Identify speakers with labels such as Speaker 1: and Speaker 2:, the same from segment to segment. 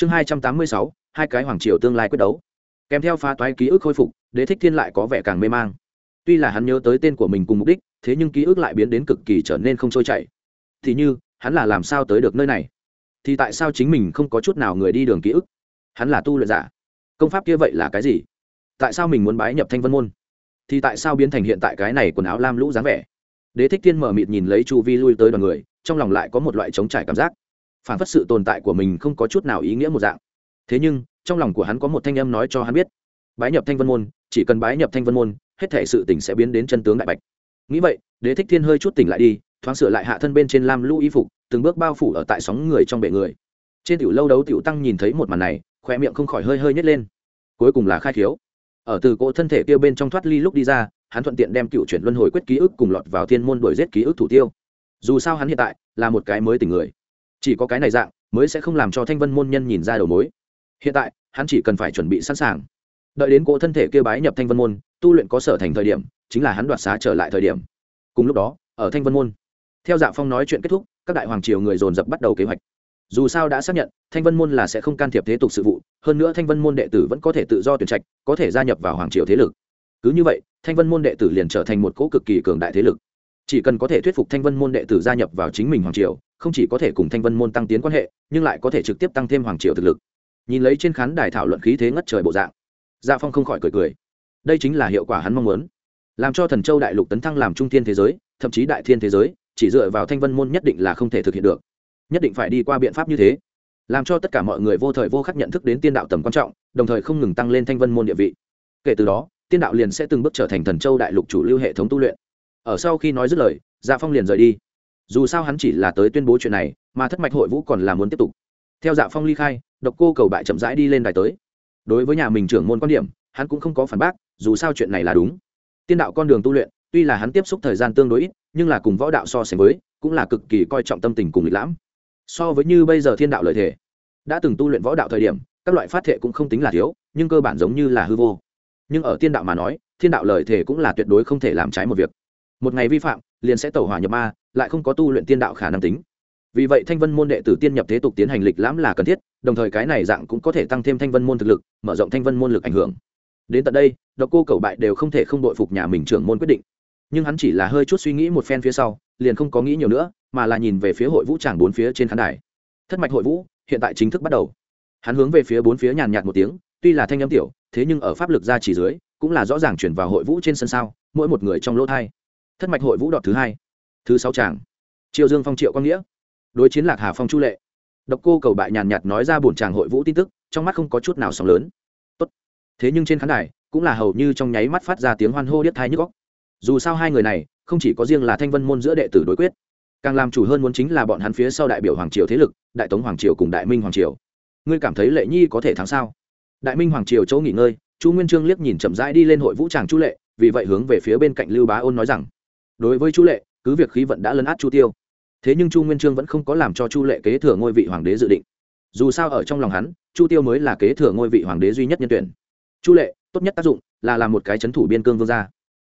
Speaker 1: chương hai trăm tám mươi sáu, hai cái hoàng triều tương lai quyết đấu. Kèm theo phá toái ký ức khôi phục, đế thích thiên lại có vẻ càng mê mang. Tuy là hắn nhớ tới tên của mình cùng mục đích, thế nhưng ký ức lại biến đến cực kỳ trở nên không trôi chảy. Thì như, hắn là làm sao tới được nơi này? Thì tại sao chính mình không có chút nào người đi đường ký ức? Hắn là tu luyện giả. Công pháp kia vậy là cái gì? Tại sao mình muốn bái nhập thanh vân môn? Thì tại sao biến thành hiện tại cái này quần áo lam lũ dáng vẻ? Đế thích thiên mở mịt nhìn lấy chu vi lui tới đoàn người, trong lòng lại có một loại chống trải cảm giác phản phất sự tồn tại của mình không có chút nào ý nghĩa một dạng. Thế nhưng, trong lòng của hắn có một thanh âm nói cho hắn biết. Bái nhập thanh vân môn, chỉ cần bái nhập thanh vân môn, hết thể sự tỉnh sẽ biến đến chân tướng đại bạch. Nghĩ vậy, đế thích thiên hơi chút tỉnh lại đi, thoáng sửa lại hạ thân bên trên lam lũ y phục, từng bước bao phủ ở tại sóng người trong bể người. Trên tiểu lâu đấu tiểu tăng nhìn thấy một màn này khoe miệng không khỏi hơi hơi nhét lên. Cuối cùng là khai thiếu ở từ cỗ thân thể kia bên trong thoát ly lúc đi ra, hắn thuận tiện đem cựu chuyển luân hồi quyết ký ức cùng lọt vào thiên môn đổi giết ký ức thủ tiêu. Dù sao hắn hiện tại là một cái mới tỉnh người chỉ có cái này dạng, mới sẽ không làm cho thanh vân môn nhân nhìn ra đầu mối. Hiện tại, hắn chỉ cần phải chuẩn bị sẵn sàng. Đợi đến cỗ thân thể kia bái nhập thanh vân môn, tu luyện có sở thành thời điểm, chính là hắn đoạt xá trở lại thời điểm. Cùng lúc đó, ở thanh vân môn, theo dạ phong nói chuyện kết thúc, các đại hoàng triều người dồn dập bắt đầu kế hoạch. Dù sao đã xác nhận, thanh vân môn là sẽ không can thiệp thế tục sự vụ, hơn nữa thanh vân môn đệ tử vẫn có thể tự do tuyển trạch, có thể gia nhập vào hoàng triều thế lực. Cứ như vậy, thanh vân môn đệ tử liền trở thành một cỗ cực kỳ cường đại thế lực. Chỉ cần có thể thuyết phục thanh vân môn đệ tử gia nhập vào chính mình hoàng triều không chỉ có thể cùng thanh vân môn tăng tiến quan hệ, nhưng lại có thể trực tiếp tăng thêm hoàng triều thực lực. Nhìn lấy trên khán đài thảo luận khí thế ngất trời bộ dạng dạ phong không khỏi cười cười. Đây chính là hiệu quả hắn mong muốn. Làm cho thần châu đại lục tấn thăng làm trung thiên thế giới, thậm chí đại thiên thế giới, chỉ dựa vào thanh vân môn nhất định là không thể thực hiện được. Nhất định phải đi qua biện pháp như thế. Làm cho tất cả mọi người vô thời vô khắc nhận thức đến tiên đạo tầm quan trọng, đồng thời không ngừng tăng lên thanh vân môn địa vị. Kể từ đó, tiên đạo liền sẽ từng bước trở thành thần châu đại lục chủ lưu hệ thống tu luyện. Ở sau khi nói dứt lời dạ phong liền rời đi dù sao hắn chỉ là tới tuyên bố chuyện này, mà thất mạch hội vũ còn là muốn tiếp tục. Theo dạ phong ly khai, độc cô cầu bại chậm rãi đi lên đài tới. Đối với nhà mình trưởng môn quan điểm, hắn cũng không có phản bác, dù sao chuyện này là đúng. Tiên đạo con đường tu luyện, tuy là hắn tiếp xúc thời gian tương đối ít, nhưng là cùng võ đạo so sánh với, cũng là cực kỳ coi trọng tâm tình cùng lịch lãm. So với như bây giờ thiên đạo lợi thể đã từng tu luyện võ đạo thời điểm, các loại phát thệ cũng không tính là thiếu, nhưng cơ bản giống như là hư vô. Nhưng ở tiên đạo mà nói, thiên đạo lợi thể cũng là tuyệt đối không thể làm trái một việc. Một ngày vi phạm, liền sẽ tẩu hỏa nhập ma lại không có tu luyện tiên đạo khả năng tính. Vì vậy thanh vân môn đệ tử tiên nhập thế tục tiến hành lịch lãm là cần thiết, đồng thời cái này dạng cũng có thể tăng thêm thanh vân môn thực lực, mở rộng thanh vân môn lực ảnh hưởng. Đến tận đây, độc cô cầu bại đều không thể không đội phục nhà mình trưởng môn quyết định. Nhưng hắn chỉ là hơi chút suy nghĩ một phen phía sau, liền không có nghĩ nhiều nữa, mà là nhìn về phía hội vũ tràng bốn phía trên khán đài. Thất mạch hội vũ, hiện tại chính thức bắt đầu. Hắn hướng về phía bốn phía nhàn nhạt một tiếng, tuy là thanh âm tiểu, thế nhưng ở pháp lực ra chỉ dưới, cũng là rõ ràng chuyển vào hội vũ trên sân sao, mỗi một người trong lỗ thai. Thất mạch hội vũ đọt thứ hai thứ sáu tràng. Triệu dương phong triệu quang nghĩa. Đối chiến lạc hà phong chu lệ. Độc cô cầu bại nhàn nhạt nói ra bổn tràng hội vũ tin tức, trong mắt không có chút nào sóng lớn. Tốt. thế nhưng trên khán đài, cũng là hầu như trong nháy mắt phát ra tiếng hoan hô điếc thai nhức góc dù sao hai người này, không chỉ có riêng là thanh vân môn giữa đệ tử đối quyết, càng làm chủ hơn muốn chính là bọn hắn phía sau đại biểu hoàng triều thế lực, đại tống hoàng triều cùng đại minh hoàng triều. Ngươi cảm thấy lệ nhi có thể thắng sao? Đại minh hoàng triều chỗ nghỉ ngơi, chu nguyên trương liếc nhìn chậm rãi đi lên hội vũ tràng chu lệ, vì vậy hướng về phía bên cạnh lưu bá ôn nói rằng, đối với chu lệ cứ việc khí vận đã lấn át chu tiêu, thế nhưng chu nguyên trương vẫn không có làm cho chu lệ kế thừa ngôi vị hoàng đế dự định. Dù sao ở trong lòng hắn, chu tiêu mới là kế thừa ngôi vị hoàng đế duy nhất nhân tuyển. Chu lệ, tốt nhất tác dụng là làm một cái c h ấ n thủ biên cương vương gia.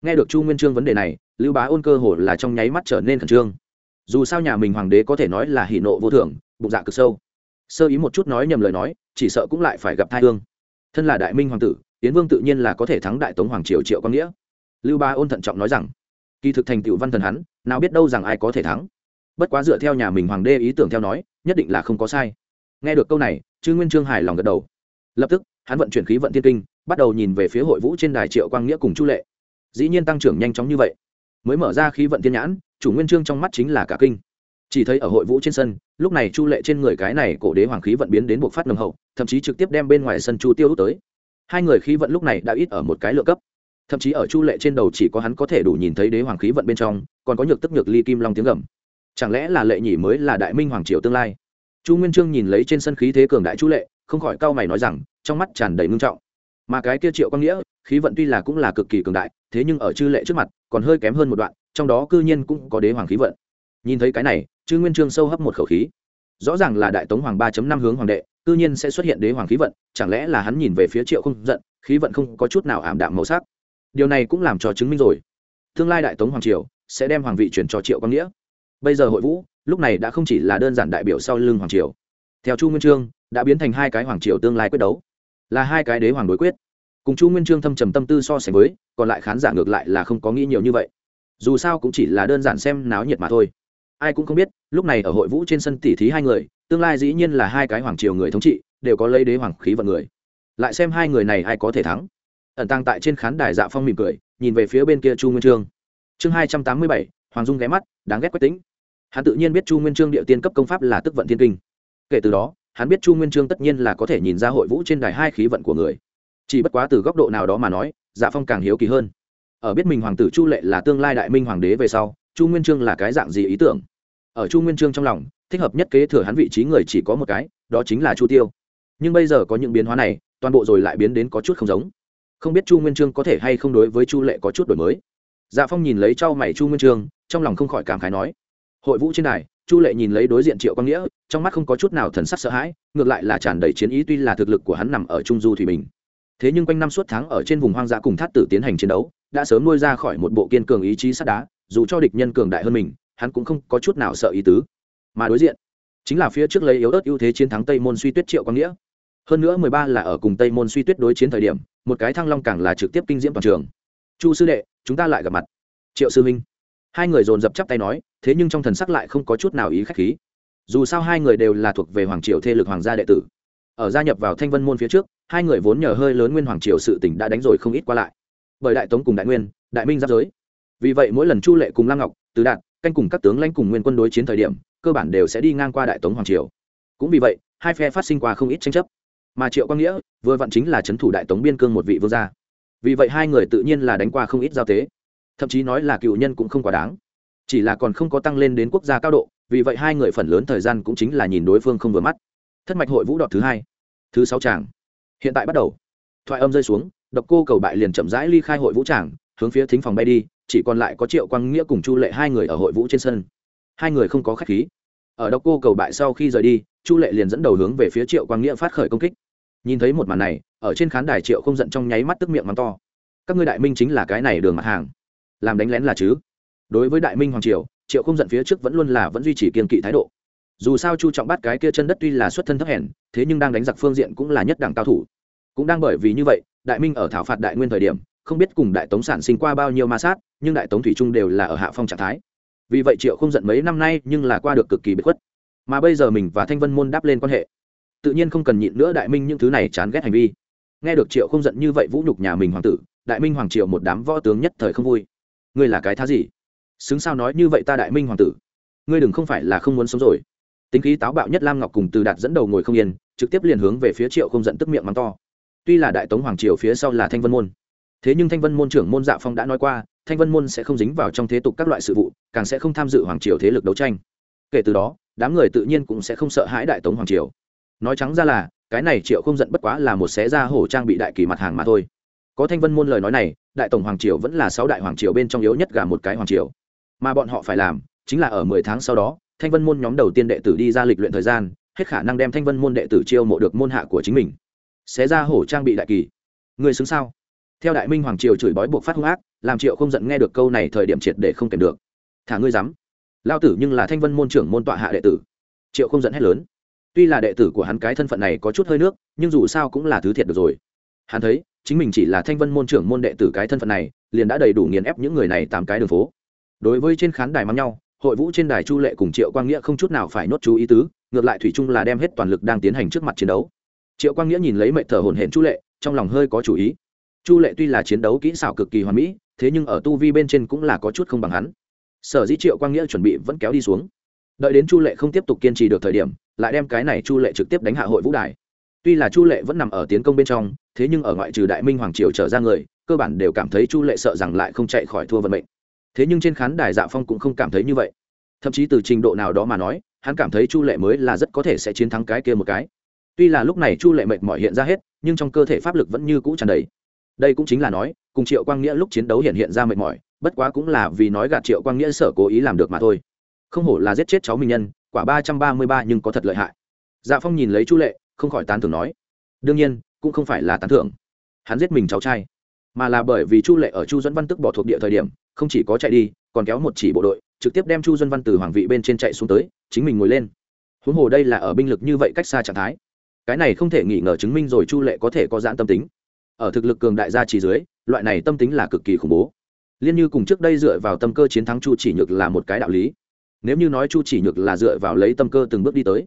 Speaker 1: Nghe được chu nguyên trương vấn đề này, lưu bá ôn cơ hồ là trong nháy mắt trở nên khẩn trương. Dù sao nhà mình hoàng đế có thể nói là hỷ nộ vô thưởng bụng dạ cực sâu. Sơ ý một chút nói nhầm lời nói, chỉ sợ cũng lại phải gặp thai hương. Thân là đại minh hoàng tử tiến vương tự nhiên là có thể thắng đại tống hoàng triều triệu quang nghĩa. Lưu bá ôn thận trọng nói rằng kỳ thực thành tựu văn thần hắn, nào biết đâu rằng ai có thể thắng. Bất quá dựa theo nhà mình hoàng đế ý tưởng theo nói, nhất định là không có sai. Nghe được câu này chư nguyên trương hài lòng gật đầu. Lập tức, hắn vận chuyển khí vận thiên kinh, bắt đầu nhìn về phía hội vũ trên đài triệu quang nghĩa cùng chu lệ. Dĩ nhiên tăng trưởng nhanh chóng như vậy. Mới mở ra khí vận thiên nhãn, chủ nguyên trương trong mắt chính là cả kinh. Chỉ thấy ở hội vũ trên sân, lúc này chu lệ trên người cái này cổ đế hoàng khí vận biến đến buộc phát nồng hậu, thậm chí trực tiếp đem bên ngoài sân chu tiêu hút tới. Hai người khí vận lúc này đã ít ở một cái lượng cấp thậm chí ở chu lệ trên đầu chỉ có hắn có thể đủ nhìn thấy đế hoàng khí vận bên trong, còn có nhược tức nhược ly kim long tiếng gầm. Chẳng lẽ là lệ nhỉ mới là đại minh hoàng triều tương lai? Chu nguyên trương nhìn lấy trên sân khí thế cường đại chu lệ, không khỏi cau mày nói rằng, trong mắt tràn đầy ngưng trọng. Mà cái kia triệu quang nghĩa, khí vận tuy là cũng là cực kỳ cường đại, thế nhưng ở chư lệ trước mặt, còn hơi kém hơn một đoạn, trong đó cư nhiên cũng có đế hoàng khí vận. Nhìn thấy cái này, chư nguyên trương sâu hấp một khẩu khí. Rõ ràng là đại tống hoàng ba năm hướng hoàng đệ, cư nhiên sẽ xuất hiện đế hoàng khí vận, chẳng lẽ là hắn nhìn về phía triệu không giận, khí vận không có chút nào ảm đạm màu sắc điều này cũng làm cho chứng minh rồi. Tương lai đại tống hoàng triều sẽ đem hoàng vị chuyển cho triệu quang nghĩa. Bây giờ hội vũ, lúc này đã không chỉ là đơn giản đại biểu sau lưng hoàng triều. Theo chu nguyên trương, đã biến thành hai cái hoàng triều tương lai quyết đấu. Là hai cái đế hoàng đối quyết. Cùng chu nguyên trương thâm trầm tâm tư so sánh với, còn lại khán giả ngược lại là không có nghĩ nhiều như vậy. Dù sao cũng chỉ là đơn giản xem náo nhiệt mà thôi. Ai cũng không biết, lúc này ở hội vũ trên sân tỉ thí hai người, tương lai dĩ nhiên là hai cái hoàng triều người thống trị, đều có lấy đế hoàng khí vận người. Lại xem hai người này ai có thể thắng ẩn tàng tại trên khán đài dạ phong mỉm cười, nhìn về phía bên kia chu nguyên trương. Chương hai trăm tám mươi bảy, hoàng dung ghé mắt, đáng ghét quách tính. Hắn tự nhiên biết chu nguyên trương địa tiên cấp công pháp là tức vận thiên kinh. Kể từ đó, hắn biết chu nguyên trương tất nhiên là có thể nhìn ra hội vũ trên đài hai khí vận của người. Chỉ bất quá từ góc độ nào đó mà nói dạ phong càng hiếu kỳ hơn. Ở biết mình hoàng tử chu lệ là tương lai đại minh hoàng đế về sau, chu nguyên trương là cái dạng gì ý tưởng? Ở chu nguyên trương trong lòng, thích hợp nhất kế thừa hắn vị trí người chỉ có một cái, đó chính là chu tiêu. Nhưng bây giờ có những biến hóa này, toàn bộ rồi lại biến đến có chút không giống không biết chu nguyên trương có thể hay không đối với chu lệ có chút đổi mới dạ phong nhìn lấy trao mày chu nguyên trương trong lòng không khỏi cảm khái nói hội vũ trên đài chu lệ nhìn lấy đối diện triệu quang nghĩa trong mắt không có chút nào thần sắc sợ hãi ngược lại là tràn đầy chiến ý tuy là thực lực của hắn nằm ở trung du thủy bình thế nhưng quanh năm suốt tháng ở trên vùng hoang dã cùng thát tử tiến hành chiến đấu đã sớm nuôi ra khỏi một bộ kiên cường ý chí sắt đá dù cho địch nhân cường đại hơn mình hắn cũng không có chút nào sợ ý tứ mà đối diện chính là phía trước lấy yếu ớt ưu thế chiến thắng tây môn suy tuyết triệu quang nghĩa hơn nữa mười ba là ở cùng tây môn suy tuyết đối chiến thời điểm, một cái thăng long càng là trực tiếp kinh diễm toàn trường. Chu sư đệ, chúng ta lại gặp mặt. Triệu sư minh hai người dồn dập chắp tay nói, thế nhưng trong thần sắc lại không có chút nào ý k h á c h khí. Dù sao hai người đều là thuộc về hoàng triều thê lực hoàng gia đệ tử. Ở gia nhập vào thanh vân môn phía trước, hai người vốn nhờ hơi lớn nguyên hoàng triều sự tỉnh đã đánh rồi không ít qua lại. Bởi đại tống cùng đại nguyên, đại minh giáp giới. Vì vậy mỗi lần chu lệ cùng lam ngọc, tứ đạt, canh cùng các tướng lãnh cùng nguyên quân đối chiến thời điểm, cơ bản đều sẽ đi ngang qua đại tống hoàng triều. Cũng vì vậy, hai phe phát sinh qua không ít tranh chấp mà triệu quang nghĩa vừa vặn chính là c h ấ n thủ đại tống biên cương một vị vương gia. Vì vậy hai người tự nhiên là đánh qua không ít giao tế. Thậm chí nói là cựu nhân cũng không quá đáng. Chỉ là còn không có tăng lên đến quốc gia cao độ, vì vậy hai người phần lớn thời gian cũng chính là nhìn đối phương không vừa mắt. Thất mạch hội vũ đọt thứ hai, thứ sáu tràng. Hiện tại bắt đầu. Thoại âm rơi xuống, độc cô cầu bại liền chậm rãi ly khai hội vũ tràng, hướng phía thính phòng bay đi, chỉ còn lại có triệu quang nghĩa cùng chu lệ hai người ở hội vũ trên sân. Hai người không có khách khí. Ở độc cô cầu bại sau khi rời đi chu lệ liền dẫn đầu hướng về phía triệu quang nghĩa phát khởi công kích. Nhìn thấy một màn này, ở trên khán đài triệu không giận trong nháy mắt tức miệng mắng to. Các ngươi đại minh chính là cái này đường mặt hàng. Làm đánh lén là chứ? Đối với đại minh hoàng triều, triệu không giận phía trước vẫn luôn là vẫn duy trì kiên kỵ thái độ. Dù sao chu trọng bắt cái kia chân đất tuy là xuất thân thấp hèn, thế nhưng đang đánh giặc phương diện cũng là nhất đẳng cao thủ. Cũng đang bởi vì như vậy, đại minh ở thảo phạt đại nguyên thời điểm, không biết cùng đại tống sản sinh qua bao nhiêu ma sát, nhưng đại tống thủy trung đều là ở hạ phong trạng thái. Vì vậy triệu không giận mấy năm nay nhưng là qua được cực kỳ bất khuất mà bây giờ mình và thanh vân môn đáp lên quan hệ. Tự nhiên không cần nhịn nữa đại minh những thứ này chán ghét hành vi. Nghe được triệu không giận như vậy vũ nhục nhà mình hoàng tử, đại minh hoàng triệu một đám võ tướng nhất thời không vui. Ngươi là cái thá gì? Xứng sao nói như vậy ta đại minh hoàng tử. Ngươi đừng không phải là không muốn sống rồi. Tính khí táo bạo nhất lam ngọc cùng từ đạt dẫn đầu ngồi không yên, trực tiếp liền hướng về phía triệu không giận tức miệng mắng to. Tuy là đại tống hoàng triều phía sau là thanh vân môn, thế nhưng thanh vân môn trưởng môn dạ phong đã nói qua, thanh vân môn sẽ không dính vào trong thế tục các loại sự vụ, càng sẽ không tham dự hoàng triều thế lực đấu tranh kể từ đó, đám người tự nhiên cũng sẽ không sợ hãi đại tống hoàng triều. Nói trắng ra là, cái này triệu không giận bất quá là một xé ra hổ trang bị đại kỳ mặt hàng mà thôi. Có thanh vân môn lời nói này, đại tổng hoàng triều vẫn là sáu đại hoàng triều bên trong yếu nhất gà một cái hoàng triều. Mà bọn họ phải làm, chính là ở mười tháng sau đó, thanh vân môn nhóm đầu tiên đệ tử đi ra lịch luyện thời gian, hết khả năng đem thanh vân môn đệ tử chiêu mộ được môn hạ của chính mình. Xé ra hổ trang bị đại kỳ. Người xứng sao? Theo đại minh hoàng triều chửi bói buộc phát hung ác, làm triệu không giận nghe được câu này thời điểm triệt để không kèm được. Thả ngươi dám lao tử nhưng là thanh vân môn trưởng môn tọa hạ đệ tử. Triệu không giận hết lớn. Tuy là đệ tử của hắn cái thân phận này có chút hơi nước, nhưng dù sao cũng là thứ thiệt được rồi. Hắn thấy, chính mình chỉ là thanh vân môn trưởng môn đệ tử cái thân phận này, liền đã đầy đủ nghiền ép những người này tám cái đường phố. Đối với trên khán đài mắng nhau, hội vũ trên đài chu lệ cùng triệu quang nghĩa không chút nào phải nốt chú ý tứ, ngược lại thủy trung là đem hết toàn lực đang tiến hành trước mặt chiến đấu. Triệu quang nghĩa nhìn lấy mệnh thở hồn hển chu lệ, trong lòng hơi có chủ ý. Chu lệ tuy là chiến đấu kỹ xảo cực kỳ hoàn mỹ, thế nhưng ở tu vi bên trên cũng là có chút không bằng hắn sở dĩ triệu quang nghĩa chuẩn bị vẫn kéo đi xuống. Đợi đến chu lệ không tiếp tục kiên trì được thời điểm, lại đem cái này chu lệ trực tiếp đánh hạ hội vũ đài. Tuy là chu lệ vẫn nằm ở tiến công bên trong, thế nhưng ở ngoại trừ đại minh hoàng triều trở ra người, cơ bản đều cảm thấy chu lệ sợ rằng lại không chạy khỏi thua vận mệnh. Thế nhưng trên khán đài dạ phong cũng không cảm thấy như vậy. Thậm chí từ trình độ nào đó mà nói, hắn cảm thấy chu lệ mới là rất có thể sẽ chiến thắng cái kia một cái. Tuy là lúc này chu lệ mệt mỏi hiện ra hết, nhưng trong cơ thể pháp lực vẫn như cũ tràn đầy. Đây cũng chính là nói, cùng triệu quang nghĩa lúc chiến đấu hiện hiện ra mệt mỏi bất quá cũng là vì nói gạt triệu quang nghĩa sở cố ý làm được mà thôi. Không hổ là giết chết cháu mình nhân, quả ba trăm ba mươi ba nhưng có thật lợi hại. Dạ phong nhìn lấy chu lệ, không khỏi tán thưởng nói, đương nhiên, cũng không phải là tán thưởng. Hắn giết mình cháu trai, mà là bởi vì chu lệ ở chu dẫn văn tức bỏ thuộc địa thời điểm, không chỉ có chạy đi, còn kéo một chỉ bộ đội, trực tiếp đem chu dân văn từ hoàng vị bên trên chạy xuống tới, chính mình ngồi lên. Huống hồ đây là ở binh lực như vậy cách xa trạng thái. Cái này không thể nghi ngờ chứng minh rồi chu lệ có thể có giãn tâm tính. Ở thực lực cường đại gia trì dưới, loại này tâm tính là cực kỳ khủng bố liên như cùng trước đây dựa vào tâm cơ chiến thắng chu chỉ nhược là một cái đạo lý. Nếu như nói chu chỉ nhược là dựa vào lấy tâm cơ từng bước đi tới,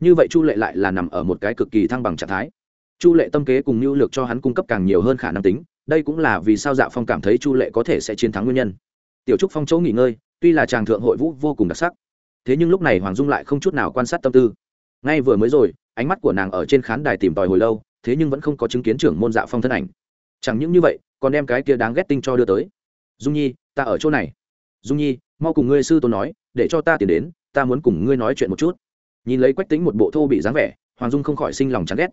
Speaker 1: như vậy chu lệ lại là nằm ở một cái cực kỳ thăng bằng trạng thái. Chu lệ tâm kế cùng mưu lược cho hắn cung cấp càng nhiều hơn khả năng tính, đây cũng là vì sao dạ phong cảm thấy chu lệ có thể sẽ chiến thắng nguyên nhân. Tiểu trúc phong chỗ nghỉ ngơi, tuy là chàng thượng hội vũ vô cùng đặc sắc, thế nhưng lúc này hoàng dung lại không chút nào quan sát tâm tư. Ngay vừa mới rồi, ánh mắt của nàng ở trên khán đài tìm tòi hồi lâu, thế nhưng vẫn không có chứng kiến trưởng môn dạ phong thân ảnh. Chẳng những như vậy, còn đem cái kia đáng ghét tinh cho đưa tới dung nhi, ta ở chỗ này. Dung nhi, mau cùng ngươi sư tôn nói, để cho ta tiền đến, ta muốn cùng ngươi nói chuyện một chút. Nhìn lấy quách tính một bộ thô bị dáng vẻ, hoàng dung không khỏi sinh lòng chán ghét.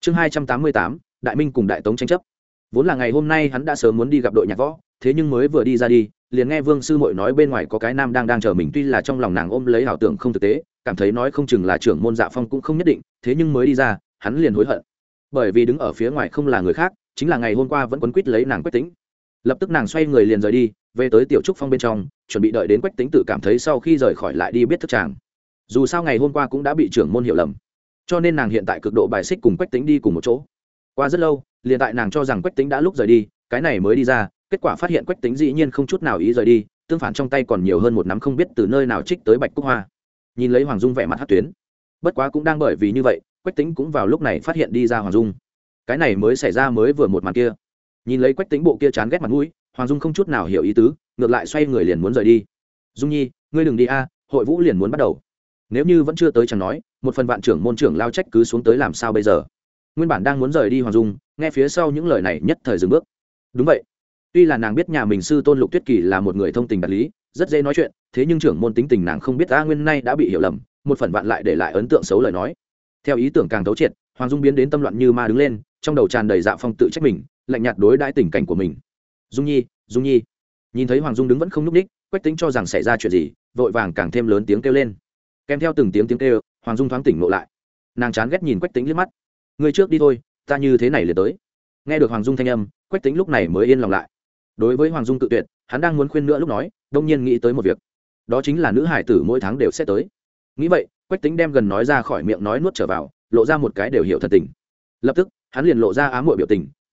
Speaker 1: Chương hai trăm tám mươi tám, đại minh cùng đại tống tranh chấp. Vốn là ngày hôm nay hắn đã sớm muốn đi gặp đội nhạc võ, thế nhưng mới vừa đi ra đi, liền nghe vương sư mội nói bên ngoài có cái nam đang đang chờ mình, tuy là trong lòng nàng ôm lấy ảo tưởng không thực tế, cảm thấy nói không chừng là trưởng môn dạ phong cũng không nhất định, thế nhưng mới đi ra, hắn liền hối hận. Bởi vì đứng ở phía ngoài không là người khác, chính là ngày hôm qua vẫn quấn quýt lấy nàng quách tính lập tức nàng xoay người liền rời đi, về tới tiểu trúc phong bên trong, chuẩn bị đợi đến quách tính tự cảm thấy sau khi rời khỏi lại đi biết thức chàng. Dù sao ngày hôm qua cũng đã bị trưởng môn hiểu lầm, cho nên nàng hiện tại cực độ bài xích cùng quách tính đi cùng một chỗ. Qua rất lâu, liền tại nàng cho rằng quách tính đã lúc rời đi, cái này mới đi ra, kết quả phát hiện quách tính dĩ nhiên không chút nào ý rời đi, tương phản trong tay còn nhiều hơn một nắm không biết từ nơi nào trích tới bạch cúc hoa. Nhìn lấy hoàng dung vẻ mặt hát tuyến, bất quá cũng đang bởi vì như vậy, quách tính cũng vào lúc này phát hiện đi ra hoàng dung. Cái này mới xảy ra mới vừa một màn kia nhìn lấy quách tính bộ kia chán ghét mặt mũi, hoàng dung không chút nào hiểu ý tứ, ngược lại xoay người liền muốn rời đi. Dung nhi, ngươi đừng đi a, hội vũ liền muốn bắt đầu. Nếu như vẫn chưa tới chẳng nói, một phần vạn trưởng môn trưởng lao trách cứ xuống tới làm sao bây giờ? Nguyên bản đang muốn rời đi hoàng dung, nghe phía sau những lời này nhất thời dừng bước. Đúng vậy. Tuy là nàng biết nhà mình sư tôn lục tuyết kỳ là một người thông tình đạt lý, rất dễ nói chuyện, thế nhưng trưởng môn tính tình nàng không biết ta nguyên nay đã bị hiểu lầm, một phần vạn lại để lại ấn tượng xấu lời nói. Theo ý tưởng càng thấu triệt, hoàng dung biến đến tâm loạn như ma đứng lên, trong đầu tràn đầy dạ phong tự trách mình lạnh nhạt đối đãi tình cảnh của mình. Dung nhi dung nhi. Nhìn thấy hoàng dung đứng vẫn không nhúc ních quách tính cho rằng xảy ra chuyện gì, vội vàng càng thêm lớn tiếng kêu lên. Kèm theo từng tiếng tiếng kêu, hoàng dung thoáng tỉnh lộ lại. Nàng chán ghét nhìn quách tính liếc mắt. Người trước đi thôi, ta như thế này liền tới. Nghe được hoàng dung thanh âm, quách tính lúc này mới yên lòng lại. Đối với hoàng dung tự tuyệt, hắn đang muốn khuyên nữa lúc nói, đông nhiên nghĩ tới một việc. Đó chính là nữ hải tử mỗi tháng đều sẽ tới. Nghĩ vậy, quách tính đem gần nói ra khỏi miệng nói nuốt trở vào, lộ ra một cái đều hiểu thật tình. Lập tức, hắn liền lộ ra ám muội biểu tình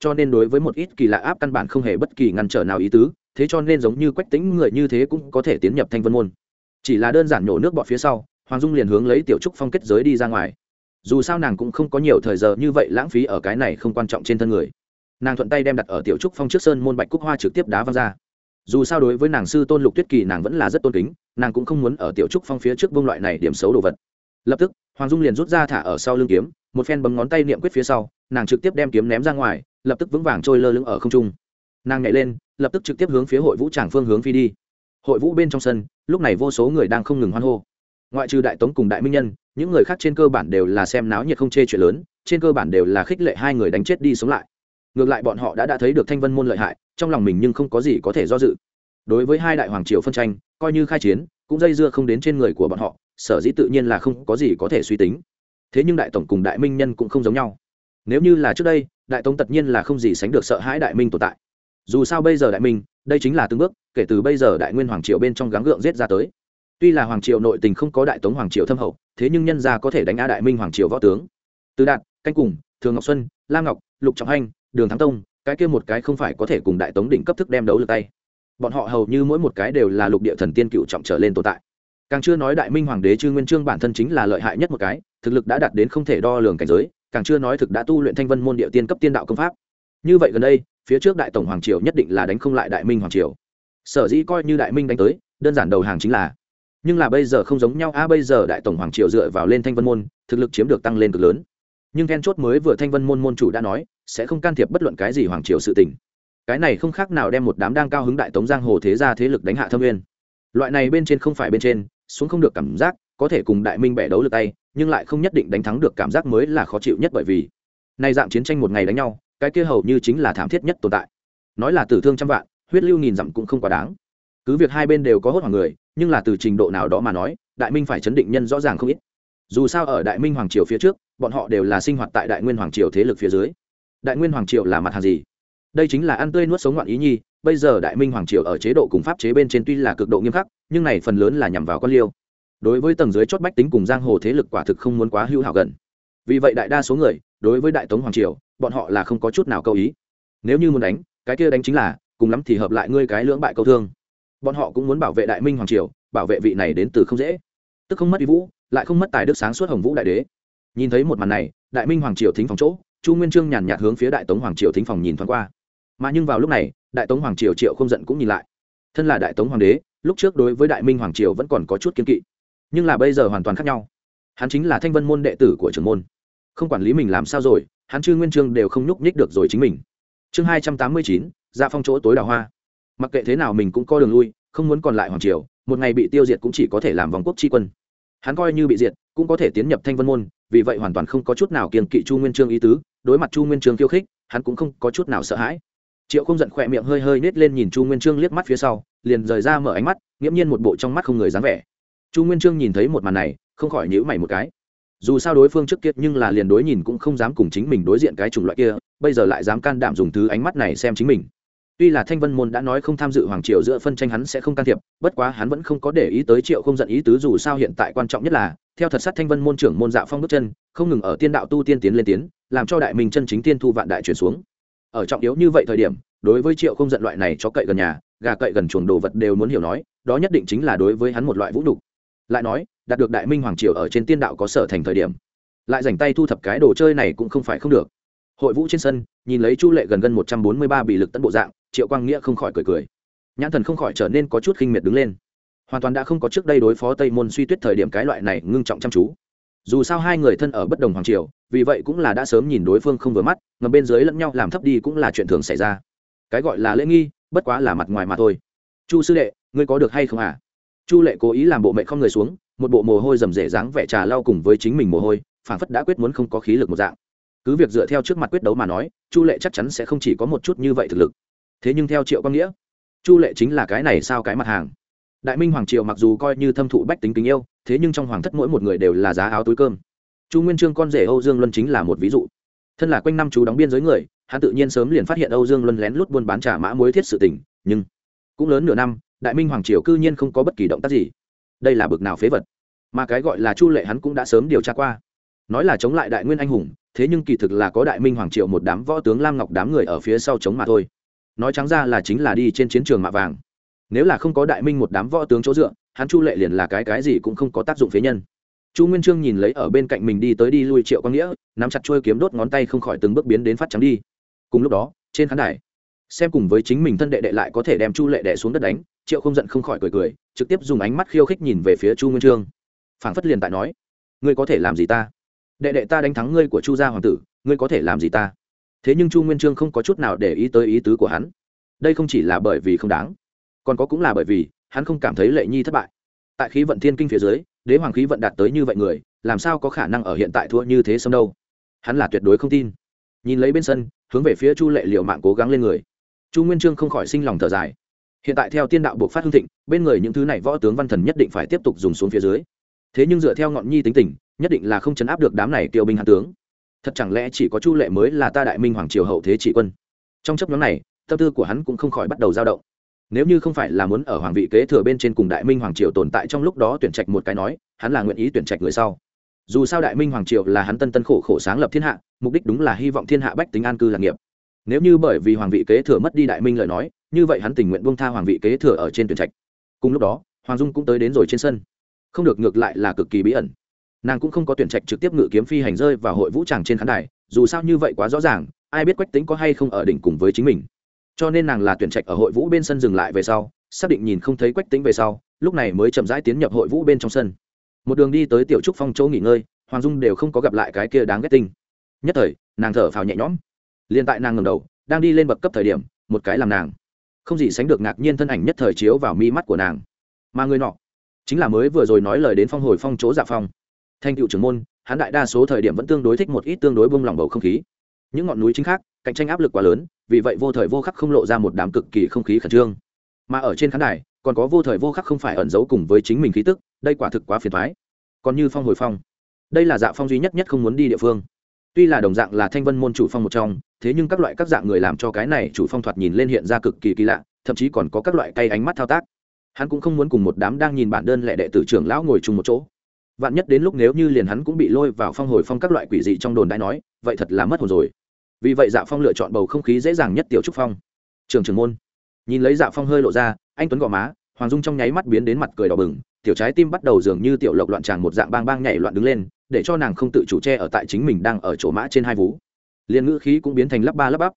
Speaker 1: cho nên đối với một ít kỳ lạ áp căn bản không hề bất kỳ ngăn trở nào ý tứ, thế cho nên giống như quách tính người như thế cũng có thể tiến nhập thanh vân môn. Chỉ là đơn giản nhổ nước bọt phía sau, hoàng dung liền hướng lấy tiểu trúc phong kết giới đi ra ngoài. Dù sao nàng cũng không có nhiều thời giờ như vậy lãng phí ở cái này không quan trọng trên thân người. Nàng thuận tay đem đặt ở tiểu trúc phong trước sơn môn bạch cúc hoa trực tiếp đá văng ra. Dù sao đối với nàng sư tôn lục tuyết kỳ nàng vẫn là rất tôn kính, nàng cũng không muốn ở tiểu trúc phong phía trước vương loại này điểm xấu đồ vật. Lập tức, hoàng dung liền rút ra thả ở sau lưng kiếm, một phen bấm ngón tay niệm quyết phía sau, nàng trực tiếp đem kiếm ném ra ngoài lập tức vững vàng trôi lơ lửng ở không trung. Nàng nhảy lên, lập tức trực tiếp hướng phía hội vũ tràng phương hướng phi đi. Hội vũ bên trong sân, lúc này vô số người đang không ngừng hoan hô. Ngoại trừ đại tống cùng đại minh nhân, những người khác trên cơ bản đều là xem náo nhiệt không chê chuyện lớn, trên cơ bản đều là khích lệ hai người đánh chết đi sống lại. Ngược lại bọn họ đã đã thấy được thanh vân môn lợi hại, trong lòng mình nhưng không có gì có thể do dự. Đối với hai đại hoàng triều phân tranh, coi như khai chiến, cũng dây dưa không đến trên người của bọn họ, sở dĩ tự nhiên là không có gì có thể suy tính. Thế nhưng đại tổng cùng đại minh nhân cũng không giống nhau nếu như là trước đây, đại tống tất nhiên là không gì sánh được sợ hãi đại minh tồn tại. Dù sao bây giờ đại minh, đây chính là từng bước, kể từ bây giờ đại nguyên hoàng triều bên trong gắng gượng giết ra tới. Tuy là hoàng triều nội tình không có đại tống hoàng triều thâm hậu, thế nhưng nhân gia có thể đánh á đại minh hoàng triều võ tướng. Từ đạt, canh cùng, thường ngọc xuân lam ngọc, lục trọng anh đường thắng tông, cái kia một cái không phải có thể cùng đại tống đỉnh cấp thức đem đấu được tay. Bọn họ hầu như mỗi một cái đều là lục địa thần tiên cựu trọng trở lên tồn tại. Càng chưa nói đại minh hoàng đế trương nguyên trương bản thân chính là lợi hại nhất một cái, thực lực đã đạt đến không thể đo lường cảnh giới càng chưa nói thực đã tu luyện thanh vân môn địa tiên cấp tiên đạo công pháp. Như vậy gần đây, phía trước đại tổng hoàng triều nhất định là đánh không lại đại minh hoàng triều. Sở dĩ coi như đại minh đánh tới, đơn giản đầu hàng chính là. Nhưng là bây giờ không giống nhau, a, bây giờ đại tổng hoàng triều dựa vào lên thanh vân môn, thực lực chiếm được tăng lên cực lớn. Nhưng then chốt mới vừa thanh vân môn môn chủ đã nói, sẽ không can thiệp bất luận cái gì hoàng triều sự tình. Cái này không khác nào đem một đám đang cao hứng đại tống giang hồ thế ra thế lực đánh hạ thâm nguyên. Loại này bên trên không phải bên trên, xuống không được cảm giác, có thể cùng đại minh bẻ đấu lực tay nhưng lại không nhất định đánh thắng được cảm giác mới là khó chịu nhất bởi vì nay dạng chiến tranh một ngày đánh nhau, cái kia hầu như chính là thảm thiết nhất tồn tại. Nói là tử thương trăm vạn, huyết lưu nghìn dặm cũng không quá đáng. Cứ việc hai bên đều có hốt hoảng người, nhưng là từ trình độ nào đó mà nói, đại minh phải chấn định nhân rõ ràng không ít. Dù sao ở đại minh hoàng triều phía trước, bọn họ đều là sinh hoạt tại đại nguyên hoàng triều thế lực phía dưới. Đại nguyên hoàng triều là mặt hàng gì? Đây chính là ăn tươi nuốt sống ngoạn ý nhi, bây giờ đại minh hoàng triều ở chế độ cùng pháp chế bên trên tuy là cực độ nghiêm khắc, nhưng này phần lớn là nhằm vào con liêu đối với tầng dưới chót bách tính cùng giang hồ thế lực quả thực không muốn quá hữu hảo gần. Vì vậy đại đa số người, đối với đại tống hoàng triều, bọn họ là không có chút nào câu ý. Nếu như muốn đánh, cái kia đánh chính là, cùng lắm thì hợp lại ngươi cái lưỡng bại câu thương. Bọn họ cũng muốn bảo vệ đại minh hoàng triều, bảo vệ vị này đến từ không dễ. Tức không mất uy vũ, lại không mất tài đức sáng suốt hồng vũ đại đế. Nhìn thấy một màn này, đại minh hoàng triều thính phòng chỗ, chu nguyên trương nhàn nhạt hướng phía đại tống hoàng triều thính phòng nhìn thoáng qua. Mà nhưng vào lúc này, đại tống hoàng triều triệu không giận cũng nhìn lại. Thân là đại tống hoàng đế, lúc trước đối với đại minh hoàng triều vẫn còn có chút kiên kỵ nhưng là bây giờ hoàn toàn khác nhau. Hắn chính là thanh vân môn đệ tử của trưởng môn. Không quản lý mình làm sao rồi, hắn chư nguyên trương đều không nhúc nhích được rồi chính mình. Chương hai trăm tám mươi chín ra phong chỗ tối đào hoa. Mặc kệ thế nào mình cũng có đường lui, không muốn còn lại hoàng triều, một ngày bị tiêu diệt cũng chỉ có thể làm vòng quốc tri quân. Hắn coi như bị diệt, cũng có thể tiến nhập thanh vân môn, vì vậy hoàn toàn không có chút nào kiềng kỵ chu nguyên trương ý tứ, đối mặt chu nguyên trương khiêu khích, hắn cũng không có chút nào sợ hãi. Triệu không giận khỏe miệng hơi hơi nết lên nhìn chu nguyên trương liếc mắt phía sau, liền rời ra mở ánh mắt, nghiễm nhiên một bộ trong mắt không người dáng vẻ chu nguyên trương nhìn thấy một màn này, không khỏi nhíu mày một cái. Dù sao đối phương trước kia nhưng là liền đối nhìn cũng không dám cùng chính mình đối diện cái chủng loại kia, bây giờ lại dám can đảm dùng thứ ánh mắt này xem chính mình. Tuy là thanh vân môn đã nói không tham dự hoàng triều giữa phân tranh hắn sẽ không can thiệp, bất quá hắn vẫn không có để ý tới triệu không giận ý tứ dù sao hiện tại quan trọng nhất là, theo thật sát thanh vân môn trưởng môn dạ phong bước chân, không ngừng ở tiên đạo tu tiên tiến lên tiến, làm cho đại minh chân chính tiên thu vạn đại chuyển xuống. Ở trọng yếu như vậy thời điểm, đối với triệu không giận loại này cho cậy gần nhà, gà cậy gần chuồng đồ vật đều muốn hiểu nói, đó nhất định chính là đối với hắn một loại vũ đục lại nói, đạt được đại minh hoàng triều ở trên tiên đạo có sở thành thời điểm, lại dành tay thu thập cái đồ chơi này cũng không phải không được. Hội vũ trên sân, nhìn lấy chu lệ gần gần một trăm bốn mươi ba bị lực tấn bộ dạng, triệu quang nghĩa không khỏi cười cười. Nhãn thần không khỏi trở nên có chút khinh miệt đứng lên. Hoàn toàn đã không có trước đây đối phó tây môn suy tuyết thời điểm cái loại này ngưng trọng chăm chú. Dù sao hai người thân ở bất đồng hoàng triều, vì vậy cũng là đã sớm nhìn đối phương không vừa mắt, ngầm bên dưới lẫn nhau làm thấp đi cũng là chuyện thường xảy ra. Cái gọi là lễ nghi, bất quá là mặt ngoài mà thôi. Chu sư đệ, ngươi có được hay không à chu lệ cố ý làm bộ mẹ không người xuống, một bộ mồ hôi rầm rể dáng vẻ trà lau cùng với chính mình mồ hôi phản phất đã quyết muốn không có khí lực một dạng. Cứ việc dựa theo trước mặt quyết đấu mà nói, chu lệ chắc chắn sẽ không chỉ có một chút như vậy thực lực. Thế nhưng theo triệu quang nghĩa, chu lệ chính là cái này sao cái mặt hàng. Đại minh hoàng triều mặc dù coi như thâm thụ bách tính kính yêu, thế nhưng trong hoàng thất mỗi một người đều là giá áo túi cơm. Chu nguyên trương con rể âu dương luân chính là một ví dụ. Thân là quanh năm chú đóng biên giới người, hắn tự nhiên sớm liền phát hiện âu dương luân lén lút buôn bán trả mã muối thiết sự tình, nhưng cũng lớn nửa năm đại minh hoàng triều cư nhiên không có bất kỳ động tác gì. Đây là bực nào phế vật? Mà cái gọi là chu lệ hắn cũng đã sớm điều tra qua. Nói là chống lại đại nguyên anh hùng, thế nhưng kỳ thực là có đại minh hoàng triệu một đám võ tướng lam ngọc đám người ở phía sau chống mà thôi. Nói trắng ra là chính là đi trên chiến trường mạ vàng. Nếu là không có đại minh một đám võ tướng chỗ dựa, hắn chu lệ liền là cái cái gì cũng không có tác dụng phế nhân. Chu nguyên trương nhìn lấy ở bên cạnh mình đi tới đi lui triệu quang nghĩa, nắm chặt trôi kiếm đốt ngón tay không khỏi từng bước biến đến phát trắng đi. Cùng lúc đó, trên khán đài, xem cùng với chính mình thân đệ đệ lại có thể đem chu lệ đệ xuống đất đánh triệu không giận không khỏi cười cười, trực tiếp dùng ánh mắt khiêu khích nhìn về phía chu nguyên trương. Phảng phất liền tại nói, ngươi có thể làm gì ta? Đệ đệ ta đánh thắng ngươi của chu gia hoàng tử, ngươi có thể làm gì ta? Thế nhưng chu nguyên trương không có chút nào để ý tới ý tứ của hắn. Đây không chỉ là bởi vì không đáng, còn có cũng là bởi vì hắn không cảm thấy lệ nhi thất bại. Tại khí vận thiên kinh phía dưới, đế hoàng khí vận đạt tới như vậy người, làm sao có khả năng ở hiện tại thua như thế sâm đâu? Hắn là tuyệt đối không tin. Nhìn lấy bên sân, hướng về phía chu lệ liệu mạng cố gắng lên người. Chu nguyên trương không khỏi sinh lòng thở dài hiện tại theo tiên đạo buộc phát hương thịnh, bên người những thứ này võ tướng văn thần nhất định phải tiếp tục dùng xuống phía dưới. Thế nhưng dựa theo ngọn nhi tính tình, nhất định là không chấn áp được đám này kiêu binh hạ tướng. Thật chẳng lẽ chỉ có chu lệ mới là ta đại minh hoàng triều hậu thế trị quân? Trong chấp nhóm này, tâm tư của hắn cũng không khỏi bắt đầu dao động. Nếu như không phải là muốn ở hoàng vị kế thừa bên trên cùng đại minh hoàng triều tồn tại trong lúc đó tuyển trạch một cái nói, hắn là nguyện ý tuyển trạch người sau. Dù sao đại minh hoàng triều là hắn tân tân khổ khổ sáng lập thiên hạ, mục đích đúng là hy vọng thiên hạ bách tính an cư lạc nghiệp. Nếu như bởi vì hoàng vị kế thừa mất đi đại minh lời nói như vậy hắn tình nguyện buông tha hoàng vị kế thừa ở trên tuyển trạch. Cùng lúc đó, hoàng dung cũng tới đến rồi trên sân. Không được ngược lại là cực kỳ bí ẩn. Nàng cũng không có tuyển trạch trực tiếp ngự kiếm phi hành rơi vào hội vũ tràng trên khán đài, dù sao như vậy quá rõ ràng, ai biết quách tính có hay không ở đỉnh cùng với chính mình. Cho nên nàng là tuyển trạch ở hội vũ bên sân dừng lại về sau, xác định nhìn không thấy quách tính về sau, lúc này mới chậm rãi tiến nhập hội vũ bên trong sân. Một đường đi tới tiểu trúc phong chỗ nghỉ ngơi, hoàng dung đều không có gặp lại cái kia đáng ghét tinh nhất thời, nàng thở phào nhẹ nhõm. Liền tại nàng ngầm đầu, đang đi lên bậc cấp thời điểm, một cái làm nàng không gì sánh được ngạc nhiên thân ảnh nhất thời chiếu vào mi mắt của nàng. Mà người nọ, chính là mới vừa rồi nói lời đến phong hồi phong chỗ dạ phong. Thanh cựu trưởng môn, hắn đại đa số thời điểm vẫn tương đối thích một ít tương đối bông lòng bầu không khí. Những ngọn núi chính khác, cạnh tranh áp lực quá lớn, vì vậy vô thời vô khắc không lộ ra một đám cực kỳ không khí khẩn trương. Mà ở trên khán đài, còn có vô thời vô khắc không phải ẩn giấu cùng với chính mình khí tức, đây quả thực quá phiền thoái còn như phong hồi phong, đây là dạ phong duy nhất nhất không muốn đi địa phương tuy là đồng dạng là thanh vân môn chủ phong một trong, thế nhưng các loại các dạng người làm cho cái này chủ phong thoạt nhìn lên hiện ra cực kỳ kỳ lạ, thậm chí còn có các loại cây ánh mắt thao tác. Hắn cũng không muốn cùng một đám đang nhìn bản đơn lệ đệ tử trưởng lão ngồi chung một chỗ. Vạn nhất đến lúc nếu như liền hắn cũng bị lôi vào phong hồi phong các loại quỷ dị trong đồn đại nói, vậy thật là mất hồn rồi. Vì vậy dạ phong lựa chọn bầu không khí dễ dàng nhất tiểu trúc phong. Trường trưởng môn. Nhìn lấy dạ phong hơi lộ ra, anh tuấn gò má, hoàng dung trong nháy mắt biến đến mặt cười đỏ bừng, tiểu trái tim bắt đầu dường như tiểu lộc loạn tràng một dạng bang bang nhảy loạn đứng lên để cho nàng không tự chủ che ở tại chính mình đang ở chỗ mã trên hai vú. Liền ngữ khí cũng biến thành lắp ba lắp bắp.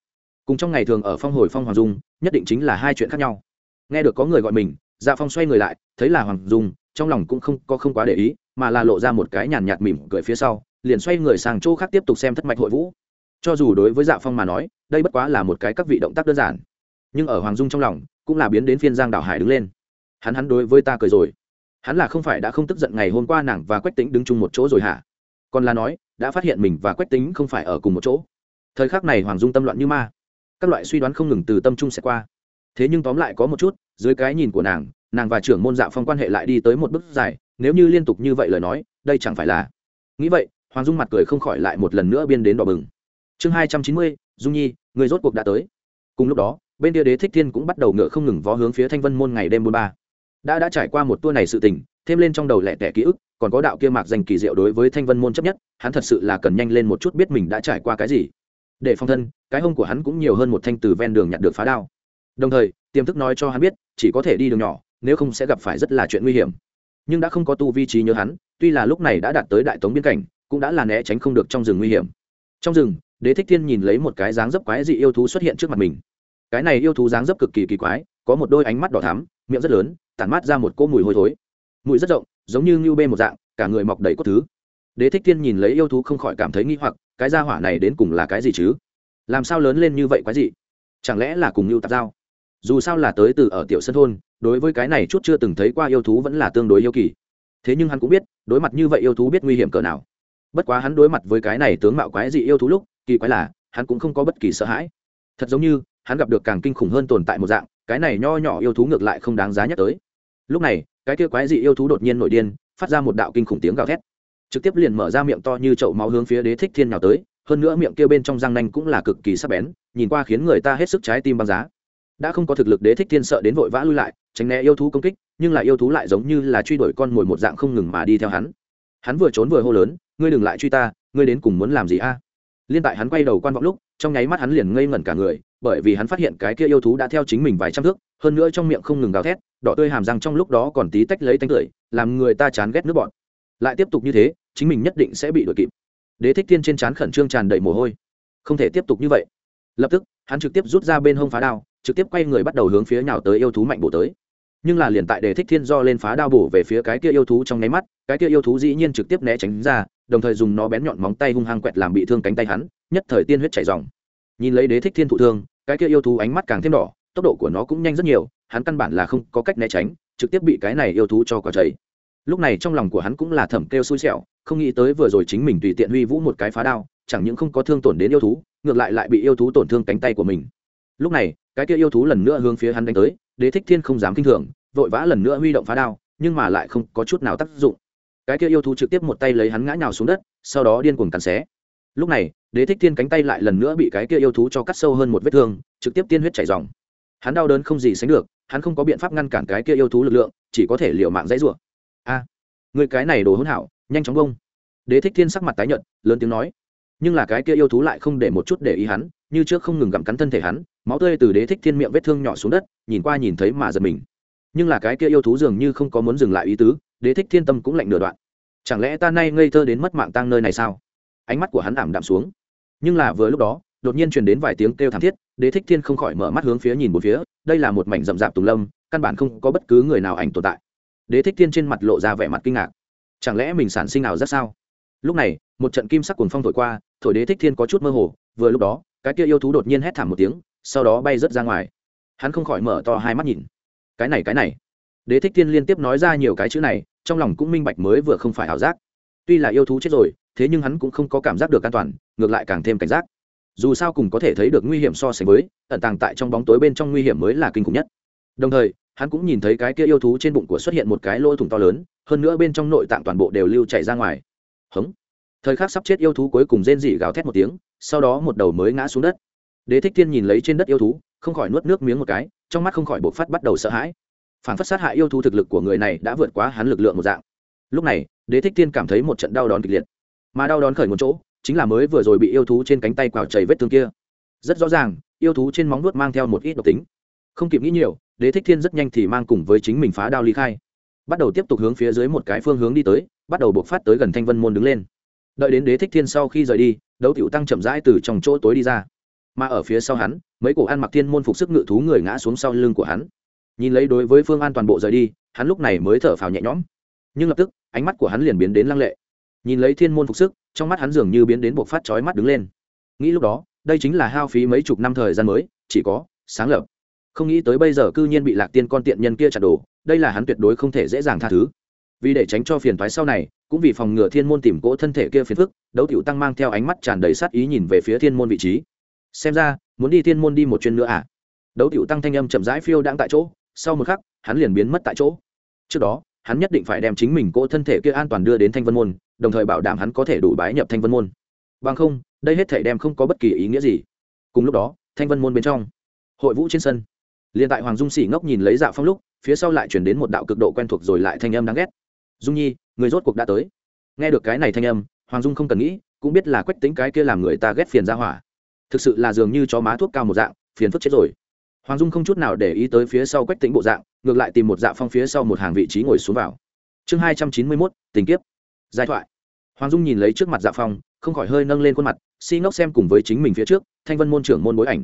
Speaker 1: Cùng trong ngày thường ở phong hồi phong hoàng dung, nhất định chính là hai chuyện khác nhau. Nghe được có người gọi mình dạ phong xoay người lại, thấy là hoàng dung, trong lòng cũng không có không quá để ý, mà là lộ ra một cái nhàn nhạt mỉm cười phía sau, liền xoay người sang chỗ khác tiếp tục xem thất mạch hội vũ. Cho dù đối với dạ phong mà nói, đây bất quá là một cái các vị động tác đơn giản. Nhưng ở hoàng dung trong lòng, cũng là biến đến phiên giang đảo hải đứng lên. Hắn hắn đối với ta cười rồi hắn là không phải đã không tức giận ngày hôm qua nàng và quách tính đứng chung một chỗ rồi hả? Còn là nói, đã phát hiện mình và quách tính không phải ở cùng một chỗ. Thời khắc này hoàng dung tâm loạn như ma. Các loại suy đoán không ngừng từ tâm trung sẽ qua. Thế nhưng tóm lại có một chút, dưới cái nhìn của nàng nàng và trưởng môn dạ phong quan hệ lại đi tới một bước dài, nếu như liên tục như vậy lời nói, đây chẳng phải là. Nghĩ vậy, hoàng dung mặt cười không khỏi lại một lần nữa biên đến đỏ bừng. Chương hai trăm chín mươi, dung nhi, người rốt cuộc đã tới. Cùng lúc đó, bên kia đế thích thiên cũng bắt đầu ngựa không ngừng vó hướng phía thanh vân môn ngày đêm bôn ba đã đã trải qua một tour này sự tình, thêm lên trong đầu lẻ tẻ ký ức, còn có đạo kia mạc dành kỳ diệu đối với thanh vân môn chấp nhất, hắn thật sự là cần nhanh lên một chút biết mình đã trải qua cái gì. Để phong thân, cái hông của hắn cũng nhiều hơn một thanh từ ven đường nhặt được phá đao. Đồng thời, tiềm thức nói cho hắn biết, chỉ có thể đi đường nhỏ, nếu không sẽ gặp phải rất là chuyện nguy hiểm. Nhưng đã không có tu vi trí nhớ hắn, tuy là lúc này đã đạt tới đại tống biên cảnh, cũng đã là né tránh không được trong rừng nguy hiểm. Trong rừng, đế thích thiên nhìn lấy một cái dáng dấp quái dị yêu thú xuất hiện trước mặt mình cái này yêu thú dáng dấp cực kỳ kỳ quái, có một đôi ánh mắt đỏ thắm, miệng rất lớn, tản mát ra một cỗ mùi hôi thối. Mùi rất rộng, giống như ngưu bê một dạng, cả người mọc đầy cốt thứ. Đế thích thiên nhìn lấy yêu thú không khỏi cảm thấy nghi hoặc, cái gia hỏa này đến cùng là cái gì chứ? Làm sao lớn lên như vậy quái dị? Chẳng lẽ là cùng ngưu tạp giao? Dù sao là tới từ ở tiểu sân thôn, đối với cái này chút chưa từng thấy qua yêu thú vẫn là tương đối yêu kỳ. Thế nhưng hắn cũng biết, đối mặt như vậy yêu thú biết nguy hiểm cỡ nào. Bất quá hắn đối mặt với cái này tướng mạo quái dị yêu thú lúc, kỳ quái là, hắn cũng không có bất kỳ sợ hãi. Thật giống như hắn gặp được càng kinh khủng hơn tồn tại một dạng, cái này nho nhỏ yêu thú ngược lại không đáng giá nhắc tới. Lúc này, cái kia quái dị yêu thú đột nhiên nổi điên, phát ra một đạo kinh khủng tiếng gào thét. Trực tiếp liền mở ra miệng to như chậu máu hướng phía đế thích thiên nhào tới, hơn nữa miệng kia bên trong răng nanh cũng là cực kỳ sắc bén, nhìn qua khiến người ta hết sức trái tim băng giá. Đã không có thực lực đế thích thiên sợ đến vội vã lui lại, tránh né yêu thú công kích, nhưng lại yêu thú lại giống như là truy đuổi con mồi một dạng không ngừng mà đi theo hắn. Hắn vừa trốn vừa hô lớn, ngươi đừng lại truy ta, ngươi đến cùng muốn làm gì a? Liên tại hắn quay đầu quan vọng lúc, trong nháy mắt hắn liền ngây ngẩn cả người bởi vì hắn phát hiện cái kia yêu thú đã theo chính mình vài trăm thước, hơn nữa trong miệng không ngừng gào thét, đỏ tươi hàm răng trong lúc đó còn tí tách lấy tánh cười làm người ta chán ghét nước bọn lại tiếp tục như thế, chính mình nhất định sẽ bị đuổi kịp. Đế thích thiên trên trán khẩn trương tràn đầy mồ hôi. Không thể tiếp tục như vậy. Lập tức, hắn trực tiếp rút ra bên hông phá đao, trực tiếp quay người bắt đầu hướng phía nào tới yêu thú mạnh bổ tới. Nhưng là liền tại Đế thích thiên do lên phá đao bổ về phía cái kia yêu thú trong nháy mắt, cái kia yêu thú dĩ nhiên trực tiếp né tránh ra, đồng thời dùng nó bén nhọn móng tay hung hăng quẹt làm bị thương cánh tay hắn, nhất thời tiên huyết chảy dòng nhìn lấy đế thích thiên thụ thương, cái kia yêu thú ánh mắt càng thêm đỏ, tốc độ của nó cũng nhanh rất nhiều, hắn căn bản là không có cách né tránh, trực tiếp bị cái này yêu thú cho quả chảy lúc này trong lòng của hắn cũng là thầm kêu xui xẻo, không nghĩ tới vừa rồi chính mình tùy tiện huy vũ một cái phá đao, chẳng những không có thương tổn đến yêu thú, ngược lại lại bị yêu thú tổn thương cánh tay của mình. Lúc này, cái kia yêu thú lần nữa hướng phía hắn đánh tới, đế thích thiên không dám kinh thường, vội vã lần nữa huy động phá đao, nhưng mà lại không có chút nào tác dụng. Cái kia yêu thú trực tiếp một tay lấy hắn ngã nhào xuống đất, sau đó điên cuồng cắn xé. Lúc này đế thích thiên cánh tay lại lần nữa bị cái kia yêu thú cho cắt sâu hơn một vết thương, trực tiếp tiên huyết chảy dòng. Hắn đau đớn không gì sánh được, hắn không có biện pháp ngăn cản cái kia yêu thú lực lượng, chỉ có thể liều mạng dãy rủa. A, người cái này đồ hỗn hảo, nhanh chóng bông. Đế thích thiên sắc mặt tái nhợt, lớn tiếng nói. Nhưng là cái kia yêu thú lại không để một chút để ý hắn, như trước không ngừng gặm cắn thân thể hắn, máu tươi từ đế thích thiên miệng vết thương nhỏ xuống đất, nhìn qua nhìn thấy mà giật mình. Nhưng là cái kia yêu thú dường như không có muốn dừng lại ý tứ, đế thích thiên tâm cũng lạnh nửa đoạn. Chẳng lẽ ta nay ngây thơ đến mất mạng tang nơi này sao? Ánh mắt của hắn ảm đạm xuống nhưng là vừa lúc đó, đột nhiên truyền đến vài tiếng kêu thảm thiết, đế thích thiên không khỏi mở mắt hướng phía nhìn một phía, đây là một mảnh rậm rạp tùng lâm, căn bản không có bất cứ người nào ảnh tồn tại. Đế thích thiên trên mặt lộ ra vẻ mặt kinh ngạc. Chẳng lẽ mình sản sinh nào rất sao? Lúc này, một trận kim sắc cuồng phong thổi qua, thổi đế thích thiên có chút mơ hồ, vừa lúc đó, cái kia yêu thú đột nhiên hét thảm một tiếng, sau đó bay rớt ra ngoài. Hắn không khỏi mở to hai mắt nhìn. Cái này cái này. Đế thích thiên liên tiếp nói ra nhiều cái chữ này, trong lòng cũng minh bạch mới vừa không phải ảo giác. Tuy là yêu thú chết rồi thế nhưng hắn cũng không có cảm giác được an toàn, ngược lại càng thêm cảnh giác. Dù sao cùng có thể thấy được nguy hiểm so sánh với, ẩn tàng tại trong bóng tối bên trong nguy hiểm mới là kinh khủng nhất. Đồng thời, hắn cũng nhìn thấy cái kia yêu thú trên bụng của xuất hiện một cái lỗ thủng to lớn, hơn nữa bên trong nội tạng toàn bộ đều lưu chảy ra ngoài. Hống. Thời khắc sắp chết yêu thú cuối cùng rên rỉ gào thét một tiếng, sau đó một đầu mới ngã xuống đất. Đế thích thiên nhìn lấy trên đất yêu thú, không khỏi nuốt nước miếng một cái, trong mắt không khỏi bộc phát bắt đầu sợ hãi. Phản phất sát hại yêu thú thực lực của người này đã vượt quá hắn lực lượng một dạng. Lúc này, đế thích thiên cảm thấy một trận đau đón kịch liệt mà đau đón khởi một chỗ chính là mới vừa rồi bị yêu thú trên cánh tay quào chảy vết thương kia. Rất rõ ràng, yêu thú trên móng nuốt mang theo một ít độc tính. Không kịp nghĩ nhiều, đế thích thiên rất nhanh thì mang cùng với chính mình phá đao ly khai. Bắt đầu tiếp tục hướng phía dưới một cái phương hướng đi tới, bắt đầu buộc phát tới gần thanh vân môn đứng lên. Đợi đến đế thích thiên sau khi rời đi, đấu tiểu tăng chậm rãi từ trong chỗ tối đi ra. Mà ở phía sau hắn, mấy cổ ăn mặc thiên môn phục sức ngự thú người ngã xuống sau lưng của hắn. Nhìn lấy đối với phương an toàn bộ rời đi, hắn lúc này mới thở phào nhẹ nhõm. Nhưng lập tức, ánh mắt của hắn liền biến đến lăng lệ nhìn lấy thiên môn phục sức, trong mắt hắn dường như biến đến buộc phát chói mắt đứng lên. Nghĩ lúc đó, đây chính là hao phí mấy chục năm thời gian mới, chỉ có sáng lập. Không nghĩ tới bây giờ cư nhiên bị lạc tiên con tiện nhân kia chặt đồ đây là hắn tuyệt đối không thể dễ dàng tha thứ. Vì để tránh cho phiền thoái sau này, cũng vì phòng ngừa thiên môn tìm cỗ thân thể kia phiền phức, đấu tiểu tăng mang theo ánh mắt tràn đầy sát ý nhìn về phía thiên môn vị trí. Xem ra, muốn đi thiên môn đi một chuyến nữa à? Đấu tiểu tăng thanh âm chậm rãi phiêu đang tại chỗ, sau một khắc, hắn liền biến mất tại chỗ. Trước đó, hắn nhất định phải đem chính mình cỗ thân thể kia an toàn đưa đến thanh vân môn đồng thời bảo đảm hắn có thể đủ bái nhập thanh vân môn. Bằng không, đây hết thể đem không có bất kỳ ý nghĩa gì. Cùng lúc đó, thanh vân môn bên trong, hội vũ trên sân. Liền tại hoàng dung sỉ ngốc nhìn lấy dạ phong lúc, phía sau lại chuyển đến một đạo cực độ quen thuộc rồi lại thanh âm đáng ghét. Dung nhi, người rốt cuộc đã tới. Nghe được cái này thanh âm, hoàng dung không cần nghĩ, cũng biết là quách tính cái kia làm người ta ghét phiền ra hỏa. Thực sự là dường như chó má thuốc cao một dạng, phiền phức chết rồi. Hoàng dung không chút nào để ý tới phía sau quách tính bộ dạng, ngược lại tìm một dạ phong phía sau một hàng vị trí ngồi xuống vào. Chương hai trăm chín mươi mốt, tình kiếp giai thoại. Hoàng dung nhìn lấy trước mặt dạ phong, không khỏi hơi nâng lên khuôn mặt, si ngốc xem cùng với chính mình phía trước, thanh vân môn trưởng môn bối ảnh.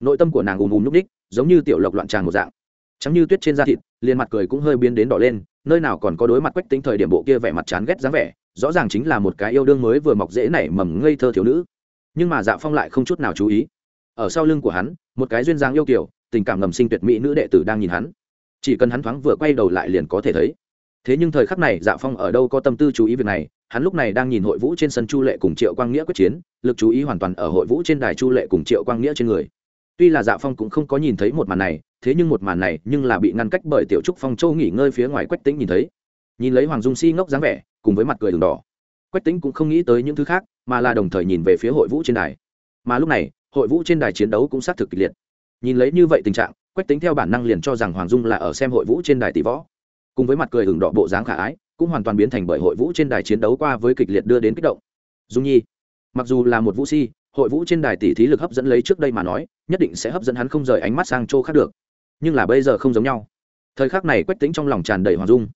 Speaker 1: Nội tâm của nàng ùm ùm núp ních giống như tiểu lộc loạn tràng một dạng. Trắng như tuyết trên da thịt, liền mặt cười cũng hơi biến đến đỏ lên, nơi nào còn có đối mặt quách tính thời điểm bộ kia vẻ mặt chán ghét dáng vẻ, rõ ràng chính là một cái yêu đương mới vừa mọc dễ nảy mầm ngây thơ thiếu nữ. Nhưng mà dạ phong lại không chút nào chú ý. Ở sau lưng của hắn, một cái duyên dáng yêu kiểu tình cảm ngầm sinh tuyệt mỹ nữ đệ tử đang nhìn hắn. Chỉ cần hắn thoáng vừa quay đầu lại liền có thể thấy thế nhưng thời khắc này dạ phong ở đâu có tâm tư chú ý việc này, hắn lúc này đang nhìn hội vũ trên sân chu lệ cùng triệu quang nghĩa quyết chiến, lực chú ý hoàn toàn ở hội vũ trên đài chu lệ cùng triệu quang nghĩa trên người. Tuy là dạ phong cũng không có nhìn thấy một màn này, thế nhưng một màn này nhưng là bị ngăn cách bởi tiểu trúc phong châu nghỉ ngơi phía ngoài quách tính nhìn thấy. Nhìn lấy hoàng dung si ngốc dáng vẻ, cùng với mặt cười đường đỏ. Quách tính cũng không nghĩ tới những thứ khác, mà là đồng thời nhìn về phía hội vũ trên đài. Mà lúc này, hội vũ trên đài chiến đấu cũng xác thực kịch liệt. Nhìn lấy như vậy tình trạng, quách tính theo bản năng liền cho rằng hoàng dung là ở xem hội vũ trên đài tỷ võ cùng với mặt cười hừng đỏ bộ dáng khả ái, cũng hoàn toàn biến thành bởi hội vũ trên đài chiến đấu qua với kịch liệt đưa đến kích động. Dung nhi, mặc dù là một vũ si, hội vũ trên đài tỷ thí lực hấp dẫn lấy trước đây mà nói, nhất định sẽ hấp dẫn hắn không rời ánh mắt sang chỗ khác được. Nhưng là bây giờ không giống nhau. Thời khắc này quách tính trong lòng tràn đầy hoàng dung.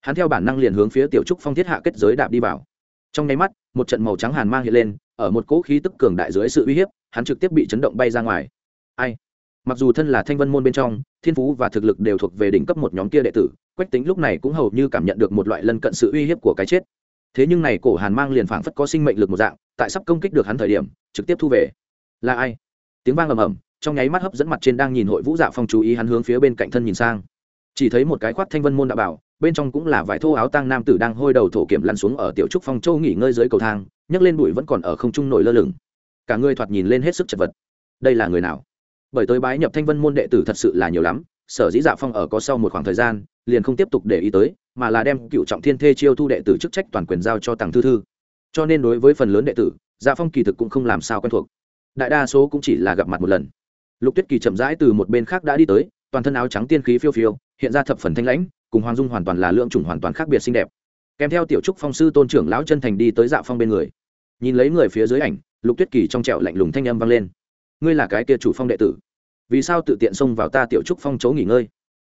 Speaker 1: Hắn theo bản năng liền hướng phía tiểu trúc phong thiết hạ kết giới đạp đi vào. Trong nháy mắt, một trận màu trắng hàn mang hiện lên, ở một cỗ khí tức cường đại dưới sự uy hiếp, hắn trực tiếp bị chấn động bay ra ngoài. Ai? Mặc dù thân là thanh vân môn bên trong, thiên phú và thực lực đều thuộc về đỉnh cấp một nhóm kia đệ tử quách tính lúc này cũng hầu như cảm nhận được một loại lân cận sự uy hiếp của cái chết. Thế nhưng này cổ hàn mang liền phảng phất có sinh mệnh lực một dạng, tại sắp công kích được hắn thời điểm, trực tiếp thu về. Là ai? Tiếng vang ầm ầm, trong nháy mắt hấp dẫn mặt trên đang nhìn hội vũ dạ phong chú ý hắn hướng phía bên cạnh thân nhìn sang. Chỉ thấy một cái khoác thanh vân môn đạo bảo, bên trong cũng là vải thô áo tang nam tử đang hôi đầu thổ kiểm lăn xuống ở tiểu trúc phong châu nghỉ ngơi dưới cầu thang, nhấc lên bụi vẫn còn ở không trung nổi lơ lửng. Cả người thoạt nhìn lên hết sức chật vật. Đây là người nào? Bởi tới bái nhập thanh vân môn đệ tử thật sự là nhiều lắm, sở dĩ dạ phong ở có sau một khoảng thời gian liền không tiếp tục để ý tới, mà là đem cựu trọng thiên thê chiêu thu đệ tử chức trách toàn quyền giao cho tàng thư thư. Cho nên đối với phần lớn đệ tử dạ phong kỳ thực cũng không làm sao quen thuộc. Đại đa số cũng chỉ là gặp mặt một lần. Lục tuyết kỳ chậm rãi từ một bên khác đã đi tới, toàn thân áo trắng tiên khí phiêu phiêu, hiện ra thập phần thanh lãnh, cùng hoàng dung hoàn toàn là lượng chủng hoàn toàn khác biệt xinh đẹp. Kèm theo tiểu trúc phong sư tôn trưởng lão chân thành đi tới dạ phong bên người. Nhìn lấy người phía dưới ảnh, lục tuyết kỳ trong trẹo lạnh lùng thanh âm vang lên. Ngươi là cái kia chủ phong đệ tử. Vì sao tự tiện xông vào ta tiểu trúc phong chỗ nghỉ ngơi?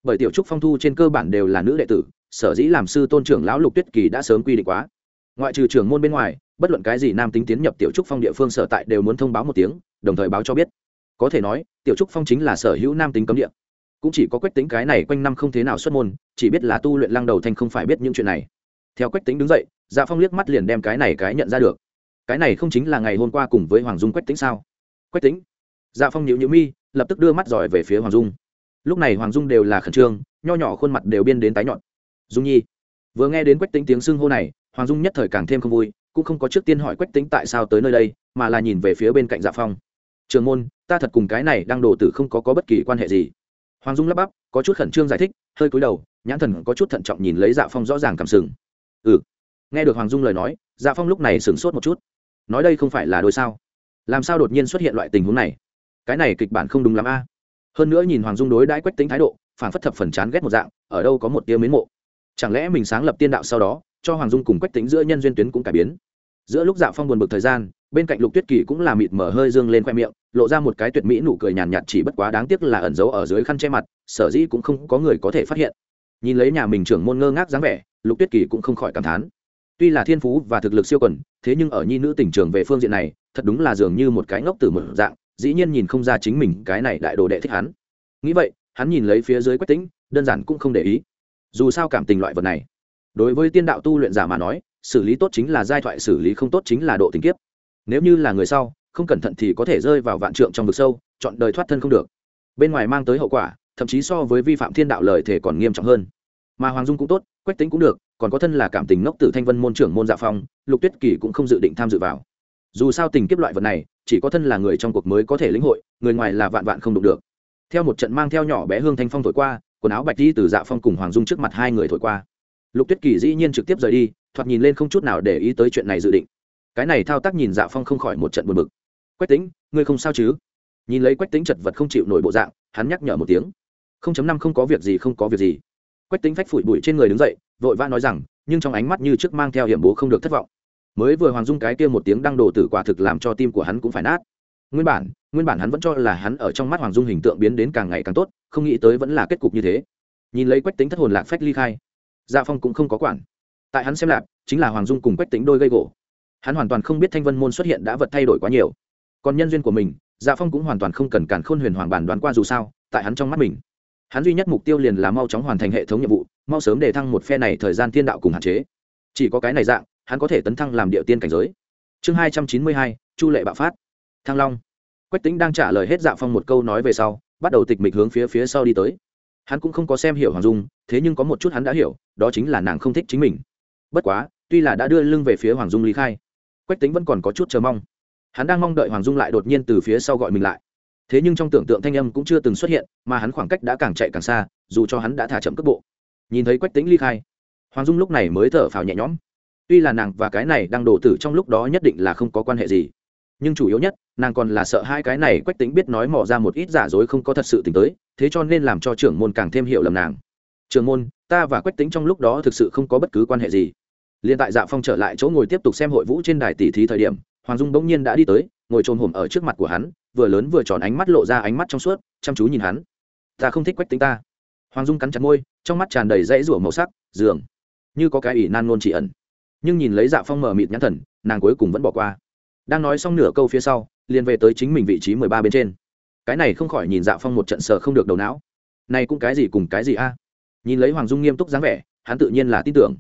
Speaker 1: Bởi tiểu trúc phong thu trên cơ bản đều là nữ đệ tử, sở dĩ làm sư tôn trưởng lão lục tuyết kỳ đã sớm quy định quá. Ngoại trừ trưởng môn bên ngoài, bất luận cái gì nam tính tiến nhập tiểu trúc phong địa phương sở tại đều muốn thông báo một tiếng, đồng thời báo cho biết. Có thể nói, tiểu trúc phong chính là sở hữu nam tính cấm địa. Cũng chỉ có quách tính cái này quanh năm không thế nào xuất môn, chỉ biết là tu luyện lăng đầu thanh không phải biết những chuyện này. Theo quách tính đứng dậy dạ phong liếc mắt liền đem cái này cái nhận ra được. Cái này không chính là ngày hôm qua cùng với hoàng dung quách tính sao? Quách tính dạ phong nhịu nhịu mi, lập tức đưa mắt giỏi về phía hoàng dung lúc này hoàng dung đều là khẩn trương nho nhỏ khuôn mặt đều biên đến tái nhọn. Dung nhi vừa nghe đến quách tính tiếng xưng hô này hoàng dung nhất thời càng thêm không vui cũng không có trước tiên hỏi quách tính tại sao tới nơi đây mà là nhìn về phía bên cạnh dạ phong. Trường môn ta thật cùng cái này đang đồ tử không có, có bất kỳ quan hệ gì. Hoàng dung lắp bắp có chút khẩn trương giải thích hơi cúi đầu nhãn thần có chút thận trọng nhìn lấy dạ phong rõ ràng cảm sừng. Ừ. Nghe được hoàng dung lời nói dạ phong lúc này sửng sốt một chút. Nói đây không phải là đôi sao? Làm sao đột nhiên xuất hiện loại tình huống này? Cái này kịch bản không đúng lắm a hơn nữa nhìn hoàng dung đối đãi quách tính thái độ phản phất thập phần chán ghét một dạng, ở đâu có một tia mến mộ. Chẳng lẽ mình sáng lập tiên đạo sau đó, cho hoàng dung cùng quách tính giữa nhân duyên tuyến cũng cải biến? Giữa lúc dạo phong buồn bực thời gian, bên cạnh lục tuyết kỳ cũng là mịt mở hơi dương lên khoe miệng, lộ ra một cái tuyệt mỹ nụ cười nhàn nhạt chỉ bất quá đáng tiếc là ẩn giấu ở dưới khăn che mặt, sở dĩ cũng không có người có thể phát hiện. Nhìn lấy nhà mình trưởng môn ngơ ngác dáng vẻ, lục tuyết kỳ cũng không khỏi cảm thán. Tuy là thiên phú và thực lực siêu quần, thế nhưng ở nhi nữ tỉnh trường về phương diện này, thật đúng là dường như một cái ngốc từ một dạng dĩ nhiên nhìn không ra chính mình cái này đại đồ đệ thích hắn. Nghĩ vậy, hắn nhìn lấy phía dưới quách tĩnh, đơn giản cũng không để ý. Dù sao cảm tình loại vật này, đối với tiên đạo tu luyện giả mà nói, xử lý tốt chính là giai thoại, xử lý không tốt chính là độ tình kiếp. Nếu như là người sau, không cẩn thận thì có thể rơi vào vạn trượng trong vực sâu, chọn đời thoát thân không được. Bên ngoài mang tới hậu quả, thậm chí so với vi phạm thiên đạo lời thể còn nghiêm trọng hơn. Mà hoàng dung cũng tốt, quách tính cũng được, còn có thân là cảm tình ngốc tử thanh vân môn trưởng môn dạ phong, lục tuyết kỳ cũng không dự định tham dự vào. Dù sao tình kiếp loại vật này chỉ có thân là người trong cuộc mới có thể lĩnh hội, người ngoài là vạn vạn không đụng được. Theo một trận mang theo nhỏ bé hương thanh phong thổi qua, quần áo bạch đi từ dạ phong cùng hoàng dung trước mặt hai người thổi qua. Lục tuyết kỳ dĩ nhiên trực tiếp rời đi, thoạt nhìn lên không chút nào để ý tới chuyện này dự định. Cái này thao tác nhìn dạ phong không khỏi một trận buồn bực. Quách tính ngươi không sao chứ? Nhìn lấy quách tính chật vật không chịu nổi bộ dạng, hắn nhắc nhở một tiếng. Không chấm năm không có việc gì, không có việc gì. Quách tính phách phủi bụi trên người đứng dậy, vội vã nói rằng, nhưng trong ánh mắt như trước mang theo hiểm bố không được thất vọng mới vừa hoàng dung cái kia một tiếng đăng đồ tử quả thực làm cho tim của hắn cũng phải nát. Nguyên bản nguyên bản hắn vẫn cho là hắn ở trong mắt hoàng dung hình tượng biến đến càng ngày càng tốt, không nghĩ tới vẫn là kết cục như thế. Nhìn lấy quách tính thất hồn lạc phách ly khai gia dạ phong cũng không có quản. Tại hắn xem lạc, chính là hoàng dung cùng quách tính đôi gây gỗ. Hắn hoàn toàn không biết thanh vân môn xuất hiện đã vật thay đổi quá nhiều. Còn nhân duyên của mình gia dạ phong cũng hoàn toàn không cần cản khôn huyền hoàng bản đoán qua dù sao, tại hắn trong mắt mình. Hắn duy nhất mục tiêu liền là mau chóng hoàn thành hệ thống nhiệm vụ, mau sớm để thăng một phe này thời gian thiên đạo cùng hạn chế. Chỉ có cái này dạng hắn có thể tấn thăng làm địa tiên cảnh giới. Chương hai trăm chín mươi hai, chu lệ bạo phát. Thăng long. Quách tính đang trả lời hết dạ phong một câu nói về sau, bắt đầu tịch mịch hướng phía phía sau đi tới. Hắn cũng không có xem hiểu hoàng dung, thế nhưng có một chút hắn đã hiểu, đó chính là nàng không thích chính mình. Bất quá, tuy là đã đưa lưng về phía hoàng dung lý khai, quách tính vẫn còn có chút chờ mong. Hắn đang mong đợi hoàng dung lại đột nhiên từ phía sau gọi mình lại. Thế nhưng trong tưởng tượng thanh âm cũng chưa từng xuất hiện, mà hắn khoảng cách đã càng chạy càng xa, dù cho hắn đã thả chậm cước bộ. Nhìn thấy quách tính ly khai, hoàng dung lúc này mới thở phào nhẹ nhõm tuy là nàng và cái này đang đổ tử trong lúc đó nhất định là không có quan hệ gì. Nhưng chủ yếu nhất, nàng còn là sợ hai cái này quách tính biết nói mỏ ra một ít giả dối không có thật sự tính tới, thế cho nên làm cho trưởng môn càng thêm hiểu lầm nàng. Trưởng môn, ta và quách tính trong lúc đó thực sự không có bất cứ quan hệ gì. Liên tại dạ phong trở lại chỗ ngồi tiếp tục xem hội vũ trên đài tỷ thí thời điểm, hoàng dung bỗng nhiên đã đi tới, ngồi trôn hổm ở trước mặt của hắn, vừa lớn vừa tròn ánh mắt lộ ra ánh mắt trong suốt, chăm chú nhìn hắn. Ta không thích quách tính ta. Hoàng dung cắn chặt môi, trong mắt tràn đầy dãy rủa màu sắc giường như có cái ỷ nan ngôn chỉ ẩn nhưng nhìn lấy dạ phong mở mịt nhãn thần, nàng cuối cùng vẫn bỏ qua. Đang nói xong nửa câu phía sau, liền về tới chính mình vị trí mười ba bên trên. Cái này không khỏi nhìn dạ phong một trận sờ không được đầu não. Này cũng cái gì cùng cái gì a? Nhìn lấy hoàng dung nghiêm túc dáng vẻ, hắn tự nhiên là tin tưởng.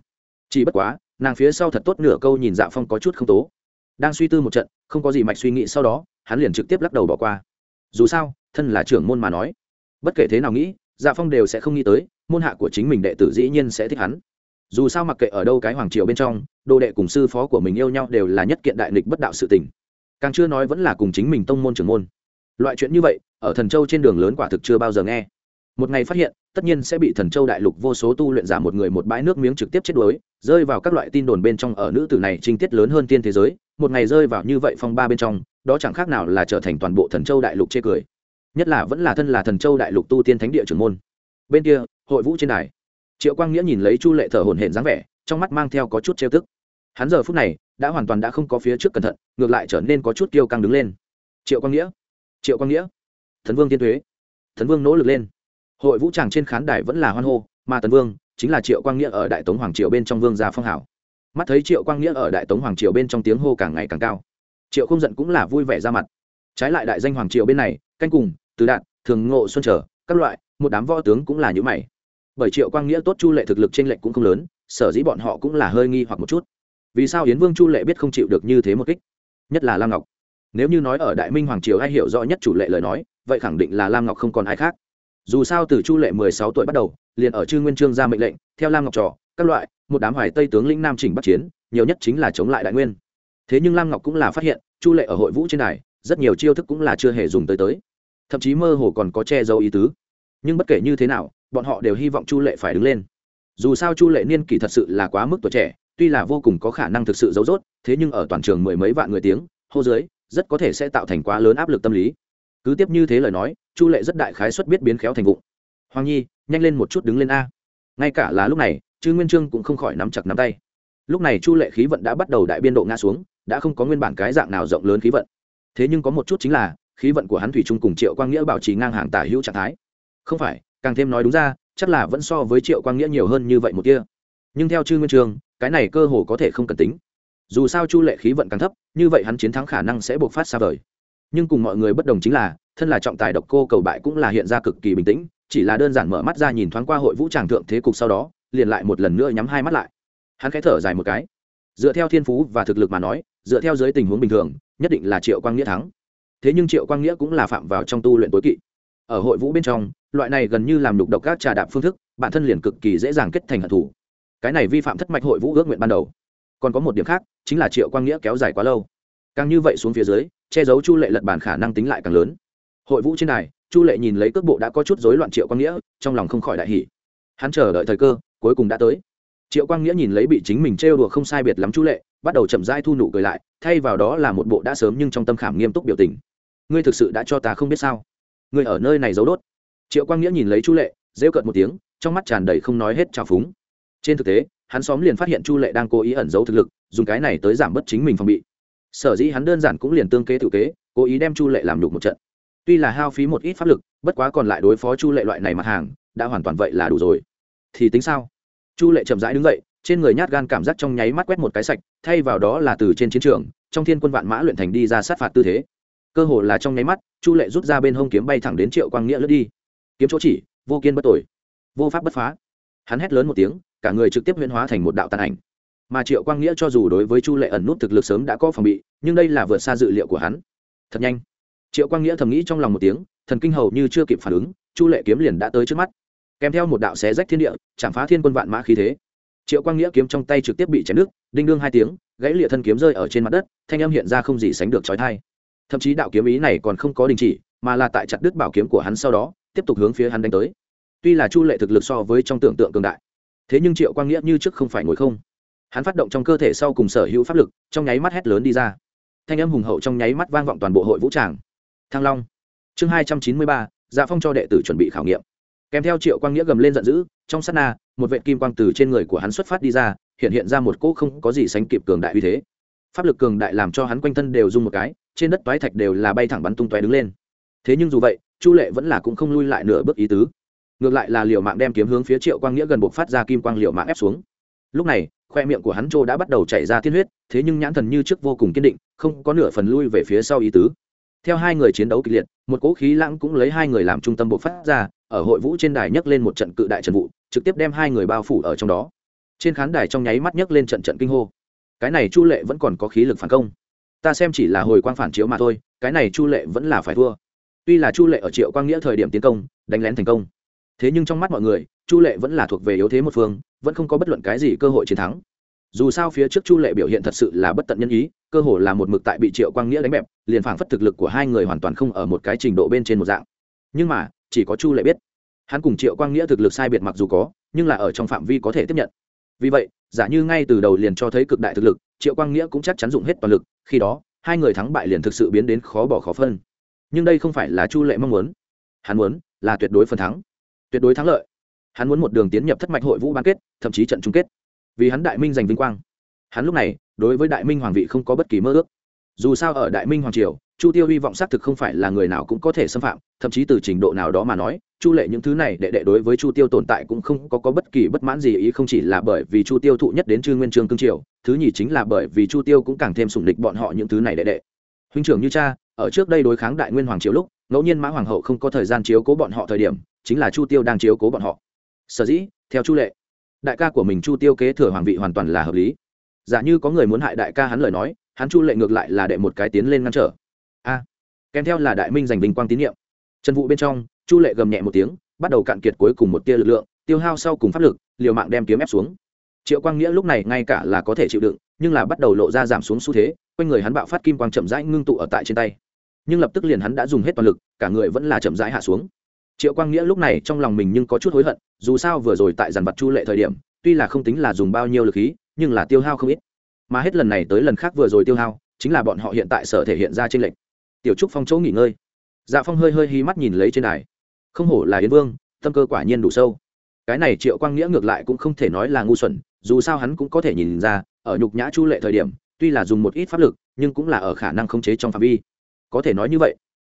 Speaker 1: Chỉ bất quá, nàng phía sau thật tốt nửa câu nhìn dạ phong có chút không tố. Đang suy tư một trận, không có gì mạch suy nghĩ sau đó, hắn liền trực tiếp lắc đầu bỏ qua. Dù sao, thân là trưởng môn mà nói, bất kể thế nào nghĩ dạ phong đều sẽ không nghĩ tới, môn hạ của chính mình đệ tử dĩ nhiên sẽ thích hắn dù sao mặc kệ ở đâu cái hoàng triều bên trong, đồ đệ cùng sư phó của mình yêu nhau đều là nhất kiện đại nghịch bất đạo sự tình. Càng chưa nói vẫn là cùng chính mình tông môn trưởng môn. Loại chuyện như vậy, ở thần châu trên đường lớn quả thực chưa bao giờ nghe. Một ngày phát hiện, tất nhiên sẽ bị thần châu đại lục vô số tu luyện giả một người một bãi nước miếng trực tiếp chết đuối, rơi vào các loại tin đồn bên trong ở nữ tử này trinh tiết lớn hơn tiên thế giới, một ngày rơi vào như vậy phong ba bên trong, đó chẳng khác nào là trở thành toàn bộ thần châu đại lục chê cười. Nhất là vẫn là thân là thần châu đại lục tu tiên thánh địa trưởng môn. Bên kia, hội vũ trên đài triệu quang nghĩa nhìn lấy chu lệ thở hổn hển dáng vẻ, trong mắt mang theo có chút trêu tức. Hắn giờ phút này đã hoàn toàn đã không có phía trước cẩn thận, ngược lại trở nên có chút kiêu căng đứng lên. Triệu quang nghĩa, triệu quang nghĩa, thần vương tiên thuế thần vương nỗ lực lên. Hội vũ tràng trên khán đài vẫn là hoan hô, mà tần vương chính là triệu quang nghĩa ở đại tống hoàng triều bên trong vương gia phong hảo. Mắt thấy triệu quang nghĩa ở đại tống hoàng triều bên trong tiếng hô càng ngày càng cao. Triệu không giận cũng là vui vẻ ra mặt. Trái lại đại danh hoàng triều bên này, canh cùng, từ đạn thường ngộ, xuân trở, các loại, một đám võ tướng cũng là những mày bởi triệu quang nghĩa tốt chu lệ thực lực trên lệnh cũng không lớn, sở dĩ bọn họ cũng là hơi nghi hoặc một chút. Vì sao yến vương chu lệ biết không chịu được như thế một kích? Nhất là lam ngọc. Nếu như nói ở đại minh hoàng triều ai hiểu rõ nhất chủ lệ lời nói, vậy khẳng định là lam ngọc không còn ai khác. Dù sao từ chu lệ mười sáu tuổi bắt đầu, liền ở chư nguyên trương ra mệnh lệnh, theo lam ngọc trò, các loại, một đám hoài tây tướng lĩnh nam chỉnh bắc chiến, nhiều nhất chính là chống lại đại nguyên. Thế nhưng lam ngọc cũng là phát hiện, chu lệ ở hội vũ trên này rất nhiều chiêu thức cũng là chưa hề dùng tới tới. Thậm chí mơ hồ còn có che giấu ý tứ. Nhưng bất kể như thế nào bọn họ đều hy vọng chu lệ phải đứng lên. Dù sao chu lệ niên kỷ thật sự là quá mức tuổi trẻ, tuy là vô cùng có khả năng thực sự giấu rốt, thế nhưng ở toàn trường mười mấy vạn người tiếng, hô dưới, rất có thể sẽ tạo thành quá lớn áp lực tâm lý. Cứ tiếp như thế lời nói, chu lệ rất đại khái xuất biết biến khéo thành vụng hoàng nhi, nhanh lên một chút đứng lên a. Ngay cả là lúc này chư nguyên trương cũng không khỏi nắm chặt nắm tay. Lúc này chu lệ khí vận đã bắt đầu đại biên độ ngã xuống, đã không có nguyên bản cái dạng nào rộng lớn khí vận. Thế nhưng có một chút chính là, khí vận của hắn thủy trung cùng triệu quang nghĩa bảo trì ngang hàng tả hữu trạng thái. Không phải càng thêm nói đúng ra, chắc là vẫn so với triệu quang nghĩa nhiều hơn như vậy một kia. Nhưng theo chư nguyên trường, cái này cơ hồ có thể không cần tính. Dù sao chu lệ khí vận càng thấp, như vậy hắn chiến thắng khả năng sẽ buộc phát xa vời. Nhưng cùng mọi người bất đồng chính là, thân là trọng tài độc cô cầu bại cũng là hiện ra cực kỳ bình tĩnh, chỉ là đơn giản mở mắt ra nhìn thoáng qua hội vũ tràng thượng thế cục sau đó, liền lại một lần nữa nhắm hai mắt lại. Hắn khẽ thở dài một cái. Dựa theo thiên phú và thực lực mà nói, dựa theo dưới tình huống bình thường, nhất định là triệu quang nghĩa thắng. Thế nhưng triệu quang nghĩa cũng là phạm vào trong tu luyện tối kỵ ở hội vũ bên trong, loại này gần như làm nhục độc các trà đạp phương thức, bản thân liền cực kỳ dễ dàng kết thành hận thủ cái này vi phạm thất mạch hội vũ ước nguyện ban đầu. Còn có một điểm khác, chính là triệu quang nghĩa kéo dài quá lâu. Càng như vậy xuống phía dưới, che giấu chu lệ lật bản khả năng tính lại càng lớn. Hội vũ trên này chu lệ nhìn lấy cước bộ đã có chút rối loạn triệu quang nghĩa, trong lòng không khỏi đại hỉ. Hắn chờ đợi thời cơ, cuối cùng đã tới. Triệu quang nghĩa nhìn lấy bị chính mình trêu đùa không sai biệt lắm chu lệ, bắt đầu chậm rãi thu nụ cười lại, thay vào đó là một bộ đã sớm nhưng trong tâm khảm nghiêm túc biểu tình. Ngươi thực sự đã cho ta không biết sao? Người ở nơi này giấu đốt. Triệu quang nghĩa nhìn lấy chu lệ, rêu cợt một tiếng, trong mắt tràn đầy không nói hết trào phúng. Trên thực tế, hắn xóm liền phát hiện chu lệ đang cố ý ẩn giấu thực lực, dùng cái này tới giảm bớt chính mình phòng bị. Sở dĩ hắn đơn giản cũng liền tương kế tự kế, cố ý đem chu lệ làm đục một trận. Tuy là hao phí một ít pháp lực, bất quá còn lại đối phó chu lệ loại này mặt hàng, đã hoàn toàn vậy là đủ rồi. Thì tính sao? Chu lệ chậm rãi đứng dậy, trên người nhát gan cảm giác trong nháy mắt quét một cái sạch, thay vào đó là từ trên chiến trường, trong thiên quân vạn mã luyện thành đi ra sát phạt tư thế cơ hồ là trong nháy mắt, chu lệ rút ra bên hông kiếm bay thẳng đến triệu quang nghĩa lướt đi. Kiếm chỗ chỉ, vô kiên bất tội, vô pháp bất phá. Hắn hét lớn một tiếng, cả người trực tiếp huyễn hóa thành một đạo tàn ảnh. Mà triệu quang nghĩa cho dù đối với chu lệ ẩn nút thực lực sớm đã có phòng bị, nhưng đây là vượt xa dự liệu của hắn. Thật nhanh. Triệu quang nghĩa thầm nghĩ trong lòng một tiếng, thần kinh hầu như chưa kịp phản ứng, chu lệ kiếm liền đã tới trước mắt. Kèm theo một đạo xé rách thiên địa, chạm phá thiên quân vạn mã khí thế. Triệu quang nghĩa kiếm trong tay trực tiếp bị chém nước đinh đương hai tiếng, gãy lịa thân kiếm rơi ở trên mặt đất, thanh âm hiện ra không gì sánh được trói thai thậm chí đạo kiếm ý này còn không có đình chỉ, mà là tại chặt đứt bảo kiếm của hắn sau đó, tiếp tục hướng phía hắn đánh tới. Tuy là chu lệ thực lực so với trong tưởng tượng cường đại, thế nhưng triệu quang nghĩa như trước không phải ngồi không. Hắn phát động trong cơ thể sau cùng sở hữu pháp lực, trong nháy mắt hét lớn đi ra. Thanh âm hùng hậu trong nháy mắt vang vọng toàn bộ hội vũ tràng. Thăng long. Chương hai trăm chín mươi ba dạ phong cho đệ tử chuẩn bị khảo nghiệm. Kèm theo triệu quang nghĩa gầm lên giận dữ, trong sát na, một vệ kim quang từ trên người của hắn xuất phát đi ra, hiện hiện ra một cỗ không có gì sánh kịp cường đại uy thế. Pháp lực cường đại làm cho hắn quanh thân đều rung một cái trên đất toái thạch đều là bay thẳng bắn tung toé đứng lên. Thế nhưng dù vậy, chu lệ vẫn là cũng không lui lại nửa bước ý tứ. Ngược lại là liều mạng đem kiếm hướng phía triệu quang nghĩa gần buộc phát ra kim quang liều mạng ép xuống. Lúc này, khoe miệng của hắn trô đã bắt đầu chảy ra tiên huyết, thế nhưng nhãn thần như trước vô cùng kiên định, không có nửa phần lui về phía sau ý tứ. Theo hai người chiến đấu kịch liệt, một cỗ khí lãng cũng lấy hai người làm trung tâm buộc phát ra, ở hội vũ trên đài nhấc lên một trận cự đại trần vụ, trực tiếp đem hai người bao phủ ở trong đó. Trên khán đài trong nháy mắt nhấc lên trận trận kinh hô. Cái này chu lệ vẫn còn có khí lực phản công ta xem chỉ là hồi quang phản chiếu mà thôi, cái này chu lệ vẫn là phải thua. Tuy là chu lệ ở triệu quang nghĩa thời điểm tiến công, đánh lén thành công. Thế nhưng trong mắt mọi người, chu lệ vẫn là thuộc về yếu thế một phương, vẫn không có bất luận cái gì cơ hội chiến thắng. Dù sao phía trước chu lệ biểu hiện thật sự là bất tận nhân ý, cơ hồ là một mực tại bị triệu quang nghĩa đánh bẹp, liền phảng phất thực lực của hai người hoàn toàn không ở một cái trình độ bên trên một dạng. Nhưng mà, chỉ có chu lệ biết. Hắn cùng triệu quang nghĩa thực lực sai biệt mặc dù có, nhưng là ở trong phạm vi có thể tiếp nhận vì vậy, giả như ngay từ đầu liền cho thấy cực đại thực lực, triệu quang nghĩa cũng chắc chắn dùng hết toàn lực, khi đó, hai người thắng bại liền thực sự biến đến khó bỏ khó phân. Nhưng đây không phải là chu lệ mong muốn. Hắn muốn là tuyệt đối phần thắng, tuyệt đối thắng lợi. Hắn muốn một đường tiến nhập thất mạch hội vũ bán kết, thậm chí trận chung kết. Vì hắn đại minh giành vinh quang. Hắn lúc này, đối với đại minh hoàng vị không có bất kỳ mơ ước dù sao ở đại minh hoàng triều chu tiêu hy vọng xác thực không phải là người nào cũng có thể xâm phạm thậm chí từ trình độ nào đó mà nói chu lệ những thứ này đệ đệ đối với chu tiêu tồn tại cũng không có, có bất kỳ bất mãn gì ý không chỉ là bởi vì chu tiêu thụ nhất đến chư nguyên trương cương triều thứ nhì chính là bởi vì chu tiêu cũng càng thêm sủng địch bọn họ những thứ này đệ đệ. Huynh trưởng như cha ở trước đây đối kháng đại nguyên hoàng triều lúc ngẫu nhiên mã hoàng hậu không có thời gian chiếu cố bọn họ thời điểm chính là chu tiêu đang chiếu cố bọn họ. Sở dĩ theo chu lệ đại ca của mình chu tiêu kế thừa hoàng vị hoàn toàn là hợp lý. Giả như có người muốn hại đại ca hắn lời nói hắn chu lệ ngược lại là đệ một cái tiến lên ngăn trở. A, kèm theo là đại minh giành vinh quang tín nhiệm. Trần vụ bên trong, chu lệ gầm nhẹ một tiếng, bắt đầu cạn kiệt cuối cùng một tia lực lượng, tiêu hao sau cùng pháp lực, liều mạng đem kiếm ép xuống. Triệu quang nghĩa lúc này ngay cả là có thể chịu đựng, nhưng là bắt đầu lộ ra giảm xuống xu thế, quanh người hắn bạo phát kim quang chậm rãi ngưng tụ ở tại trên tay. Nhưng lập tức liền hắn đã dùng hết toàn lực, cả người vẫn là chậm rãi hạ xuống. Triệu quang nghĩa lúc này trong lòng mình nhưng có chút hối hận, dù sao vừa rồi tại dàn vật chu lệ thời điểm, tuy là không tính là dùng bao nhiêu lực khí, nhưng là tiêu hao không ít mà hết lần này tới lần khác vừa rồi tiêu hao, chính là bọn họ hiện tại sở thể hiện ra trên lệnh tiểu trúc phong chỗ nghỉ ngơi. Dạ phong hơi hơi hí mắt nhìn lấy trên đài. Không hổ là yến vương, tâm cơ quả nhiên đủ sâu. Cái này triệu quang nghĩa ngược lại cũng không thể nói là ngu xuẩn, dù sao hắn cũng có thể nhìn ra, ở nhục nhã chu lệ thời điểm, tuy là dùng một ít pháp lực, nhưng cũng là ở khả năng khống chế trong phạm vi. Có thể nói như vậy.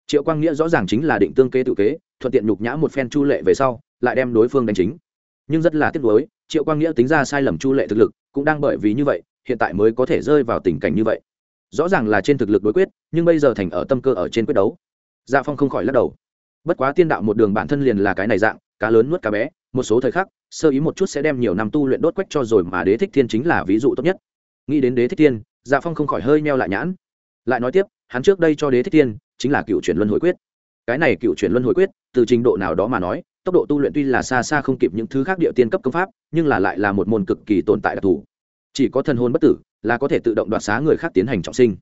Speaker 1: Triệu quang nghĩa rõ ràng chính là định tương kế tự kế, thuận tiện nhục nhã một phen chu lệ về sau, lại đem đối phương đánh chính. Nhưng rất là tiếc nuối, triệu quang nghĩa tính ra sai lầm chu lệ thực lực, cũng đang bởi vì như vậy hiện tại mới có thể rơi vào tình cảnh như vậy. Rõ ràng là trên thực lực đối quyết, nhưng bây giờ thành ở tâm cơ ở trên quyết đấu. Dạ phong không khỏi lắc đầu. Bất quá tiên đạo một đường bản thân liền là cái này dạng, cá lớn nuốt cá bé, một số thời khắc, sơ ý một chút sẽ đem nhiều năm tu luyện đốt quách cho rồi mà đế thích thiên chính là ví dụ tốt nhất. Nghĩ đến đế thích thiên dạ phong không khỏi hơi meo lại nhãn. Lại nói tiếp, hắn trước đây cho đế thích thiên, chính là cựu chuyển luân hồi quyết. Cái này cựu chuyển luân hồi quyết, từ trình độ nào đó mà nói, tốc độ tu luyện tuy là xa xa không kịp những thứ khác địa tiên cấp công pháp, nhưng là lại là một môn cực kỳ tồn tại đặc thù chỉ có thần hồn bất tử là có thể tự động đoạt xá người khác tiến hành trọng sinh.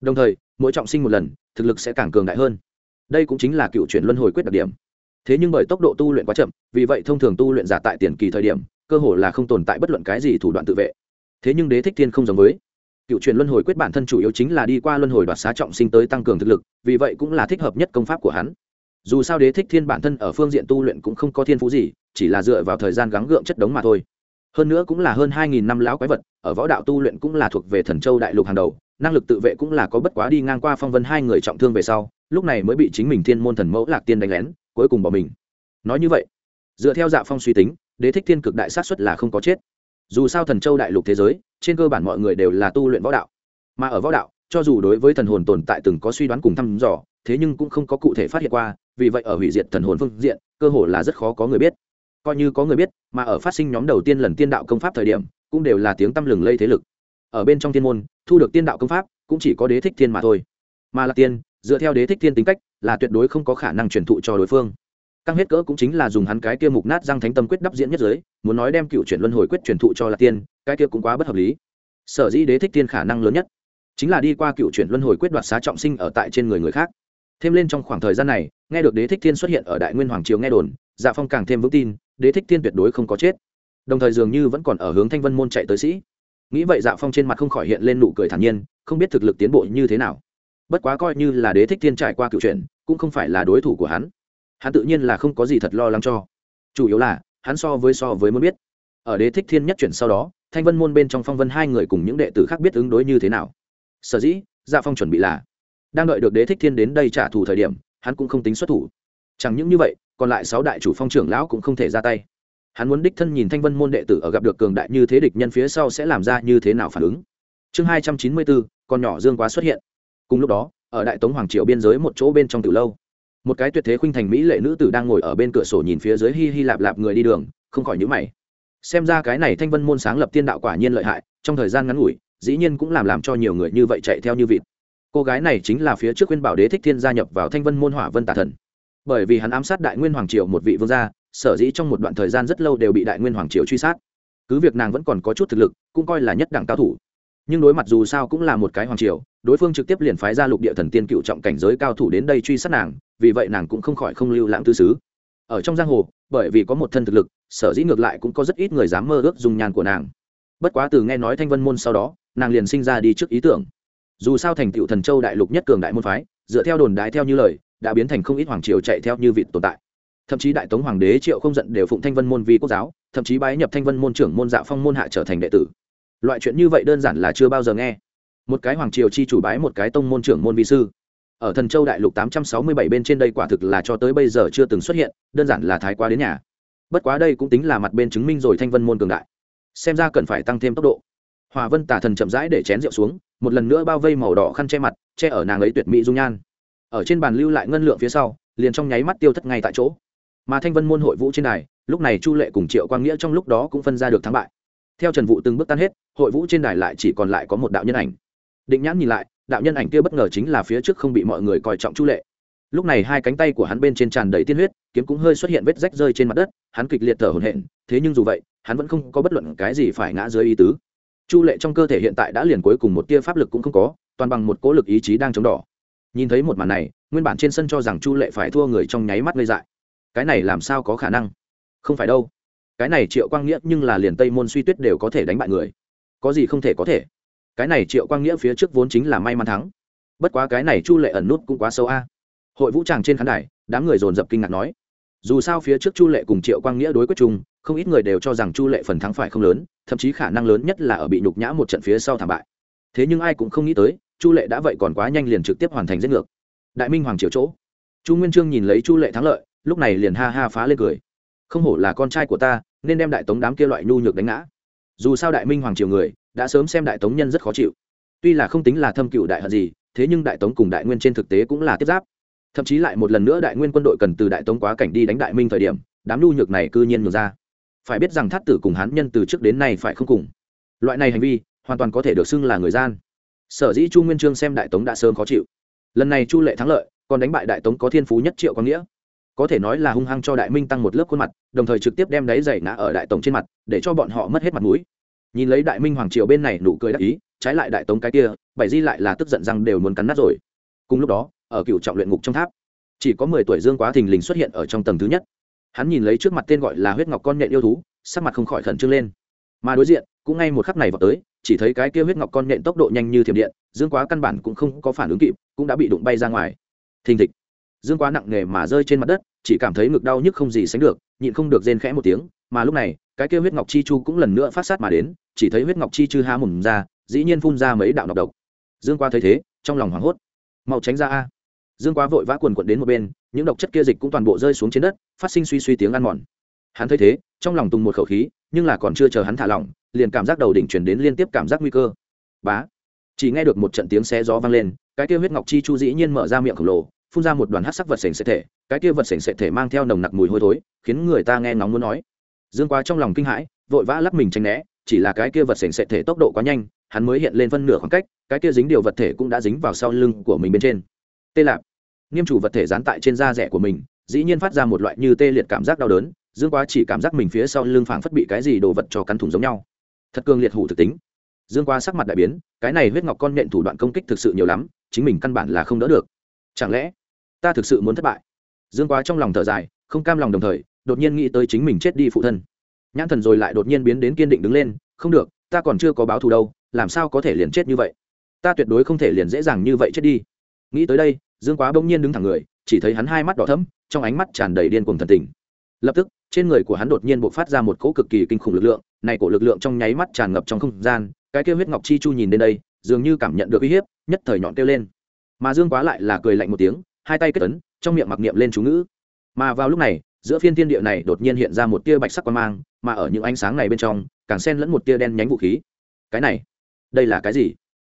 Speaker 1: Đồng thời, mỗi trọng sinh một lần, thực lực sẽ càng cường đại hơn. Đây cũng chính là cựu chuyển luân hồi quyết đặc điểm. Thế nhưng bởi tốc độ tu luyện quá chậm, vì vậy thông thường tu luyện giả tại tiền kỳ thời điểm, cơ hồ là không tồn tại bất luận cái gì thủ đoạn tự vệ. Thế nhưng đế thích thiên không giống với. Cựu truyền luân hồi quyết bản thân chủ yếu chính là đi qua luân hồi đoạt xá trọng sinh tới tăng cường thực lực, vì vậy cũng là thích hợp nhất công pháp của hắn. Dù sao đế thích thiên bản thân ở phương diện tu luyện cũng không có thiên phú gì, chỉ là dựa vào thời gian gắng gượng chất đống mà thôi hơn nữa cũng là hơn hai nghìn năm lão quái vật, ở võ đạo tu luyện cũng là thuộc về thần châu đại lục hàng đầu, năng lực tự vệ cũng là có bất quá đi ngang qua phong vân hai người trọng thương về sau, lúc này mới bị chính mình thiên môn thần mẫu lạc tiên đánh lén, cuối cùng bỏ mình. Nói như vậy, dựa theo dạ phong suy tính, đế thích thiên cực đại sát xuất là không có chết. Dù sao thần châu đại lục thế giới, trên cơ bản mọi người đều là tu luyện võ đạo. Mà ở võ đạo, cho dù đối với thần hồn tồn tại từng có suy đoán cùng thăm dò, thế nhưng cũng không có cụ thể phát hiện qua, vì vậy ở hủy diệt thần hồn phương diện, cơ hồ là rất khó có người biết coi như có người biết, mà ở phát sinh nhóm đầu tiên lần tiên đạo công pháp thời điểm, cũng đều là tiếng tăm lừng lây thế lực. Ở bên trong thiên môn, thu được tiên đạo công pháp, cũng chỉ có đế thích thiên mà thôi. Mà là tiên, dựa theo đế thích thiên tính cách, là tuyệt đối không có khả năng truyền thụ cho đối phương. Căng hết cỡ cũng chính là dùng hắn cái kia mục nát răng thánh tâm quyết đắp diễn nhất giới, muốn nói đem cựu chuyển luân hồi quyết truyền thụ cho là tiên, cái kia cũng quá bất hợp lý. Sở dĩ đế thích thiên khả năng lớn nhất, chính là đi qua cựu chuyển luân hồi quyết đoạt xá trọng sinh ở tại trên người người khác. Thêm lên trong khoảng thời gian này, nghe được đế thích thiên xuất hiện ở đại nguyên hoàng triều nghe đồn dạ phong càng thêm vững tin đế thích thiên tuyệt đối không có chết. Đồng thời dường như vẫn còn ở hướng thanh vân môn chạy tới sĩ. Nghĩ vậy dạ phong trên mặt không khỏi hiện lên nụ cười thản nhiên, không biết thực lực tiến bộ như thế nào. Bất quá coi như là đế thích thiên trải qua cựu chuyện cũng không phải là đối thủ của hắn. Hắn tự nhiên là không có gì thật lo lắng cho. Chủ yếu là, hắn so với so với muốn biết. Ở đế thích thiên nhất chuyển sau đó, thanh vân môn bên trong phong vân hai người cùng những đệ tử khác biết ứng đối như thế nào. Sở dĩ dạ phong chuẩn bị là, đang đợi được đế thích thiên đến đây trả thù thời điểm, hắn cũng không tính xuất thủ. Chẳng những như vậy còn lại sáu đại chủ phong trưởng lão cũng không thể ra tay. Hắn muốn đích thân nhìn thanh vân môn đệ tử ở gặp được cường đại như thế địch nhân phía sau sẽ làm ra như thế nào phản ứng. Chương hai trăm chín mươi bốn, con nhỏ dương quá xuất hiện. Cùng lúc đó, ở đại tống hoàng triều biên giới một chỗ bên trong từ lâu, một cái tuyệt thế khuynh thành mỹ lệ nữ tử đang ngồi ở bên cửa sổ nhìn phía dưới hi hi lạp lạp người đi đường, không khỏi nhữ mày. Xem ra cái này thanh vân môn sáng lập tiên đạo quả nhiên lợi hại, trong thời gian ngắn ngủi, dĩ nhiên cũng làm làm cho nhiều người như vậy chạy theo như vịt. Cô gái này chính là phía trước khuyên bảo đế thích thiên gia nhập vào thanh vân môn hỏa vân tà thần bởi vì hắn ám sát đại nguyên hoàng triều một vị vương gia, sở dĩ trong một đoạn thời gian rất lâu đều bị đại nguyên hoàng triều truy sát. Cứ việc nàng vẫn còn có chút thực lực, cũng coi là nhất đẳng cao thủ. Nhưng đối mặt dù sao cũng là một cái hoàng triều, đối phương trực tiếp liền phái ra lục địa thần tiên cựu trọng cảnh giới cao thủ đến đây truy sát nàng, vì vậy nàng cũng không khỏi không lưu lãng tư xứ. Ở trong giang hồ, bởi vì có một thân thực lực, sở dĩ ngược lại cũng có rất ít người dám mơ ước dùng nhàn của nàng. Bất quá từ nghe nói thanh vân môn sau đó, nàng liền sinh ra đi trước ý tưởng. Dù sao thành tựu thần châu đại lục nhất cường đại môn phái, dựa theo đồn đái theo như lời đã biến thành không ít hoàng triều chạy theo như vị tồn tại. Thậm chí đại tống hoàng đế triệu không giận đều phụng thanh vân môn vi quốc giáo, thậm chí bái nhập thanh vân môn trưởng môn dạ phong môn hạ trở thành đệ tử. Loại chuyện như vậy đơn giản là chưa bao giờ nghe. Một cái hoàng triều chi chủ bái một cái tông môn trưởng môn vi sư. Ở thần châu đại lục tám trăm sáu mươi bảy bên trên đây quả thực là cho tới bây giờ chưa từng xuất hiện, đơn giản là thái quá đến nhà. Bất quá đây cũng tính là mặt bên chứng minh rồi thanh vân môn cường đại. Xem ra cần phải tăng thêm tốc độ. Hòa vân tả thần chậm rãi để chén rượu xuống, một lần nữa bao vây màu đỏ khăn che mặt, che ở nàng ấy tuyệt mỹ dung nhan ở trên bàn lưu lại ngân lượng phía sau, liền trong nháy mắt tiêu thất ngay tại chỗ. Mà thanh vân môn hội vũ trên đài, lúc này chu lệ cùng triệu quang nghĩa trong lúc đó cũng phân ra được thắng bại. Theo trần vụ từng bước tan hết, hội vũ trên đài lại chỉ còn lại có một đạo nhân ảnh. Định nhãn nhìn lại, đạo nhân ảnh kia bất ngờ chính là phía trước không bị mọi người coi trọng chu lệ. Lúc này hai cánh tay của hắn bên trên tràn đầy tiên huyết, kiếm cũng hơi xuất hiện vết rách rơi trên mặt đất, hắn kịch liệt thở hổn hển, thế nhưng dù vậy, hắn vẫn không có bất luận cái gì phải ngã dưới ý tứ. Chu lệ trong cơ thể hiện tại đã liền cuối cùng một tia pháp lực cũng không có, toàn bằng một cố lực ý chí đang chống đỏ nhìn thấy một màn này, nguyên bản trên sân cho rằng chu lệ phải thua người trong nháy mắt ngây dại. Cái này làm sao có khả năng? Không phải đâu. Cái này triệu quang nghĩa nhưng là liền tây môn suy tuyết đều có thể đánh bại người. Có gì không thể có thể? Cái này triệu quang nghĩa phía trước vốn chính là may mắn thắng. Bất quá cái này chu lệ ẩn nút cũng quá sâu a. Hội vũ tràng trên khán đài, đám người dồn dập kinh ngạc nói. Dù sao phía trước chu lệ cùng triệu quang nghĩa đối quyết chung, không ít người đều cho rằng chu lệ phần thắng phải không lớn, thậm chí khả năng lớn nhất là ở bị nhục nhã một trận phía sau thảm bại. Thế nhưng ai cũng không nghĩ tới chu lệ đã vậy còn quá nhanh liền trực tiếp hoàn thành giết ngược. Đại minh hoàng triều chỗ. Chu nguyên trương nhìn lấy chu lệ thắng lợi, lúc này liền ha ha phá lên cười. Không hổ là con trai của ta, nên đem đại tống đám kia loại nhu nhược đánh ngã. Dù sao đại minh hoàng triều người, đã sớm xem đại tống nhân rất khó chịu. Tuy là không tính là thâm cựu đại hận gì, thế nhưng đại tống cùng đại nguyên trên thực tế cũng là tiếp giáp. Thậm chí lại một lần nữa đại nguyên quân đội cần từ đại tống quá cảnh đi đánh đại minh thời điểm, đám nhu nhược này cư nhiên ngược ra. Phải biết rằng thát tử cùng hán nhân từ trước đến nay phải không cùng. Loại này hành vi, hoàn toàn có thể được xưng là người gian sở dĩ chu nguyên trương xem đại tống đã sớm khó chịu. Lần này chu lệ thắng lợi, còn đánh bại đại tống có thiên phú nhất triệu có nghĩa. Có thể nói là hung hăng cho đại minh tăng một lớp khuôn mặt, đồng thời trực tiếp đem đáy giày ngã ở đại tống trên mặt, để cho bọn họ mất hết mặt mũi. Nhìn lấy đại minh hoàng triều bên này nụ cười đắc ý, trái lại đại tống cái kia, bảy di lại là tức giận rằng đều muốn cắn nát rồi. Cùng lúc đó, ở cựu trọng luyện ngục trong tháp, chỉ có mười tuổi dương quá thình lình xuất hiện ở trong tầng thứ nhất. Hắn nhìn lấy trước mặt tên gọi là huyết ngọc con nhện yêu thú, sắc mặt không khỏi khẩn trương lên. Mà đối diện, cũng ngay một khắc này vào tới chỉ thấy cái kia huyết ngọc con nện tốc độ nhanh như thiểm điện, dương quá căn bản cũng không có phản ứng kịp, cũng đã bị đụng bay ra ngoài. Thình thịch. Dương quá nặng nề mà rơi trên mặt đất, chỉ cảm thấy ngực đau nhức không gì sánh được, nhịn không được rên khẽ một tiếng, mà lúc này, cái kia huyết ngọc chi chu cũng lần nữa phát sát mà đến, chỉ thấy huyết ngọc chi chư há mồm ra, dĩ nhiên phun ra mấy đạo nọc độc. Dương quá thấy thế, trong lòng hoảng hốt. Mau tránh ra a. Dương quá vội vã quần quận đến một bên, những độc chất kia dịch cũng toàn bộ rơi xuống trên đất, phát sinh suy suy tiếng ăn mòn. Hắn thấy thế, trong lòng tùng một khẩu khí nhưng là còn chưa chờ hắn thả lỏng, liền cảm giác đầu đỉnh chuyển đến liên tiếp cảm giác nguy cơ. Bá. Chỉ nghe được một trận tiếng xé gió vang lên, cái kia huyết ngọc chi chu dĩ nhiên mở ra miệng khổng lồ, phun ra một đoàn hát sắc vật sành sệ thể, cái kia vật sành sệ thể mang theo nồng nặc mùi hôi thối, khiến người ta nghe ngóng muốn nói. Dương quá trong lòng kinh hãi, vội vã lắc mình tranh né, chỉ là cái kia vật sành sệ thể tốc độ quá nhanh, hắn mới hiện lên phân nửa khoảng cách, cái kia dính điều vật thể cũng đã dính vào sau lưng của mình bên trên. Tê lạp. Nghiêm chủ vật thể dán tại trên da rẻ của mình, dĩ nhiên phát ra một loại như tê liệt cảm giác đau đớn dương quá chỉ cảm giác mình phía sau lưng phảng phất bị cái gì đồ vật cho cắn thủng giống nhau. Thật cường liệt hủ thực tính. Dương quá sắc mặt đại biến, cái này huyết ngọc con nện thủ đoạn công kích thực sự nhiều lắm, chính mình căn bản là không đỡ được. Chẳng lẽ, ta thực sự muốn thất bại? Dương quá trong lòng thở dài, không cam lòng đồng thời, đột nhiên nghĩ tới chính mình chết đi phụ thân. Nhãn thần rồi lại đột nhiên biến đến kiên định đứng lên, không được, ta còn chưa có báo thù đâu, làm sao có thể liền chết như vậy? Ta tuyệt đối không thể liền dễ dàng như vậy chết đi. Nghĩ tới đây, dương quá bỗng nhiên đứng thẳng người, chỉ thấy hắn hai mắt đỏ thẫm, trong ánh mắt tràn đầy điên cuồng thần tình. Lập tức trên người của hắn đột nhiên bộc phát ra một cỗ cực kỳ kinh khủng lực lượng, này cổ lực lượng trong nháy mắt tràn ngập trong không gian, cái kia huyết ngọc chi chu nhìn đến đây, dường như cảm nhận được uy hiếp, nhất thời nhọn kêu lên. Mà dương quá lại là cười lạnh một tiếng, hai tay kết ấn, trong miệng mặc niệm lên chú ngữ. Mà vào lúc này, giữa phiên thiên địa này đột nhiên hiện ra một tia bạch sắc quang mang, mà ở những ánh sáng này bên trong, càng xen lẫn một tia đen nhánh vũ khí. Cái này, đây là cái gì?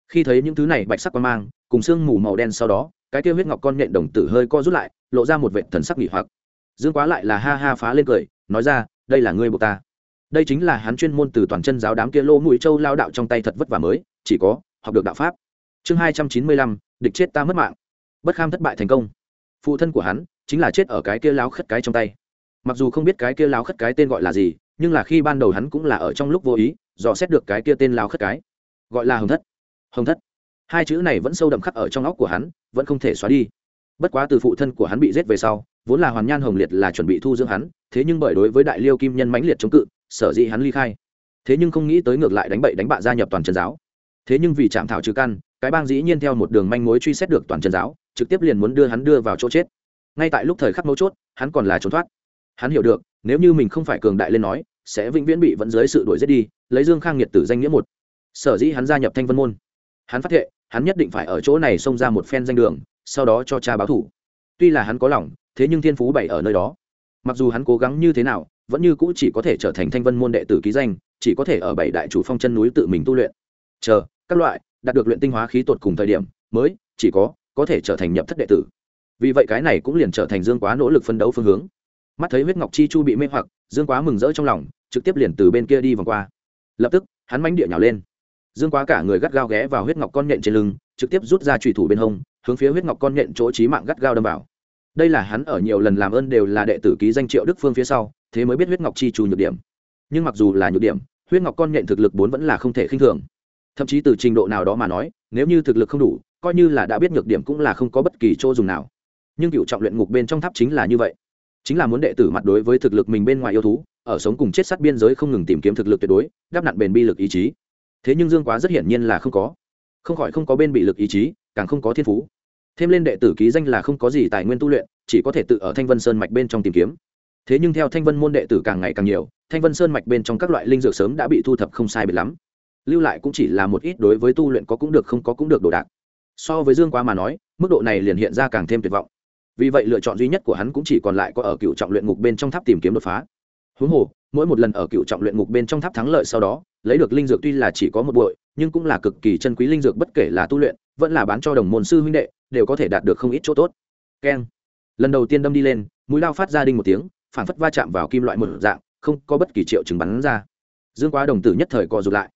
Speaker 1: Khi thấy những thứ này bạch sắc quang mang, cùng sương mù màu đen sau đó, cái kia huyết ngọc con nhện đồng tử hơi co rút lại, lộ ra một vệt thần sắc nghỉ hoặc dương quá lại là ha ha phá lên cười, nói ra, đây là ngươi buộc ta. Đây chính là hắn chuyên môn từ toàn chân giáo đám kia lô mũi châu lao đạo trong tay thật vất vả mới, chỉ có học được đạo pháp. Chương hai trăm chín mươi lăm, địch chết ta mất mạng. Bất kham thất bại thành công. Phụ thân của hắn chính là chết ở cái kia láo khất cái trong tay. Mặc dù không biết cái kia láo khất cái tên gọi là gì, nhưng là khi ban đầu hắn cũng là ở trong lúc vô ý, dò xét được cái kia tên láo khất cái, gọi là hồng thất. Hồng thất. Hai chữ này vẫn sâu đậm khắc ở trong óc của hắn, vẫn không thể xóa đi. Bất quá từ phụ thân của hắn bị giết về sau vốn là hoàn nhan hồng liệt là chuẩn bị thu dưỡng hắn, thế nhưng bởi đối với đại liêu kim nhân mãnh liệt chống cự, sở dĩ hắn ly khai. Thế nhưng không nghĩ tới ngược lại đánh bậy đánh bạ gia nhập toàn trần giáo. Thế nhưng vì chạm thảo trừ căn, cái bang dĩ nhiên theo một đường manh mối truy xét được toàn trần giáo, trực tiếp liền muốn đưa hắn đưa vào chỗ chết. Ngay tại lúc thời khắc mấu chốt, hắn còn là trốn thoát. Hắn hiểu được, nếu như mình không phải cường đại lên nói, sẽ vĩnh viễn bị vẫn dưới sự đuổi giết đi, lấy dương khang nhiệt tử danh nghĩa một. Sở dĩ hắn gia nhập thanh vân môn. Hắn phát hiện hắn nhất định phải ở chỗ này xông ra một phen danh đường, sau đó cho cha báo thủ. Tuy là hắn có lòng thế nhưng thiên phú bảy ở nơi đó. Mặc dù hắn cố gắng như thế nào, vẫn như cũ chỉ có thể trở thành thanh vân môn đệ tử ký danh, chỉ có thể ở bảy đại chủ phong chân núi tự mình tu luyện. Chờ, các loại, đạt được luyện tinh hóa khí tột cùng thời điểm, mới, chỉ có có thể trở thành nhập thất đệ tử. Vì vậy cái này cũng liền trở thành dương quá nỗ lực phân đấu phương hướng. Mắt thấy huyết ngọc chi chu bị mê hoặc, dương quá mừng rỡ trong lòng, trực tiếp liền từ bên kia đi vòng qua. Lập tức, hắn mánh địa nhào lên. Dương quá cả người gắt gao ghé vào huyết ngọc con nhện trên lưng, trực tiếp rút ra trùy thủ bên hông, hướng phía huyết ngọc con nhện chỗ trí mạng gắt gao đâm vào đây là hắn ở nhiều lần làm ơn đều là đệ tử ký danh triệu đức phương phía sau, thế mới biết huyết ngọc chi trù nhược điểm. Nhưng mặc dù là nhược điểm, huyết ngọc con nhện thực lực bốn vẫn là không thể khinh thường. Thậm chí từ trình độ nào đó mà nói, nếu như thực lực không đủ, coi như là đã biết nhược điểm cũng là không có bất kỳ chỗ dùng nào. Nhưng cựu trọng luyện ngục bên trong tháp chính là như vậy. Chính là muốn đệ tử mặt đối với thực lực mình bên ngoài yêu thú, ở sống cùng chết sát biên giới không ngừng tìm kiếm thực lực tuyệt đối đáp nặn bền bi lực ý chí. Thế nhưng dương quá rất hiển nhiên là không có. Không khỏi không có bên bị lực ý chí, càng không có thiên phú thêm lên đệ tử ký danh là không có gì tài nguyên tu luyện, chỉ có thể tự ở thanh vân sơn mạch bên trong tìm kiếm. Thế nhưng theo thanh vân môn đệ tử càng ngày càng nhiều, thanh vân sơn mạch bên trong các loại linh dược sớm đã bị thu thập không sai biệt lắm. Lưu lại cũng chỉ là một ít đối với tu luyện có cũng được không có cũng được đồ đạc. So với dương quá mà nói, mức độ này liền hiện ra càng thêm tuyệt vọng. Vì vậy lựa chọn duy nhất của hắn cũng chỉ còn lại có ở cựu trọng luyện ngục bên trong tháp tìm kiếm đột phá. Huống hồ, mỗi một lần ở cựu trọng luyện ngục bên trong tháp thắng lợi sau đó, lấy được linh dược tuy là chỉ có một bội, nhưng cũng là cực kỳ chân quý linh dược bất kể là tu luyện vẫn là bán cho đồng môn sư huynh đệ, đều có thể đạt được không ít chỗ tốt. Keng. Lần đầu tiên đâm đi lên, mũi lao phát ra đinh một tiếng, phản phất va chạm vào kim loại một dạng, không có bất kỳ triệu chứng bắn ra. Dương quá đồng tử nhất thời co rụt lại.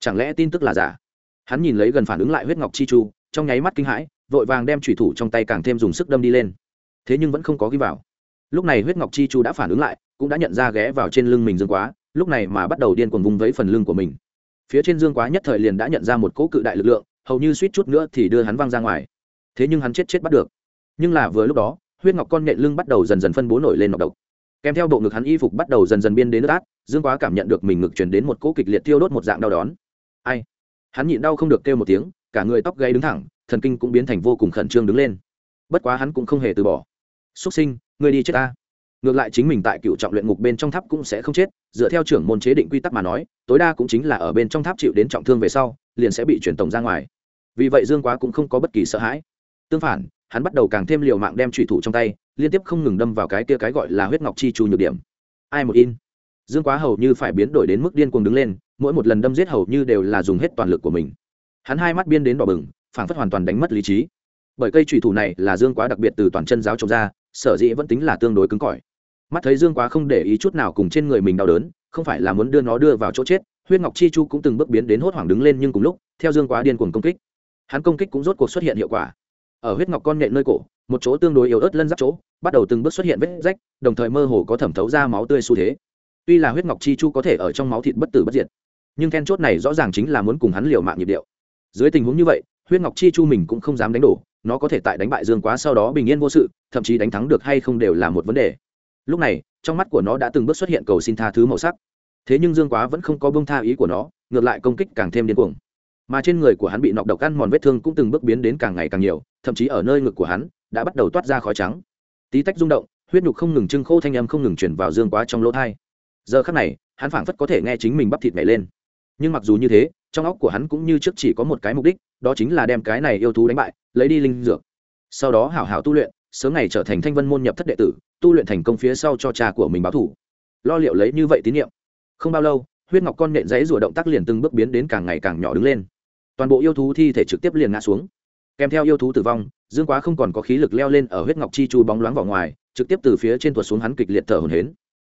Speaker 1: Chẳng lẽ tin tức là giả? Hắn nhìn lấy gần phản ứng lại huyết ngọc chi chu, trong nháy mắt kinh hãi, vội vàng đem thủy thủ trong tay càng thêm dùng sức đâm đi lên. Thế nhưng vẫn không có ghi vào. Lúc này huyết ngọc chi chu đã phản ứng lại, cũng đã nhận ra ghé vào trên lưng mình dương quá, lúc này mà bắt đầu điên cuồng vùng vẫy phần lưng của mình. Phía trên dương quá nhất thời liền đã nhận ra một cỗ cự đại lực lượng hầu như suýt chút nữa thì đưa hắn văng ra ngoài. Thế nhưng hắn chết chết bắt được. Nhưng là vừa lúc đó, huyết ngọc con nhện lưng bắt đầu dần dần phân bố nổi lên nọc độc. Kèm theo bộ ngực hắn y phục bắt đầu dần dần biên đến nước át, dương quá cảm nhận được mình ngực chuyển đến một cỗ kịch liệt tiêu đốt một dạng đau đón ai? Hắn nhịn đau không được kêu một tiếng, cả người tóc gáy đứng thẳng, thần kinh cũng biến thành vô cùng khẩn trương đứng lên. Bất quá hắn cũng không hề từ bỏ. Xuất sinh người đi chết ta. Ngược lại chính mình tại cựu trọng luyện ngục bên trong tháp cũng sẽ không chết, dựa theo trưởng môn chế định quy tắc mà nói, tối đa cũng chính là ở bên trong tháp chịu đến trọng thương về sau, liền sẽ bị chuyển tổng ra ngoài vì vậy dương quá cũng không có bất kỳ sợ hãi. Tương phản, hắn bắt đầu càng thêm liều mạng đem trùy thủ trong tay, liên tiếp không ngừng đâm vào cái kia cái gọi là huyết ngọc chi trù nhược điểm. Ai một in? Dương quá hầu như phải biến đổi đến mức điên cuồng đứng lên, mỗi một lần đâm giết hầu như đều là dùng hết toàn lực của mình. Hắn hai mắt biên đến đỏ bừng, phảng phất hoàn toàn đánh mất lý trí. Bởi cây trùy thủ này là dương quá đặc biệt từ toàn chân giáo trồng ra, sở dĩ vẫn tính là tương đối cứng cỏi. Mắt thấy dương quá không để ý chút nào cùng trên người mình đau đớn, không phải là muốn đưa nó đưa vào chỗ chết, huyết ngọc chi chu cũng từng bước biến đến hốt hoảng đứng lên nhưng cùng lúc, theo dương quá điên cuồng công kích hắn công kích cũng rốt cuộc xuất hiện hiệu quả. Ở huyết ngọc con nện nơi cổ, một chỗ tương đối yếu ớt lân giáp chỗ, bắt đầu từng bước xuất hiện vết rách, đồng thời mơ hồ có thẩm thấu ra máu tươi xu thế. Tuy là huyết ngọc chi chu có thể ở trong máu thịt bất tử bất diệt, nhưng then chốt này rõ ràng chính là muốn cùng hắn liều mạng nhịp điệu. Dưới tình huống như vậy, huyết ngọc chi chu mình cũng không dám đánh đổ, nó có thể tại đánh bại dương quá sau đó bình yên vô sự, thậm chí đánh thắng được hay không đều là một vấn đề. Lúc này, trong mắt của nó đã từng bước xuất hiện cầu xin tha thứ màu sắc. Thế nhưng dương quá vẫn không có bông tha ý của nó, ngược lại công kích càng thêm điên cuồng mà trên người của hắn bị nọc độc ăn mòn vết thương cũng từng bước biến đến càng ngày càng nhiều, thậm chí ở nơi ngực của hắn đã bắt đầu toát ra khói trắng. Tí tách rung động, huyết nhục không ngừng trưng khô, thanh âm không ngừng chuyển vào dương quá trong lỗ thai. Giờ khắc này, hắn phảng phất có thể nghe chính mình bắp thịt nhảy lên. Nhưng mặc dù như thế, trong óc của hắn cũng như trước chỉ có một cái mục đích, đó chính là đem cái này yêu thú đánh bại, lấy đi linh dược. Sau đó hảo hảo tu luyện, sớm ngày trở thành thanh vân môn nhập thất đệ tử, tu luyện thành công phía sau cho cha của mình báo thủ lo liệu lấy như vậy tín nhiệm. Không bao lâu, huyết ngọc con nện dãy rủa động tác liền từng bước biến đến càng ngày càng nhỏ đứng lên toàn bộ yêu thú thi thể trực tiếp liền ngã xuống. Kèm theo yêu thú tử vong, dương quá không còn có khí lực leo lên ở huyết ngọc chi chu bóng loáng vào ngoài, trực tiếp từ phía trên tuột xuống hắn kịch liệt thở hồn hến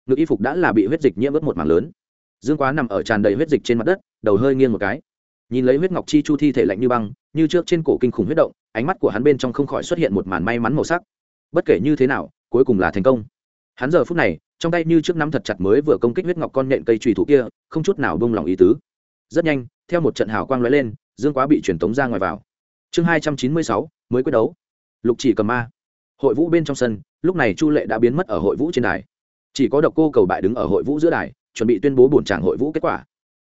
Speaker 1: ngực y phục đã là bị huyết dịch nhiễm ướt một mảng lớn. Dương quá nằm ở tràn đầy huyết dịch trên mặt đất, đầu hơi nghiêng một cái. Nhìn lấy huyết ngọc chi chu thi thể lạnh như băng, như trước trên cổ kinh khủng huyết động, ánh mắt của hắn bên trong không khỏi xuất hiện một màn may mắn màu sắc. Bất kể như thế nào, cuối cùng là thành công. Hắn giờ phút này, trong tay như trước nắm thật chặt mới vừa công kích huyết ngọc con nhện cây trùy thủ kia, không chút nào bông lòng ý tứ. Rất nhanh, theo một trận hào quang lóe lên dương quá bị truyền tống ra ngoài vào. Chương hai trăm chín mươi sáu, mới quyết đấu. Lục chỉ cầm ma. Hội vũ bên trong sân, lúc này chu lệ đã biến mất ở hội vũ trên đài. Chỉ có độc cô cầu bại đứng ở hội vũ giữa đài, chuẩn bị tuyên bố bổn tràng hội vũ kết quả.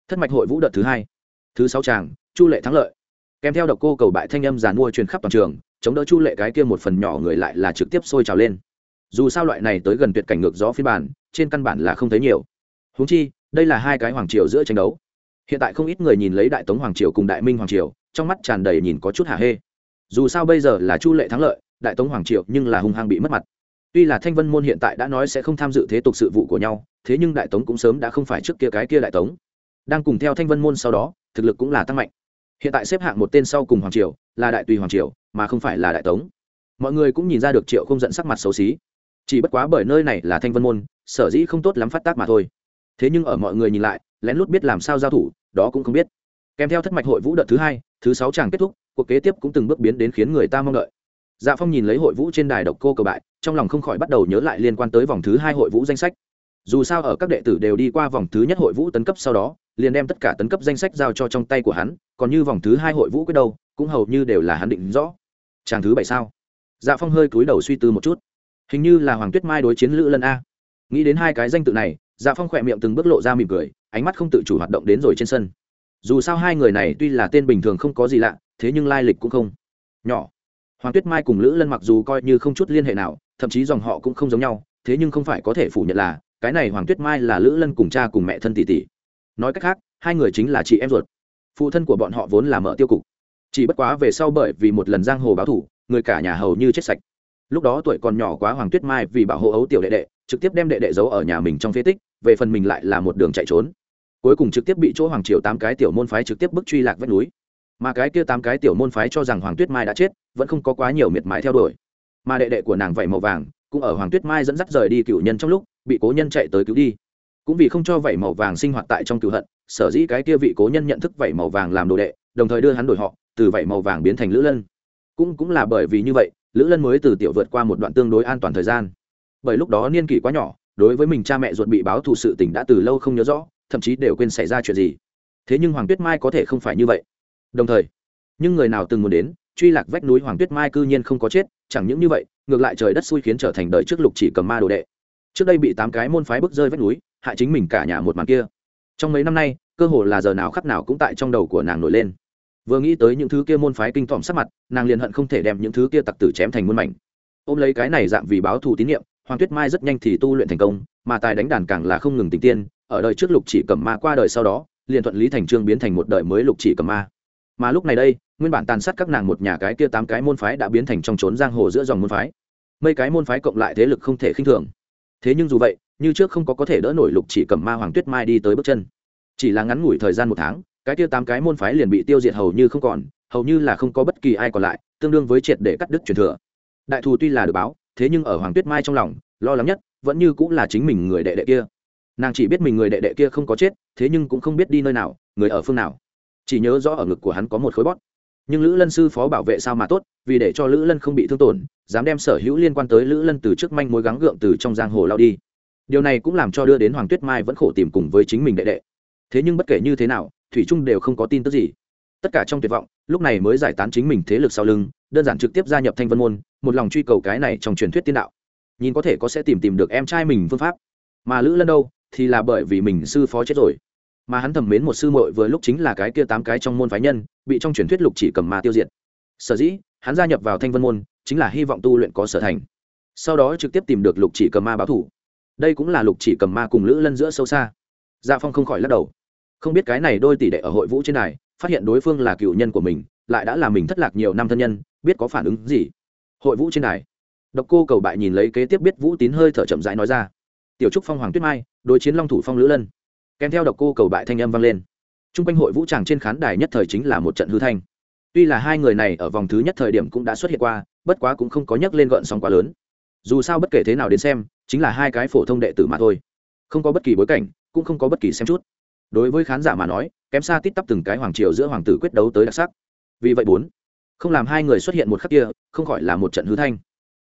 Speaker 1: Thất mạch hội vũ đợt thứ hai. Thứ sáu tràng, chu lệ thắng lợi. Kèm theo độc cô cầu bại thanh âm giàn mua truyền khắp toàn trường, chống đỡ chu lệ cái kia một phần nhỏ người lại là trực tiếp sôi trào lên. Dù sao loại này tới gần tuyệt cảnh ngược gió phiên bản, trên căn bản là không thấy nhiều. Húng chi, đây là hai cái hoàng triều giữa tranh đấu hiện tại không ít người nhìn lấy đại tống hoàng triều cùng đại minh hoàng triều, trong mắt tràn đầy nhìn có chút hả hê. Dù sao bây giờ là chu lệ thắng lợi, đại tống hoàng triều nhưng là hung hăng bị mất mặt. Tuy là thanh vân môn hiện tại đã nói sẽ không tham dự thế tục sự vụ của nhau, thế nhưng đại tống cũng sớm đã không phải trước kia cái kia đại tống. Đang cùng theo thanh vân môn sau đó, thực lực cũng là tăng mạnh. Hiện tại xếp hạng một tên sau cùng hoàng triều, là đại tùy hoàng triều, mà không phải là đại tống. Mọi người cũng nhìn ra được triệu không giận sắc mặt xấu xí. Chỉ bất quá bởi nơi này là thanh vân môn, sở dĩ không tốt lắm phát tác mà thôi. Thế nhưng ở mọi người nhìn lại lén lút biết làm sao giao thủ, đó cũng không biết. Kèm theo thất mạch hội vũ đợt thứ hai, thứ sáu chàng kết thúc, cuộc kế tiếp cũng từng bước biến đến khiến người ta mong đợi. Dạ phong nhìn lấy hội vũ trên đài độc cô cờ bại, trong lòng không khỏi bắt đầu nhớ lại liên quan tới vòng thứ hai hội vũ danh sách. Dù sao ở các đệ tử đều đi qua vòng thứ nhất hội vũ tấn cấp sau đó, liền đem tất cả tấn cấp danh sách giao cho trong tay của hắn, còn như vòng thứ hai hội vũ quyết đâu, cũng hầu như đều là hắn định rõ. Chàng thứ bảy sao? Dạ phong hơi cúi đầu suy tư một chút. Hình như là hoàng tuyết mai đối chiến lữ lân a. Nghĩ đến hai cái danh tự này dạ phong khỏe miệng từng bước lộ ra mỉm cười, ánh mắt không tự chủ hoạt động đến rồi trên sân. Dù sao hai người này tuy là tên bình thường không có gì lạ, thế nhưng lai lịch cũng không nhỏ. Hoàng tuyết mai cùng lữ lân mặc dù coi như không chút liên hệ nào, thậm chí dòng họ cũng không giống nhau, thế nhưng không phải có thể phủ nhận là, cái này hoàng tuyết mai là lữ lân cùng cha cùng mẹ thân tỷ tỷ. Nói cách khác, hai người chính là chị em ruột. Phụ thân của bọn họ vốn là mở tiêu cục. Chỉ bất quá về sau bởi vì một lần giang hồ báo thủ, người cả nhà hầu như chết sạch. Lúc đó tuổi còn nhỏ quá hoàng tuyết mai vì bảo hộ ấu tiểu đệ đệ trực tiếp đem đệ đệ giấu ở nhà mình trong phế tích, về phần mình lại là một đường chạy trốn. Cuối cùng trực tiếp bị chỗ hoàng triều tám cái tiểu môn phái trực tiếp bức truy lạc vách núi. Mà cái kia tám cái tiểu môn phái cho rằng hoàng tuyết mai đã chết, vẫn không có quá nhiều miệt mài theo đuổi. Mà đệ đệ của nàng vẩy màu vàng, cũng ở hoàng tuyết mai dẫn dắt rời đi cựu nhân trong lúc, bị cố nhân chạy tới cứu đi. Cũng vì không cho vẩy màu vàng sinh hoạt tại trong cựu hận, sở dĩ cái kia vị cố nhân nhận thức vẩy màu vàng làm đồ đệ, đồng thời đưa hắn đổi họ, từ vẩy màu vàng biến thành lữ lân. Cũng cũng là bởi vì như vậy, lữ lân mới từ tiểu vượt qua một đoạn tương đối an toàn thời gian bởi lúc đó niên kỷ quá nhỏ, đối với mình cha mẹ ruột bị báo thù sự tình đã từ lâu không nhớ rõ, thậm chí đều quên xảy ra chuyện gì. Thế nhưng hoàng tuyết mai có thể không phải như vậy. Đồng thời, nhưng người nào từng muốn đến, truy lạc vách núi hoàng tuyết mai cư nhiên không có chết, chẳng những như vậy, ngược lại trời đất xui khiến trở thành đời trước lục chỉ cầm ma đồ đệ. Trước đây bị tám cái môn phái bước rơi vách núi, hại chính mình cả nhà một màn kia. Trong mấy năm nay, cơ hồ là giờ nào khắc nào cũng tại trong đầu của nàng nổi lên. Vừa nghĩ tới những thứ kia môn phái kinh tỏm sắc mặt, nàng liền hận không thể đem những thứ kia tặc tử chém thành muôn mảnh. Ôm lấy cái này dạng vì báo thù tín nhiệm hoàng tuyết mai rất nhanh thì tu luyện thành công, mà tài đánh đàn càng là không ngừng tình tiên, ở đời trước lục chỉ cầm ma qua đời sau đó, liền thuận lý thành trương biến thành một đời mới lục chỉ cầm ma. Mà lúc này đây, nguyên bản tàn sát các nàng một nhà cái kia tám cái môn phái đã biến thành trong trốn giang hồ giữa dòng môn phái. Mấy cái môn phái cộng lại thế lực không thể khinh thường. Thế nhưng dù vậy, như trước không có có thể đỡ nổi lục chỉ cầm ma, hoàng tuyết mai đi tới bước chân. Chỉ là ngắn ngủi thời gian một tháng, cái kia tám cái môn phái liền bị tiêu diệt hầu như không còn, hầu như là không có bất kỳ ai còn lại, tương đương với triệt để cắt đứt truyền thừa. Đại thù tuy là được báo thế nhưng ở hoàng tuyết mai trong lòng, lo lắng nhất vẫn như cũng là chính mình người đệ đệ kia. Nàng chỉ biết mình người đệ đệ kia không có chết, thế nhưng cũng không biết đi nơi nào, người ở phương nào. Chỉ nhớ rõ ở ngực của hắn có một khối bót. Nhưng lữ lân sư phó bảo vệ sao mà tốt, vì để cho lữ lân không bị thương tổn, dám đem sở hữu liên quan tới lữ lân từ trước manh mối gắng gượng từ trong giang hồ lao đi. Điều này cũng làm cho đưa đến hoàng tuyết mai vẫn khổ tìm cùng với chính mình đệ đệ. Thế nhưng bất kể như thế nào, thủy trung đều không có tin tức gì. Tất cả trong tuyệt vọng, lúc này mới giải tán chính mình thế lực sau lưng, đơn giản trực tiếp gia nhập thanh vân môn một lòng truy cầu cái này trong truyền thuyết tiên đạo. Nhìn có thể có sẽ tìm tìm được em trai mình phương pháp. Mà lữ lân đâu, thì là bởi vì mình sư phó chết rồi. Mà hắn thầm mến một sư muội vừa lúc chính là cái kia tám cái trong môn phái nhân, bị trong truyền thuyết lục chỉ cầm ma tiêu diệt. Sở dĩ, hắn gia nhập vào thanh vân môn, chính là hy vọng tu luyện có sở thành. Sau đó trực tiếp tìm được lục chỉ cầm ma báo thủ. Đây cũng là lục chỉ cầm ma cùng lữ lân giữa sâu xa. Gia dạ phong không khỏi lắc đầu. Không biết cái này đôi tỷ đệ ở hội vũ trên này, phát hiện đối phương là cựu nhân của mình, lại đã làm mình thất lạc nhiều năm thân nhân, biết có phản ứng gì hội vũ trên đài. Độc cô cầu bại nhìn lấy kế tiếp biết vũ tín hơi thở chậm rãi nói ra. Tiểu trúc phong hoàng tuyết mai, đối chiến long thủ phong lữ lân. Kèm theo độc cô cầu bại thanh âm vang lên. T r u n g quanh hội vũ tràng trên khán đài nhất thời chính là một trận hư thanh. Tuy là hai người này ở vòng thứ nhất thời điểm cũng đã xuất hiện qua, bất quá cũng không có nhắc lên gợn sóng quá lớn. Dù sao bất kể thế nào đến xem, chính là hai cái phổ thông đệ tử mà thôi. Không có bất kỳ bối cảnh, cũng không có bất kỳ xem chút. Đối với khán giả mà nói, kém xa tít tắp từng cái hoàng triều giữa hoàng tử quyết đấu tới đặc sắc. Vì vậy bốn không làm hai người xuất hiện một khắc kia, không khỏi là một trận hư thanh.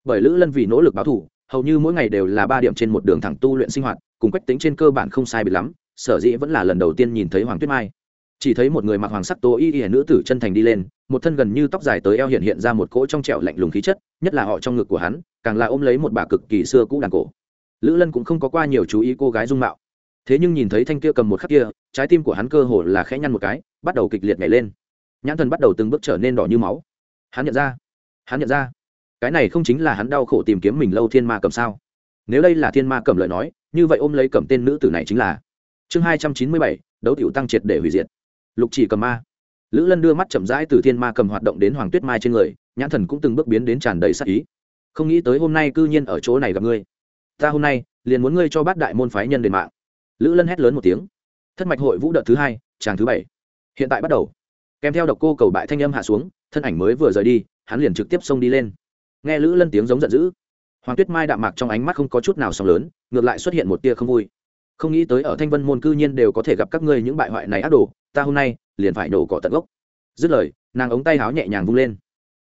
Speaker 1: Bởi lữ lân vì nỗ lực báo thủ, hầu như mỗi ngày đều là ba điểm trên một đường thẳng tu luyện sinh hoạt, cùng quách tính trên cơ bản không sai bị lắm, sở dĩ vẫn là lần đầu tiên nhìn thấy hoàng tuyết mai. Chỉ thấy một người mặc hoàng sắc tố y y nữ tử chân thành đi lên, một thân gần như tóc dài tới eo hiện hiện ra một cỗ trong trẻo lạnh lùng khí chất, nhất là họ trong ngực của hắn, càng là ôm lấy một bà cực kỳ xưa cũ đàn cổ. Lữ lân cũng không có qua nhiều chú ý cô gái dung mạo. Thế nhưng nhìn thấy thanh kia cầm một khắc kia, trái tim của hắn cơ hồ là khẽ nhăn một cái, bắt đầu kịch liệt nhảy lên nhãn thần bắt đầu từng bước trở nên đỏ như máu. Hắn nhận ra, hắn nhận ra, cái này không chính là hắn đau khổ tìm kiếm mình lâu thiên ma cầm sao? Nếu đây là thiên ma cầm lời nói, như vậy ôm lấy cầm tên nữ tử này chính là chương hai trăm chín mươi bảy, đấu tiểu tăng triệt để hủy diệt. Lục chỉ cầm ma. Lữ lân đưa mắt chậm rãi từ thiên ma cầm hoạt động đến hoàng tuyết mai trên người, nhãn thần cũng từng bước biến đến tràn đầy sắc ý. Không nghĩ tới hôm nay cư nhiên ở chỗ này gặp ngươi. Ta hôm nay liền muốn ngươi cho bát đại môn phái nhân đền mạng. Lữ lân hét lớn một tiếng. Thất mạch hội vũ đợt thứ hai tràng thứ bảy. Hiện tại bắt đầu kèm theo độc cô cầu bại thanh âm hạ xuống, thân ảnh mới vừa rời đi, hắn liền trực tiếp xông đi lên. Nghe lữ lân tiếng giống giận dữ, hoàng tuyết mai đạm mạc trong ánh mắt không có chút nào sóng lớn, ngược lại xuất hiện một tia không vui. Không nghĩ tới ở thanh vân môn cư nhiên đều có thể gặp các ngươi những bại hoại này ác đồ, ta hôm nay liền phải nổ cỏ tận gốc. Dứt lời, nàng ống tay háo nhẹ nhàng vung lên.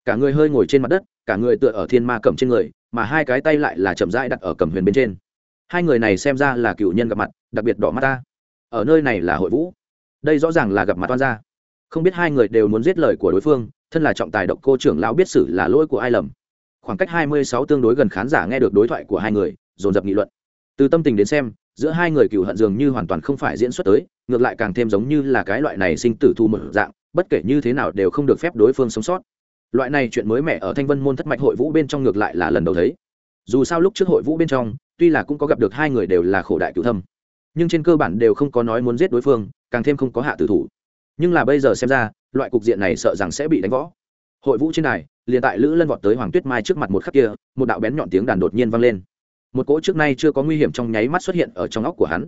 Speaker 1: Cả người hơi ngồi trên mặt đất, cả người tựa ở thiên ma cầm trên người, mà hai cái tay lại là chậm rãi đặt ở cầm huyền bên trên. Hai người này xem ra là cựu nhân gặp mặt, đặc biệt đỏ mắt ta. Ở nơi này là hội vũ. Đây rõ ràng là gặp mặt toan ra không biết hai người đều muốn giết lời của đối phương, thân là trọng tài độc cô trưởng lão biết xử là lỗi của ai lầm. Khoảng cách hai mươi sáu tương đối gần khán giả nghe được đối thoại của hai người, dồn dập nghị luận. Từ tâm tình đến xem, giữa hai người cựu hận dường như hoàn toàn không phải diễn xuất tới, ngược lại càng thêm giống như là cái loại này sinh tử thu một dạng, bất kể như thế nào đều không được phép đối phương sống sót. Loại này chuyện mới mẻ ở thanh vân môn thất mạch hội vũ bên trong ngược lại là lần đầu thấy. Dù sao lúc trước hội vũ bên trong, tuy là cũng có gặp được hai người đều là khổ đại cựu thâm, nhưng trên cơ bản đều không có nói muốn giết đối phương, càng thêm không có hạ tử thủ nhưng là bây giờ xem ra, loại cục diện này sợ rằng sẽ bị đánh võ hội vũ trên này liền tại lữ lân vọt tới hoàng tuyết mai trước mặt một khắc kia, một đạo bén nhọn tiếng đàn đột nhiên vang lên. Một cỗ trước nay chưa có nguy hiểm trong nháy mắt xuất hiện ở trong óc của hắn.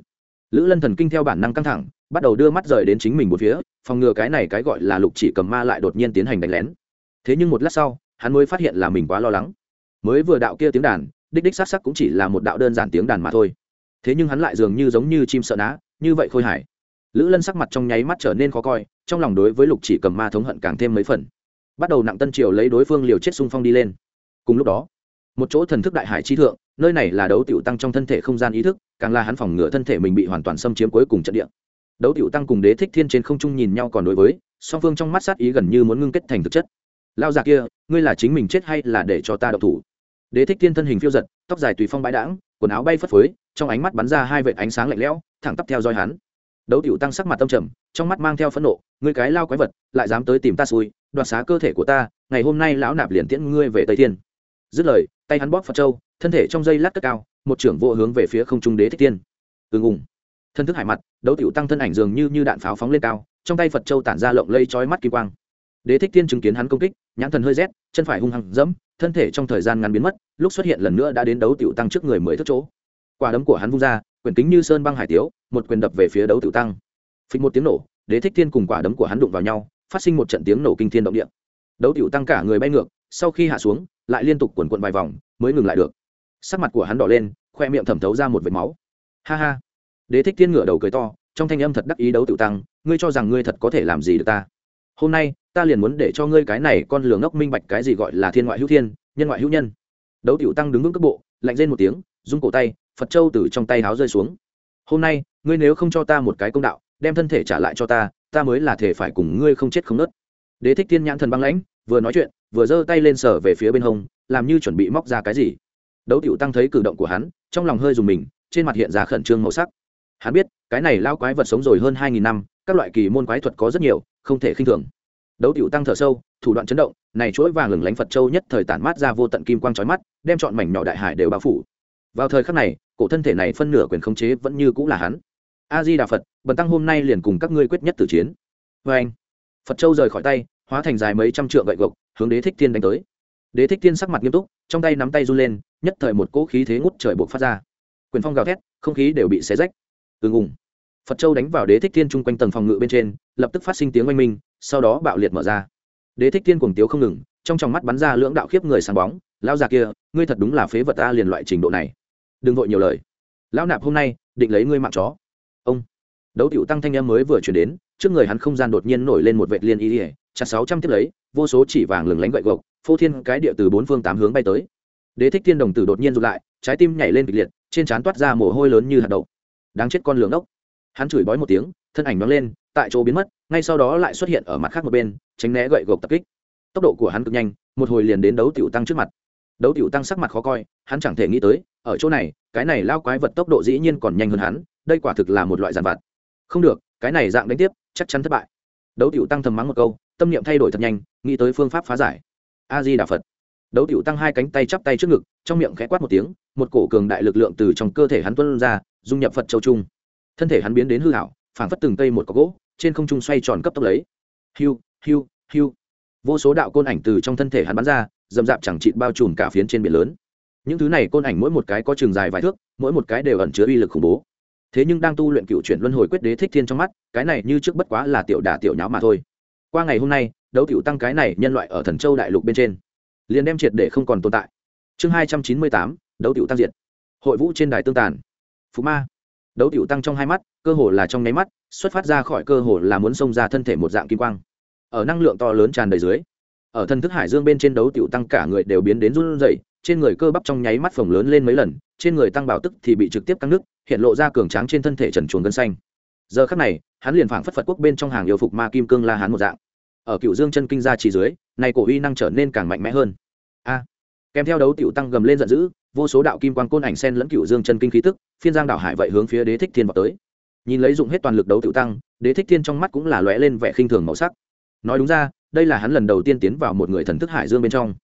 Speaker 1: Lữ lân thần kinh theo bản năng căng thẳng, bắt đầu đưa mắt rời đến chính mình một phía, phòng ngừa cái này cái gọi là lục chỉ cầm ma lại đột nhiên tiến hành đánh lén. Thế nhưng một lát sau, hắn mới phát hiện là mình quá lo lắng. Mới vừa đạo kia tiếng đàn, đích đích s á cũng chỉ là một đạo đơn giản tiếng đàn mà thôi. Thế nhưng hắn lại dường như giống như chim sợ ná, như vậy khôi hải lữ lân sắc mặt trong nháy mắt trở nên khó coi, trong lòng đối với lục chỉ cầm ma thống hận càng thêm mấy phần. Bắt đầu nặng tân triều lấy đối phương liều chết xung phong đi lên. Cùng lúc đó, một chỗ thần thức đại hải chi thượng, nơi này là đấu tiểu tăng trong thân thể không gian ý thức, càng là hắn phòng ngừa thân thể mình bị hoàn toàn xâm chiếm cuối cùng trận địa. Đấu tiểu tăng cùng đế thích thiên trên không trung nhìn nhau còn đối với, song phương trong mắt sát ý gần như muốn ngưng kết thành thực chất. Lao già kia, ngươi là chính mình chết hay là để cho ta độc thủ? Đế thích thiên thân hình phiêu giật, tóc dài tùy phong bãi đãng, quần áo bay phất phới, trong ánh mắt bắn ra hai vệt ánh sáng lạnh lẽo, thẳng tắp theo dõi hắn đấu tiểu tăng sắc mặt tâm trầm, trong mắt mang theo phẫn nộ, ngươi cái lao quái vật, lại dám tới tìm ta xui, đoạt xá cơ thể của ta, ngày hôm nay lão nạp liền tiễn ngươi về tây thiên. Dứt lời, tay hắn bóp phật châu, thân thể trong dây lát cất cao, một trưởng vô hướng về phía không trung đế thích tiên ưng ùng. Thân thức hải mặt, đấu tiểu tăng thân ảnh dường như như đạn pháo phóng lên cao, trong tay phật châu tản ra lộng lây chói mắt kỳ quang. Đế thích tiên chứng kiến hắn công kích, nhãn thần hơi rét, chân phải hung hăng dẫm, thân thể trong thời gian ngắn biến mất, lúc xuất hiện lần nữa đã đến đấu tiểu tăng trước người mới thức chỗ. Quả đấm của hắn vung ra, quyền kính như sơn băng hải tiếu một quyền đập về phía đấu tiểu tăng. Phịch một tiếng nổ, đế thích thiên cùng quả đấm của hắn đụng vào nhau, phát sinh một trận tiếng nổ kinh thiên động địa. Đấu tiểu tăng cả người bay ngược, sau khi hạ xuống, lại liên tục quần quận vài vòng mới ngừng lại được. Sắc mặt của hắn đỏ lên, khoe miệng thẩm thấu ra một vệt máu. Ha ha. Đế thích thiên ngửa đầu cười to, trong thanh âm thật đắc ý đấu tiểu tăng, ngươi cho rằng ngươi thật có thể làm gì được ta? Hôm nay, ta liền muốn để cho ngươi cái này con lường ngốc minh bạch cái gì gọi là thiên ngoại hữu thiên, nhân ngoại hữu nhân. Đấu tiểu tăng đứng vững cấp bộ, lạnh lên một tiếng, rung cổ tay, phật châu từ trong tay háo rơi xuống. Hôm nay ngươi nếu không cho ta một cái công đạo, đem thân thể trả lại cho ta ta mới là thể phải cùng ngươi không chết không nớt. Đế thích thiên nhãn thần băng lãnh, vừa nói chuyện, vừa giơ tay lên sở về phía bên hông, làm như chuẩn bị móc ra cái gì. Đấu tiểu tăng thấy cử động của hắn, trong lòng hơi dùng mình, trên mặt hiện ra khẩn trương màu sắc. Hắn biết, cái này lao quái vật sống rồi hơn hai nghìn năm, các loại kỳ môn quái thuật có rất nhiều, không thể khinh thường. Đấu tiểu tăng thở sâu, thủ đoạn chấn động, này chuỗi vàng lừng lánh phật châu nhất thời tản mát ra vô tận kim quang trói mắt, đem chọn mảnh nhỏ đại hải đều bao phủ. Vào thời khắc này, cổ thân thể này phân nửa quyền khống chế vẫn như cũng là hắn a di đà phật, bần tăng hôm nay liền cùng các ngươi quyết nhất tử chiến. Vê anh, phật châu rời khỏi tay, hóa thành dài mấy trăm trượng gậy gộc, hướng đế thích thiên đánh tới. Đế thích thiên sắc mặt nghiêm túc, trong tay nắm tay run lên, nhất thời một cỗ khí thế ngút trời buộc phát ra. Quyền phong gào thét, không khí đều bị xé rách. Ưng ủng phật châu đánh vào đế thích thiên chung quanh tầng phòng ngự bên trên, lập tức phát sinh tiếng oanh minh, sau đó bạo liệt mở ra. Đế thích thiên cuồng tiếu không ngừng, trong tròng mắt bắn ra lưỡng đạo khiếp người sáng bóng lao già kia, ngươi thật đúng là phế vật ta liền loại trình độ này. Đừng vội nhiều lời. Lão nạp hôm nay, định lấy ngươi mạng chó đấu tiểu tăng thanh em mới vừa chuyển đến, trước người hắn không gian đột nhiên nổi lên một vệt liên y ỉa chặt sáu trăm tiếp lấy, vô số chỉ vàng lừng lánh gậy gộc, phô thiên cái địa từ bốn phương tám hướng bay tới. Đế thích thiên đồng tử đột nhiên rụt lại, trái tim nhảy lên kịch liệt, trên trán toát ra mồ hôi lớn như hạt đậu. Đáng chết con lường ốc. Hắn chửi bói một tiếng, thân ảnh nóng lên, tại chỗ biến mất, ngay sau đó lại xuất hiện ở mặt khác một bên, tránh né gậy gộc tập kích. Tốc độ của hắn cực nhanh, một hồi liền đến đấu tiểu tăng trước mặt. Đấu tiểu tăng sắc mặt khó coi, hắn chẳng thể nghĩ tới, ở chỗ này, cái này lao quái vật tốc độ dĩ nhiên còn nhanh hơn hắn, đây quả thực là một loại giàn vặt không được, cái này dạng đánh tiếp, chắc chắn thất bại. Đấu tiểu tăng thầm mắng một câu, tâm niệm thay đổi thật nhanh, nghĩ tới phương pháp phá giải. A di đà phật đấu tiểu tăng hai cánh tay chắp tay trước ngực, trong miệng khẽ quát một tiếng, một cổ cường đại lực lượng từ trong cơ thể hắn tuân ra, dung nhập phật châu trung. Thân thể hắn biến đến hư hảo, phảng phất từng cây một có gỗ, trên không trung xoay tròn cấp tốc lấy. Hiu hiu hiu. Vô số đạo côn ảnh từ trong thân thể hắn bắn ra, dầm dạp chẳng chịt bao trùm cả phiến trên biển lớn. Những thứ này côn ảnh mỗi một cái có trường dài vài thước, mỗi một cái đều ẩn chứa uy lực khủng bố thế nhưng đang tu luyện cựu chuyển luân hồi quyết đế thích thiên trong mắt, cái này như trước bất quá là tiểu đả tiểu nháo mà thôi. Qua ngày hôm nay, đấu tiểu tăng cái này nhân loại ở thần châu đại lục bên trên, liền đem triệt để không còn tồn tại. Chương hai trăm chín mươi tám, đấu tiểu tăng diệt. Hội vũ trên đài tương tàn. Phú ma. Đấu tiểu tăng trong hai mắt, cơ hồ là trong nháy mắt, xuất phát ra khỏi cơ hồ là muốn xông ra thân thể một dạng kim quang. Ở năng lượng to lớn tràn đầy dưới, ở thân thức hải dương bên trên đấu tiểu tăng cả người đều biến đến run rẩy, trên người cơ bắp trong nháy mắt phồng lớn lên mấy lần trên người tăng bảo tức thì bị trực tiếp căng nước, hiện lộ ra cường tráng trên thân thể trần chuồng gân xanh. Giờ khắc này, hắn liền phảng phất phật quốc bên trong hàng yêu phục ma kim cương la hán một dạng. Ở cựu dương chân kinh gia trì dưới này cổ uy năng trở nên càng mạnh mẽ hơn. A! Kèm theo đấu tiểu tăng gầm lên giận dữ, vô số đạo kim quang côn ảnh sen lẫn cựu dương chân kinh khí tức, phiên giang đảo hải vậy hướng phía đế thích thiên vào tới. Nhìn lấy dụng hết toàn lực đấu tiểu tăng, đế thích thiên trong mắt cũng là lóe lên vẻ khinh thường màu sắc. Nói đúng ra, đây là hắn lần đầu tiên tiến vào một người thần thức hải dương bên trong.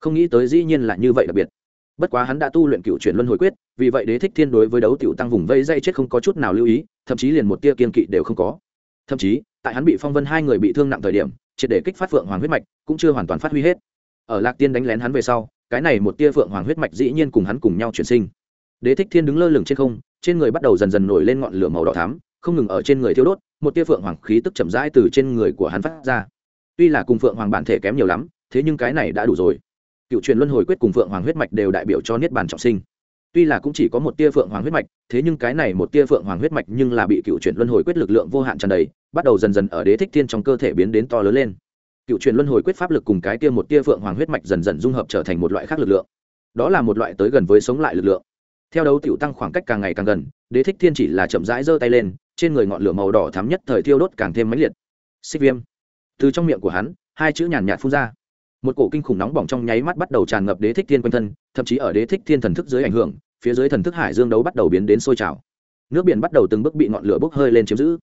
Speaker 1: Không nghĩ tới dĩ nhiên là như vậy đặc biệt bất quá hắn đã tu luyện cựu chuyển luân hồi quyết, vì vậy đế thích thiên đối với đấu tiểu tăng vùng vây dây chết không có chút nào lưu ý, thậm chí liền một tia kiên kỵ đều không có. Thậm chí, tại hắn bị phong vân hai người bị thương nặng thời điểm, triệt để kích phát phượng hoàng huyết mạch, cũng chưa hoàn toàn phát huy hết. Ở lạc tiên đánh lén hắn về sau, cái này một tia phượng hoàng huyết mạch dĩ nhiên cùng hắn cùng nhau chuyển sinh. Đế thích thiên đứng lơ lửng trên không, trên người bắt đầu dần dần nổi lên ngọn lửa màu đỏ thắm, không ngừng ở trên người thiêu đốt, một tia phượng hoàng khí tức chậm rãi từ trên người của hắn phát ra. Tuy là cùng phượng hoàng bản thể kém nhiều lắm, thế nhưng cái này đã đủ rồi cựu truyền luân hồi quyết cùng phượng hoàng huyết mạch đều đại biểu cho niết bàn trọng sinh. Tuy là cũng chỉ có một tia phượng hoàng huyết mạch, thế nhưng cái này một tia phượng hoàng huyết mạch nhưng là bị cựu truyền luân hồi quyết lực lượng vô hạn tràn đầy, bắt đầu dần dần ở đế thích thiên trong cơ thể biến đến to lớn lên. Cựu truyền luân hồi quyết pháp lực cùng cái tia một tia phượng hoàng huyết mạch dần dần dung hợp trở thành một loại khác lực lượng. Đó là một loại tới gần với sống lại lực lượng. Theo đấu tiểu tăng khoảng cách càng ngày càng gần, đế thích thiên chỉ là chậm rãi giơ tay lên, trên người ngọn lửa màu đỏ thắm nhất thời thiêu đốt càng thêm mãnh liệt. Xích viêm. Từ trong miệng của hắn, hai chữ nhàn nhạt phun ra một cổ kinh khủng nóng bỏng trong nháy mắt bắt đầu tràn ngập đế thích thiên quanh thân, thậm chí ở đế thích thiên thần thức dưới ảnh hưởng, phía dưới thần thức hải dương đấu bắt đầu biến đến sôi trào. Nước biển bắt đầu từng bước bị ngọn lửa bốc hơi lên chiếm giữ.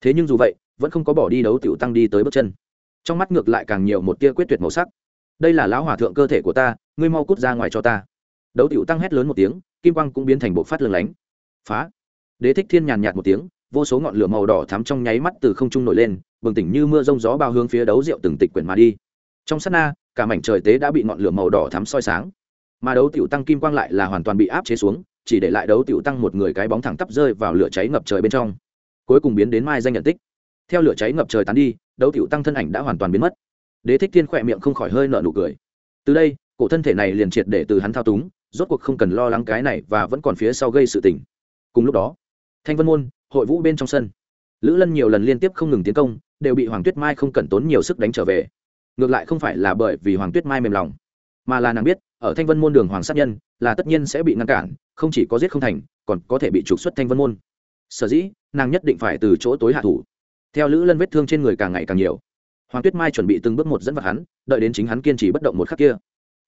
Speaker 1: Thế nhưng dù vậy, vẫn không có bỏ đi đấu tiểu tăng đi tới bước chân. Trong mắt ngược lại càng nhiều một tia quyết tuyệt màu sắc. Đây là lão hòa thượng cơ thể của ta, ngươi mau cút ra ngoài cho ta. Đấu tiểu tăng hét lớn một tiếng, kim quang cũng biến thành bộ phát lừng lánh. Phá. Đế thích thiên nhàn nhạt một tiếng, vô số ngọn lửa màu đỏ thắm trong nháy mắt từ không trung nổi lên, bừng tỉnh như mưa rông gió bao hướng phía đấu rượu từng tịch quyển mà đi. Trong sát na cả mảnh trời tế đã bị ngọn lửa màu đỏ thắm soi sáng. Mà đấu tiểu tăng kim quang lại là hoàn toàn bị áp chế xuống, chỉ để lại đấu tiểu tăng một người cái bóng thẳng tắp rơi vào lửa cháy ngập trời bên trong. Cuối cùng biến đến mai danh nhận tích. Theo lửa cháy ngập trời tán đi, đấu tiểu tăng thân ảnh đã hoàn toàn biến mất. Đế thích thiên khỏe miệng không khỏi hơi nợ nụ cười. Từ đây, cổ thân thể này liền triệt để từ hắn thao túng, rốt cuộc không cần lo lắng cái này và vẫn còn phía sau gây sự tình. Cùng lúc đó, thanh vân môn, hội vũ bên trong sân. Lữ lân nhiều lần liên tiếp không ngừng tiến công, đều bị hoàng tuyết mai không cần tốn nhiều sức đánh trở về ngược lại không phải là bởi vì hoàng tuyết mai mềm lòng, mà là nàng biết, ở thanh vân môn đường hoàng sát nhân là tất nhiên sẽ bị ngăn cản, không chỉ có giết không thành, còn có thể bị trục xuất thanh vân môn. Sở dĩ, nàng nhất định phải từ chỗ tối hạ thủ. Theo lữ lân vết thương trên người càng ngày càng nhiều. Hoàng tuyết mai chuẩn bị từng bước một dẫn vào hắn, đợi đến chính hắn kiên trì bất động một khắc kia.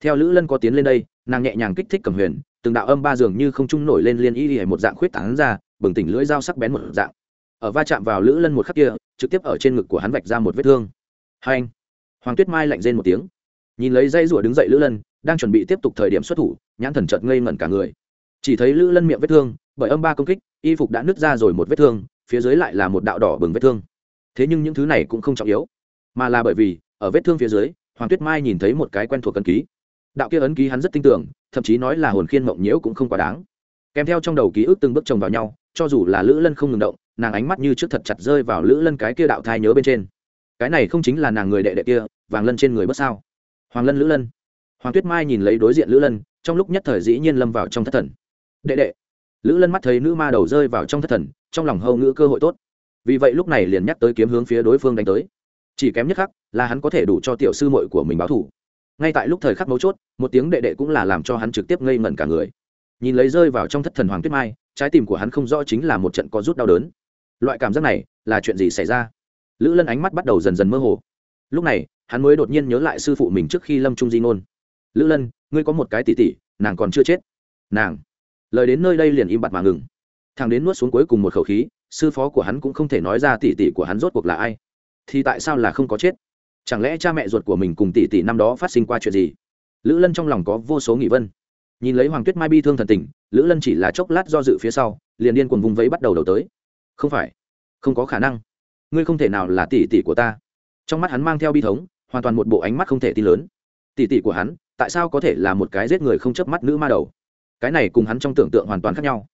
Speaker 1: Theo lữ lân có tiến lên đây, nàng nhẹ nhàng kích thích cầm huyền, từng đạo âm ba dường như không trung nổi lên liên y hay một dạng khuyết tán ra, bừng tỉnh lưỡi dao sắc bén một dạng. Ở va chạm vào lữ lân một khắc kia, trực tiếp ở trên ngực của hắn vạch ra một vết thương. Hai anh hoàng tuyết mai lạnh rên một tiếng. Nhìn lấy dây rủa đứng dậy lữ lân, đang chuẩn bị tiếp tục thời điểm xuất thủ, nhãn thần chợt ngây ngẩn cả người. Chỉ thấy lữ lân miệng vết thương, bởi âm ba công kích, y phục đã nứt ra rồi một vết thương, phía dưới lại là một đạo đỏ bừng vết thương. Thế nhưng những thứ này cũng không trọng yếu, mà là bởi vì, ở vết thương phía dưới, hoàng tuyết mai nhìn thấy một cái quen thuộc ấn ký. Đạo kia ấn ký hắn rất tin tưởng, thậm chí nói là hồn khiên mộng nhiễu cũng không quá đáng. Kèm theo trong đầu ký ức từng bước chồng vào nhau, cho dù là lữ lân không ngừng động, nàng ánh mắt như trước thật chặt rơi vào lữ lân cái kia đạo thai nhớ bên trên cái này không chính là nàng người đệ đệ kia, vàng lân trên người bất sao? Hoàng lân lữ lân. Hoàng tuyết mai nhìn lấy đối diện lữ lân, trong lúc nhất thời dĩ nhiên lâm vào trong thất thần. Đệ đệ. Lữ lân mắt thấy nữ ma đầu rơi vào trong thất thần, trong lòng hầu ngữ cơ hội tốt. Vì vậy lúc này liền nhắc tới kiếm hướng phía đối phương đánh tới. Chỉ kém nhất khắc là hắn có thể đủ cho tiểu sư mội của mình báo thủ ngay tại lúc thời khắc mấu chốt, một tiếng đệ đệ cũng là làm cho hắn trực tiếp ngây ngẩn cả người. Nhìn lấy rơi vào trong thất thần hoàng tuyết mai, trái tim của hắn không rõ chính là một trận có rút đau đớn. Loại cảm giác này là chuyện gì xảy ra? Lữ lân ánh mắt bắt đầu dần dần mơ hồ. Lúc này, hắn mới đột nhiên nhớ lại sư phụ mình trước khi lâm trung di ngôn. Lữ lân, ngươi có một cái tỉ tỉ, nàng còn chưa chết. Nàng. Lời đến nơi đây liền im bặt mà ngừng. Thằng đến nuốt xuống cuối cùng một khẩu khí, sư phó của hắn cũng không thể nói ra tỉ tỉ của hắn rốt cuộc là ai. Thì tại sao là không có chết? Chẳng lẽ cha mẹ ruột của mình cùng tỷ tỷ năm đó phát sinh qua chuyện gì? Lữ lân trong lòng có vô số nghị vân nhìn lấy hoàng tuyết mai bi thương thần tình, lữ lân chỉ là chốc lát do dự phía sau, liền điên cuồng vùng vẫy bắt đầu đầu tới. Không phải. Không có khả năng ngươi không thể nào là tỷ tỷ của ta. Trong mắt hắn mang theo bi thống, hoàn toàn một bộ ánh mắt không thể tin lớn. Tỷ tỷ của hắn, tại sao có thể là một cái giết người không chớp mắt nữ ma đầu? Cái này cùng hắn trong tưởng tượng hoàn toàn khác nhau.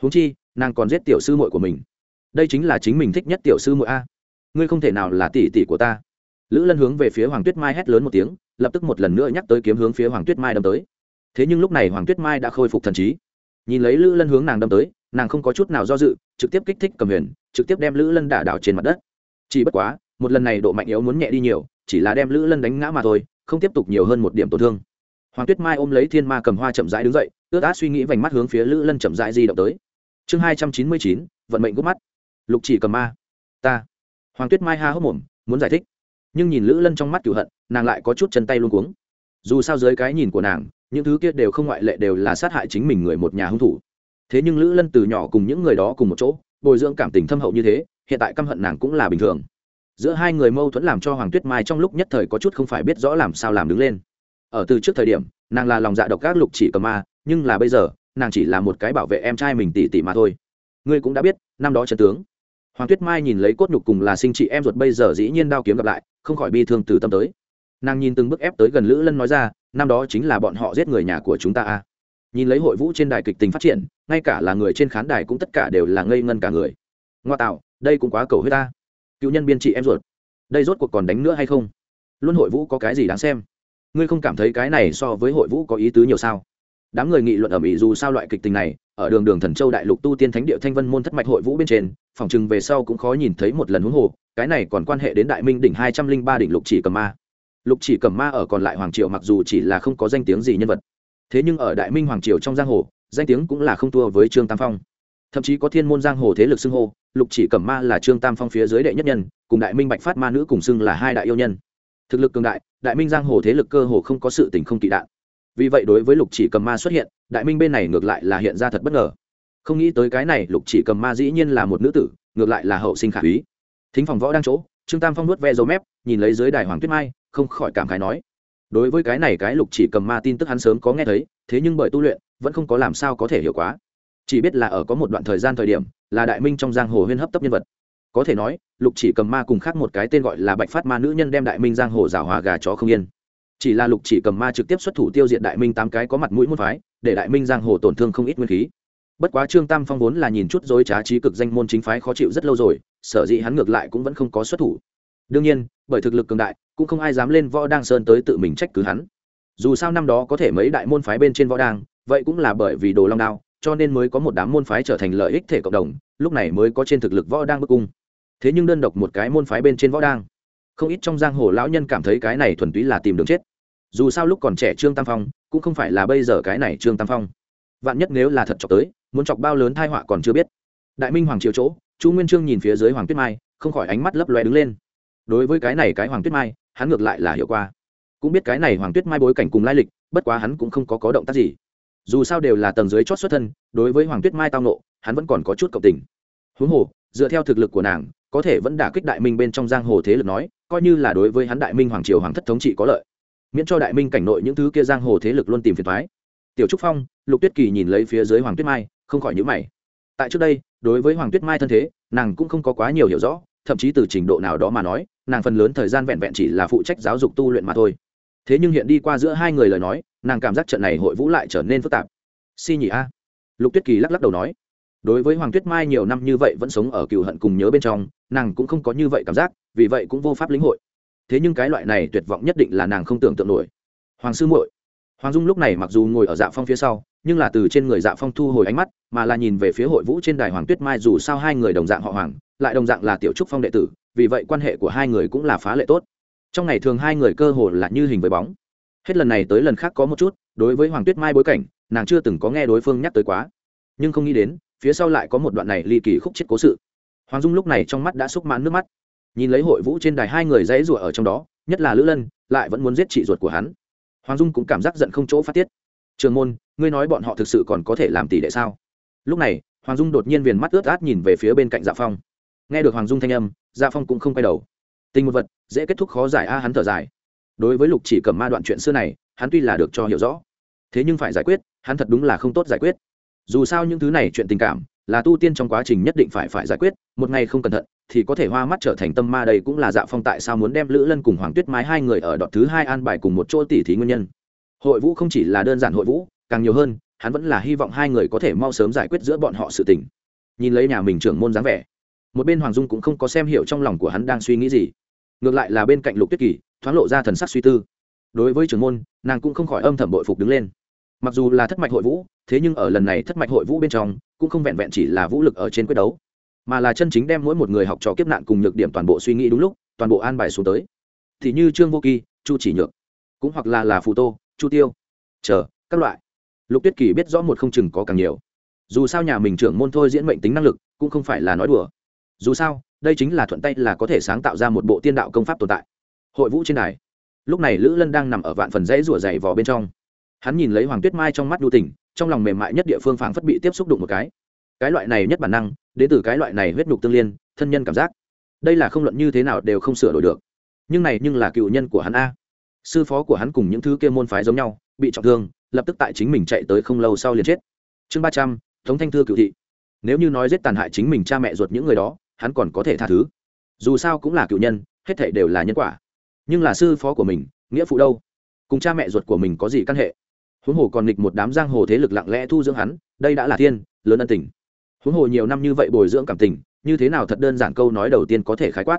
Speaker 1: Huống chi, nàng còn giết tiểu sư muội của mình. Đây chính là chính mình thích nhất tiểu sư muội a. Ngươi không thể nào là tỷ tỷ của ta. Lữ lân hướng về phía hoàng tuyết mai hét lớn một tiếng, lập tức một lần nữa nhắc tới kiếm hướng phía hoàng tuyết mai đâm tới. Thế nhưng lúc này hoàng tuyết mai đã khôi phục thần trí. Nhìn lấy lữ lân hướng nàng đâm tới, nàng không có chút nào do dự, trực tiếp kích thích cầm huyền, trực tiếp đem lữ lân đả đảo trên mặt đất chỉ bất quá, một lần này độ mạnh yếu muốn nhẹ đi nhiều, chỉ là đem lữ lân đánh ngã mà thôi, không tiếp tục nhiều hơn một điểm tổn thương. Hoàng tuyết mai ôm lấy thiên ma cầm hoa chậm rãi đứng dậy, ướt át suy nghĩ vành mắt hướng phía lữ lân chậm rãi di động tới. Chương hai trăm chín mươi chín, vận mệnh gốc mắt. Lục chỉ cầm ma. Ta. Hoàng tuyết mai ha hốc mồm, muốn giải thích. Nhưng nhìn lữ lân trong mắt cửu hận, nàng lại có chút chân tay luôn cuống. Dù sao dưới cái nhìn của nàng, những thứ kia đều không ngoại lệ đều là sát hại chính mình người một nhà hung thủ. Thế nhưng lữ lân từ nhỏ cùng những người đó cùng một chỗ bồi dưỡng cảm tình thâm hậu như thế, hiện tại căm hận nàng cũng là bình thường. Giữa hai người mâu thuẫn làm cho hoàng tuyết mai trong lúc nhất thời có chút không phải biết rõ làm sao làm đứng lên. Ở từ trước thời điểm, nàng là lòng dạ độc các lục chỉ cầm ma, nhưng là bây giờ, nàng chỉ là một cái bảo vệ em trai mình tỉ tỉ mà thôi. Ngươi cũng đã biết, năm đó trần tướng. Hoàng tuyết mai nhìn lấy cốt nhục cùng là sinh chị em ruột bây giờ dĩ nhiên đao kiếm gặp lại, không khỏi bi thương từ tâm tới. Nàng nhìn từng bước ép tới gần lữ lân nói ra, năm đó chính là bọn họ giết người nhà của chúng ta a nhìn lấy hội vũ trên đài kịch tình phát triển, ngay cả là người trên khán đài cũng tất cả đều là ngây ngân cả người. Ngoa tạo, đây cũng quá cầu huyết ta. Cựu nhân biên chị em ruột. Đây rốt cuộc còn đánh nữa hay không? Luôn hội vũ có cái gì đáng xem? Ngươi không cảm thấy cái này so với hội vũ có ý tứ nhiều sao? Đám người nghị luận ở mỹ dù sao loại kịch tình này, ở đường đường thần châu đại lục tu tiên thánh địa thanh vân môn thất mạch hội vũ bên trên, phòng chừng về sau cũng khó nhìn thấy một lần huống hồ, cái này còn quan hệ đến đại minh đỉnh hai trăm linh ba đỉnh lục chỉ cầm ma. Lục chỉ cầm ma ở còn lại hoàng triều mặc dù chỉ là không có danh tiếng gì nhân vật thế nhưng ở đại minh hoàng triều trong giang hồ, danh tiếng cũng là không thua với trương tam phong. Thậm chí có thiên môn giang hồ thế lực xưng hô, lục chỉ Cẩm ma là trương tam phong phía dưới đệ nhất nhân, cùng đại minh bạch phát ma nữ cùng xưng là hai đại yêu nhân. Thực lực cường đại đại minh giang hồ thế lực cơ hồ không có sự tình không kỵ đạn. Vì vậy đối với lục chỉ cầm ma xuất hiện, đại minh bên này ngược lại là hiện ra thật bất ngờ. Không nghĩ tới cái này, lục chỉ cầm ma dĩ nhiên là một nữ tử, ngược lại là hậu sinh khả úy. Thính phòng võ đang chỗ, trương tam phong nuốt ve dấu mép, nhìn lấy dưới đài hoàng tuyết mai, không khỏi cảm khái nói đối với cái này cái lục chỉ cầm ma tin tức hắn sớm có nghe thấy, thế nhưng bởi tu luyện, vẫn không có làm sao có thể hiểu quá. Chỉ biết là ở có một đoạn thời gian thời điểm, là đại minh trong giang hồ huyên hấp tấp nhân vật. Có thể nói, lục chỉ cầm ma cùng khác một cái tên gọi là bạch phát ma nữ nhân đem đại minh giang hồ rào hòa gà chó không yên. Chỉ là lục chỉ cầm ma trực tiếp xuất thủ tiêu diệt đại minh tám cái có mặt mũi môn phái, để đại minh giang hồ tổn thương không ít nguyên khí. Bất quá trương tam phong vốn là nhìn chút dối trá trí cực danh môn chính phái khó chịu rất lâu rồi, sở dĩ hắn ngược lại cũng vẫn không có xuất thủ đương nhiên, bởi thực lực cường đại, cũng không ai dám lên võ đăng sơn tới tự mình trách cứ hắn. Dù sao năm đó có thể mấy đại môn phái bên trên võ đăng, vậy cũng là bởi vì đồ long đao, cho nên mới có một đám môn phái trở thành lợi ích thể cộng đồng, lúc này mới có trên thực lực võ đang bức cung. Thế nhưng đơn độc một cái môn phái bên trên võ đang không ít trong giang hồ lão nhân cảm thấy cái này thuần túy là tìm đường chết. Dù sao lúc còn trẻ trương tam phong, cũng không phải là bây giờ cái này trương tam phong. Vạn nhất nếu là thật chọc tới, muốn chọc bao lớn thai họa còn chưa biết. Đại minh hoàng triều chỗ, chu nguyên trương nhìn phía dưới hoàng tuyết mai, không khỏi ánh mắt lấp loe đứng lên đối với cái này cái hoàng tuyết mai, hắn ngược lại là hiệu qua. Cũng biết cái này hoàng tuyết mai bối cảnh cùng lai lịch, bất quá hắn cũng không có có động tác gì. Dù sao đều là tầng dưới chót xuất thân, đối với hoàng tuyết mai tao nộ hắn vẫn còn có chút cộng tình. Huống hồ, dựa theo thực lực của nàng, có thể vẫn đả kích đại minh bên trong giang hồ thế lực nói, coi như là đối với hắn đại minh hoàng triều hoàng thất thống trị có lợi. Miễn cho đại minh cảnh nội những thứ kia giang hồ thế lực luôn tìm phiền thoái tiểu trúc phong, lục tuyết kỳ nhìn lấy phía dưới hoàng tuyết mai, không khỏi nhữ mày. Tại trước đây, đối với hoàng tuyết mai thân thế, nàng cũng không có quá nhiều hiểu rõ thậm chí từ trình độ nào đó mà nói, nàng phần lớn thời gian vẹn vẹn chỉ là phụ trách giáo dục tu luyện mà thôi. Thế nhưng hiện đi qua giữa hai người lời nói, nàng cảm giác trận này hội vũ lại trở nên phức tạp. Si nhỉ a. Lục tuyết kỳ lắc lắc đầu nói, đối với hoàng tuyết mai nhiều năm như vậy vẫn sống ở cựu hận cùng nhớ bên trong, nàng cũng không có như vậy cảm giác, vì vậy cũng vô pháp lĩnh hội. Thế nhưng cái loại này tuyệt vọng nhất định là nàng không tưởng tượng nổi. Hoàng sư muội. Hoàng dung lúc này mặc dù ngồi ở dạ phong phía sau, nhưng là từ trên người dạ phong thu hồi ánh mắt, mà là nhìn về phía hội vũ trên đài hoàng tuyết mai dù sao hai người đồng dạng họ hoàng lại đồng dạng là tiểu trúc phong đệ tử, vì vậy quan hệ của hai người cũng là phá lệ tốt. Trong ngày thường hai người cơ hồ là như hình với bóng. Hết lần này tới lần khác có một chút, đối với hoàng tuyết mai bối cảnh, nàng chưa từng có nghe đối phương nhắc tới quá. Nhưng không nghĩ đến, phía sau lại có một đoạn này ly kỳ khúc chết cố sự. Hoàng dung lúc này trong mắt đã xúc mãn nước mắt. Nhìn lấy hội vũ trên đài hai người dãy rủa ở trong đó, nhất là lữ lân, lại vẫn muốn giết chị ruột của hắn. Hoàng dung cũng cảm giác giận không chỗ phát tiết. Trường môn, ngươi nói bọn họ thực sự còn có thể làm tỷ đệ sao? Lúc này, hoàng dung đột nhiên viền mắt ướt át nhìn về phía bên cạnh dạ phong nghe được hoàng dung thanh âm dạ phong cũng không quay đầu. Tình một vật, dễ kết thúc khó giải a, hắn thở dài. Đối với lục chỉ cầm ma đoạn chuyện xưa này, hắn tuy là được cho hiểu rõ, thế nhưng phải giải quyết, hắn thật đúng là không tốt giải quyết. Dù sao những thứ này chuyện tình cảm, là tu tiên trong quá trình nhất định phải phải giải quyết, một ngày không cẩn thận, thì có thể hoa mắt trở thành tâm ma đây cũng là dạ phong tại sao muốn đem lữ lân cùng hoàng tuyết mái hai người ở đọt thứ hai an bài cùng một chỗ tỉ thí nguyên nhân. Hội vũ không chỉ là đơn giản hội vũ, càng nhiều hơn, hắn vẫn là hy vọng hai người có thể mau sớm giải quyết giữa bọn họ sự tình. Nhìn lấy nhà mình trưởng môn dáng vẻ một bên hoàng dung cũng không có xem hiểu trong lòng của hắn đang suy nghĩ gì ngược lại là bên cạnh lục tuyết kỳ thoáng lộ ra thần sắc suy tư đối với trưởng môn nàng cũng không khỏi âm thầm bội phục đứng lên mặc dù là thất mạch hội vũ thế nhưng ở lần này thất mạch hội vũ bên trong cũng không vẹn vẹn chỉ là vũ lực ở trên quyết đấu mà là chân chính đem mỗi một người học trò kiếp nạn cùng nhược điểm toàn bộ suy nghĩ đúng lúc toàn bộ an bài xuống tới thì như trương vô kỳ chu chỉ nhược cũng hoặc là là phù tô chu tiêu chờ các loại lục tuyết kỳ biết rõ một không chừng có càng nhiều dù sao nhà mình trưởng môn thôi diễn mệnh tính năng lực cũng không phải là nói đùa dù sao, đây chính là thuận tay là có thể sáng tạo ra một bộ tiên đạo công pháp tồn tại. Hội vũ trên đài. Lúc này lữ lân đang nằm ở vạn phần dãy rủa dày vò bên trong. Hắn nhìn lấy hoàng tuyết mai trong mắt đu tỉnh, trong lòng mềm mại nhất địa phương phảng phất bị tiếp xúc đụng một cái. Cái loại này nhất bản năng, đến từ cái loại này huyết nhục tương liên, thân nhân cảm giác. Đây là không luận như thế nào đều không sửa đổi được. Nhưng này nhưng là cựu nhân của hắn a. Sư phó của hắn cùng những thứ kia môn phái giống nhau, bị trọng thương, lập tức tại chính mình chạy tới không lâu sau liền chết. Chương ba trăm, thống thanh thư cựu thị. Nếu như nói giết tàn hại chính mình cha mẹ ruột những người đó hắn còn có thể tha thứ. Dù sao cũng là cựu nhân, hết thể đều là nhân quả. Nhưng là sư phó của mình, nghĩa phụ đâu? Cùng cha mẹ ruột của mình có gì căn hệ? Huống hồ còn nghịch một đám giang hồ thế lực lặng lẽ thu dưỡng hắn, đây đã là thiên, lớn ân tình. Huống hồ nhiều năm như vậy bồi dưỡng cảm tình, như thế nào thật đơn giản câu nói đầu tiên có thể khái quát.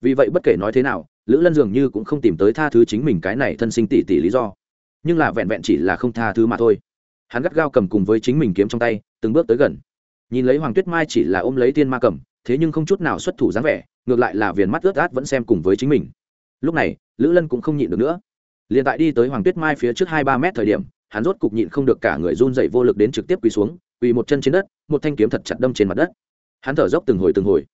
Speaker 1: Vì vậy bất kể nói thế nào, lữ lân dường như cũng không tìm tới tha thứ chính mình cái này thân sinh tỷ tỷ lý do. Nhưng là vẹn vẹn chỉ là không tha thứ mà thôi. Hắn gắt gao cầm cùng với chính mình kiếm trong tay, từng bước tới gần. Nhìn lấy hoàng tuyết mai chỉ là ôm lấy tiên ma cầm thế nhưng không chút nào xuất thủ dáng vẻ, ngược lại là viền mắt ướt át vẫn xem cùng với chính mình. Lúc này, lữ lân cũng không nhịn được nữa. Liền tại đi tới hoàng tuyết mai phía trước hai ba mét thời điểm, hắn rốt cục nhịn không được cả người run dậy vô lực đến trực tiếp quỳ xuống, quỳ một chân trên đất, một thanh kiếm thật chặt đâm trên mặt đất. Hắn thở dốc từng hồi từng hồi.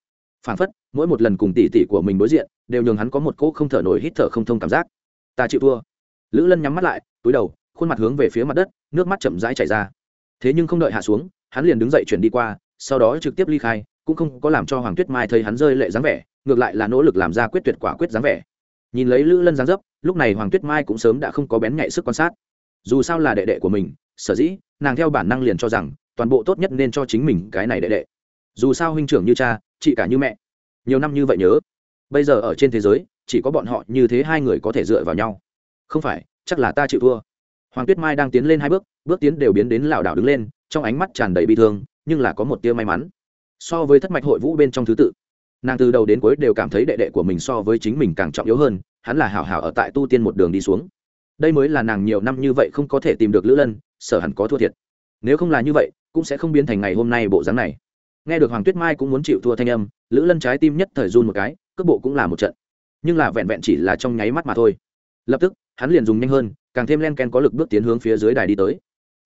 Speaker 1: Phảng phất, mỗi một lần cùng tỷ tỷ của mình đối diện, đều nhường hắn có một cỗ không thở nổi hít thở không thông cảm giác. Ta chịu thua. Lữ lân nhắm mắt lại, túi đầu, khuôn mặt hướng về phía mặt đất, nước mắt chậm rãi chảy ra. Thế nhưng không đợi hạ xuống, hắn liền đứng dậy chuyển đi qua, sau đó trực tiếp ly khai cũng không có làm cho hoàng tuyết mai thấy hắn rơi lệ dáng vẻ, ngược lại là nỗ lực làm ra quyết tuyệt quả quyết dáng vẻ. Nhìn lấy lữ lân dáng dấp, lúc này hoàng tuyết mai cũng sớm đã không có bén nhạy sức quan sát. Dù sao là đệ đệ của mình, sở dĩ, nàng theo bản năng liền cho rằng, toàn bộ tốt nhất nên cho chính mình cái này đệ đệ. Dù sao huynh trưởng như cha, chị cả như mẹ. Nhiều năm như vậy nhớ. Bây giờ ở trên thế giới, chỉ có bọn họ như thế hai người có thể dựa vào nhau. Không phải, chắc là ta chịu thua. Hoàng tuyết mai đang tiến lên hai bước bước tiến đều biến đến lảo đảo đứng lên, trong ánh mắt tràn đầy bi thương, nhưng là có một tia may mắn so với thất mạch hội vũ bên trong thứ tự. Nàng từ đầu đến cuối đều cảm thấy đệ đệ của mình so với chính mình càng trọng yếu hơn, hắn là hảo hảo ở tại tu tiên một đường đi xuống. Đây mới là nàng nhiều năm như vậy không có thể tìm được lữ lân, sở hẳn có thua thiệt. Nếu không là như vậy, cũng sẽ không biến thành ngày hôm nay bộ dáng này. Nghe được hoàng tuyết mai cũng muốn chịu thua thanh âm, lữ lân trái tim nhất thời run một cái, cước bộ cũng là một trận. Nhưng là vẹn vẹn chỉ là trong nháy mắt mà thôi. Lập tức, hắn liền dùng nhanh hơn, càng thêm len ken có lực bước tiến hướng phía dưới đài đi tới.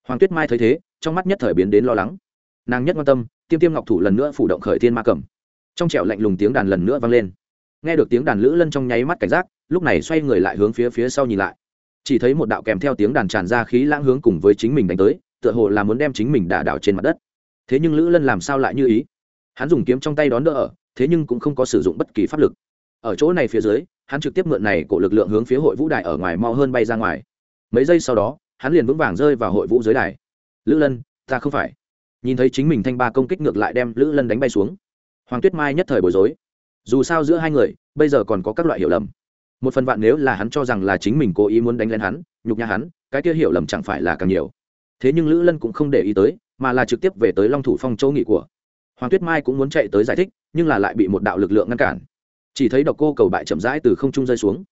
Speaker 1: Hoàng tuyết mai thấy thế, trong mắt nhất thời biến đến lo lắng nàng nhất quan tâm, tiêm tiêm ngọc thủ lần nữa phủ động khởi thiên ma cầm. Trong trẻo lạnh lùng tiếng đàn lần nữa vang lên. Nghe được tiếng đàn lữ lân trong nháy mắt cảnh giác, lúc này xoay người lại hướng phía phía sau nhìn lại. Chỉ thấy một đạo kèm theo tiếng đàn tràn ra khí lãng hướng cùng với chính mình đánh tới, tựa hồ là muốn đem chính mình đả đảo trên mặt đất. Thế nhưng lữ lân làm sao lại như ý? Hắn dùng kiếm trong tay đón đỡ ở, thế nhưng cũng không có sử dụng bất kỳ pháp lực. Ở chỗ này phía dưới, hắn trực tiếp mượn này cổ lực lượng hướng phía hội vũ đài ở ngoài mau hơn bay ra ngoài. Mấy giây sau đó, hắn liền vững vàng rơi vào hội vũ dưới đài. Lữ lân, ta không phải nhìn thấy chính mình thanh ba công kích ngược lại đem lữ lân đánh bay xuống. Hoàng tuyết mai nhất thời bối rối. Dù sao giữa hai người, bây giờ còn có các loại hiểu lầm. Một phần vạn nếu là hắn cho rằng là chính mình cố ý muốn đánh lên hắn, nhục nhã hắn, cái kia hiểu lầm chẳng phải là càng nhiều. Thế nhưng lữ lân cũng không để ý tới, mà là trực tiếp về tới long thủ phong châu nghị của. Hoàng tuyết mai cũng muốn chạy tới giải thích, nhưng là lại bị một đạo lực lượng ngăn cản. Chỉ thấy độc cô cầu bại chậm rãi từ không trung rơi xuống.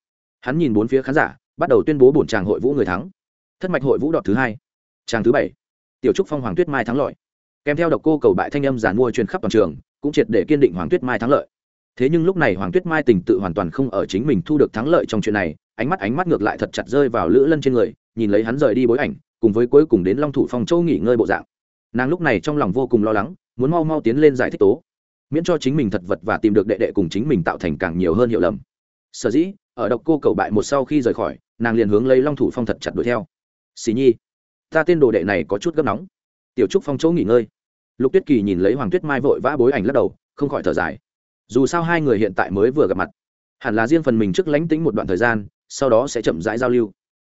Speaker 1: Hắn nhìn bốn phía khán giả, bắt đầu tuyên bố bổn tràng hội vũ người thắng. Thất mạch hội vũ đọt thứ hai. Tràng thứ bảy. Tiểu trúc phong hoàng tuyết mai thắng lợi kèm theo độc cô cầu bại thanh âm giàn mua truyền khắp toàn trường, cũng triệt để kiên định hoàng tuyết mai thắng lợi. Thế nhưng lúc này hoàng tuyết mai tình tự hoàn toàn không ở chính mình thu được thắng lợi trong chuyện này, ánh mắt ánh mắt ngược lại thật chặt rơi vào lữ lân trên người, nhìn lấy hắn rời đi bối ảnh, cùng với cuối cùng đến long thủ phong châu nghỉ ngơi bộ dạng. Nàng lúc này trong lòng vô cùng lo lắng, muốn mau mau tiến lên giải thích tố, miễn cho chính mình thật vật và tìm được đệ đệ cùng chính mình tạo thành càng nhiều hơn hiểu lầm. Sở dĩ, ở độc cô cầu bại một sau khi rời khỏi, nàng liền hướng lấy long thủ phong thật chặt đuổi theo. Xì nhi, ta tên đồ đệ này có chút gấp nóng. Tiểu trúc phong chỗ nghỉ ngơi lục tuyết kỳ nhìn lấy hoàng tuyết mai vội vã bối ảnh lắc đầu, không khỏi thở dài. Dù sao hai người hiện tại mới vừa gặp mặt, hẳn là riêng phần mình trước lánh tính một đoạn thời gian, sau đó sẽ chậm rãi giao lưu.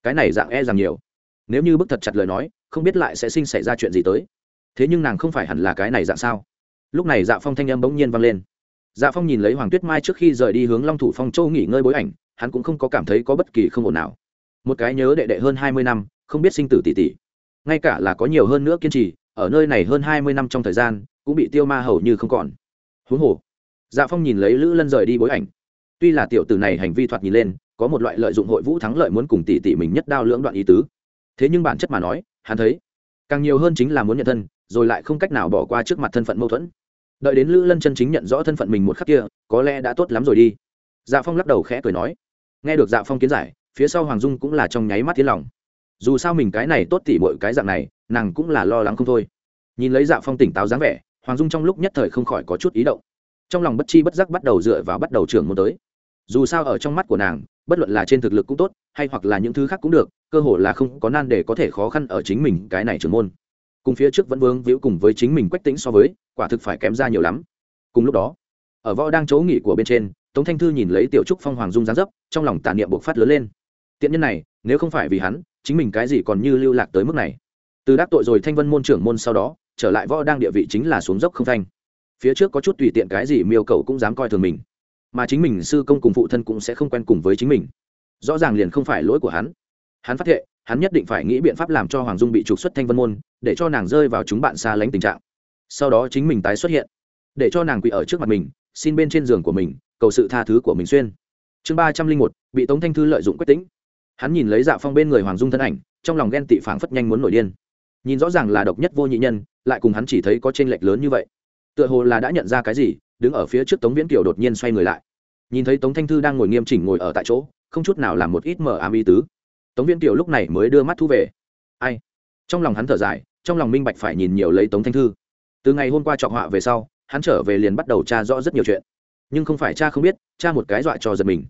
Speaker 1: Cái này dạng e rằng nhiều. Nếu như bức thật chặt lời nói, không biết lại sẽ sinh xảy ra chuyện gì tới. Thế nhưng nàng không phải hẳn là cái này dạng sao? Lúc này dạ phong thanh âm bỗng nhiên vang lên. Dạ phong nhìn lấy hoàng tuyết mai trước khi rời đi hướng long thủ phong châu nghỉ ngơi bối ảnh, hắn cũng không có cảm thấy có bất kỳ không ổn nào. Một cái nhớ đệ đệ hơn hai mươi năm, không biết sinh tử tỷ tỷ. Ngay cả là có nhiều hơn nữa kiên trì ở nơi này hơn hai mươi năm trong thời gian, cũng bị tiêu ma hầu như không còn. Huống hồ dạ phong nhìn lấy lữ lân rời đi bối ảnh. Tuy là tiểu tử này hành vi thoạt nhìn lên, có một loại lợi dụng hội vũ thắng lợi muốn cùng tỷ tỷ mình nhất đao lưỡng đoạn ý tứ. Thế nhưng bản chất mà nói, hắn thấy, càng nhiều hơn chính là muốn nhận thân, rồi lại không cách nào bỏ qua trước mặt thân phận mâu thuẫn. Đợi đến lữ lân chân chính nhận rõ thân phận mình một khắc kia, có lẽ đã tốt lắm rồi đi. Dạ phong lắc đầu khẽ cười nói. Nghe được dạ phong kiến giải, phía sau hoàng dung cũng là trong nháy mắt thiên lòng dù sao mình cái này tốt tỉ mọi cái dạng này, nàng cũng là lo lắng không thôi. Nhìn lấy dạ phong tỉnh táo dáng vẻ, hoàng dung trong lúc nhất thời không khỏi có chút ý động. Trong lòng bất chi bất giác bắt đầu dựa vào bắt đầu trưởng môn tới. Dù sao ở trong mắt của nàng, bất luận là trên thực lực cũng tốt, hay hoặc là những thứ khác cũng được, cơ hồ là không có nan để có thể khó khăn ở chính mình cái này trưởng môn. Cùng phía trước vẫn vương víu cùng với chính mình quách tính so với, quả thực phải kém ra nhiều lắm. Cùng lúc đó, ở võ đang chỗ nghỉ của bên trên, tống thanh thư nhìn lấy tiểu trúc phong hoàng dung gián dấp, trong lòng tàn niệm buộc phát lớn lên. Tiện nhân này nếu không phải vì hắn, chính mình cái gì còn như lưu lạc tới mức này. Từ đắc tội rồi thanh vân môn trưởng môn sau đó, trở lại võ đang địa vị chính là xuống dốc không thanh. Phía trước có chút tùy tiện cái gì miêu cầu cũng dám coi thường mình. Mà chính mình sư công cùng phụ thân cũng sẽ không quen cùng với chính mình. Rõ ràng liền không phải lỗi của hắn. Hắn phát hiện hắn nhất định phải nghĩ biện pháp làm cho hoàng dung bị trục xuất thanh vân môn, để cho nàng rơi vào chúng bạn xa lánh tình trạng. Sau đó chính mình tái xuất hiện, để cho nàng quỳ ở trước mặt mình, xin bên trên giường của mình, cầu sự tha thứ của mình xuyên. Chương ba trăm linh một, bị tống thanh thư lợi dụng quyết tính hắn nhìn lấy dạ phong bên người hoàng dung thân ảnh, trong lòng ghen tị phảng phất nhanh muốn nổi điên. Nhìn rõ ràng là độc nhất vô nhị nhân, lại cùng hắn chỉ thấy có t r ê n lệch lớn như vậy. Tựa hồ là đã nhận ra cái gì, đứng ở phía trước tống viễn kiều đột nhiên xoay người lại. Nhìn thấy tống thanh thư đang ngồi nghiêm chỉnh ngồi ở tại chỗ, không chút nào làm một ít mờ ám y tứ. Tống viễn kiều lúc này mới đưa mắt thu về. Ai? Trong lòng hắn thở dài, trong lòng minh bạch phải nhìn nhiều lấy tống thanh thư. Từ ngày hôm qua trọ họa về sau, hắn trở về liền bắt đầu tra rõ rất nhiều chuyện. Nhưng không phải cha không biết, cha một cái dọa cho giật mình.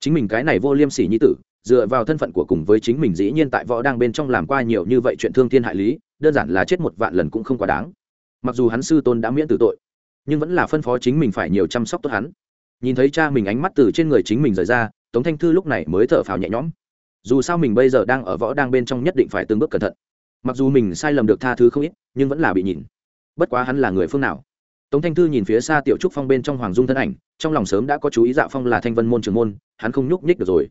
Speaker 1: Chính mình cái này vô liêm sỉ như tử dựa vào thân phận của cùng với chính mình dĩ nhiên tại võ đang bên trong làm qua nhiều như vậy chuyện thương thiên hại lý, đơn giản là chết một vạn lần cũng không quá đáng. Mặc dù hắn sư tôn đã miễn tử tội, nhưng vẫn là phân phó chính mình phải nhiều chăm sóc tốt hắn. Nhìn thấy cha mình ánh mắt từ trên người chính mình rời ra, tống thanh thư lúc này mới thở phào nhẹ nhõm. Dù sao mình bây giờ đang ở võ đang bên trong nhất định phải từng bước cẩn thận. Mặc dù mình sai lầm được tha thứ không ít, nhưng vẫn là bị nhìn. Bất quá hắn là người phương nào? Tống thanh thư nhìn phía xa tiểu trúc phong bên trong hoàng dung thân ảnh, trong lòng sớm đã có chú ý dạ phong là thanh vân môn trường môn, hắn không nhúc nhích được rồi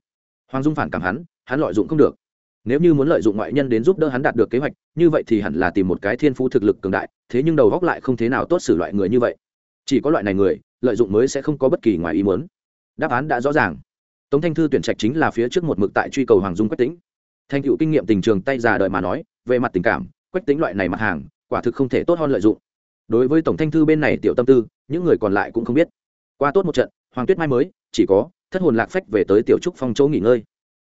Speaker 1: hoàng dung phản cảm hắn hắn lợi dụng không được. Nếu như muốn lợi dụng ngoại nhân đến giúp đỡ hắn đạt được kế hoạch, như vậy thì hẳn là tìm một cái thiên phú thực lực cường đại, thế nhưng đầu góc lại không thế nào tốt xử loại người như vậy. Chỉ có loại này người, lợi dụng mới sẽ không có bất kỳ ngoài ý muốn. Đáp án đã rõ ràng. Tống thanh thư tuyển trạch chính là phía trước một mực tại truy cầu hoàng dung quách tính thanh cựu kinh nghiệm tình trường tay già đời mà nói, về mặt tình cảm, quách tính loại này mặt hàng, quả thực không thể tốt hơn lợi dụng. Đối với tổng thanh thư bên này tiểu tâm tư, những người còn lại cũng không biết. Qua tốt một trận, hoàng tuyết mai mới, chỉ có thất hồn lạc phách về tới tiểu trúc phong chỗ nghỉ ngơi.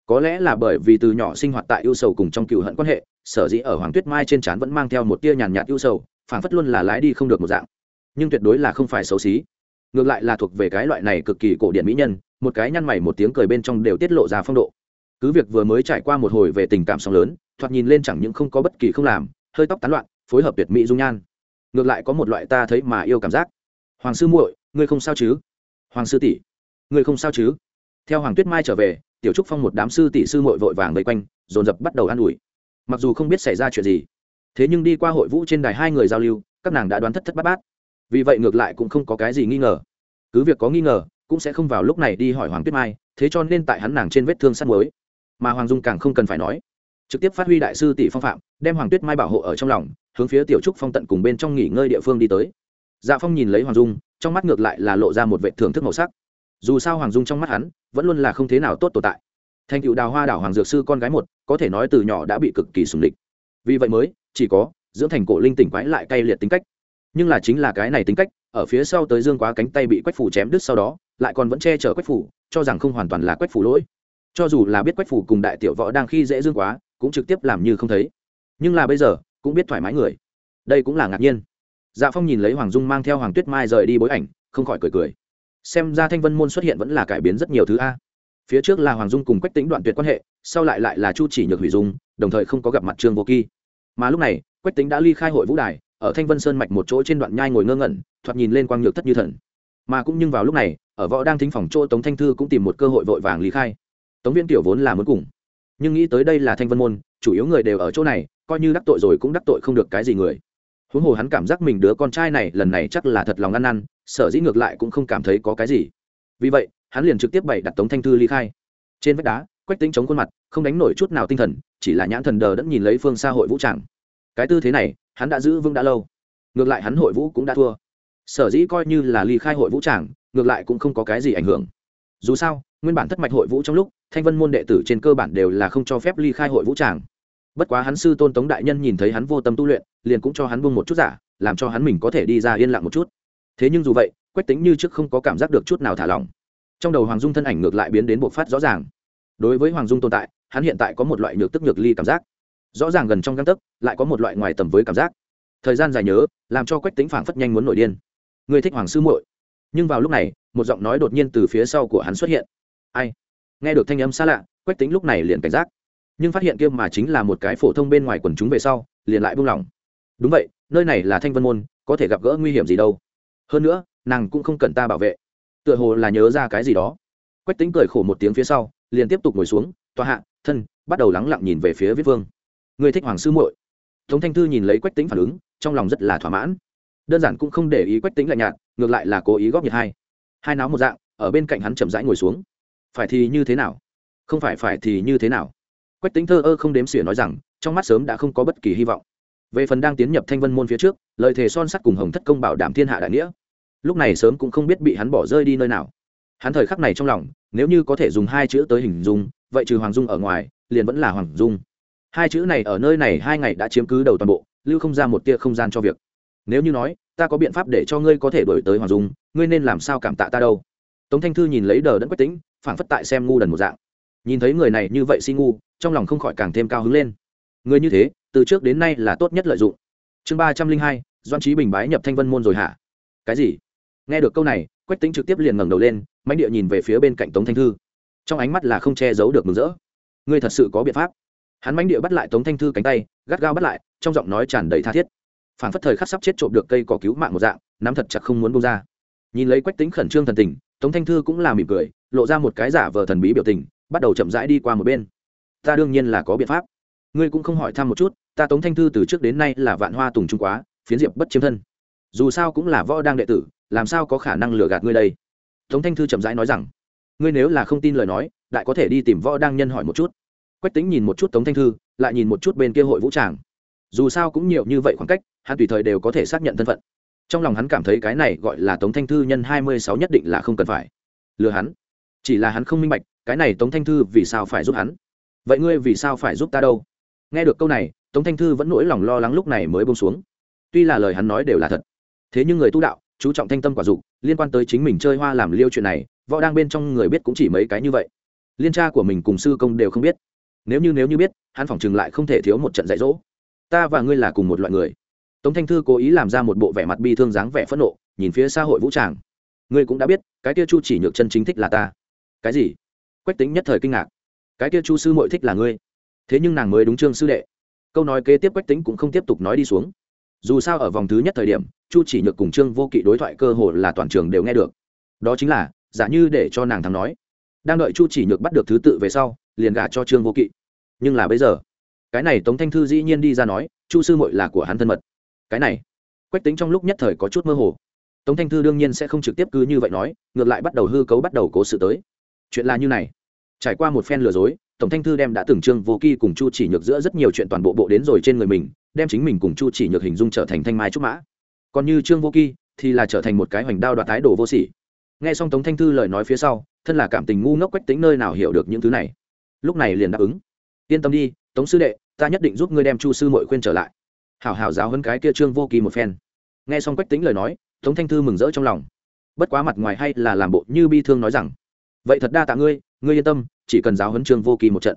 Speaker 1: Có lẽ là bởi vì từ nhỏ sinh hoạt tại ưu sầu cùng trong cựu hận quan hệ, sở dĩ ở hoàng tuyết mai trên trán vẫn mang theo một tia nhàn nhạt ưu sầu phản phất luôn là lái đi không được một dạng. Nhưng tuyệt đối là không phải xấu xí. Ngược lại là thuộc về cái loại này cực kỳ cổ điển mỹ nhân, một cái nhăn mày một tiếng cười bên trong đều tiết lộ ra phong độ. Cứ việc vừa mới trải qua một hồi về tình cảm sóng lớn, thoạt nhìn lên chẳng những không có bất kỳ không làm, hơi tóc tán loạn, phối hợp tuyệt mỹ dung nhan. Ngược lại có một loại ta thấy mà yêu cảm giác. Hoàng sư muội, ngươi không sao chứ? Hoàng sư tỷ ngươi không sao chứ? Theo hoàng tuyết mai trở về, tiểu trúc phong một đám sư tỷ sư muội vội vàng vây quanh, dồn dập bắt đầu an ủi. Mặc dù không biết xảy ra chuyện gì, thế nhưng đi qua hội vũ trên đài hai người giao lưu, các nàng đã đoán thất thất bát bát. Vì vậy ngược lại cũng không có cái gì nghi ngờ. Cứ việc có nghi ngờ, cũng sẽ không vào lúc này đi hỏi hoàng tuyết mai, thế cho nên tại hắn nàng trên vết thương sắt mới mà hoàng dung càng không cần phải nói. Trực tiếp phát huy đại sư tỷ phong phạm, đem hoàng tuyết mai bảo hộ ở trong lòng, hướng phía tiểu trúc phong tận cùng bên trong nghỉ ngơi địa phương đi tới. Dạ phong nhìn lấy hoàng dung, trong mắt ngược lại là lộ ra một vệ thưởng thức màu sắc dù sao hoàng dung trong mắt hắn vẫn luôn là không thế nào tốt tồn tại thành cựu đào hoa đảo hoàng dược sư con gái một có thể nói từ nhỏ đã bị cực kỳ sùng địch vì vậy mới chỉ có dưỡng thành cổ linh tỉnh quái lại cay liệt tính cách nhưng là chính là cái này tính cách ở phía sau tới dương quá cánh tay bị quách phủ chém đứt sau đó lại còn vẫn che chở quách phủ cho rằng không hoàn toàn là quách phủ lỗi cho dù là biết quách phủ cùng đại tiểu võ đang khi dễ dương quá cũng trực tiếp làm như không thấy nhưng là bây giờ cũng biết thoải mái người đây cũng là ngạc nhiên dạ phong nhìn lấy hoàng dung mang theo hoàng tuyết mai rời đi bối ảnh không khỏi cười cười xem ra thanh vân môn xuất hiện vẫn là cải biến rất nhiều thứ a. Phía trước là hoàng dung cùng quách tính đoạn tuyệt quan hệ, sau lại lại là chu chỉ nhược hủy dung, đồng thời không có gặp mặt trương vô kỳ. Mà lúc này, quách tính đã ly khai hội vũ đài, ở thanh vân sơn mạch một chỗ trên đoạn nhai ngồi ngơ ngẩn, thoạt nhìn lên quang nhược thất như thần. Mà cũng nhưng vào lúc này, ở võ đang thính phòng chỗ tống thanh thư cũng tìm một cơ hội vội vàng ly khai. Tống viên tiểu vốn là muốn cùng. Nhưng nghĩ tới đây là thanh vân môn, chủ yếu người đều ở chỗ này, coi như đắc tội rồi cũng đắc tội không được cái gì người. Huống hồ hắn cảm giác mình đứa con trai này lần này chắc là thật lòng ăn năn sở dĩ ngược lại cũng không cảm thấy có cái gì. Vì vậy, hắn liền trực tiếp bày đặt tống thanh thư ly khai. Trên vách đá, quách tính chống khuôn mặt, không đánh nổi chút nào tinh thần, chỉ là nhãn thần đờ đẫn nhìn lấy phương xa hội vũ tràng. Cái tư thế này, hắn đã giữ vững đã lâu. Ngược lại hắn hội vũ cũng đã thua. Sở dĩ coi như là ly khai hội vũ tràng, ngược lại cũng không có cái gì ảnh hưởng. Dù sao, nguyên bản thất mạch hội vũ trong lúc, thanh vân môn đệ tử trên cơ bản đều là không cho phép ly khai hội vũ tràng. Bất quá hắn sư tôn tống đại nhân nhìn thấy hắn vô tâm tu luyện, liền cũng cho hắn buông một chút giả, làm cho hắn mình có thể đi ra yên lặng một chút thế nhưng dù vậy, quách tính như trước không có cảm giác được chút nào thả lỏng. Trong đầu hoàng dung thân ảnh ngược lại biến đến bộc phát rõ ràng. Đối với hoàng dung tồn tại, hắn hiện tại có một loại nhược tức nhược ly cảm giác. Rõ ràng gần trong găng tấc, lại có một loại ngoài tầm với cảm giác. Thời gian dài nhớ, làm cho quách tính phảng phất nhanh muốn nổi điên. Người thích hoàng sư muội. Nhưng vào lúc này, một giọng nói đột nhiên từ phía sau của hắn xuất hiện. Ai? Nghe được thanh âm xa lạ, quách tính lúc này liền cảnh giác. Nhưng phát hiện kia mà chính là một cái phổ thông bên ngoài quần chúng về sau, liền lại buông lỏng. Đúng vậy, nơi này là thanh vân môn, có thể gặp gỡ nguy hiểm gì đâu hơn nữa, nàng cũng không cần ta bảo vệ. Tựa hồ là nhớ ra cái gì đó. Quách tính cười khổ một tiếng phía sau, liền tiếp tục ngồi xuống, tòa hạ, thân, bắt đầu lắng lặng nhìn về phía viết vương. Người thích hoàng sư muội. Tống thanh thư nhìn lấy quách tính phản ứng, trong lòng rất là thỏa mãn. Đơn giản cũng không để ý quách tính lạnh nhạt, ngược lại là cố ý góp nhiệt hai hai náo một dạng, ở bên cạnh hắn chậm rãi ngồi xuống. Phải thì như thế nào? Không phải phải thì như thế nào? Quách tính thơ ơ không đếm xỉa nói rằng, trong mắt sớm đã không có bất kỳ hy vọng. Về phần đang tiến nhập thanh vân môn phía trước, lời thề son sắt cùng hồng thất công bảo đảm thiên hạ đại nghĩa lúc này sớm cũng không biết bị hắn bỏ rơi đi nơi nào. Hắn thời khắc này trong lòng, nếu như có thể dùng hai chữ tới hình dung, vậy trừ hoàng dung ở ngoài, liền vẫn là hoàng dung. Hai chữ này ở nơi này hai ngày đã chiếm cứ đầu toàn bộ, lưu không ra một tia không gian cho việc. Nếu như nói, ta có biện pháp để cho ngươi có thể đổi tới hoàng dung, ngươi nên làm sao cảm tạ ta đâu? Tống thanh thư nhìn lấy đờ đẫn quách tính phảng phất tại xem ngu đần một dạng. Nhìn thấy người này như vậy si ngu, trong lòng không khỏi càng thêm cao hứng lên. Người như thế, từ trước đến nay là tốt nhất lợi dụng. Chương ba trăm linh hai doan trí bình bái nhập thanh vân môn rồi hả? Cái gì? Nghe được câu này, quách tính trực tiếp liền ngẩng đầu lên mánh địa nhìn về phía bên cạnh tống thanh thư. Trong ánh mắt là không che giấu được mừng rỡ. Ngươi thật sự có biện pháp. Hắn mánh địa bắt lại tống thanh thư cánh tay, gắt gao bắt lại, trong giọng nói tràn đầy tha thiết. Phản phất thời khắc sắp chết trộm được cây cỏ cứu mạng một dạng, nắm thật chặt không muốn bông ra. Nhìn lấy quách tính khẩn trương thần tình, tống thanh thư cũng là mỉm cười, lộ ra một cái giả vờ thần bí biểu tình, bắt đầu chậm rãi đi qua một bên. Ta đương nhiên là có biện pháp. Ngươi cũng không hỏi thăm một chút, ta tống thanh thư từ trước đến nay là vạn hoa tùng trung quá, phiến diệp bất chiếm thân. Dù sao cũng là võ đang đệ tử làm sao có khả năng lừa gạt ngươi đây? Tống thanh thư chậm rãi nói rằng, ngươi nếu là không tin lời nói, đại có thể đi tìm võ đăng nhân hỏi một chút. Quách tính nhìn một chút tống thanh thư, lại nhìn một chút bên kia hội vũ tràng. Dù sao cũng nhiều như vậy khoảng cách, hắn tùy thời đều có thể xác nhận thân phận. Trong lòng hắn cảm thấy cái này gọi là tống thanh thư nhân hai mươi sáu nhất định là không cần phải lừa hắn. Chỉ là hắn không minh bạch, cái này tống thanh thư vì sao phải giúp hắn? Vậy ngươi vì sao phải giúp ta đâu? Nghe được câu này, tống thanh thư vẫn nỗi lòng lo lắng lúc này mới bông xuống. Tuy là lời hắn nói đều là thật, thế nhưng người tu đạo chú trọng thanh tâm quả dục, liên quan tới chính mình chơi hoa làm liêu chuyện này, võ đang bên trong người biết cũng chỉ mấy cái như vậy. Liên tra của mình cùng sư công đều không biết. Nếu như nếu như biết, hắn phỏng chừng lại không thể thiếu một trận dạy dỗ. Ta và ngươi là cùng một loại người. Tống thanh thư cố ý làm ra một bộ vẻ mặt bi thương dáng vẻ phẫn nộ, nhìn phía xã hội vũ tràng. Ngươi cũng đã biết, cái kia chu chỉ nhược chân chính thích là ta. Cái gì? Quách tính nhất thời kinh ngạc. Cái kia chu sư mội thích là ngươi. Thế nhưng nàng mới đúng trương sư đệ. Câu nói kế tiếp quách tính cũng không tiếp tục nói đi xuống dù sao ở vòng thứ nhất thời điểm, chu chỉ nhược cùng trương vô kỵ đối thoại cơ hồ là toàn trường đều nghe được. Đó chính là, giả như để cho nàng thắng nói. Đang đợi chu chỉ nhược bắt được thứ tự về sau, liền gả cho trương vô kỵ. Nhưng là bây giờ, cái này tống thanh thư dĩ nhiên đi ra nói, chu sư mội là của hắn thân mật. Cái này, quách tính trong lúc nhất thời có chút mơ hồ. Tống thanh thư đương nhiên sẽ không trực tiếp cứ như vậy nói, ngược lại bắt đầu hư cấu bắt đầu cố sự tới. Chuyện là như này. Trải qua một phen lừa dối tổng thanh thư đem đã từng trương vô kỳ cùng chu chỉ nhược giữa rất nhiều chuyện toàn bộ bộ đến rồi trên người mình, đem chính mình cùng chu chỉ nhược hình dung trở thành thanh mai trúc mã. Còn như trương vô kỳ thì là trở thành một cái hoành đao đoạt tái đồ vô sỉ. Nghe xong tống thanh thư lời nói phía sau, thân là cảm tình ngu ngốc quách tính nơi nào hiểu được những thứ này. Lúc này liền đáp ứng. Yên tâm đi, tống sư đệ, ta nhất định giúp ngươi đem chu sư mội khuyên trở lại. Hảo hảo giáo hơn cái kia trương vô kỳ một phen. Nghe xong quách tính lời nói, tống thanh thư mừng rỡ trong lòng. Bất quá mặt ngoài hay là làm bộ như bi thương nói rằng, vậy thật đa tạ ngươi ngươi yên tâm chỉ cần giáo huấn trương vô kỳ một trận.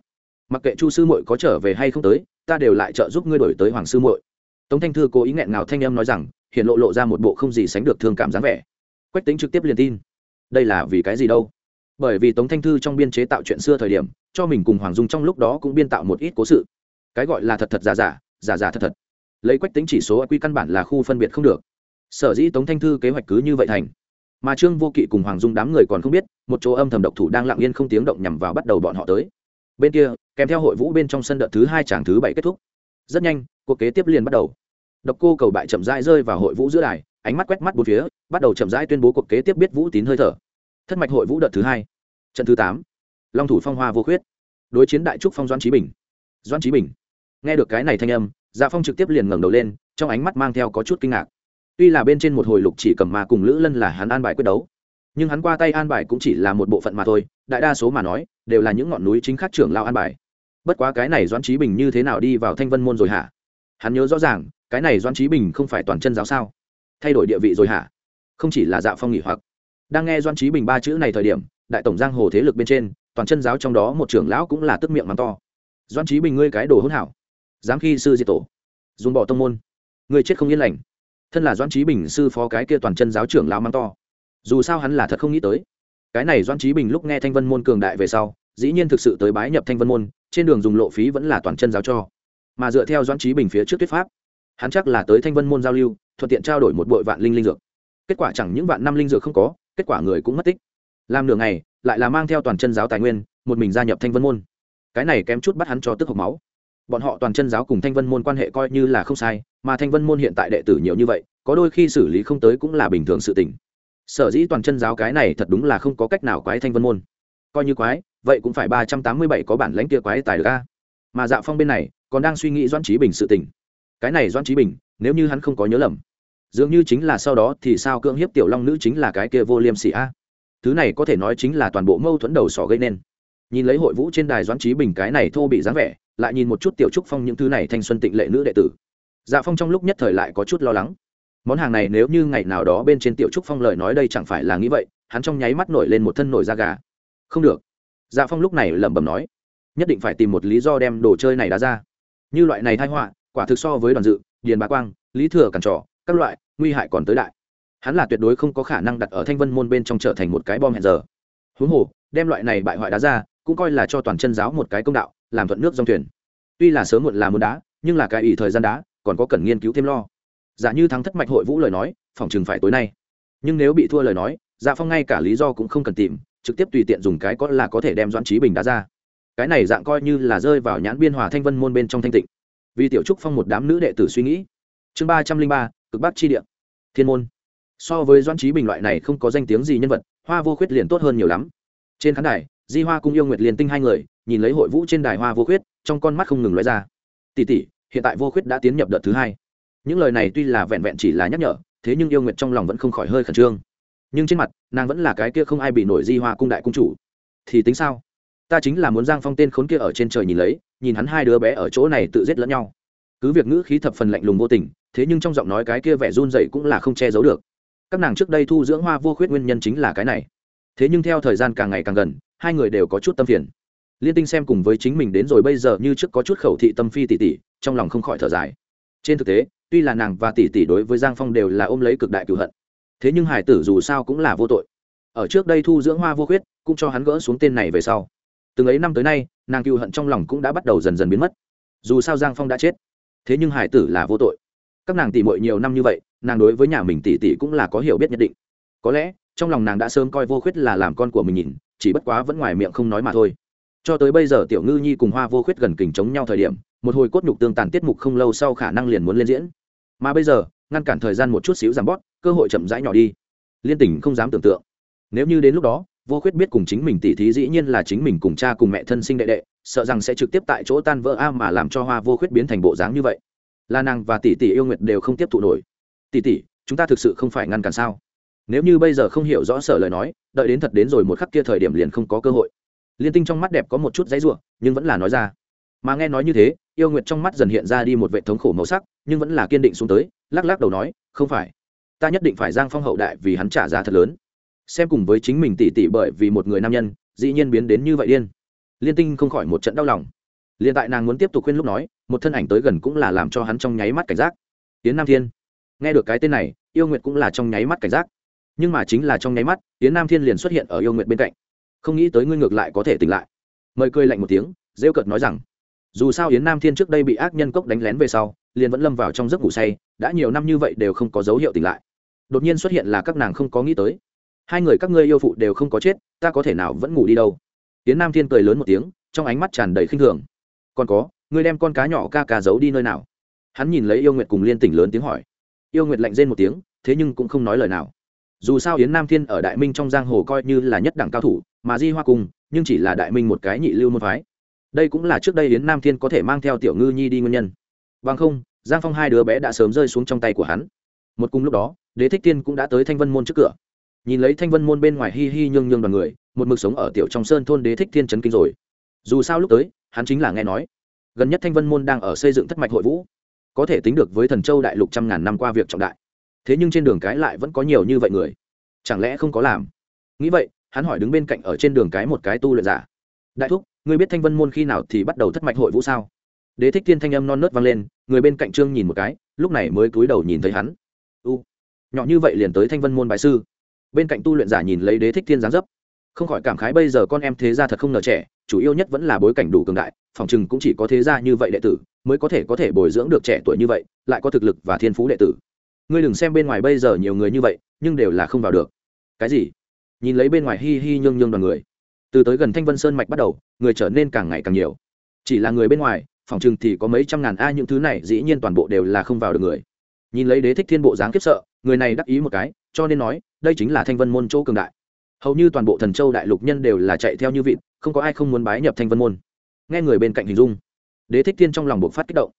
Speaker 1: Mặc kệ chu sư muội có trở về hay không tới, ta đều lại trợ giúp ngươi đổi tới hoàng sư muội. Tống thanh thư cố ý nghẹn ngào thanh em nói rằng hiện lộ lộ ra một bộ không gì sánh được thương cảm dáng vẻ. Quách tính trực tiếp liền tin. Đây là vì cái gì đâu? Bởi vì tống thanh thư trong biên chế tạo chuyện xưa thời điểm, cho mình cùng hoàng dung trong lúc đó cũng biên tạo một ít cố sự. Cái gọi là thật thật giả giả giả giả thật thật. Lấy quách tính chỉ số quy căn bản là khu phân biệt không được. Sở dĩ tống thanh thư kế hoạch cứ như vậy thành mà trương vô kỵ cùng hoàng dung đám người còn không biết, một chỗ âm thầm độc thủ đang lặng yên không tiếng động nhằm vào bắt đầu bọn họ tới. Bên kia, kèm theo hội vũ bên trong sân đợt thứ hai tràng thứ bảy kết thúc. Rất nhanh, cuộc kế tiếp liền bắt đầu. Độc cô cầu bại chậm rãi rơi vào hội vũ giữa đài, ánh mắt quét mắt bốn phía, bắt đầu chậm rãi tuyên bố cuộc kế tiếp biết vũ tín hơi thở. Thất mạch hội vũ đợt thứ hai, trận thứ tám. Long thủ phong hoa vô khuyết. Đối chiến đại trúc phong doan trí bình. Doan trí bình. Nghe được cái này thanh âm dạ phong trực tiếp liền ngẩng đầu lên, trong ánh mắt mang theo có chút kinh ngạc tuy là bên trên một hồi lục chỉ cầm mà cùng lữ lân là hắn an bài quyết đấu, nhưng hắn qua tay an bài cũng chỉ là một bộ phận mà thôi, đại đa số mà nói, đều là những ngọn núi chính khắc trưởng lao an bài. Bất quá cái này doãn trí bình như thế nào đi vào thanh vân môn rồi hả? Hắn nhớ rõ ràng, cái này doãn trí bình không phải toàn chân giáo sao? Thay đổi địa vị rồi hả? Không chỉ là dạo phong nghỉ hoặc. Đang nghe doãn trí bình ba chữ này thời điểm, đại tổng giang hồ thế lực bên trên, toàn chân giáo trong đó một trưởng lão cũng là tức miệng mắng to. Doãn trí bình ngươi cái đồ hỗn hảo. Dám khi sư diệt tổ. Dùng bỏ tông môn. Ngươi chết không yên lành thân là doãn trí bình sư phó cái kia toàn chân giáo trưởng lao mang to. Dù sao hắn là thật không nghĩ tới. Cái này doan trí bình lúc nghe thanh vân môn cường đại về sau, dĩ nhiên thực sự tới bái nhập thanh vân môn, trên đường dùng lộ phí vẫn là toàn chân giáo cho. Mà dựa theo doan trí bình phía trước thuyết pháp, hắn chắc là tới thanh vân môn giao lưu, thuận tiện trao đổi một bội vạn linh linh dược. Kết quả chẳng những vạn năm linh dược không có, kết quả người cũng mất tích. Làm nửa ngày, lại là mang theo toàn chân giáo tài nguyên, một mình gia nhập thanh vân môn. Cái này kém chút bắt hắn cho tức hộc máu bọn họ toàn chân giáo cùng thanh vân môn quan hệ coi như là không sai, mà thanh vân môn hiện tại đệ tử nhiều như vậy, có đôi khi xử lý không tới cũng là bình thường sự tình. Sở dĩ toàn chân giáo cái này thật đúng là không có cách nào quái thanh vân môn. Coi như quái, vậy cũng phải ba trăm tám mươi bảy có bản lãnh kia quái tài được a. Mà dạ phong bên này, còn đang suy nghĩ doan trí bình sự tình. Cái này doan trí bình, nếu như hắn không có nhớ lầm, dường như chính là sau đó thì sao cưỡng hiếp tiểu long nữ chính là cái kia vô liêm sỉ a. Thứ này có thể nói chính là toàn bộ mâu thuẫn đầu sỏ gây nên nhìn lấy hội vũ trên đài doãn trí bình cái này thô bị dáng vẻ, lại nhìn một chút tiểu trúc phong những thứ này thanh xuân tịnh lệ nữ đệ tử. Dạ phong trong lúc nhất thời lại có chút lo lắng. Món hàng này nếu như ngày nào đó bên trên tiểu trúc phong lời nói đây chẳng phải là nghĩ vậy, hắn trong nháy mắt nổi lên một thân nổi da gà. Không được. Dạ phong lúc này lẩm bẩm nói, nhất định phải tìm một lý do đem đồ chơi này đá ra. Như loại này thai họa, quả thực so với đoàn dự, điền bá quang, lý thừa cản trò, các loại, nguy hại còn tới đại. Hắn là tuyệt đối không có khả năng đặt ở thanh vân môn bên trong trở thành một cái bom hẹn giờ. Huống hồ, đem loại này bại hoại đá ra cũng coi là cho toàn chân giáo một cái công đạo, làm thuận nước dòng thuyền. Tuy là sớm muộn là muốn đá, nhưng là cái ủy thời gian đá, còn có cần nghiên cứu thêm lo. Giả như thắng thất mạch hội vũ lời nói, phòng chừng phải tối nay. Nhưng nếu bị thua lời nói dạ phong ngay cả lý do cũng không cần tìm, trực tiếp tùy tiện dùng cái có là có thể đem doãn trí bình đá ra. Cái này dạng coi như là rơi vào nhãn biên hòa thanh vân môn bên trong thanh tịnh. Vì tiểu trúc phong một đám nữ đệ tử suy nghĩ. Chương ba trăm linh ba, cực bắc chi địa. Thiên môn. So với doãn trí bình loại này không có danh tiếng gì nhân vật, hoa vô khuyết liền tốt hơn nhiều lắm. Trên khán đài di hoa cung yêu nguyệt liền tinh hai người, nhìn lấy hội vũ trên đài hoa vô khuyết, trong con mắt không ngừng lóe ra. Tỉ tỉ hiện tại vô khuyết đã tiến nhập đợt thứ hai. Những lời này tuy là vẹn vẹn chỉ là nhắc nhở, thế nhưng yêu nguyệt trong lòng vẫn không khỏi hơi khẩn trương. Nhưng trên mặt, nàng vẫn là cái kia không ai bị nổi di hoa cung đại cung chủ. Thì tính sao? Ta chính là muốn giang phong tên khốn kia ở trên trời nhìn lấy, nhìn hắn hai đứa bé ở chỗ này tự giết lẫn nhau. Cứ việc ngữ khí thập phần lạnh lùng vô tình, thế nhưng trong giọng nói cái kia vẻ run dậy cũng là không che giấu được. Các nàng trước đây thu dưỡng hoa vô khuyết nguyên nhân chính là cái này. Thế nhưng theo thời gian càng ngày càng gần hai người đều có chút tâm phiền. Liên tinh xem cùng với chính mình đến rồi bây giờ như trước có chút khẩu thị tâm phi tỷ tỷ trong lòng không khỏi thở dài. Trên thực tế, tuy là nàng và tỷ tỷ đối với giang phong đều là ôm lấy cực đại cựu hận, thế nhưng hải tử dù sao cũng là vô tội. Ở trước đây thu dưỡng hoa vô khuyết, cũng cho hắn gỡ xuống tên này về sau. Từng ấy năm tới nay, nàng cựu hận trong lòng cũng đã bắt đầu dần dần biến mất. Dù sao giang phong đã chết, thế nhưng hải tử là vô tội. Các nàng tỉ mội nhiều năm như vậy, nàng đối với nhà mình tỉ tỉ cũng là có hiểu biết nhất định. Có lẽ, trong lòng nàng đã sớm coi vô khuyết là làm con của mình nhìn chỉ bất quá vẫn ngoài miệng không nói mà thôi. Cho tới bây giờ tiểu ngư nhi cùng hoa vô khuyết gần kình chống nhau thời điểm, một hồi cốt nhục tương tàn tiết mục không lâu sau khả năng liền muốn lên diễn. Mà bây giờ, ngăn cản thời gian một chút xíu giảm bót cơ hội chậm rãi nhỏ đi. Liên tình không dám tưởng tượng. Nếu như đến lúc đó, vô khuyết biết cùng chính mình tỉ thí dĩ nhiên là chính mình cùng cha cùng mẹ thân sinh đệ đệ, sợ rằng sẽ trực tiếp tại chỗ tan vỡ a mà làm cho hoa vô khuyết biến thành bộ dáng như vậy. Là nàng và tỷ tỷ yêu nguyệt đều không tiếp thụ nổi. Tỷ tỷ, chúng ta thực sự không phải ngăn cản sao? Nếu như bây giờ không hiểu rõ sở lời nói đợi đến thật đến rồi một khắc kia thời điểm liền không có cơ hội. Liên tinh trong mắt đẹp có một chút dãy ruộng nhưng vẫn là nói ra. Mà nghe nói như thế, yêu nguyệt trong mắt dần hiện ra đi một vệ thống khổ màu sắc, nhưng vẫn là kiên định xuống tới, lắc lắc đầu nói, không phải. Ta nhất định phải giang phong hậu đại vì hắn trả giá thật lớn. Xem cùng với chính mình tỉ tỉ bởi vì một người nam nhân, dĩ nhiên biến đến như vậy điên. Liên tinh không khỏi một trận đau lòng. Liền tại nàng muốn tiếp tục khuyên lúc nói, một thân ảnh tới gần cũng là làm cho hắn trong nháy mắt cảnh giác. Tiến nam thiên. Nghe được cái tên này, yêu nguyệt cũng là trong nháy mắt cảnh giác nhưng mà chính là trong nháy mắt tiến nam thiên liền xuất hiện ở yêu nguyệt bên cạnh. Không nghĩ tới ngươi ngược lại có thể tỉnh lại. Mời cười lạnh một tiếng, rêu cợt nói rằng, dù sao yến nam thiên trước đây bị ác nhân cốc đánh lén về sau, liền vẫn lâm vào trong giấc ngủ say, đã nhiều năm như vậy đều không có dấu hiệu tỉnh lại. Đột nhiên xuất hiện là các nàng không có nghĩ tới. Hai người các ngươi yêu phụ đều không có chết, ta có thể nào vẫn ngủ đi đâu? Yến nam thiên cười lớn một tiếng, trong ánh mắt tràn đầy khinh thường. Còn có, ngươi đem con cá nhỏ ca ca giấu đi nơi nào? Hắn nhìn lấy yêu nguyệt cùng liên tỉnh lớn tiếng hỏi. Yêu nguyệt lạnh rên một tiếng, thế nhưng cũng không nói lời nào dù sao yến nam thiên ở đại minh trong giang hồ coi như là nhất đẳng cao thủ, mà di hoa cùng, nhưng chỉ là đại minh một cái nhị lưu môn phái. Đây cũng là trước đây yến nam thiên có thể mang theo tiểu ngư nhi đi nguyên nhân. Bằng không, giang phong hai đứa bé đã sớm rơi xuống trong tay của hắn. Một cùng lúc đó, đế thích tiên cũng đã tới thanh vân môn trước cửa. Nhìn lấy thanh vân môn bên ngoài hi hi nhương nhương đoàn người, một mực sống ở tiểu trong sơn thôn đế thích thiên trấn kinh rồi. Dù sao lúc tới, hắn chính là nghe nói. Gần nhất thanh vân môn đang ở xây dựng thất mạch hội vũ. Có thể tính được với thần châu đại lục trăm ngàn năm qua việc trọng đại thế nhưng trên đường cái lại vẫn có nhiều như vậy người chẳng lẽ không có làm nghĩ vậy hắn hỏi đứng bên cạnh ở trên đường cái một cái tu luyện giả đại thúc ngươi biết thanh vân môn khi nào thì bắt đầu thất mạch hội vũ sao đế thích thiên thanh âm non nớt vang lên người bên cạnh trương nhìn một cái lúc này mới cúi đầu nhìn thấy hắn u nhỏ như vậy liền tới thanh vân môn bài sư bên cạnh tu luyện giả nhìn lấy đế thích thiên giáng dấp không khỏi cảm khái bây giờ con em thế gia thật không ngờ trẻ chủ yếu nhất vẫn là bối cảnh đủ cường đại phòng chừng cũng chỉ có thế gia như vậy đệ tử mới có thể có thể bồi dưỡng được trẻ tuổi như vậy lại có thực lực và thiên phú đệ tử ngươi đừng xem bên ngoài bây giờ nhiều người như vậy, nhưng đều là không vào được. Cái gì? Nhìn lấy bên ngoài hi hi nhương nhương đoàn người. Từ tới gần thanh vân sơn mạch bắt đầu, người trở nên càng ngày càng nhiều. Chỉ là người bên ngoài, phòng chừng thì có mấy trăm ngàn a, những thứ này dĩ nhiên toàn bộ đều là không vào được người. Nhìn lấy đế thích thiên bộ dáng kiếp sợ, người này đắc ý một cái, cho nên nói, đây chính là thanh vân môn chỗ cường đại. Hầu như toàn bộ thần châu đại lục nhân đều là chạy theo như vịt, không có ai không muốn bái nhập thanh vân môn. Nghe người bên cạnh hình dung, đế thích thiên trong lòng buộc phát kích động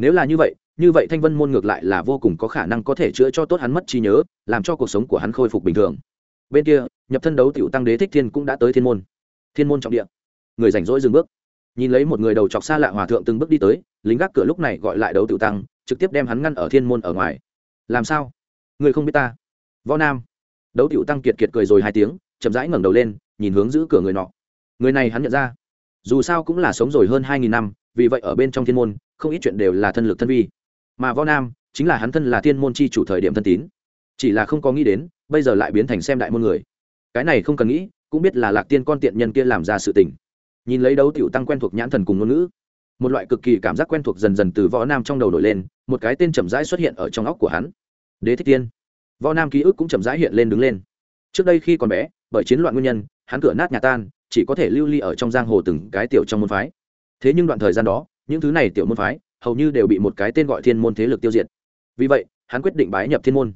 Speaker 1: nếu là như vậy như vậy thanh vân môn ngược lại là vô cùng có khả năng có thể chữa cho tốt hắn mất trí nhớ, làm cho cuộc sống của hắn khôi phục bình thường. Bên kia, nhập thân đấu t i ể u tăng đế thích thiên cũng đã tới thiên môn. Thiên môn trọng địa. Người rảnh rỗi dừng bước. Nhìn lấy một người đầu chọc xa lạ hòa thượng từng bước đi tới, lính gác cửa lúc này gọi lại đấu t i ể u tăng, trực tiếp đem hắn ngăn ở thiên môn ở ngoài. Làm sao? Người không biết ta. Võ nam. Đấu t i ể u tăng kiệt kiệt cười rồi hai tiếng, chậm rãi ngẩng đầu lên, nhìn hướng giữ cửa người nọ. Người này hắn nhận ra. Dù sao cũng là sống rồi hơn hai nghìn năm, vì vậy ở bên trong thiên môn không ít chuyện đều là thân lực thân vi. Mà võ nam chính là hắn thân là thiên môn chi chủ thời điểm thân tín. Chỉ là không có nghĩ đến, bây giờ lại biến thành xem đại môn người. Cái này không cần nghĩ, cũng biết là lạc tiên con tiện nhân kia làm ra sự tình. Nhìn lấy đấu tiểu tăng quen thuộc nhãn thần cùng ngôn ngữ, một loại cực kỳ cảm giác quen thuộc dần dần từ võ nam trong đầu nổi lên, một cái tên chậm rãi xuất hiện ở trong óc của hắn. Đế thích tiên. Võ nam ký ức cũng chậm rãi hiện lên đứng lên. Trước đây khi còn bé, bởi chiến loạn nguyên nhân, hắn cửa nát nhà tan, chỉ có thể lưu ly ở trong giang hồ từng cái tiểu trong môn phái. Thế nhưng đoạn thời gian đó những thứ này tiểu môn phái, hầu như đều bị một cái tên gọi thiên môn thế lực tiêu diệt. Vì vậy, hắn quyết định bái nhập thiên môn.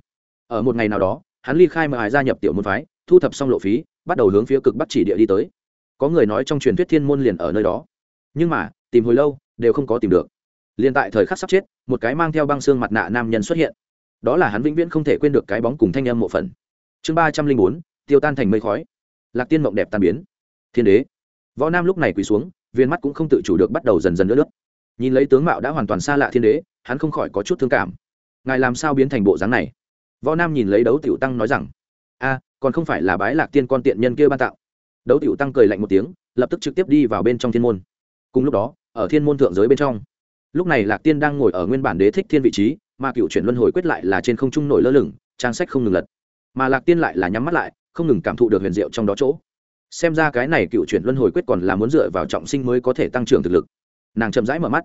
Speaker 1: Ở một ngày nào đó, hắn ly khai mà hải gia nhập tiểu môn phái, thu thập xong lộ phí, bắt đầu hướng phía cực bắc chỉ địa đi tới. Có người nói trong truyền thuyết thiên môn liền ở nơi đó. Nhưng mà, tìm hồi lâu, đều không có tìm được. Liền tại thời khắc sắp chết, một cái mang theo băng xương mặt nạ nam nhân xuất hiện. Đó là hắn vĩnh viễn không thể quên được cái bóng cùng thanh âm mộ phần. Chương ba trăm linh bốn, tiêu tan thành mây khói. Lạc tiên mộng đẹp tan biến. Thiên đế. Võ nam lúc này quỳ xuống, viên mắt cũng không tự chủ được bắt đầu dần dần nữa nước nhìn lấy tướng mạo đã hoàn toàn xa lạ thiên đế, hắn không khỏi có chút thương cảm. Ngài làm sao biến thành bộ dáng này? Võ nam nhìn lấy đấu tiểu tăng nói rằng, a, còn không phải là bái lạc tiên con tiện nhân kia ban tạo. Đấu tiểu tăng cười lạnh một tiếng, lập tức trực tiếp đi vào bên trong thiên môn. Cùng lúc đó, ở thiên môn thượng giới bên trong, lúc này lạc tiên đang ngồi ở nguyên bản đế thích thiên vị trí, mà cựu chuyển luân hồi quyết lại là trên không trung nổi lơ lửng, trang sách không ngừng lật. Mà lạc tiên lại là nhắm mắt lại, không ngừng cảm thụ được huyền diệu trong đó chỗ. Xem ra cái này cựu chuyển luân hồi quyết còn là muốn dựa vào trọng sinh mới có thể tăng trưởng thực lực nàng chậm rãi mở mắt.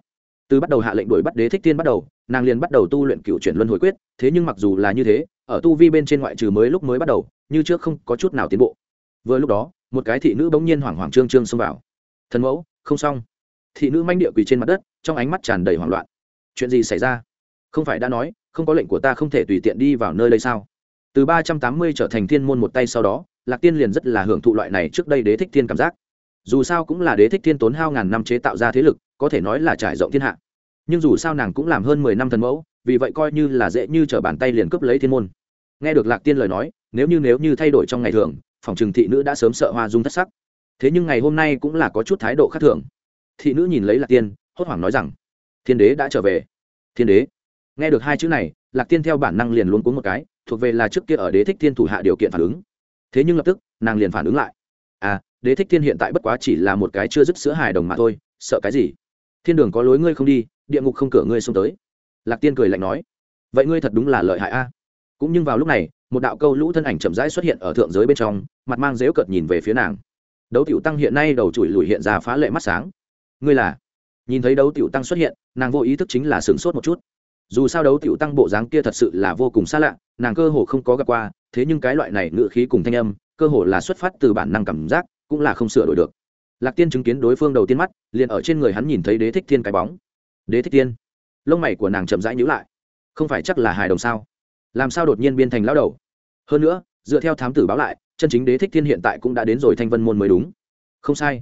Speaker 1: Từ bắt đầu hạ lệnh đuổi bắt đế thích tiên bắt đầu, nàng liền bắt đầu tu luyện cựu chuyển luân hồi quyết, thế nhưng mặc dù là như thế, ở tu vi bên trên ngoại trừ mới lúc mới bắt đầu, như trước không có chút nào tiến bộ. Vừa lúc đó, một cái thị nữ bỗng nhiên hoảng hoảng trương trương xông vào. Thần mẫu, không xong. Thị nữ manh địa quỳ trên mặt đất, trong ánh mắt tràn đầy hoảng loạn. Chuyện gì xảy ra? Không phải đã nói, không có lệnh của ta không thể tùy tiện đi vào nơi đây sao? Từ ba trăm tám mươi trở thành thiên môn một tay sau đó, lạc tiên liền rất là hưởng thụ loại này trước đây đế thích thiên cảm giác. Dù sao cũng là đế thích thiên tốn hao ngàn năm chế tạo ra thế lực có thể nói là trải rộng thiên hạ. Nhưng dù sao nàng cũng làm hơn mười năm thần mẫu, vì vậy coi như là dễ như t r ở bàn tay liền cướp lấy thiên môn. Nghe được lạc tiên lời nói, nếu như nếu như thay đổi trong ngày thường, phòng trừng thị nữ đã sớm sợ hoa dung thất sắc. Thế nhưng ngày hôm nay cũng là có chút thái độ khác thường. Thị nữ nhìn lấy lạc tiên, hốt hoảng nói rằng, thiên đế đã trở về. Thiên đế? Nghe được hai chữ này, lạc tiên theo bản năng liền luôn cuống một cái, thuộc về là trước kia ở đế thích thiên thủ hạ điều kiện phản ứng. Thế nhưng lập tức, nàng liền phản ứng lại. À đế thích thiên hiện tại bất quá chỉ là một cái chưa dứt sữa hài đồng mà thôi, sợ cái gì? Thiên đường có lối ngươi không đi, địa ngục không cửa ngươi xông tới. Lạc tiên cười lạnh nói, vậy ngươi thật đúng là lợi hại a. Cũng nhưng vào lúc này, một đạo câu lũ thân ảnh chậm rãi xuất hiện ở thượng giới bên trong, mặt mang dếu cợt nhìn về phía nàng. Đấu tiểu tăng hiện nay đầu chùi lùi hiện ra phá lệ mắt sáng. Ngươi là? Nhìn thấy đấu tiểu tăng xuất hiện, nàng vô ý thức chính là sửng sốt một chút. Dù sao đấu tiểu tăng bộ dáng kia thật sự là vô cùng xa lạ, nàng cơ hồ không có gặp qua, thế nhưng cái loại này ngự khí cùng thanh âm, cơ hồ là xuất phát từ bản năng cảm giác, cũng là không sửa đổi được lạc tiên chứng kiến đối phương đầu tiên mắt liền ở trên người hắn nhìn thấy đế thích thiên cái bóng. Đế thích Tiên, lông mày của nàng chậm rãi nhữ lại. Không phải chắc là hài đồng sao? Làm sao đột nhiên biên thành lão đầu? Hơn nữa dựa theo thám tử báo lại chân chính đế thích thiên hiện tại cũng đã đến rồi thanh vân môn mới đúng. Không sai.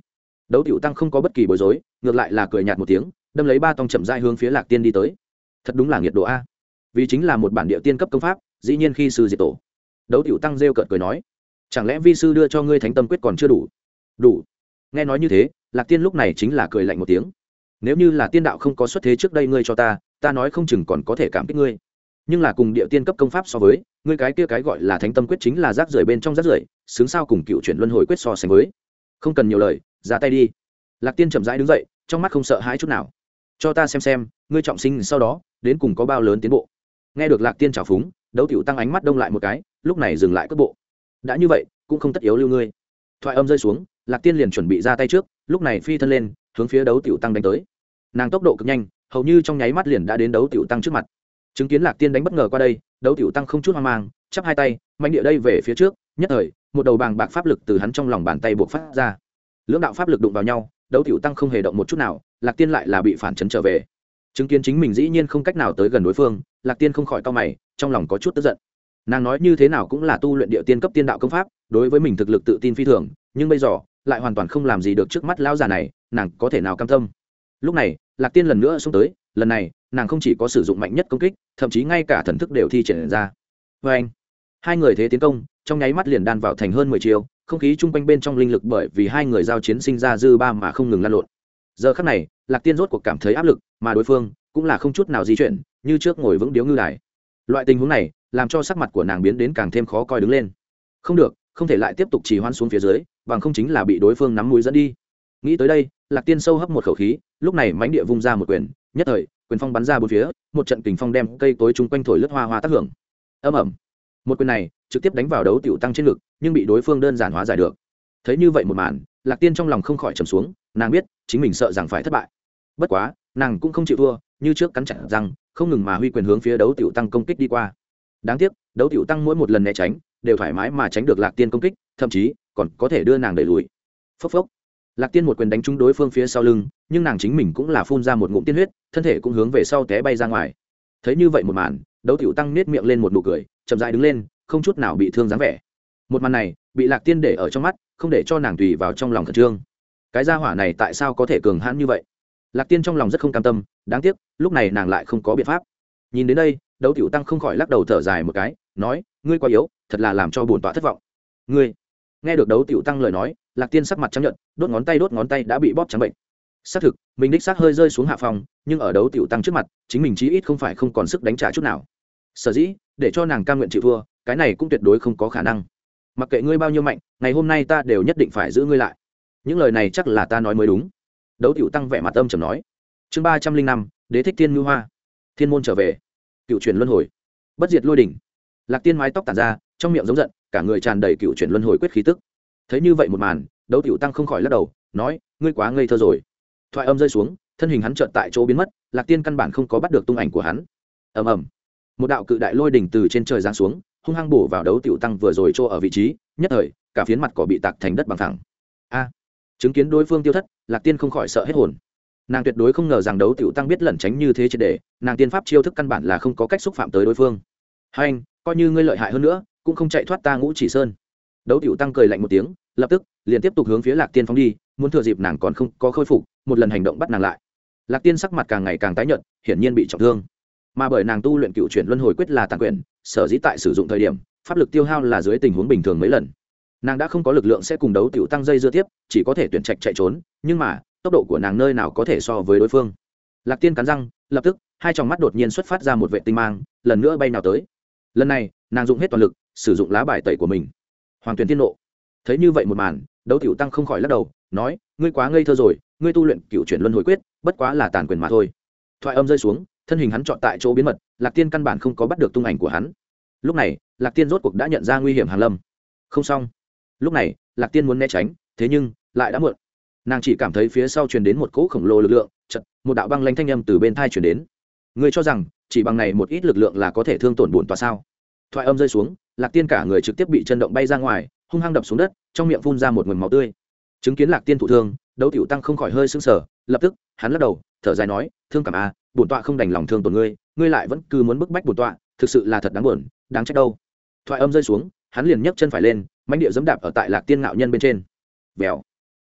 Speaker 1: Đấu tiểu tăng không có bất kỳ bối rối ngược lại là cười nhạt một tiếng đâm lấy ba tông chậm dai hướng phía lạc tiên đi tới. Thật đúng là nhiệt độ a. Vì chính là một bản địa tiên cấp công pháp dĩ nhiên khi sư diệt tổ. Đấu tiểu tăng rêu cợt cười nói. Chẳng lẽ vi sư đưa cho ngươi thánh tâm quyết còn chưa đủ? Đủ nghe nói như thế, lạc tiên lúc này chính là cười lạnh một tiếng. Nếu như là tiên đạo không có xuất thế trước đây ngươi cho ta ta nói không chừng còn có thể cảm kích ngươi. Nhưng là cùng địa tiên cấp công pháp so với, ngươi cái kia cái gọi là thánh tâm quyết chính là rác rưởi bên trong rác rưởi, xứng sao cùng cựu chuyển luân hồi quyết so sánh với. Không cần nhiều lời, ra tay đi. Lạc tiên chậm rãi đứng dậy, trong mắt không sợ hãi chút nào. Cho ta xem xem, ngươi trọng sinh sau đó, đến cùng có bao lớn tiến bộ. Nghe được lạc tiên trào phúng, đấu tiểu tăng ánh mắt đông lại một cái, lúc này dừng lại cước bộ. Đã như vậy, cũng không tất yếu lưu ngươi. Thoại âm rơi xuống lạc tiên liền chuẩn bị ra tay trước, lúc này phi thân lên, hướng phía đấu tiểu tăng đánh tới. Nàng tốc độ cực nhanh, hầu như trong nháy mắt liền đã đến đấu tiểu tăng trước mặt. Chứng kiến lạc tiên đánh bất ngờ qua đây, đấu tiểu tăng không chút hoang mang, chắp hai tay mạnh địa đây về phía trước, nhất thời, một đầu bàng bạc pháp lực từ hắn trong lòng bàn tay buộc phát ra. Lưỡng đạo pháp lực đụng vào nhau, đấu tiểu tăng không hề động một chút nào, lạc tiên lại là bị phản chấn trở về. Chứng kiến chính mình dĩ nhiên không cách nào tới gần đối phương, lạc tiên không khỏi cao mày, trong lòng có chút tức giận. Nàng nói như thế nào cũng là tu luyện địa tiên cấp tiên đạo công pháp, đối với mình thực lực tự tin phi thường, nhưng bây giờ lại hoàn toàn không làm gì được trước mắt lão già này, nàng có thể nào cam tâm? Lúc này, lạc tiên lần nữa xông tới, lần này, nàng không chỉ có sử dụng mạnh nhất công kích, thậm chí ngay cả thần thức đều thi triển ra. Vê anh, hai người thế tiến công, trong nháy mắt liền đan vào thành hơn mười chiều không khí chung quanh bên trong linh lực bởi vì hai người giao chiến sinh ra dư ba mà không ngừng lan lộn. Giờ khắc này, lạc tiên rốt cuộc cảm thấy áp lực, mà đối phương cũng là không chút nào di chuyển, như trước ngồi vững điếu ngư đài. Loại tình huống này, làm cho sắc mặt của nàng biến đến càng thêm khó coi đứng lên. Không được, không thể lại tiếp tục trì hoãn xuống phía dưới bằng không chính là bị đối phương nắm mũi dẫn đi. Nghĩ tới đây, lạc tiên sâu hấp một khẩu khí, lúc này mánh địa vung ra một quyền, nhất thời, quyền phong bắn ra bốn phía, một trận kình phong đem cây tối chung quanh thổi lướt hoa hoa tác hưởng. Âm ẩm một quyền này, trực tiếp đánh vào đấu tiểu tăng trên ngực, nhưng bị đối phương đơn giản hóa giải được. Thấy như vậy một màn, lạc tiên trong lòng không khỏi trầm xuống, nàng biết, chính mình sợ rằng phải thất bại. Bất quá, nàng cũng không chịu thua, như trước cắn chặt rằng không ngừng mà huy quyền hướng phía đấu tiểu tăng công kích đi qua. Đáng tiếc, đấu tiểu tăng mỗi một lần né tránh, đều thoải mái mà tránh được lạc tiên công kích, thậm chí còn có thể đưa nàng đẩy lùi. Phốc phốc. Lạc tiên một quyền đánh trúng đối phương phía sau lưng, nhưng nàng chính mình cũng là phun ra một ngụm tiên huyết, thân thể cũng hướng về sau té bay ra ngoài. Thấy như vậy một màn, đấu tiểu tăng nết miệng lên một nụ cười, chậm dại đứng lên, không chút nào bị thương dáng vẻ. Một màn này, bị lạc tiên để ở trong mắt, không để cho nàng tùy vào trong lòng khẩn trương. Cái gia hỏa này tại sao có thể cường hãn như vậy? Lạc tiên trong lòng rất không cam tâm, đáng tiếc, lúc này nàng lại không có biện pháp. Nhìn đến đây, đấu tiểu tăng không khỏi lắc đầu thở dài một cái, nói, ngươi quá yếu, thật là làm cho bổn tọa thất vọng. Ngươi? Nghe được đấu tiểu tăng lời nói, lạc tiên sắc mặt chấp nhận đốt ngón tay đốt ngón tay đã bị bóp trắng bệnh. Xác thực, mình đích xác hơi rơi xuống hạ phòng, nhưng ở đấu tiểu tăng trước mặt, chính mình chí ít không phải không còn sức đánh trả chút nào. Sở dĩ, để cho nàng cam nguyện chịu thua, cái này cũng tuyệt đối không có khả năng. Mặc kệ ngươi bao nhiêu mạnh, ngày hôm nay ta đều nhất định phải giữ ngươi lại. Những lời này chắc là ta nói mới đúng. Đấu tiểu tăng vẻ mặt âm trầm nói. Chương ba trăm linh năm, đế thích thiên ngư hoa. Thiên môn trở về. Cựu truyền luân hồi. Bất diệt lôi đỉnh. Lạc tiên mái tóc tàn ra, trong miệng giống giận cả người tràn đầy cựu chuyển luân hồi quyết khí tức. Thấy như vậy một màn, đấu tiểu tăng không khỏi lắc đầu, nói, ngươi quá ngây thơ rồi. Thoại âm rơi xuống, thân hình hắn trợn tại chỗ biến mất, lạc tiên căn bản không có bắt được tung ảnh của hắn. Ầm ầm. Một đạo cự đại lôi đỉnh từ trên trời giáng xuống, hung hăng bổ vào đấu tiểu tăng vừa rồi chỗ ở vị trí, nhất thời, cả phiến mặt cỏ bị tạc thành đất bằng thẳng. A! Chứng kiến đối phương tiêu thất, lạc tiên không khỏi sợ hết hồn. Nàng tuyệt đối không ngờ rằng đấu tiểu tăng biết lẩn tránh như thế triệt để, nàng tiên pháp chiêu thức căn bản là không có cách xúc phạm tới đối phương. Hai anh coi như ngươi lợi hại hơn nữa cũng không chạy thoát ta ngũ chỉ sơn. Đấu tiểu tăng cười lạnh một tiếng, lập tức, liền tiếp tục hướng phía lạc tiên phóng đi, muốn thừa dịp nàng còn không có khôi phục, một lần hành động bắt nàng lại. Lạc tiên sắc mặt càng ngày càng tái nhợt, hiển nhiên bị trọng thương. Mà bởi nàng tu luyện cựu chuyển luân hồi quyết là tàn quyền, sở dĩ tại sử dụng thời điểm, pháp lực tiêu hao là dưới tình huống bình thường mấy lần. Nàng đã không có lực lượng sẽ cùng đấu tiểu tăng dây dưa tiếp, chỉ có thể tuyển trạch chạy trốn, nhưng mà, tốc độ của nàng nơi nào có thể so với đối phương. Lạc tiên cắn răng, lập tức, hai tròng mắt đột nhiên xuất phát ra một vệ tinh mang, lần nữa bay nào tới. Lần này, nàng dùng hết toàn lực sử dụng lá bài tẩy của mình. Hoàng tuyền tiên nộ. Thấy như vậy một màn, đấu tiểu tăng không khỏi lắc đầu, nói, ngươi quá ngây thơ rồi, ngươi tu luyện cựu chuyển luân hồi quyết, bất quá là tàn quyền mà thôi. Thoại âm rơi xuống, thân hình hắn chọn tại chỗ biến mật, lạc tiên căn bản không có bắt được tung ảnh của hắn. Lúc này, lạc tiên rốt cuộc đã nhận ra nguy hiểm hàn lâm. Không xong. Lúc này, lạc tiên muốn né tránh, thế nhưng, lại đã muộn. Nàng chỉ cảm thấy phía sau truyền đến một cỗ khổng lồ lực lượng chật một đạo băng lanh thanh âm từ bên thai truyền đến. Ngươi cho rằng, chỉ bằng này một ít lực lượng là có thể thương tổn bổn tòa sao? Thoại âm rơi xuống, lạc tiên cả người trực tiếp bị chân động bay ra ngoài, hung hăng đập xuống đất, trong miệng phun ra một nguồn máu tươi. Chứng kiến lạc tiên thụ thương, đấu tiểu tăng không khỏi hơi sưng sờ, lập tức, hắn lắc đầu, thở dài nói, thương cảm a bổn tọa không đành lòng thương tổn ngươi ngươi lại vẫn cứ muốn bức bách bổn tọa, thực sự là thật đáng buồn, đáng trách đâu. Thoại âm rơi xuống, hắn liền nhấc chân phải lên, mãnh địa dẫm đạp ở tại lạc tiên ngạo nhân bên trên. Vèo.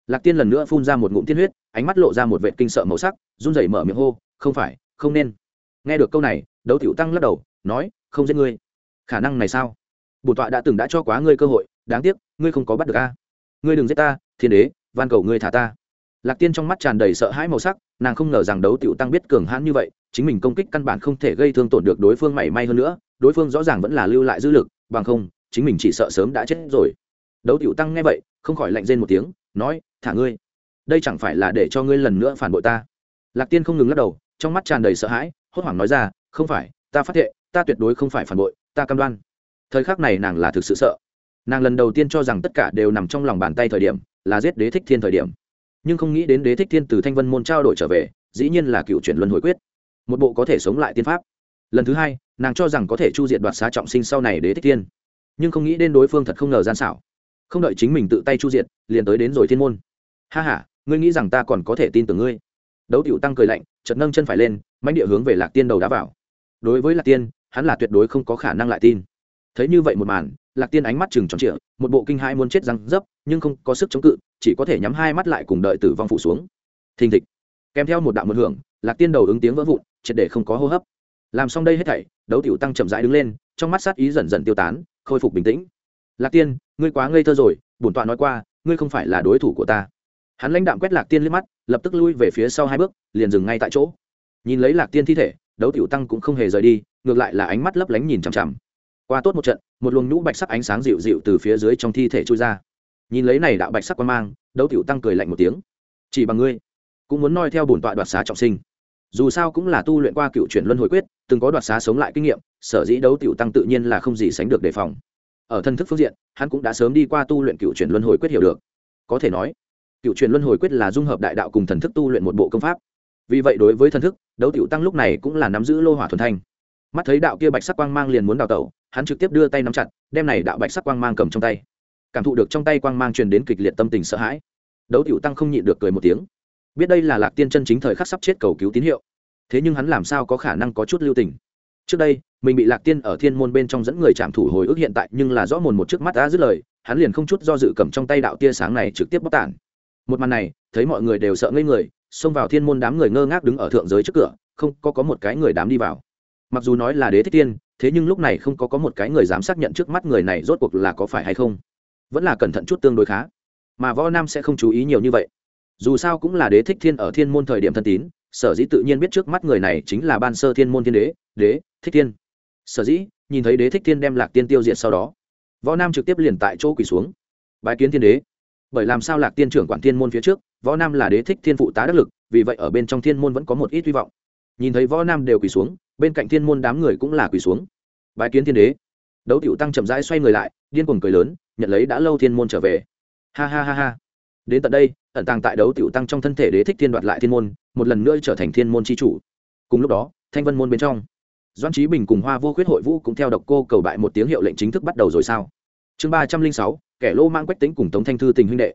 Speaker 1: Lạc tiên lần nữa phun ra một ngụm tiên huyết, ánh mắt lộ ra một vệ kinh sợ màu sắc, run rẩy mở miệng hô, không phải, không nên. Nghe được câu này, đấu tiểu tăng lắc đầu, nói, không giết ngươi khả năng này sao? Bổn tọa đã từng đã cho quá ngươi cơ hội, đáng tiếc, ngươi không có bắt được a. Ngươi đừng giết ta, thiên đế, van cầu ngươi thả ta. Lạc tiên trong mắt tràn đầy sợ hãi màu sắc, nàng không ngờ rằng đấu tiểu tăng biết cường hãn như vậy, chính mình công kích căn bản không thể gây thương tổn được đối phương mảy may hơn nữa, đối phương rõ ràng vẫn là lưu lại dư lực, bằng không, chính mình chỉ sợ sớm đã chết rồi. Đấu tiểu tăng nghe vậy, không khỏi lạnh rên một tiếng, nói, thả ngươi. Đây chẳng phải là để cho ngươi lần nữa phản bội ta? Lạc tiên không ngừng lắc đầu, trong mắt tràn đầy sợ hãi, hốt hoảng nói ra, không phải, ta phát hiện ta tuyệt đối không phải phản bội ta cam đoan. Thời khắc này nàng là thực sự sợ. Nàng lần đầu tiên cho rằng tất cả đều nằm trong lòng bàn tay thời điểm, là giết đế thích thiên thời điểm. Nhưng không nghĩ đến đế thích thiên từ thanh vân môn trao đổi trở về, dĩ nhiên là cựu chuyển luân hồi quyết. Một bộ có thể sống lại tiên pháp. Lần thứ hai, nàng cho rằng có thể chu diện đoạt xá trọng sinh sau này đế thích thiên. Nhưng không nghĩ đến đối phương thật không ngờ gian xảo. Không đợi chính mình tự tay chu diện liền tới đến rồi thiên môn. Ha h a ngươi nghĩ rằng ta còn có thể tin tưởng ngươi? Đấu tiểu tăng cười lạnh chật nâng chân phải lên mánh địa hướng về lạc tiên đầu đá vào. Đối với lạc tiên hắn là tuyệt đối không có khả năng lại tin. Thấy như vậy một màn, lạc tiên ánh mắt chừng tròn trịa, một bộ kinh hai muốn chết răng dấp, nhưng không có sức chống cự, chỉ có thể nhắm hai mắt lại cùng đợi tử vong phụ xuống. Thình thịch. Kèm theo một đạo một hưởng, lạc tiên đầu ứng tiếng vỡ vụn, triệt để không có hô hấp. Làm xong đây hết thảy, đấu tiểu tăng chậm rãi đứng lên, trong mắt sát ý dần dần tiêu tán, khôi phục bình tĩnh. Lạc tiên, ngươi quá ngây thơ rồi, bổn tọa nói qua, ngươi không phải là đối thủ của ta. Hắn lãnh đạm quét lạc tiên liếc mắt, lập tức lui về phía sau hai bước, liền dừng ngay tại chỗ. Nhìn lấy lạc tiên thi thể, đấu tiểu tăng cũng không hề rời đi ngược lại là ánh mắt lấp lánh nhìn chằm chằm. Qua tốt một trận, một luồng nhũ bạch sắc ánh sáng dịu dịu từ phía dưới trong thi thể trôi ra. Nhìn lấy này đạo bạch sắc quan mang đấu tiểu tăng cười lạnh một tiếng. Chỉ bằng ngươi, cũng muốn noi theo bổn tọa đoạt xá trọng sinh. Dù sao cũng là tu luyện qua cựu chuyển luân hồi quyết, từng có đoạt xá sống lại kinh nghiệm, sở dĩ đấu tiểu tăng tự nhiên là không gì sánh được đề phòng. Ở thân thức phương diện, hắn cũng đã sớm đi qua tu luyện cựu chuyển luân hồi quyết hiểu được. Có thể nói, cựu chuyển luân hồi quyết là dung hợp đại đạo cùng thần thức tu luyện một bộ công pháp. Vì vậy đối với thần thức đấu tiểu tăng lúc này cũng là nắm giữ lô hỏa thuần thanh mắt thấy đạo kia bạch sắc quang mang liền muốn đào tẩu, hắn trực tiếp đưa tay nắm chặt, đem này đạo bạch sắc quang mang cầm trong tay. Cảm thụ được trong tay quang mang truyền đến kịch liệt tâm tình sợ hãi. Đấu tiểu tăng không nhịn được cười một tiếng. Biết đây là lạc tiên chân chính thời khắc sắp chết cầu cứu tín hiệu. Thế nhưng hắn làm sao có khả năng có chút lưu tình? Trước đây, mình bị lạc tiên ở thiên môn bên trong dẫn người chạm thủ hồi ức hiện tại, nhưng là rõ mồn một trước mắt đã dứt lời, hắn liền không chút do dự cầm trong tay đạo tia sáng này trực tiếp bóc tản. Một màn này, thấy mọi người đều sợ ngây người, xông vào thiên môn đám người ngơ ngác đứng ở thượng giới trước cửa, không có có một cái người đám đi vào mặc dù nói là đế thích tiên, thế nhưng lúc này không có có một cái người dám xác nhận trước mắt người này rốt cuộc là có phải hay không. Vẫn là cẩn thận chút tương đối khá. Mà võ nam sẽ không chú ý nhiều như vậy. Dù sao cũng là đế thích thiên ở thiên môn thời điểm thân tín, sở dĩ tự nhiên biết trước mắt người này chính là ban sơ thiên môn thiên đế đế, thích thiên. Sở dĩ, nhìn thấy đế thích thiên đem lạc tiên tiêu diệt sau đó, võ nam trực tiếp liền tại chỗ quỳ xuống. Bái kiến thiên đế. Bởi làm sao lạc tiên trưởng quản thiên môn phía trước, võ nam là đế thích thiên phụ tá đắc lực, vì vậy ở bên trong thiên môn vẫn có một ít hy vọng. Nhìn thấy võ nam đều quỳ xuống bên cạnh thiên môn đám người cũng là quỳ xuống. Bái kiến thiên đế. Đấu tiểu tăng chậm rãi xoay người lại, điên cuồng cười lớn, nhận lấy đã lâu thiên môn trở về. Ha ha ha ha. Đến tận đây, ẩn tàng tại đấu tiểu tăng trong thân thể đế thích thiên đoạt lại thiên môn, một lần nữa trở thành thiên môn c h i chủ. Cùng lúc đó, thanh vân môn bên trong doan trí bình cùng hoa vô khuyết hội vũ cũng theo độc cô cầu bại một tiếng hiệu lệnh chính thức bắt đầu rồi sao? Chương ba trăm linh sáu, kẻ lô mang quách tính cùng tống thanh thư tình huynh đệ.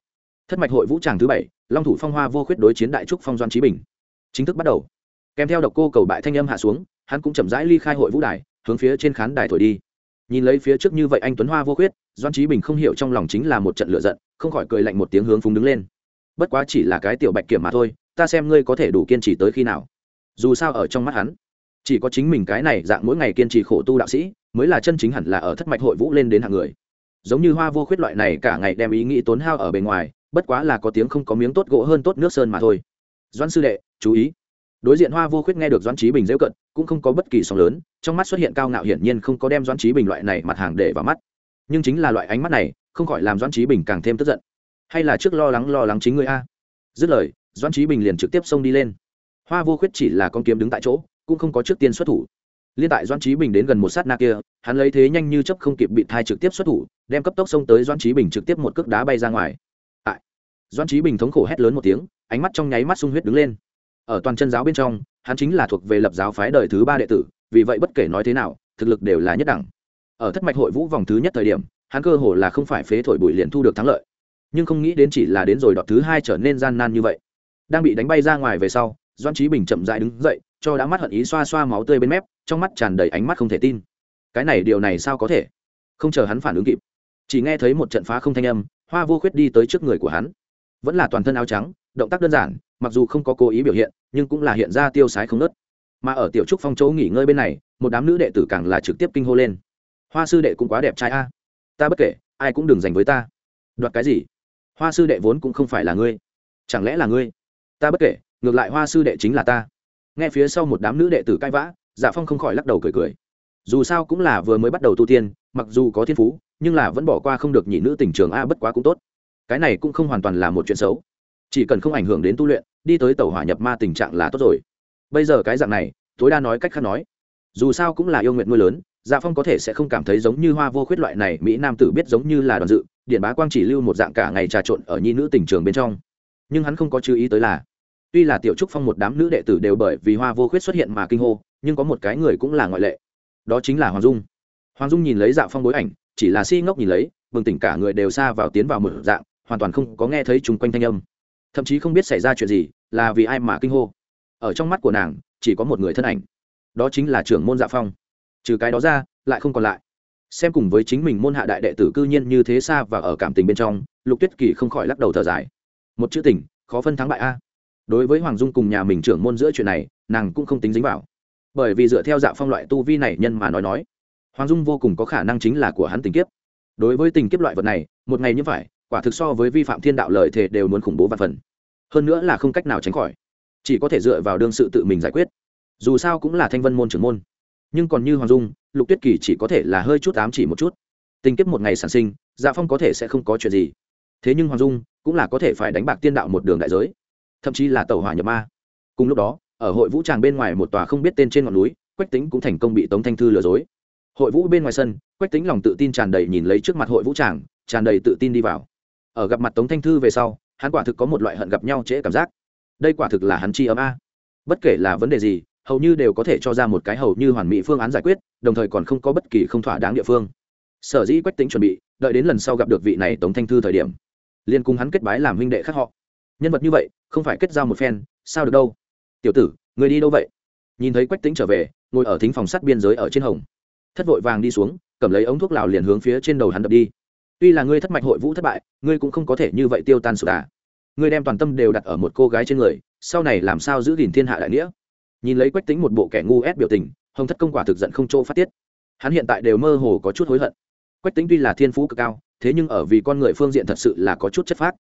Speaker 1: Thất mạch hội vũ tràng thứ bảy, long thủ phong hoa vô khuyết đối chiến đại trúc phong doan trí bình. Chính thức bắt đầu. Kèm theo độc cô cầu bại thanh âm hạ xuống hắn cũng chậm rãi ly khai hội vũ đài, hướng phía trên khán đài thổi đi. Nhìn lấy phía trước như vậy anh tuấn hoa vô khuyết doan trí bình không hiểu trong lòng chính là một trận lựa giận, không khỏi cười lạnh một tiếng hướng phúng đứng lên. Bất quá chỉ là cái tiểu bạch kiểm mà thôi, ta xem ngươi có thể đủ kiên trì tới khi nào. Dù sao ở trong mắt hắn, chỉ có chính mình cái này dạng mỗi ngày kiên trì khổ tu đạo sĩ, mới là chân chính hẳn là ở thất mạch hội vũ lên đến hạng người. Giống như hoa vô khuyết loại này cả ngày đem ý nghĩ tốn hao ở bề ngoài, bất quá là có tiếng không có miếng tốt gỗ hơn tốt nước sơn mà thôi. Doan sư đệ, chú ý đối diện hoa vô khuyết nghe được doan trí bình rêu cận cũng không có bất kỳ sóng lớn, trong mắt xuất hiện cao ngạo hiển nhiên không có đem doan trí bình loại này mặt hàng để vào mắt. Nhưng chính là loại ánh mắt này, không khỏi làm doan trí bình càng thêm tức giận. Hay là trước lo lắng lo lắng chính người a? Dứt lời doan trí bình liền trực tiếp xông đi lên. Hoa vô khuyết chỉ là con kiếm đứng tại chỗ, cũng không có trước tiên xuất thủ. Liên tại doan trí bình đến gần một sát na kia, hắn lấy thế nhanh như chấp không kịp bị thai trực tiếp xuất thủ, đem cấp tốc xông tới doan trí bình trực tiếp một cước đá bay ra ngoài. Tại doan trí bình thống khổ hét lớn một tiếng, ánh mắt trong nháy mắt sung huyết đứng lên ở toàn chân giáo bên trong, hắn chính là thuộc về lập giáo phái đời thứ ba đệ tử, vì vậy bất kể nói thế nào, thực lực đều là nhất đẳng. Ở thất mạch hội vũ vòng thứ nhất thời điểm, hắn cơ hồ là không phải phế thổi bụi liền thu được thắng lợi. Nhưng không nghĩ đến chỉ là đến rồi đọt thứ hai trở nên gian nan như vậy. Đang bị đánh bay ra ngoài về sau doan trí bình chậm dại đứng dậy, cho đã mắt hận ý xoa xoa máu tươi bên mép, trong mắt tràn đầy ánh mắt không thể tin. Cái này điều này sao có thể? Không chờ hắn phản ứng kịp, chỉ nghe thấy một trận phá không thanh âm, hoa vô khuyết đi tới trước người của hắn. Vẫn là toàn thân áo trắng, động tác đơn giản mặc dù không có cố ý biểu hiện, nhưng cũng là hiện ra tiêu sái không nớt mà ở tiểu trúc phong chỗ nghỉ ngơi bên này, một đám nữ đệ tử càng là trực tiếp kinh hô lên. Hoa sư đệ cũng quá đẹp trai a. Ta bất kể, ai cũng đừng dành với ta. Đoạt cái gì? Hoa sư đệ vốn cũng không phải là ngươi. Chẳng lẽ là ngươi? Ta bất kể, ngược lại hoa sư đệ chính là ta. Nghe phía sau một đám nữ đệ tử cãi vã dạ phong không khỏi lắc đầu cười cười. Dù sao cũng là vừa mới bắt đầu tu tiên, mặc dù có thiên phú, nhưng là vẫn bỏ qua không được nhị nữ tình trường a bất quá cũng tốt. Cái này cũng không hoàn toàn là một chuyện xấu chỉ cần không ảnh hưởng đến tu luyện, đi tới tàu hỏa nhập ma tình trạng là tốt rồi. Bây giờ cái dạng này, tối đa nói cách khác nói. Dù sao cũng là yêu nguyện nuôi lớn dạ phong có thể sẽ không cảm thấy giống như hoa vô khuyết loại này mỹ nam tử biết giống như là đoàn dự điện bá quang chỉ lưu một dạng cả ngày trà trộn ở nhi nữ tình trường bên trong. Nhưng hắn không có chú ý tới là, tuy là tiểu trúc phong một đám nữ đệ tử đều bởi vì hoa vô khuyết xuất hiện mà kinh hô, nhưng có một cái người cũng là ngoại lệ. Đó chính là hoàng dung. Hoàng dung nhìn lấy dạ phong bối ảnh, chỉ là si ngốc nhìn lấy, bừng tỉnh cả người đều xa vào tiến vào một dạng, hoàn toàn không có nghe thấy chung quanh thanh âm thậm chí không biết xảy ra chuyện gì, là vì ai mà kinh hô. Ở trong mắt của nàng, chỉ có một người thân ảnh. Đó chính là trưởng môn dạ phong. Trừ cái đó ra, lại không còn lại. Xem cùng với chính mình môn hạ đại đệ tử cư nhiên như thế xa và ở cảm tình bên trong, lục tuyết kỳ không khỏi lắc đầu thở dài. Một chữ tình, khó phân thắng bại a. Đối với hoàng dung cùng nhà mình trưởng môn giữa chuyện này, nàng cũng không tính dính vào. Bởi vì dựa theo dạ phong loại tu vi này nhân mà nói nói, hoàng dung vô cùng có khả năng chính là của hắn tình kiếp. Đối với tình kiếp loại vật này, một ngày như vậy quả thực so với vi phạm thiên đạo lợi thể đều muốn khủng bố và phần. Hơn nữa là không cách nào tránh khỏi. Chỉ có thể dựa vào đương sự tự mình giải quyết. Dù sao cũng là thanh vân môn trưởng môn. Nhưng còn như hoàng dung, lục tuyết kỳ chỉ có thể là hơi chút ám chỉ một chút. Tình kiếp một ngày sản sinh dạ phong có thể sẽ không có chuyện gì. Thế nhưng hoàng dung cũng là có thể phải đánh bạc tiên đạo một đường đại giới. Thậm chí là tàu hỏa nhập ma. Cùng lúc đó, ở hội vũ tràng bên ngoài một tòa không biết tên trên ngọn núi, quách tính cũng thành công bị tống thanh thư lừa dối. Hội vũ bên ngoài sân, quách tính lòng tự tin tràn đầy nhìn lấy trước mặt hội vũ tràng, tràn đầy tự tin đi vào ở gặp mặt tống thanh thư về sau, hắn quả thực có một loại hận gặp nhau trễ cảm giác. Đây quả thực là hắn chi ấm a. Bất kể là vấn đề gì, hầu như đều có thể cho ra một cái hầu như hoàn mỹ phương án giải quyết, đồng thời còn không có bất kỳ không thỏa đáng địa phương. Sở dĩ quách tính chuẩn bị, đợi đến lần sau gặp được vị này tống thanh thư thời điểm liên cùng hắn kết bái làm huynh đệ khác họ. Nhân vật như vậy, không phải kết giao một phen, sao được đâu? Tiểu tử, người đi đâu vậy? Nhìn thấy quách tính trở về, ngồi ở thính phòng sắt biên giới ở trên hồng. Thất vội vàng đi xuống, cầm lấy ống thuốc lào liền hướng phía trên đầu hắn đập đi tuy là ngươi thất mạch hội vũ thất bại, ngươi cũng không có thể như vậy tiêu tan sụt à. ngươi đem toàn tâm đều đặt ở một cô gái trên người, sau này làm sao giữ gìn thiên hạ đại nghĩa? Nhìn lấy quách tính một bộ kẻ ngu ép biểu tình, hồng thất công quả thực giận không chỗ phát tiết. Hắn hiện tại đều mơ hồ có chút hối hận. Quách tính tuy là thiên phú cực cao, thế nhưng ở vì con người phương diện thật sự là có chút chất phác.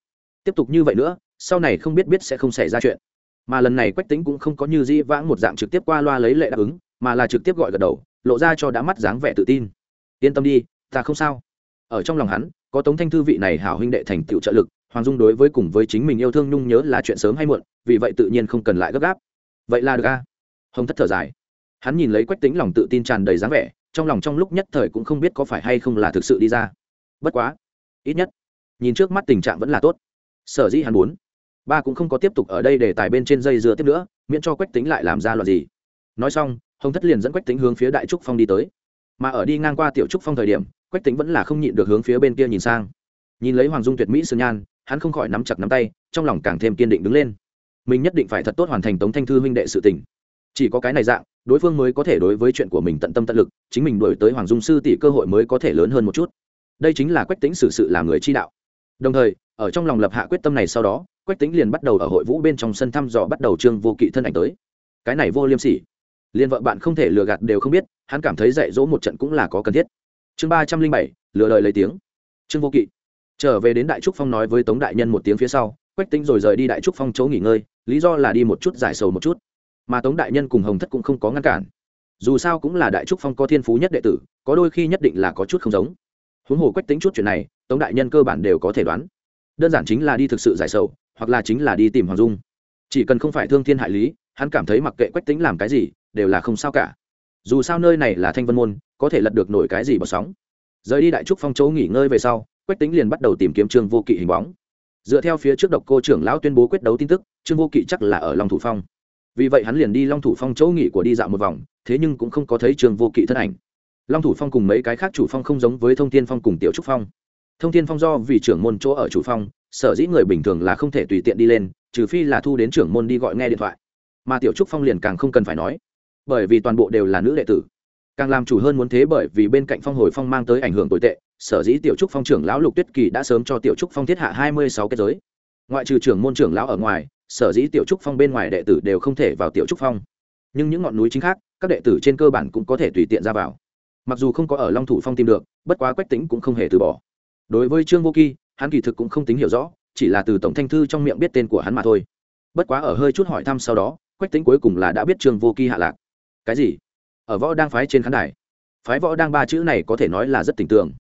Speaker 1: Tiếp tục như vậy nữa, sau này không biết biết sẽ không xảy ra chuyện. Mà lần này quách tính cũng không có như di vãng một dạng trực tiếp qua loa lấy lệ đáp ứng, mà là trực tiếp gọi gật đầu, lộ ra cho đã mắt dáng vẻ tự tin. Yên tâm đi, ta không sao ở trong lòng hắn, có tống thanh thư vị này hảo huynh đệ thành tựu trợ lực, hoàng dung đối với cùng với chính mình yêu thương nhung nhớ là chuyện sớm hay muộn, vì vậy tự nhiên không cần lại gấp gáp. Vậy là được a. Hồng thất thở dài. Hắn nhìn lấy quách tính lòng tự tin tràn đầy dáng vẻ, trong lòng trong lúc nhất thời cũng không biết có phải hay không là thực sự đi ra. Bất quá, ít nhất, nhìn trước mắt tình trạng vẫn là tốt. Sở dĩ hắn muốn, ba cũng không có tiếp tục ở đây để tài bên trên dây dưa tiếp nữa, miễn cho quách tính lại làm ra loạt gì. Nói xong, hồng thất liền dẫn quách tính hướng phía đại trúc phong đi tới. Mà ở đi ngang qua tiểu trúc phong thời điểm quách tính vẫn là không nhịn được hướng phía bên kia nhìn sang. Nhìn lấy hoàng dung tuyệt mỹ sơn nhan, hắn không khỏi nắm chặt nắm tay, trong lòng càng thêm kiên định đứng lên. Mình nhất định phải thật tốt hoàn thành tống thanh thư huynh đệ sự tình. Chỉ có cái này dạng, đối phương mới có thể đối với chuyện của mình tận tâm tận lực, chính mình đổi tới hoàng dung sư tỷ cơ hội mới có thể lớn hơn một chút. Đây chính là quách tính xử sự làm người chi đạo. Đồng thời, ở trong lòng lập hạ quyết tâm này sau đó, quách tính liền bắt đầu ở hội vũ bên trong sân thăm dò bắt đầu trương vô kỵ thân ảnh tới. Cái này vô liêm sỉ. Liền vợ bạn không thể lừa gạt đều không biết, hắn cảm thấy dạy dỗ một trận cũng là có cần thiết chương ba trăm linh bảy, lừa lời lấy tiếng. Trương vô kỵ. Trở về đến đại trúc phong nói với tống đại nhân một tiếng phía sau, quách tính rồi rời đi đại trúc phong chỗ nghỉ ngơi, lý do là đi một chút giải sầu một chút. Mà tống đại nhân cùng hồng thất cũng không có ngăn cản. Dù sao cũng là đại trúc phong có thiên phú nhất đệ tử, có đôi khi nhất định là có chút không giống. Huống hồ quách tính chút chuyện này, tống đại nhân cơ bản đều có thể đoán. Đơn giản chính là đi thực sự giải sầu, hoặc là chính là đi tìm hoàng dung. Chỉ cần không phải thương thiên hại lý, hắn cảm thấy mặc kệ quách tính làm cái gì, đều là không sao cả. Dù sao nơi này là thanh vân môn có thể lật được nổi cái gì bọt sóng. Rời đi đại trúc phong chỗ nghỉ ngơi về sau, quách tính liền bắt đầu tìm kiếm trương vô kỵ hình bóng. Dựa theo phía trước độc cô trưởng lão tuyên bố quyết đấu tin tức, trương vô kỵ chắc là ở long thủ phong. Vì vậy hắn liền đi long thủ phong chỗ nghỉ của đi dạo một vòng, thế nhưng cũng không có thấy trương vô kỵ thân ảnh. Long thủ phong cùng mấy cái khác chủ phong không giống với thông tiên phong cùng tiểu trúc phong. Thông tiên phong do vì trưởng môn chỗ ở chủ phong, sở dĩ người bình thường là không thể tùy tiện đi lên, trừ phi là thu đến trưởng môn đi gọi nghe điện thoại. Mà tiểu trúc phong liền càng không cần phải nói, bởi vì toàn bộ đều là nữ đệ tử càng làm chủ hơn muốn thế bởi vì bên cạnh phong hồi phong mang tới ảnh hưởng tồi tệ, sở dĩ tiểu trúc phong trưởng lão lục tuyết kỳ đã sớm cho tiểu trúc phong thiết hạ hai mươi sáu cái giới. Ngoại trừ trưởng môn trưởng lão ở ngoài, sở dĩ tiểu trúc phong bên ngoài đệ tử đều không thể vào tiểu trúc phong. Nhưng những ngọn núi chính khác, các đệ tử trên cơ bản cũng có thể tùy tiện ra vào. Mặc dù không có ở long thủ phong tìm được, bất quá quách tính cũng không hề từ bỏ. Đối với trương vô kỳ hắn kỳ thực cũng không tính hiểu rõ, chỉ là từ tổng thanh thư trong miệng biết tên của hắn mà thôi. Bất quá ở hơi chút hỏi thăm sau đó, quách tính cuối cùng là đã biết trương vô kỳ hạ lạc. Cái gì? Ở võ đang phái trên khán đài. Phái võ đang ba chữ này có thể nói là rất tình tưởng.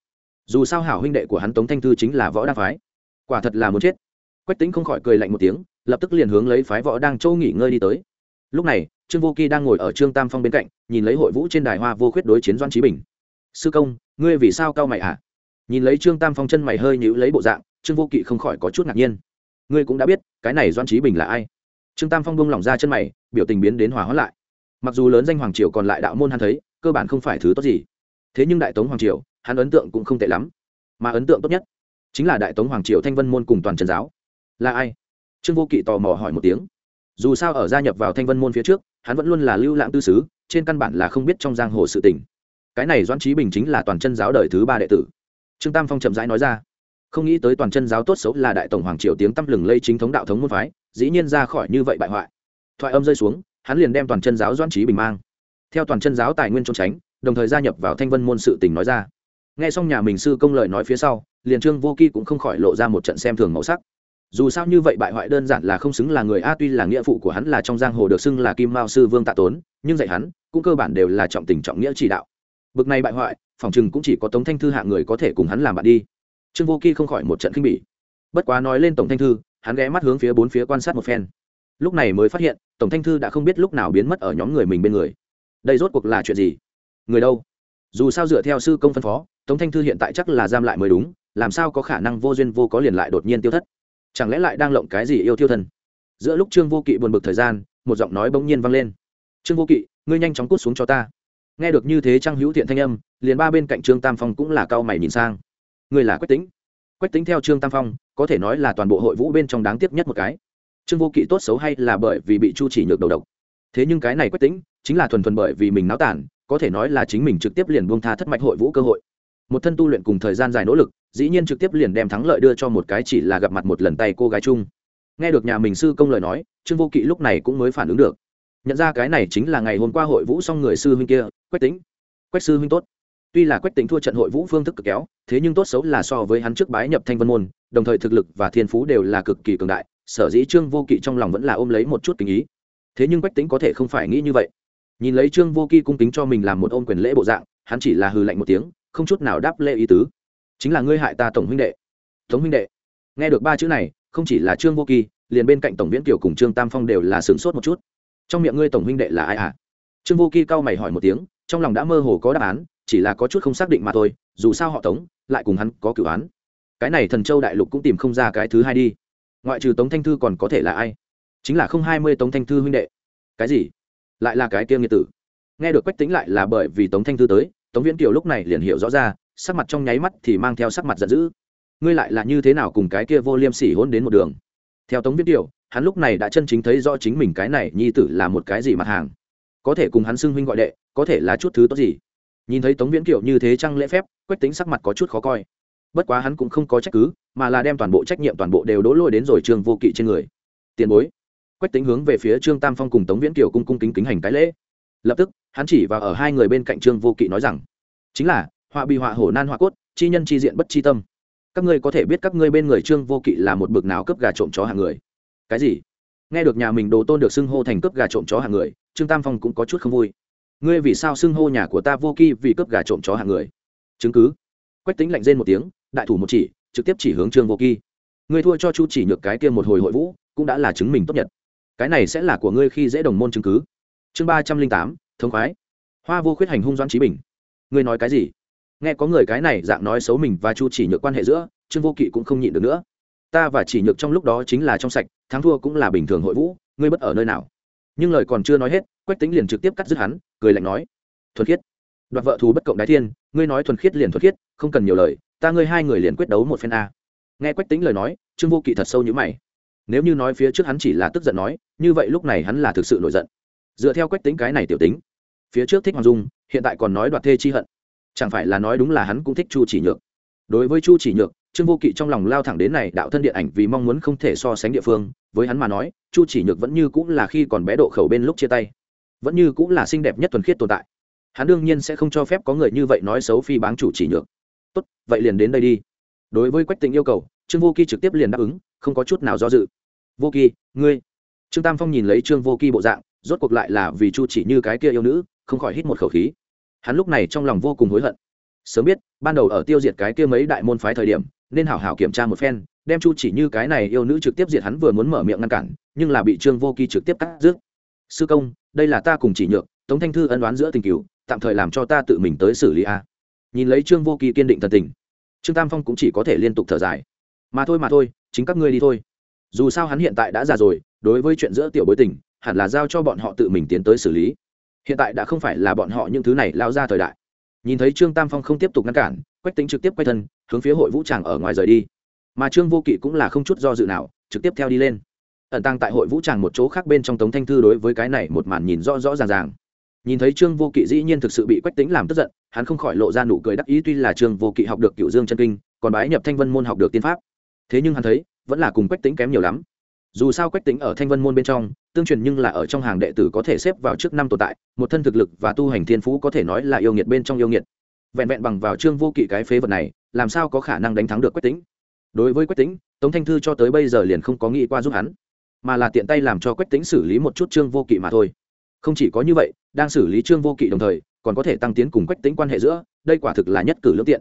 Speaker 1: Dù sao hảo huynh đệ của hắn tống thanh thư chính là võ đang phái. Quả thật là muốn chết. Quách tính không khỏi cười lạnh một tiếng, lập tức liền hướng lấy phái võ đang châu nghỉ ngơi đi tới. Lúc này, trương vô kỳ đang ngồi ở trương tam phong bên cạnh, nhìn lấy hội vũ trên đài hoa vô khuyết đối chiến doan trí bình. Sư công, ngươi vì sao cao mày ạ à? nhìn lấy trương tam phong chân mày hơi nhữ lấy bộ dạng, trương vô kỵ không khỏi có chút ngạc nhiên. Ngươi cũng đã biết, cái này doan trí bình là ai? Trương tam phong bông lỏng ra chân mày, biểu tình biến đến hòa hóa lại mặc dù lớn danh hoàng triều còn lại đạo môn hắn thấy, cơ bản không phải thứ tốt gì. Thế nhưng đại tống hoàng triều, hắn ấn tượng cũng không tệ lắm. Mà ấn tượng tốt nhất chính là đại tống hoàng triều thanh vân môn cùng toàn trần giáo. Là ai? Trương vô kỵ tò mò hỏi một tiếng. Dù sao ở gia nhập vào thanh vân môn phía trước, hắn vẫn luôn là lưu lãng tư sứ, trên căn bản là không biết trong giang hồ sự tình. Cái này doãn trí bình chính là toàn chân giáo đời thứ ba đệ tử. Trương tam phong chậm rãi nói ra. Không nghĩ tới toàn chân giáo tốt xấu là đại tổng hoàng triều tiếng tăm lừng lây chính thống đạo thống môn phái, dĩ nhiên ra khỏi như vậy bại hoại. Thoại âm rơi xuống hắn liền đem toàn chân giáo doãn trí bình mang, theo toàn chân giáo tài nguyên trốn tránh, đồng thời gia nhập vào thanh vân môn sự tình nói ra. Nghe xong nhà mình sư công lời nói phía sau, liền trương vô kỳ cũng không khỏi lộ ra một trận xem thường màu sắc. Dù sao như vậy bại hoại đơn giản là không xứng là người a, tuy là nghĩa phụ của hắn là trong giang hồ được xưng là kim mao sư vương tạ tốn, nhưng dạy hắn, cũng cơ bản đều là trọng tình trọng nghĩa chỉ đạo. Bực này bại hoại, phòng chừng cũng chỉ có tống thanh thư hạ người có thể cùng hắn làm bạn đi. Trương vô kỳ không khỏi một trận khinh bỉ. Bất quá nói lên tổng thanh thư, hắn ghé mắt hướng phía bốn phía quan sát một phen lúc này mới phát hiện, tổng thanh thư đã không biết lúc nào biến mất ở nhóm người mình bên người. Đây rốt cuộc là chuyện gì? Người đâu? Dù sao dựa theo sư công phân phó, tống thanh thư hiện tại chắc là giam lại mới đúng, làm sao có khả năng vô duyên vô có liền lại đột nhiên tiêu thất? Chẳng lẽ lại đang lộng cái gì yêu tiêu thần? Giữa lúc trương vô kỵ buồn bực thời gian, một giọng nói bỗng nhiên vang lên. Trương vô kỵ, ngươi nhanh chóng cút xuống cho ta. Nghe được như thế trang hữu thiện thanh âm, liền ba bên cạnh trương tam phong cũng là cao mày nhìn sang. Ngươi là quách tính quách tính theo trương tam phong, có thể nói là toàn bộ hội vũ bên trong đáng tiếc nhất một cái trương vô kỵ tốt xấu hay là bởi vì bị chu chỉ nhược đầu độc? Thế nhưng cái này quách tính chính là thuần thuần bởi vì mình náo tản, có thể nói là chính mình trực tiếp liền buông tha thất mạch hội vũ cơ hội. Một thân tu luyện cùng thời gian dài nỗ lực, dĩ nhiên trực tiếp liền đem thắng lợi đưa cho một cái chỉ là gặp mặt một lần tay cô gái chung. Nghe được nhà mình sư công lời nói, trương vô kỵ lúc này cũng mới phản ứng được. Nhận ra cái này chính là ngày hôm qua hội vũ xong người sư huynh kia quách tính quách sư huynh tốt. Tuy là quách tính thua trận hội vũ phương thức cực kéo, thế nhưng tốt xấu là so với hắn trước bái nhập thanh vân môn, đồng thời thực lực và thiên phú đều là cực kỳ cường đại sở dĩ trương vô kỵ trong lòng vẫn là ôm lấy một chút tình ý. Thế nhưng quách tính có thể không phải nghĩ như vậy. Nhìn lấy trương vô kỵ cung kính cho mình làm một ôm quyền lễ bộ dạng, hắn chỉ là hừ lạnh một tiếng, không chút nào đáp lễ ý tứ. Chính là ngươi hại ta tổng huynh đệ. Tống huynh đệ. Nghe được ba chữ này, không chỉ là trương vô kỳ liền bên cạnh tổng viễn kiều cùng trương tam phong đều là sửng sốt một chút. Trong miệng ngươi tổng huynh đệ là ai à trương vô kỳ cau mày hỏi một tiếng, trong lòng đã mơ hồ có đáp án, chỉ là có chút không xác định mà thôi, dù sao họ tống, lại cùng hắn có cửu án. Cái này thần châu đại lục cũng tìm không ra cái thứ hai đi ngoại trừ tống thanh thư còn có thể là ai? Chính là không hai mươi tống thanh thư huynh đệ. Cái gì? Lại là cái kia nghiệt tử. Nghe được quách tính lại là bởi vì tống thanh thư tới, tống viễn kiều lúc này liền hiểu rõ ra, sắc mặt trong nháy mắt thì mang theo sắc mặt giận dữ. Ngươi lại là như thế nào cùng cái kia vô liêm sỉ hôn đến một đường? Theo tống viễn kiều, hắn lúc này đã chân chính thấy rõ chính mình cái này nhi tử là một cái gì mặt hàng. Có thể cùng hắn xưng huynh gọi đệ, có thể là chút thứ tốt gì? Nhìn thấy tống viễn kiều như thế trăng lễ phép, quách tính sắc mặt có chút khó coi. Bất quá hắn cũng không có trách cứ mà là đem toàn bộ trách nhiệm toàn bộ đều đổ lỗi đến rồi trương vô kỵ trên người. Tiền bối. Quách tính hướng về phía trương tam phong cùng tống viễn kiều cung cung kính kính hành cái lễ. Lập tức, hắn chỉ vào ở hai người bên cạnh trương vô kỵ nói rằng, chính là, họa bị họa hổ nan họa cốt, chi nhân chi diện bất chi tâm. Các ngươi có thể biết các ngươi bên người trương vô kỵ là một bực nào cướp gà trộm chó hàng người? Cái gì? Nghe được nhà mình đồ tôn được xưng hô thành cướp gà trộm chó hàng người, trương tam phong cũng có chút không vui. Ngươi vì sao xưng hô nhà của ta vô kỵ vì cướp gà trộm chó hàng người? Chứng cứ. Quách tính lạnh rên một tiếng, đại thủ một chỉ trực tiếp chỉ hướng trương vô kỳ ngươi thua cho chu chỉ nhược cái kia một hồi hội vũ, cũng đã là chứng minh tốt nhất. Cái này sẽ là của ngươi khi dễ đồng môn chứng cứ. Chương ba trăm linh tám, thống khoái. Hoa vô khuyết hành hung doan trí bình. Ngươi nói cái gì? Nghe có người cái này dạng nói xấu mình và chu chỉ nhược quan hệ giữa, trương vô kỵ cũng không nhịn được nữa. Ta và chỉ nhược trong lúc đó chính là trong sạch, thắng thua cũng là bình thường hội vũ, ngươi bất ở nơi nào? Nhưng lời còn chưa nói hết, quách tính liền trực tiếp cắt dứt hắn, cười lạnh nói. Thuần khiết. Đoạt vợ thù bất cộng đái thiên, ngươi nói thuần khiết liền thuần khiết, không cần nhiều lời ta ngươi hai người liền quyết đấu một phen a. Nghe quách tính lời nói, trương vô kỵ thật sâu như mày. Nếu như nói phía trước hắn chỉ là tức giận nói, như vậy lúc này hắn là thực sự nổi giận. Dựa theo quách tính cái này tiểu tính, phía trước thích hoàng dung, hiện tại còn nói đoạt thê chi hận. Chẳng phải là nói đúng là hắn cũng thích chu chỉ nhược. Đối với chu chỉ nhược, trương vô kỵ trong lòng lao thẳng đến này đạo thân điện ảnh vì mong muốn không thể so sánh địa phương, với hắn mà nói, chu chỉ nhược vẫn như cũng là khi còn bé độ khẩu bên lúc chia tay. Vẫn như cũng là xinh đẹp nhất thuần khiết tồn tại. Hắn đương nhiên sẽ không cho phép có người như vậy nói xấu phi báng chủ chỉ nhược tốt, vậy liền đến đây đi. Đối với quách tịnh yêu cầu, trương vô kỳ trực tiếp liền đáp ứng, không có chút nào do dự. Vô kỳ ngươi? Trương tam phong nhìn lấy trương vô kỳ bộ dạng, rốt cuộc lại là vì chu chỉ như cái kia yêu nữ, không khỏi hít một khẩu khí. Hắn lúc này trong lòng vô cùng hối hận. Sớm biết, ban đầu ở tiêu diệt cái kia mấy đại môn phái thời điểm, nên hảo hảo kiểm tra một phen, đem chu chỉ như cái này yêu nữ trực tiếp diệt hắn vừa muốn mở miệng ngăn cản, nhưng là bị trương vô kỳ trực tiếp cắt rước sư công, đây là ta cùng chỉ nhược, tống thanh thư ân đoán giữa tình cứu tạm thời làm cho ta tự mình tới xử lý a nhìn lấy trương vô kỳ kiên định thần tình. Trương tam phong cũng chỉ có thể liên tục thở dài. Mà thôi mà thôi, chính các ngươi đi thôi. Dù sao hắn hiện tại đã già rồi, đối với chuyện giữa tiểu bối tình, hẳn là giao cho bọn họ tự mình tiến tới xử lý. Hiện tại đã không phải là bọn họ những thứ này lao ra thời đại. Nhìn thấy trương tam phong không tiếp tục ngăn cản, quách tính trực tiếp quay thân, hướng phía hội vũ tràng ở ngoài rời đi. Mà trương vô kỵ cũng là không chút do dự nào, trực tiếp theo đi lên. Ẩn tăng tại hội vũ tràng một chỗ khác bên trong tống thanh thư đối với cái này một màn nhìn rõ rõ ràng ràng nhìn thấy trương vô kỵ dĩ nhiên thực sự bị quách tính làm tức giận, hắn không khỏi lộ ra nụ cười đắc ý tuy là trương vô kỵ học được cựu dương chân kinh, còn bái nhập thanh vân môn học được tiên pháp. Thế nhưng hắn thấy, vẫn là cùng quách tính kém nhiều lắm. Dù sao quách tính ở thanh vân môn bên trong, tương truyền nhưng là ở trong hàng đệ tử có thể xếp vào trước năm tồn tại, một thân thực lực và tu hành thiên phú có thể nói là yêu nghiệt bên trong yêu nghiệt. Vẹn vẹn bằng vào trương vô kỵ cái phế vật này, làm sao có khả năng đánh thắng được quách tính đối với quách tính tống thanh thư cho tới bây giờ liền không có nghĩ qua giúp hắn, mà là tiện tay làm cho quách tính xử lý một chút trương vô kỵ mà thôi không chỉ có như vậy, đang xử lý trương vô kỵ đồng thời, còn có thể tăng tiến cùng quách tính quan hệ giữa, đây quả thực là nhất cử lương tiện.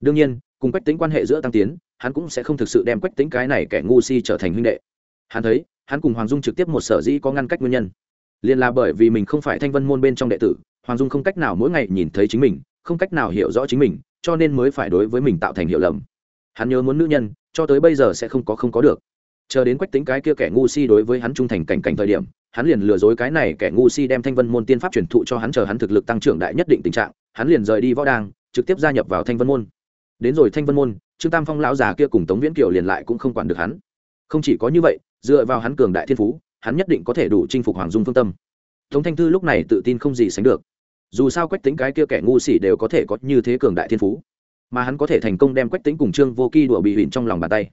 Speaker 1: Đương nhiên, cùng quách tính quan hệ giữa tăng tiến, hắn cũng sẽ không thực sự đem quách tính cái này kẻ ngu si trở thành huynh đệ. Hắn thấy, hắn cùng hoàng dung trực tiếp một sở dĩ có ngăn cách nguyên nhân. Liền là bởi vì mình không phải thanh vân môn bên trong đệ tử, hoàng dung không cách nào mỗi ngày nhìn thấy chính mình, không cách nào hiểu rõ chính mình, cho nên mới phải đối với mình tạo thành hiểu lầm. Hắn nhớ muốn nữ nhân, cho tới bây giờ sẽ không có không có được. Chờ đến quách tính cái kia kẻ ngu si đối với hắn trung thành cảnh cảnh thời điểm hắn liền lừa dối cái này kẻ ngu si đem thanh vân môn tiên pháp truyền thụ cho hắn chờ hắn thực lực tăng trưởng đại nhất định tình trạng, hắn liền rời đi võ đang trực tiếp gia nhập vào thanh vân môn. Đến rồi thanh vân môn, trương tam phong lão già kia cùng tống viễn kiều liền lại cũng không quản được hắn. Không chỉ có như vậy, dựa vào hắn cường đại thiên phú, hắn nhất định có thể đủ chinh phục hoàng dung phương tâm. Tống thanh thư lúc này tự tin không gì sánh được. Dù sao quách tính cái kia kẻ ngu xỉ đều có thể có như thế cường đại thiên phú, mà hắn có thể thành công đem quách tính cùng trương vô kỳ đùa bị huỳnh trong lòng bàn tay.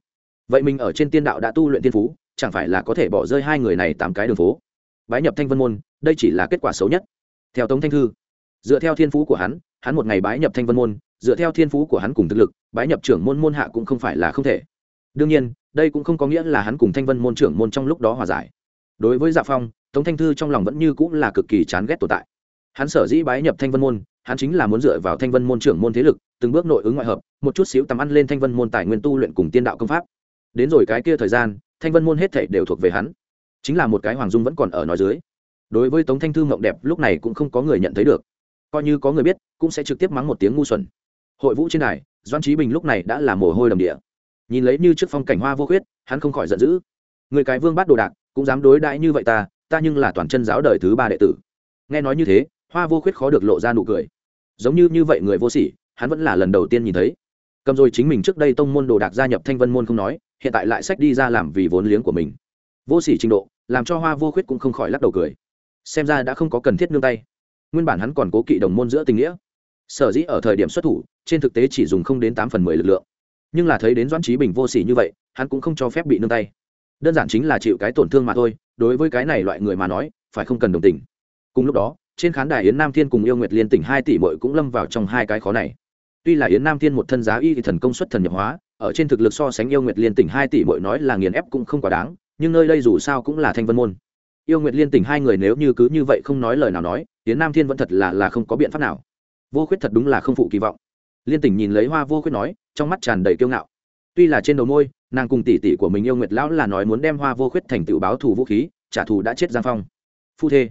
Speaker 1: Vậy mình ở trên tiên đạo đã tu luyện thiên phú chẳng phải là có thể bỏ rơi hai người này tám cái đường phố. Bái nhập thanh vân môn, đây chỉ là kết quả xấu nhất. Theo tống thanh thư, dựa theo thiên phú của hắn hắn một ngày bái nhập thanh vân môn, dựa theo thiên phú của hắn cùng thực lực, bái nhập trưởng môn môn hạ cũng không phải là không thể. Đương nhiên, đây cũng không có nghĩa là hắn cùng thanh vân môn trưởng môn trong lúc đó hòa giải. Đối với dạ phong, tống thanh thư trong lòng vẫn như cũng là cực kỳ chán ghét tồn tại. Hắn sở dĩ bái nhập thanh vân môn, hắn chính là muốn dựa vào thanh vân môn trưởng môn thế lực, từng bước nội ứng ngoại hợp, một chút xíu tầm ăn lên thanh vân môn tài nguyên tu luyện cùng tiên đạo công pháp. Đến rồi cái kia thời gian thanh vân môn hết thảy đều thuộc về hắn. Chính là một cái hoàng dung vẫn còn ở nói dưới. Đối với tống thanh thư mộng đẹp, lúc này cũng không có người nhận thấy được. Coi như có người biết, cũng sẽ trực tiếp mắng một tiếng ngu xuẩn. Hội vũ trên đài doan trí bình lúc này đã là mồ hôi đầm địa. Nhìn lấy như trước phong cảnh hoa vô khuyết, hắn không khỏi giận dữ. Người cái vương bắt đồ đạc, cũng dám đối đãi như vậy ta ta nhưng là toàn chân giáo đời thứ ba đệ tử. Nghe nói như thế, hoa vô khuyết khó được lộ ra nụ cười. Giống như như vậy người vô sỉ, hắn vẫn là lần đầu tiên nhìn thấy. Cầm rồi chính mình trước đây tông môn đồ đạc gia nhập thanh vân môn không nói hiện tại lại sách đi ra làm vì vốn liếng của mình. Vô sỉ trình độ, làm cho hoa vô khuyết cũng không khỏi lắc đầu cười. Xem ra đã không có cần thiết nương tay. Nguyên bản hắn còn cố kỵ đồng môn giữa tình nghĩa. Sở dĩ ở thời điểm xuất thủ, trên thực tế chỉ dùng không đến tám phần mười lực lượng. Nhưng là thấy đến doãn trí bình vô sỉ như vậy, hắn cũng không cho phép bị nương tay. Đơn giản chính là chịu cái tổn thương mà thôi, đối với cái này loại người mà nói, phải không cần đồng tình. Cùng lúc đó, trên khán đài yến nam thiên cùng yêu nguyệt liên tỉnh hai tỷ bội cũng lâm vào trong hai cái khó này. Tuy là yến nam thiên một thân giá y thì thần công xuất thần nhập hóa ở trên thực lực so sánh yêu nguyệt liên tỉnh hai tỷ bội nói là nghiền ép cũng không quá đáng, nhưng nơi đây dù sao cũng là thanh vân môn. Yêu nguyệt liên tỉnh hai người nếu như cứ như vậy không nói lời nào nói tiến nam thiên vẫn thật là là không có biện pháp nào. Vô khuyết thật đúng là không phụ kỳ vọng. Liên tỉnh nhìn lấy hoa vô khuyết nói, trong mắt tràn đầy kiêu ngạo. Tuy là trên đầu môi, nàng cùng tỷ tỷ của mình yêu nguyệt lão là nói muốn đem hoa vô khuyết thành tựu báo thù vũ khí, trả thù đã chết giang phong. Phu thê.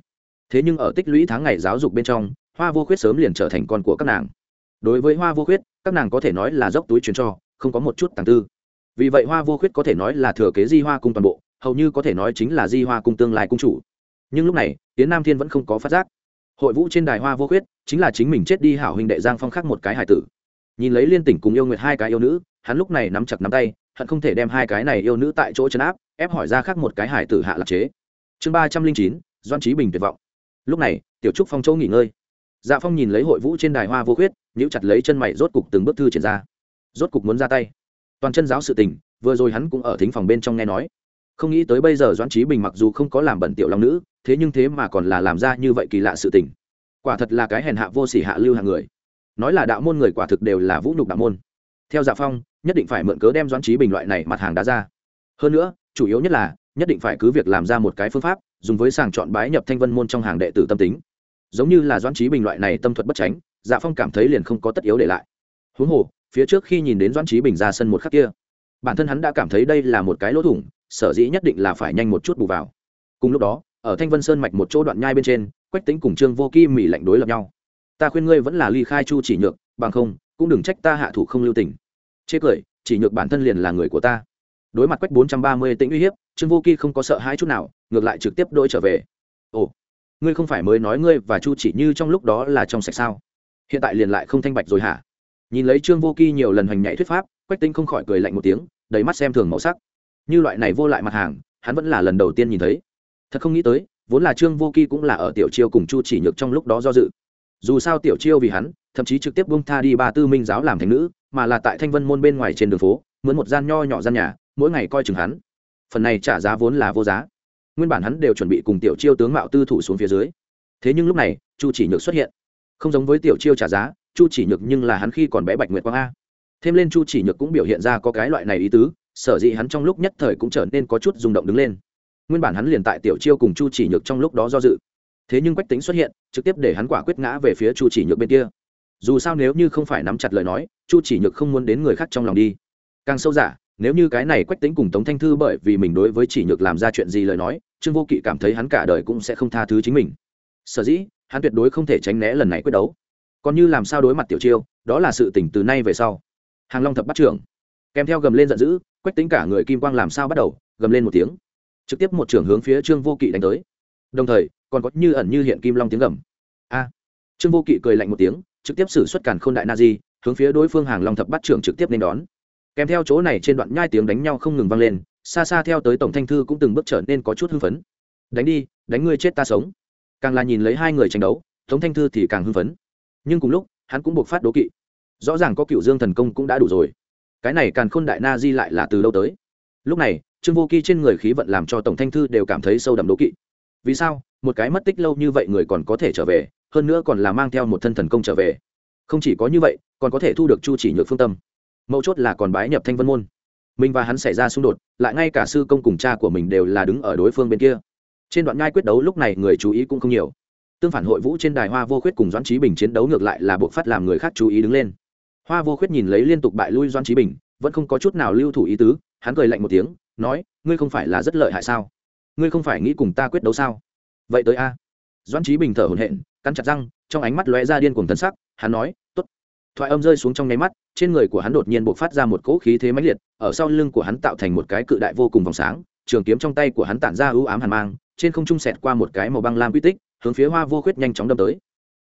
Speaker 1: Thế nhưng ở tích lũy tháng ngày giáo dục bên trong, hoa vô khuyết sớm liền trở thành con của các nàng. Đối với hoa vô khuyết, các nàng có thể nói là dốc túi chuyến cho không có một chút tàng tư. Vì vậy hoa vô khuyết có thể nói là thừa kế di hoa cung toàn bộ, hầu như có thể nói chính là di hoa cung tương lai cung chủ. Nhưng lúc này tiến nam thiên vẫn không có phát giác. Hội vũ trên đài hoa vô khuyết chính là chính mình chết đi hảo huynh đệ giang phong khắc một cái hải tử. Nhìn lấy liên tỉnh cùng yêu nguyệt hai cái yêu nữ, hắn lúc này nắm chặt nắm tay, hận không thể đem hai cái này yêu nữ tại chỗ chấn áp, ép hỏi ra khắc một cái hải tử hạ lạc chế. Chương ba trăm linh chín, doan trí bình tuyệt vọng. Lúc này, tiểu trúc phong châu nghỉ ngơi. Dạ phong nhìn lấy hội vũ trên đài hoa vô khuyết, nhíu chặt lấy chân mày rốt cục từng bước thư triển ra rốt cục muốn ra tay. Toàn chân giáo sự tình, vừa rồi hắn cũng ở thính phòng bên trong nghe nói. Không nghĩ tới bây giờ doãn trí bình mặc dù không có làm bẩn tiểu long nữ, thế nhưng thế mà còn là làm ra như vậy kỳ lạ sự tình. Quả thật là cái hèn hạ vô sỉ hạ lưu hàng người. Nói là đạo môn người quả thực đều là vũ nhục đạo môn. Theo dạ phong, nhất định phải mượn cớ đem doãn trí bình loại này mặt hàng đá ra. Hơn nữa, chủ yếu nhất là, nhất định phải cứ việc làm ra một cái phương pháp, dùng với sàng chọn bái nhập thanh vân môn trong hàng đệ tử tâm tính. Giống như là doãn trí bình loại này tâm thuật bất tránh dạ phong cảm thấy liền không có tất yếu để lại. Huống hồ phía trước khi nhìn đến doãn trí bình ra sân một khắc kia, bản thân hắn đã cảm thấy đây là một cái lỗ thủng, sở dĩ nhất định là phải nhanh một chút bù vào. Cùng lúc đó, ở thanh vân sơn mạch một chỗ đoạn nhai bên trên, quách tính cùng trương vô kỳ mỹ lạnh đối lập nhau. Ta khuyên ngươi vẫn là ly khai chu chỉ nhược, bằng không, cũng đừng trách ta hạ thủ không lưu tình. Chê cười, chỉ nhược bản thân liền là người của ta. Đối mặt quách bốn trăm ba mươi tĩnh uy hiếp, trương vô kỳ không có sợ hãi chút nào, ngược lại trực tiếp đôi trở về. Ồ, ngươi không phải mới nói ngươi và chu chỉ như trong lúc đó là trong sạch sao? Hiện tại liền lại không thanh bạch rồi hả? Nhìn lấy trương vô kỳ nhiều lần hành nhảy thuyết pháp, quách tinh không khỏi cười lạnh một tiếng, đầy mắt xem thường màu sắc. Như loại này vô lại mặt hàng, hắn vẫn là lần đầu tiên nhìn thấy. Thật không nghĩ tới, vốn là trương vô kỳ cũng là ở tiểu chiêu cùng chu chỉ nhược trong lúc đó do dự. Dù sao tiểu chiêu vì hắn, thậm chí trực tiếp bung tha đi ba tư minh giáo làm thành nữ, mà là tại thanh vân môn bên ngoài trên đường phố, mướn một gian nho nhỏ gian nhà, mỗi ngày coi chừng hắn. Phần này trả giá vốn là vô giá. Nguyên bản hắn đều chuẩn bị cùng tiểu chiêu tướng mạo tư thủ xuống phía dưới. Thế nhưng lúc này, chu chỉ nhược xuất hiện. Không giống với tiểu chiêu trả giá chu chỉ nhược nhưng là hắn khi còn bé bạch nguyệt quang a. Thêm lên chu chỉ nhược cũng biểu hiện ra có cái loại này ý tứ, sở dĩ hắn trong lúc nhất thời cũng trở nên có chút rung động đứng lên. Nguyên bản hắn liền tại tiểu chiêu cùng chu chỉ nhược trong lúc đó do dự. Thế nhưng quách tính xuất hiện, trực tiếp để hắn quả quyết ngã về phía chu chỉ nhược bên kia. Dù sao nếu như không phải nắm chặt lời nói, chu chỉ nhược không muốn đến người khác trong lòng đi. Càng sâu giả, nếu như cái này quách tính cùng tống thanh thư bởi vì mình đối với chỉ nhược làm ra chuyện gì lời nói, trương vô kỵ cảm thấy hắn cả đời cũng sẽ không tha thứ chính mình. Sở dĩ, hắn tuyệt đối không thể tránh né lần này quyết đấu còn như làm sao đối mặt tiểu chiêu, đó là sự tỉnh từ nay về sau. Hàng long thập bắt trưởng. Kèm theo gầm lên giận dữ, quách tính cả người kim quang làm sao bắt đầu, gầm lên một tiếng. Trực tiếp một trưởng hướng phía trương vô kỵ đánh tới. Đồng thời, còn có như ẩn như hiện kim long tiếng gầm. A! Trương vô kỵ cười lạnh một tiếng, trực tiếp xử suất càn k h ô n đại na di, hướng phía đối phương hàng long thập bắt trưởng trực tiếp nên đón. Kèm theo chỗ này trên đoạn nhai tiếng đánh nhau không ngừng vang lên, xa xa theo tới tổng thanh thư cũng từng bước trở nên có chút hưng phấn. Đánh đi, đánh ngươi chết ta sống. Càng là nhìn lấy hai người tranh đấu tống thanh thư thì càng hưng phấn nhưng cùng lúc, hắn cũng buộc phát đố kỵ. Rõ ràng có cựu dương thần công cũng đã đủ rồi. Cái này càng khôn đại na di lại là từ lâu tới? Lúc này, trương vô kỳ trên người khí vận làm cho tổng thanh thư đều cảm thấy sâu đậm đố kỵ. Vì sao, một cái mất tích lâu như vậy người còn có thể trở về, hơn nữa còn là mang theo một thân thần công trở về. Không chỉ có như vậy, còn có thể thu được chu chỉ nhược phương tâm. Mấu chốt là còn bái nhập thanh vân môn. Mình và hắn xảy ra xung đột, lại ngay cả sư công cùng cha của mình đều là đứng ở đối phương bên kia. Trên đoạn ngai quyết đấu lúc này người chú ý cũng không nhiều tương phản hội vũ trên đài hoa vô khuyết cùng doãn trí bình chiến đấu ngược lại là buộc phát làm người khác chú ý đứng lên. Hoa vô khuyết nhìn lấy liên tục bại lui doãn trí bình, vẫn không có chút nào lưu thủ ý tứ, hắn cười lạnh một tiếng, nói, ngươi không phải là rất lợi hại sao? Ngươi không phải nghĩ cùng ta quyết đấu sao? Vậy tới a. Doãn trí bình thở hổn hển, cắn chặt răng, trong ánh mắt lóe ra điên cuồng thân sắc, hắn nói t ố t thoại âm rơi xuống trong nháy mắt, trên người của hắn đột nhiên buộc phát ra một cỗ khí thế mãnh liệt, ở sau lưng của hắn tạo thành một cái cự đại vô cùng vòng sáng, trường kiếm trong tay của hắn tản ra ưu ám hàn mang, trên không trung sẹt qua một cái màu băng lam quy tích hướng phía hoa vô khuyết nhanh chóng đâm tới.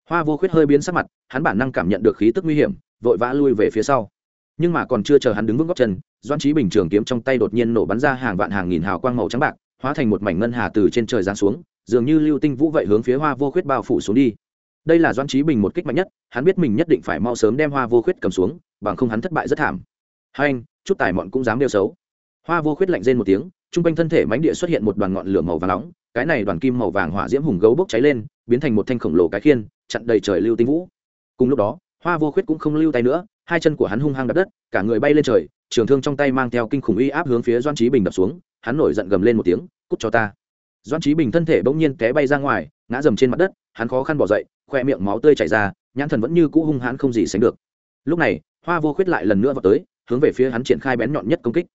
Speaker 1: Hoa vô khuyết hơi biến sắc mặt, hắn bản năng cảm nhận được khí tức nguy hiểm, vội vã lui về phía sau. Nhưng mà còn chưa chờ hắn đứng vững góc chân doan trí bình trường kiếm trong tay đột nhiên nổ bắn ra hàng vạn hàng nghìn hào quang màu trắng bạc, hóa thành một mảnh ngân hà từ trên trời giáng xuống, dường như lưu tinh vũ vậy hướng phía hoa vô khuyết bao phủ xuống đi. Đây là doan trí bình một kích mạnh nhất, hắn biết mình nhất định phải mau sớm đem hoa vô khuyết cầm xuống, bằng không hắn thất bại rất thảm. Hai anh chút tài mọn cũng dám đeo xấu. Hoa vô khuyết lạnh rên một tiếng Trung quanh thân thể mánh địa xuất hiện một đoàn ngọn lửa màu vàng nóng, cái này đoàn kim màu vàng hỏa diễm hùng gấu bốc cháy lên, biến thành một thanh khổng lồ cái khiên, chặn đầy trời lưu tinh vũ. Cùng lúc đó, hoa vô khuyết cũng không lưu tay nữa, hai chân của hắn hung hăng đập đất, cả người bay lên trời, trường thương trong tay mang theo kinh khủng uy áp hướng phía doan trí bình đập xuống, hắn nổi giận gầm lên một tiếng, cút cho ta. Doan trí bình thân thể bỗng nhiên té bay ra ngoài, ngã dầm trên mặt đất, hắn khó khăn bỏ dậy, khoe miệng máu tươi chảy ra, nhãn thần vẫn như cũ hung hãn không gì sánh được. Lúc này, hoa vô khuyết lại lần nữa vào tới, hướng về phía hắn triển khai bén nhọn nhất công kích.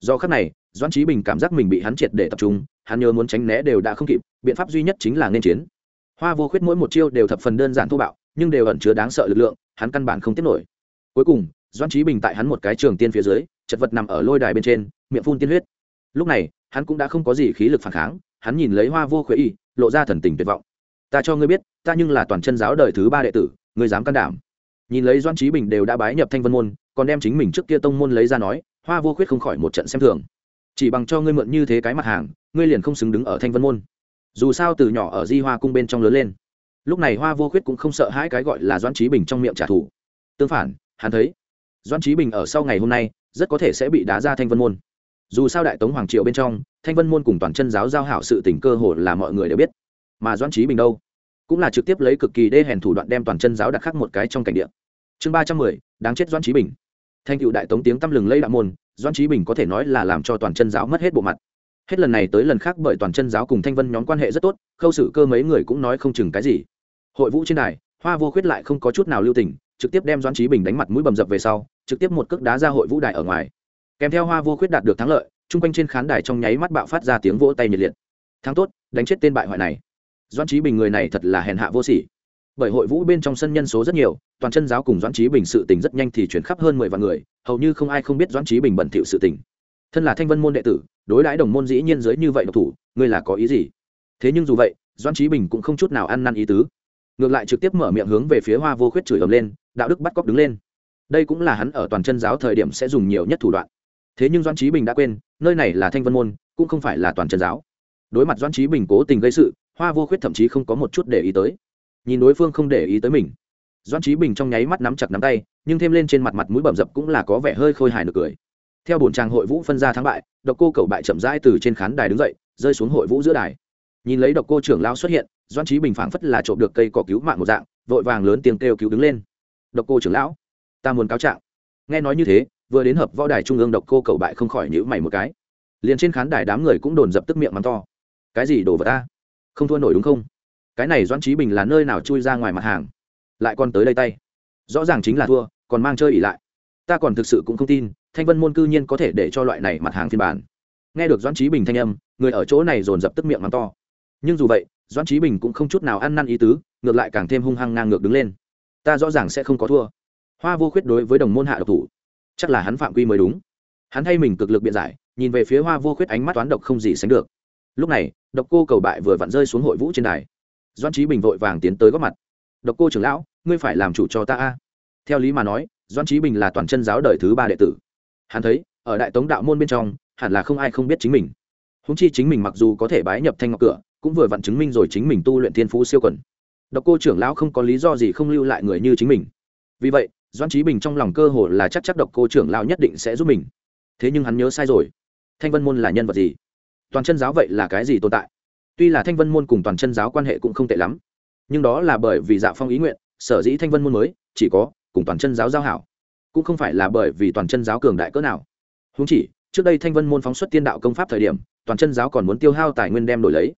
Speaker 1: Do khắc này doan trí bình cảm giác mình bị hắn triệt để tập trung, hắn nhớ muốn tránh né đều đã không kịp, biện pháp duy nhất chính là nên chiến. Hoa vô khuyết mỗi một chiêu đều thập phần đơn giản thô bạo, nhưng đều ẩn chứa đáng sợ lực lượng, hắn căn bản không tiếp nổi. Cuối cùng doan trí bình tại hắn một cái trường tiên phía dưới, chật vật nằm ở lôi đài bên trên, miệng phun tiên huyết. Lúc này, hắn cũng đã không có gì khí lực phản kháng, hắn nhìn lấy hoa vô khuyết y, lộ ra thần tình tuyệt vọng. Ta cho ngươi biết, ta nhưng là toàn chân giáo đời thứ ba đệ tử, ngươi dám can đảm. Nhìn lấy doan trí bình đều đã bái nhập thanh vân môn, còn đem chính mình trước kia tông môn lấy ra nói, hoa vô khuyết không khỏi một trận xem thường chỉ bằng cho ngươi mượn như thế cái mặt hàng, ngươi liền không xứng đứng ở thanh vân môn. Dù sao từ nhỏ ở di hoa cung bên trong lớn lên. Lúc này hoa vô khuyết cũng không sợ hãi cái gọi là doan trí bình trong miệng trả thù. Tương phản, hắn thấy doan trí bình ở sau ngày hôm nay, rất có thể sẽ bị đá ra thanh vân môn. Dù sao đại tống hoàng triệu bên trong, thanh vân môn cùng toàn chân giáo giao hảo sự tình cơ hồ là mọi người đều biết. Mà doãn trí bình đâu? Cũng là trực tiếp lấy cực kỳ đê hèn thủ đoạn đem toàn chân giáo đặt khắc một cái trong cảnh địa. Chương ba trăm mười, đáng chết doãn trí bình. Thanh cựu đại tống tiếng tăm lừng lây đạo môn doãn trí bình có thể nói là làm cho toàn chân giáo mất hết bộ mặt. Hết lần này tới lần khác bởi toàn chân giáo cùng thanh vân nhóm quan hệ rất tốt, khâu xử cơ mấy người cũng nói không chừng cái gì. Hội vũ trên đài, hoa vô khuyết lại không có chút nào lưu tình, trực tiếp đem doãn trí bình đánh mặt mũi bầm dập về sau, trực tiếp một cước đá ra hội vũ đài ở ngoài. Kèm theo hoa vô khuyết đạt được thắng lợi, chung quanh trên khán đài trong nháy mắt bạo phát ra tiếng vỗ tay nhiệt liệt. Thắng tốt, đánh chết tên bại hoại này. Doan trí bình người này thật là hèn hạ vô sỉ bởi hội vũ bên trong sân nhân số rất nhiều, toàn chân giáo cùng doãn trí bình sự tình rất nhanh thì chuyển khắp hơn mười vạn người, hầu như không ai không biết doãn trí bình bẩn thỉu sự tình. Thân là thanh vân môn đệ tử, đối đãi đồng môn dĩ nhiên dưới như vậy độc thủ, ngươi là có ý gì? Thế nhưng dù vậy, doãn trí bình cũng không chút nào ăn năn ý tứ. Ngược lại trực tiếp mở miệng hướng về phía hoa vô khuyết chửi ầm lên, đạo đức bắt cóc đứng lên. Đây cũng là hắn ở toàn chân giáo thời điểm sẽ dùng nhiều nhất thủ đoạn. Thế nhưng doãn trí bình đã quên, nơi này là thanh vân môn, cũng không phải là toàn chân giáo. Đối mặt doãn trí bình cố tình gây sự, hoa vô khuyết thậm chí không có một chút để ý tới nhìn đối phương không để ý tới mình. Doan trí bình trong nháy mắt nắm chặt nắm tay, nhưng thêm lên trên mặt mặt mũi bầm dập cũng là có vẻ hơi khôi hài nực cười. Theo bổn tràng hội vũ phân ra thắng bại, độc cô cầu bại chậm rãi từ trên khán đài đứng dậy, rơi xuống hội vũ giữa đài. Nhìn lấy độc cô trưởng lao xuất hiện doan trí bình phảng phất là trộm được cây cỏ cứu mạng một dạng, vội vàng lớn tiếng kêu cứu đứng lên. Độc cô trưởng lão, ta muốn cáo trạng. Nghe nói như thế, vừa đến hợp võ đài trung ương độc cô cầu bại không khỏi nhữ mày một cái. Liền trên khán đài đám người cũng đồn dập tức miệng mắng to. Cái gì đổ vào ta? Không thua nổi đúng không? Cái này doãn trí bình là nơi nào chui ra ngoài mặt hàng? Lại còn tới đây tay. Rõ ràng chính là thua, còn mang chơi ỉ lại. Ta còn thực sự cũng không tin, thanh vân môn cư nhiên có thể để cho loại này mặt hàng phiên bản. Nghe được doãn trí bình thanh âm, người ở chỗ này dồn dập tức miệng mắng to. Nhưng dù vậy, doãn trí bình cũng không chút nào ăn năn ý tứ, ngược lại càng thêm hung hăng ngang ngược đứng lên. Ta rõ ràng sẽ không có thua. Hoa vô khuyết đối với đồng môn hạ độc thủ, chắc là hắn phạm quy mới đúng. Hắn thay mình cực lực biện giải, nhìn về phía hoa vô khuyết ánh mắt toán độc không gì sánh được. Lúc này, độc cô cầu bại vừa vặn rơi xuống hội vũ trên đài doan trí bình vội vàng tiến tới góp mặt. Độc cô trưởng lão, ngươi phải làm chủ cho ta a. Theo lý mà nói, doan trí bình là toàn chân giáo đời thứ ba đệ tử. Hắn thấy, ở đại tống đạo môn bên trong, hẳn là không ai không biết chính mình. Húng chi chính mình mặc dù có thể bái nhập thanh ngọc cửa, cũng vừa vặn chứng minh rồi chính mình tu luyện thiên phú siêu quần. Độc cô trưởng lão không có lý do gì không lưu lại người như chính mình. Vì vậy, doan trí bình trong lòng cơ hồ là chắc chắc độc cô trưởng lão nhất định sẽ giúp mình. Thế nhưng hắn nhớ sai rồi. Thanh vân môn là nhân vật gì? Toàn chân giáo vậy là cái gì tồn tại? Tuy là thanh vân môn cùng toàn chân giáo quan hệ cũng không tệ lắm, nhưng đó là bởi vì dạ phong ý nguyện, sở dĩ thanh vân môn mới, chỉ có cùng toàn chân giáo giao hảo, cũng không phải là bởi vì toàn chân giáo cường đại cỡ nào. Húng chỉ, trước đây thanh vân môn phóng xuất tiên đạo công pháp thời điểm, toàn chân giáo còn muốn tiêu hao tài nguyên đem đổi lấy.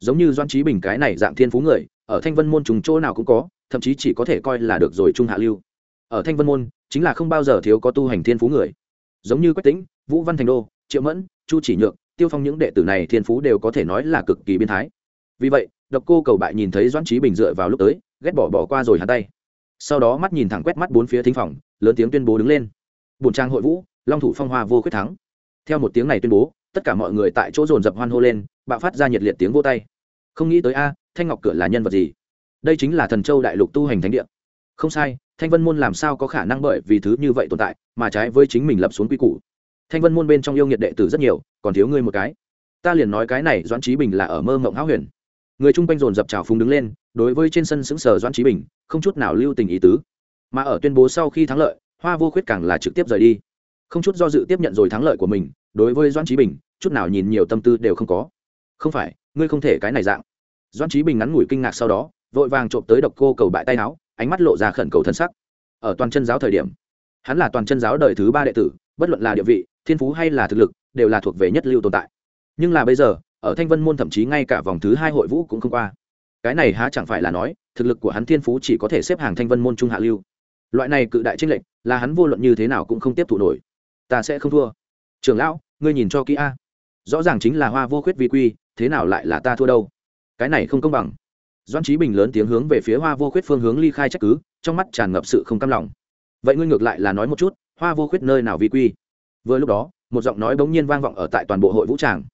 Speaker 1: Giống như doan trí bình cái này dạng thiên phú người, ở thanh vân môn trùng chỗ nào cũng có, thậm chí chỉ có thể coi là được rồi trung hạ lưu. Ở thanh vân môn, chính là không bao giờ thiếu có tu hành thiên phú người. Giống như quách tĩnh, vũ văn thành đô, triệu mẫn, chu chỉ nhược tiêu phong những đệ tử này thiên phú đều có thể nói là cực kỳ biến thái. Vì vậy, độc cô cầu bại nhìn thấy doãn trí bình dựa vào lúc tới, ghét bỏ bỏ qua rồi hắn tay. Sau đó mắt nhìn thẳng quét mắt bốn phía thính phòng, lớn tiếng tuyên bố đứng lên. Bùn trang hội vũ, long thủ phong hoa vô quyết thắng. Theo một tiếng này tuyên bố, tất cả mọi người tại chỗ dồn dập hoan hô lên, bạo phát ra nhiệt liệt tiếng vô tay. Không nghĩ tới a, thanh ngọc cửa là nhân vật gì? Đây chính là thần châu đại lục tu hành thánh địa. Không sai, thanh vân môn làm sao có khả năng bởi vì thứ như vậy tồn tại, mà trái với chính mình lập xuống quy củ thanh vân môn bên trong yêu nghiệt đệ tử rất nhiều, còn thiếu ngươi một cái. Ta liền nói cái này, doãn trí bình là ở mơ mộng háo huyền. Người chung quanh dồn dập trào phúng đứng lên, đối với trên sân xứng sở doãn trí bình, không chút nào lưu tình ý tứ. Mà ở tuyên bố sau khi thắng lợi, hoa vô khuyết càng là trực tiếp rời đi. Không chút do dự tiếp nhận rồi thắng lợi của mình, đối với doãn trí bình, chút nào nhìn nhiều tâm tư đều không có. Không phải, ngươi không thể cái này dạng. Doãn trí bình ngắn ngủi kinh ngạc sau đó, vội vàng trộm tới độc cô cầu bại tay áo, ánh mắt lộ ra khẩn cầu thân sắc. Ở toàn chân giáo thời điểm, hắn là toàn chân giáo đời thứ ba đệ tử, bất luận là địa vị thiên phú hay là thực lực, đều là thuộc về nhất lưu tồn tại. Nhưng là bây giờ, ở thanh vân môn thậm chí ngay cả vòng thứ hai hội vũ cũng không qua. Cái này há chẳng phải là nói, thực lực của hắn thiên phú chỉ có thể xếp hàng thanh vân môn trung hạ lưu. Loại này cự đại tranh lệch, là hắn vô luận như thế nào cũng không tiếp thụ nổi. Ta sẽ không thua. Trưởng lão, ngươi nhìn cho kỹ a. Rõ ràng chính là hoa vô khuyết vi quy, thế nào lại là ta thua đâu? Cái này không công bằng. Doan trí bình lớn tiếng hướng về phía hoa vô khuyết phương hướng ly khai trách cứ, trong mắt tràn ngập sự không cam lòng. Vậy ngươi ngược lại là nói một chút, hoa vô khuyết nơi nào vi quy? Vừa lúc đó, một giọng nói bỗng nhiên vang vọng ở tại toàn bộ hội vũ tràng.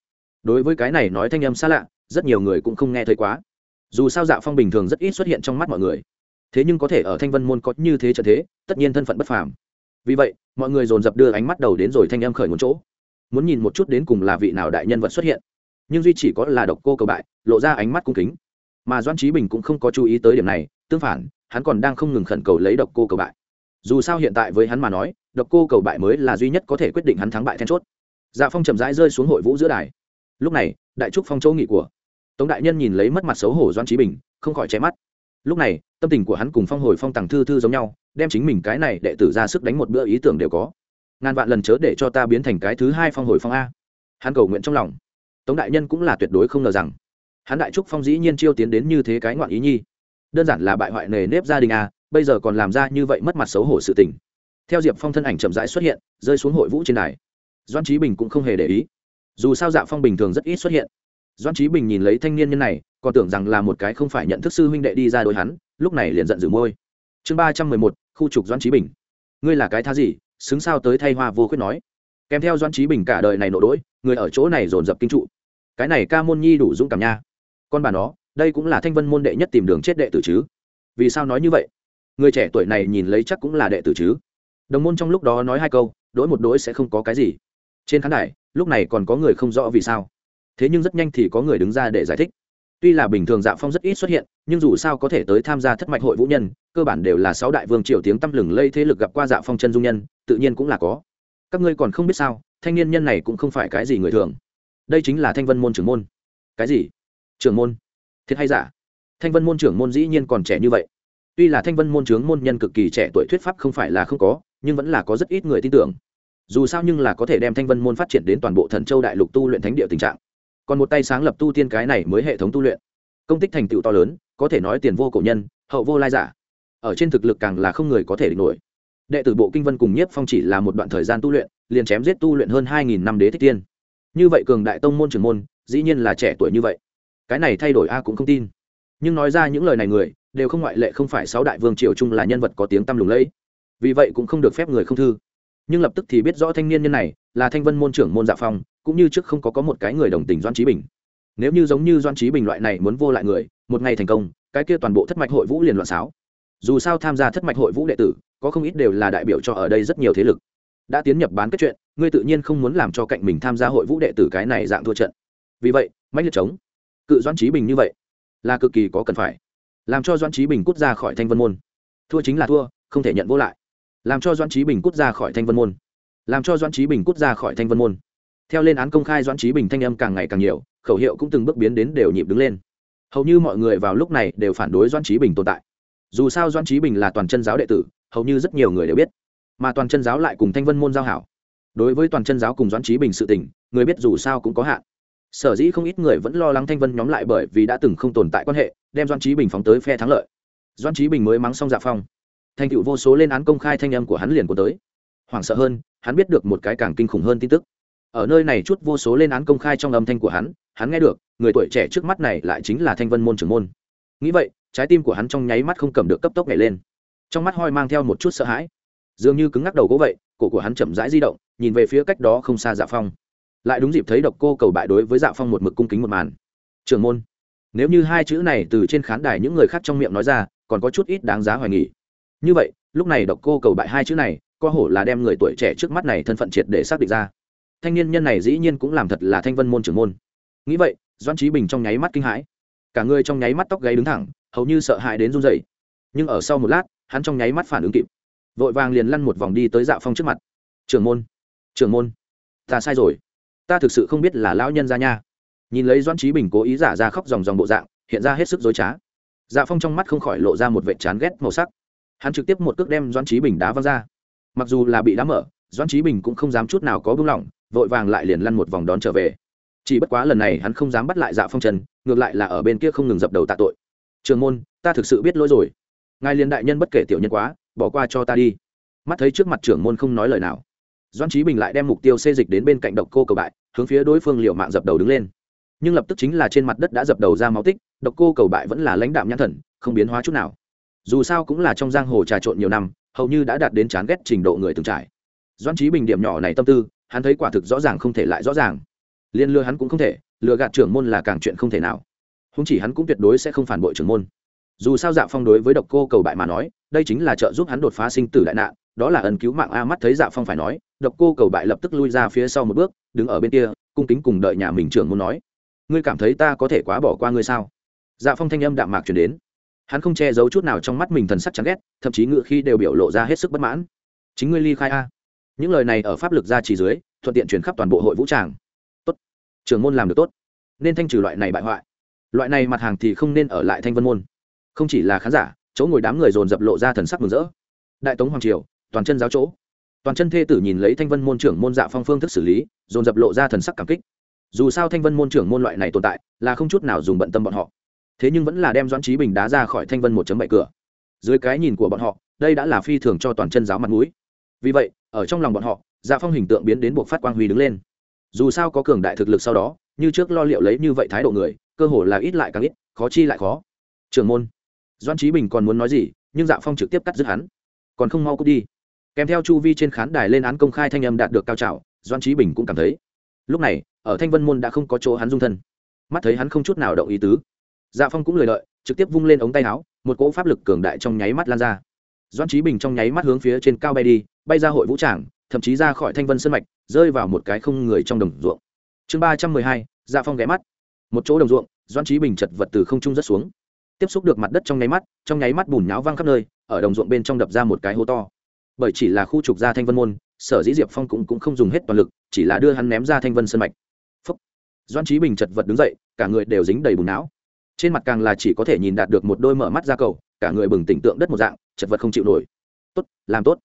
Speaker 1: Đối với cái này nói thanh âm xa lạ, rất nhiều người cũng không nghe thấy quá. Dù sao dạ phong bình thường rất ít xuất hiện trong mắt mọi người. Thế nhưng có thể ở thanh vân môn có như thế trở thế, tất nhiên thân phận bất phàm. Vì vậy, mọi người dồn dập đưa ánh mắt đầu đến rồi thanh âm khởi một chỗ. Muốn nhìn một chút đến cùng là vị nào đại nhân vật xuất hiện. Nhưng duy chỉ có là độc cô cầu bại, lộ ra ánh mắt cung kính. Mà doan trí bình cũng không có chú ý tới điểm này, tương phản, hắn còn đang không ngừng khẩn cầu lấy độc cô cầu bại. Dù sao hiện tại với hắn mà nói độc cô cầu bại mới là duy nhất có thể quyết định hắn thắng bại then chốt. Dạ phong chậm rãi rơi xuống hội vũ giữa đài. Lúc này, đại trúc phong châu nghị của tống đại nhân nhìn lấy mất mặt xấu hổ doan trí bình, không khỏi che mắt. Lúc này, tâm tình của hắn cùng phong hồi phong tàng thư thư giống nhau, đem chính mình cái này đệ tử ra sức đánh một bữa ý tưởng đều có. Ngàn vạn lần chớ để cho ta biến thành cái thứ hai phong hồi phong a. Hắn cầu nguyện trong lòng. Tống đại nhân cũng là tuyệt đối không ngờ rằng, hắn đại trúc phong dĩ nhiên chiêu tiến đến như thế cái ngoạn ý nhi. Đơn giản là bại hoại nề nếp gia đình a, bây giờ còn làm ra như vậy mất mặt xấu hổ sự tình theo diệp phong thân ảnh chậm rãi xuất hiện, rơi xuống hội vũ trên đài. Doan trí bình cũng không hề để ý. Dù sao dạ phong bình thường rất ít xuất hiện. Doan trí bình nhìn lấy thanh niên nhân này, còn tưởng rằng là một cái không phải nhận thức sư huynh đệ đi ra đối hắn, lúc này liền giận dữ môi. Chương ba trăm mười một, khu trục doan trí bình. Ngươi là cái tha gì? Xứng sao tới thay hoa vô khuyết nói. Kèm theo doan trí bình cả đời này nổ đỗi, người ở chỗ này dồn dập kinh trụ. Cái này ca môn nhi đủ dũng cảm nha. Con bà nó, đây cũng là thanh vân môn đệ nhất tìm đường chết đệ tử chứ. Vì sao nói như vậy? Người trẻ tuổi này nhìn lấy chắc cũng là đệ tử chứ đồng môn trong lúc đó nói hai câu đỗi một đỗi sẽ không có cái gì. Trên khán đài, lúc này còn có người không rõ vì sao. Thế nhưng rất nhanh thì có người đứng ra để giải thích. Tuy là bình thường dạ phong rất ít xuất hiện, nhưng dù sao có thể tới tham gia thất mạch hội vũ nhân, cơ bản đều là sáu đại vương triều tiếng tăm lừng lây thế lực gặp qua dạ phong chân dung nhân, tự nhiên cũng là có. Các ngươi còn không biết sao, thanh niên nhân này cũng không phải cái gì người thường. Đây chính là thanh vân môn trưởng môn. Cái gì? Trưởng môn? Thiệt hay giả? Thanh vân môn trưởng môn dĩ nhiên còn trẻ như vậy. Tuy là thanh vân môn trưởng môn nhân cực kỳ trẻ tuổi thuyết pháp không phải là không có nhưng vẫn là có rất ít người tin tưởng. Dù sao nhưng là có thể đem thanh vân môn phát triển đến toàn bộ thần châu đại lục tu luyện thánh địa tình trạng. Còn một tay sáng lập tu tiên cái này mới hệ thống tu luyện. Công tích thành tựu to lớn, có thể nói tiền vô cổ nhân, hậu vô lai giả. Ở trên thực lực càng là không người có thể địch nổi. Đệ tử bộ kinh vân cùng nhiếp phong chỉ là một đoạn thời gian tu luyện, liền chém giết tu luyện hơn hai nghìn năm đế thích tiên. Như vậy cường đại tông môn trưởng môn, dĩ nhiên là trẻ tuổi như vậy. Cái này thay đổi a cũng không tin. Nhưng nói ra những lời này người, đều không ngoại lệ không phải sáu đại vương triều chung là nhân vật có tiếng tăm lùng lẫy vì vậy cũng không được phép người không thư. Nhưng lập tức thì biết rõ thanh niên nhân này là thanh vân môn trưởng môn dạ phong, cũng như trước không có có một cái người đồng tình doan trí bình. Nếu như giống như doan trí bình loại này muốn vô lại người, một ngày thành công, cái kia toàn bộ thất mạch hội vũ liền loạn sáo dù sao tham gia thất mạch hội vũ đệ tử, có không ít đều là đại biểu cho ở đây rất nhiều thế lực. Đã tiến nhập bán kết chuyện, ngươi tự nhiên không muốn làm cho cạnh mình tham gia hội vũ đệ tử cái này dạng thua trận. Vì vậy mạnh liệt chống. Cự doan trí bình như vậy, là cực kỳ có cần phải. Làm cho doan trí bình cút ra khỏi thanh vân môn. Thua chính là thua, không thể nhận vô lại làm cho Doãn trí bình cút ra khỏi thanh vân môn làm cho Doãn trí bình cút ra khỏi thanh vân môn theo lên án công khai Doãn trí bình thanh âm càng ngày càng nhiều khẩu hiệu cũng từng bước biến đến đều nhịp đứng lên hầu như mọi người vào lúc này đều phản đối Doãn trí bình tồn tại dù sao Doãn trí bình là toàn chân giáo đệ tử hầu như rất nhiều người đều biết mà toàn chân giáo lại cùng thanh vân môn giao hảo đối với toàn chân giáo cùng Doãn trí bình sự tình người biết dù sao cũng có hạn sở dĩ không ít người vẫn lo lắng thanh vân nhóm lại bởi vì đã từng không tồn tại quan hệ đem Doãn trí bình phóng tới phe thắng lợi Doãn trí bình mới mắng xong dạ phong thành tựu vô số lên án công khai thanh âm của hắn liền của tới. Hoảng sợ hơn, hắn biết được một cái càng kinh khủng hơn tin tức. Ở nơi này chút vô số lên án công khai trong âm thanh của hắn hắn nghe được, người tuổi trẻ trước mắt này lại chính là thanh vân môn trưởng môn. Nghĩ vậy, trái tim của hắn trong nháy mắt không cầm được cấp tốc nhảy lên. Trong mắt hoi mang theo một chút sợ hãi. Dường như cứng ngắc đầu gỗ vậy, cổ của hắn chậm rãi di động, nhìn về phía cách đó không xa dạ phong. Lại đúng dịp thấy độc cô cầu bại đối với dạ phong một mực cung kính một màn. Trưởng môn, nếu như hai chữ này từ trên khán đài những người khác trong miệng nói ra, còn có chút ít đáng giá hoài nghỉ như vậy, lúc này độc cô cầu bại hai chữ này co hổ là đem người tuổi trẻ trước mắt này thân phận triệt để xác định ra. Thanh niên nhân này dĩ nhiên cũng làm thật là thanh vân môn trưởng môn. Nghĩ vậy doan trí bình trong nháy mắt kinh hãi. Cả người trong nháy mắt tóc gáy đứng thẳng, hầu như sợ hãi đến run dậy nhưng ở sau một lát, hắn trong nháy mắt phản ứng kịp. Vội vàng liền lăn một vòng đi tới dạ phong trước mặt. Trưởng môn trưởng môn, ta sai rồi. Ta thực sự không biết là lão nhân ra nha. Nhìn lấy doan trí bình cố ý giả ra khóc dòng dòng bộ dạng, hiện ra hết sức dối trá. Dạ phong trong mắt không khỏi lộ ra một vệ chán ghét màu sắc hắn trực tiếp một cước đem doan trí bình đá văng ra. Mặc dù là bị đá mở doan trí bình cũng không dám chút nào có bưng lỏng, vội vàng lại liền lăn một vòng đón trở về. Chỉ bất quá lần này hắn không dám bắt lại dạ phong trần, ngược lại là ở bên kia không ngừng dập đầu tạ tội. Trường môn, ta thực sự biết lỗi rồi. Ngài liền đại nhân bất kể tiểu nhân quá, bỏ qua cho ta đi. Mắt thấy trước mặt trưởng môn không nói lời nào doan trí bình lại đem mục tiêu xê dịch đến bên cạnh độc cô cầu bại, hướng phía đối phương liệu mạng dập đầu đứng lên. Nhưng lập tức chính là trên mặt đất đã dập đầu ra máu tích, độc cô cầu bại vẫn là lãnh đạm nhãn thần, không biến hóa chút nào dù sao cũng là trong giang hồ trà trộn nhiều năm, hầu như đã đạt đến chán ghét trình độ người từng trải. Doan trí bình điểm nhỏ này tâm tư, hắn thấy quả thực rõ ràng không thể lại rõ ràng. Liên lừa hắn cũng không thể, lừa gạt trưởng môn là càng chuyện không thể nào. Không chỉ hắn cũng tuyệt đối sẽ không phản bội trưởng môn. Dù sao dạ phong đối với độc cô cầu bại mà nói, đây chính là trợ giúp hắn đột phá sinh tử đại nạn, đó là ẩn cứu mạng a mắt thấy dạ phong phải nói, độc cô cầu bại lập tức lui ra phía sau một bước, đứng ở bên kia, cung kính cùng đợi nhà mình trưởng môn nói. Ngươi cảm thấy ta có thể quá bỏ qua ngươi sao? Dạ phong thanh âm đạm mạc chuyển đến hắn không che giấu chút nào trong mắt mình thần sắc chán ghét, thậm chí ngựa khi đều biểu lộ ra hết sức bất mãn. Chính ngươi ly khai a. Những lời này ở pháp lực ra trì dưới, thuận tiện chuyển khắp toàn bộ hội vũ tràng. Tốt. Trưởng môn làm được tốt. Nên thanh trừ loại này bại hoại. Loại này mặt hàng thì không nên ở lại thanh vân môn. Không chỉ là khán giả, chỗ ngồi đám người dồn dập lộ ra thần sắc mừng rỡ. Đại tống hoàng triều, toàn chân giáo chỗ. Toàn chân thê tử nhìn lấy thanh vân môn trưởng môn dạ phong phương thức xử lý, dồn dập lộ ra thần sắc cảm kích. Dù sao thanh vân môn trưởng môn loại này tồn tại, là không chút nào dùng bận tâm bọn họ thế nhưng vẫn là đem doãn trí bình đá ra khỏi thanh vân một chấm bảy cửa. Dưới cái nhìn của bọn họ, đây đã là phi thường cho toàn chân giáo mặt mũi. Vì vậy, ở trong lòng bọn họ dạ phong hình tượng biến đến buộc phát quang huy đứng lên. Dù sao có cường đại thực lực sau đó, như trước lo liệu lấy như vậy thái độ người, cơ hồ là ít lại càng ít, khó chi lại khó. Trưởng môn. Doan trí bình còn muốn nói gì, nhưng dạ phong trực tiếp cắt dứt hắn. Còn không mau cút đi. Kèm theo chu vi trên khán đài lên án công khai thanh âm đạt được cao trào doan trí bình cũng cảm thấy. Lúc này, ở thanh vân môn đã không có chỗ hắn dung thân. Mắt thấy hắn không chút nào động ý tứ dạ phong cũng lời lợi trực tiếp vung lên ống tay áo một cỗ pháp lực cường đại trong nháy mắt lan ra. Doan trí bình trong nháy mắt hướng phía trên cao bay đi bay ra hội vũ tràng thậm chí ra khỏi thanh vân sân mạch rơi vào một cái không người trong đồng ruộng. Chương ba trăm mười hai dạ phong ghé mắt. Một chỗ đồng ruộng doan trí bình chật vật từ không trung rất xuống. Tiếp xúc được mặt đất trong nháy mắt trong nháy mắt bùn nháo văng khắp nơi ở đồng ruộng bên trong đập ra một cái hố to. Bởi chỉ là khu trục ra thanh vân môn sở dĩ diệp phong cũng, cũng không dùng hết toàn lực chỉ là đưa hắn ném ra thanh vân sân mạch. Phúc. doan trí bình chật vật đứng dậy cả người đều dính đầy bùn não trên mặt càng là chỉ có thể nhìn đạt được một đôi mở mắt ra cầu, cả người bừng tỉnh tượng đất một dạng, chật vật không chịu nổi. Tốt, làm tốt.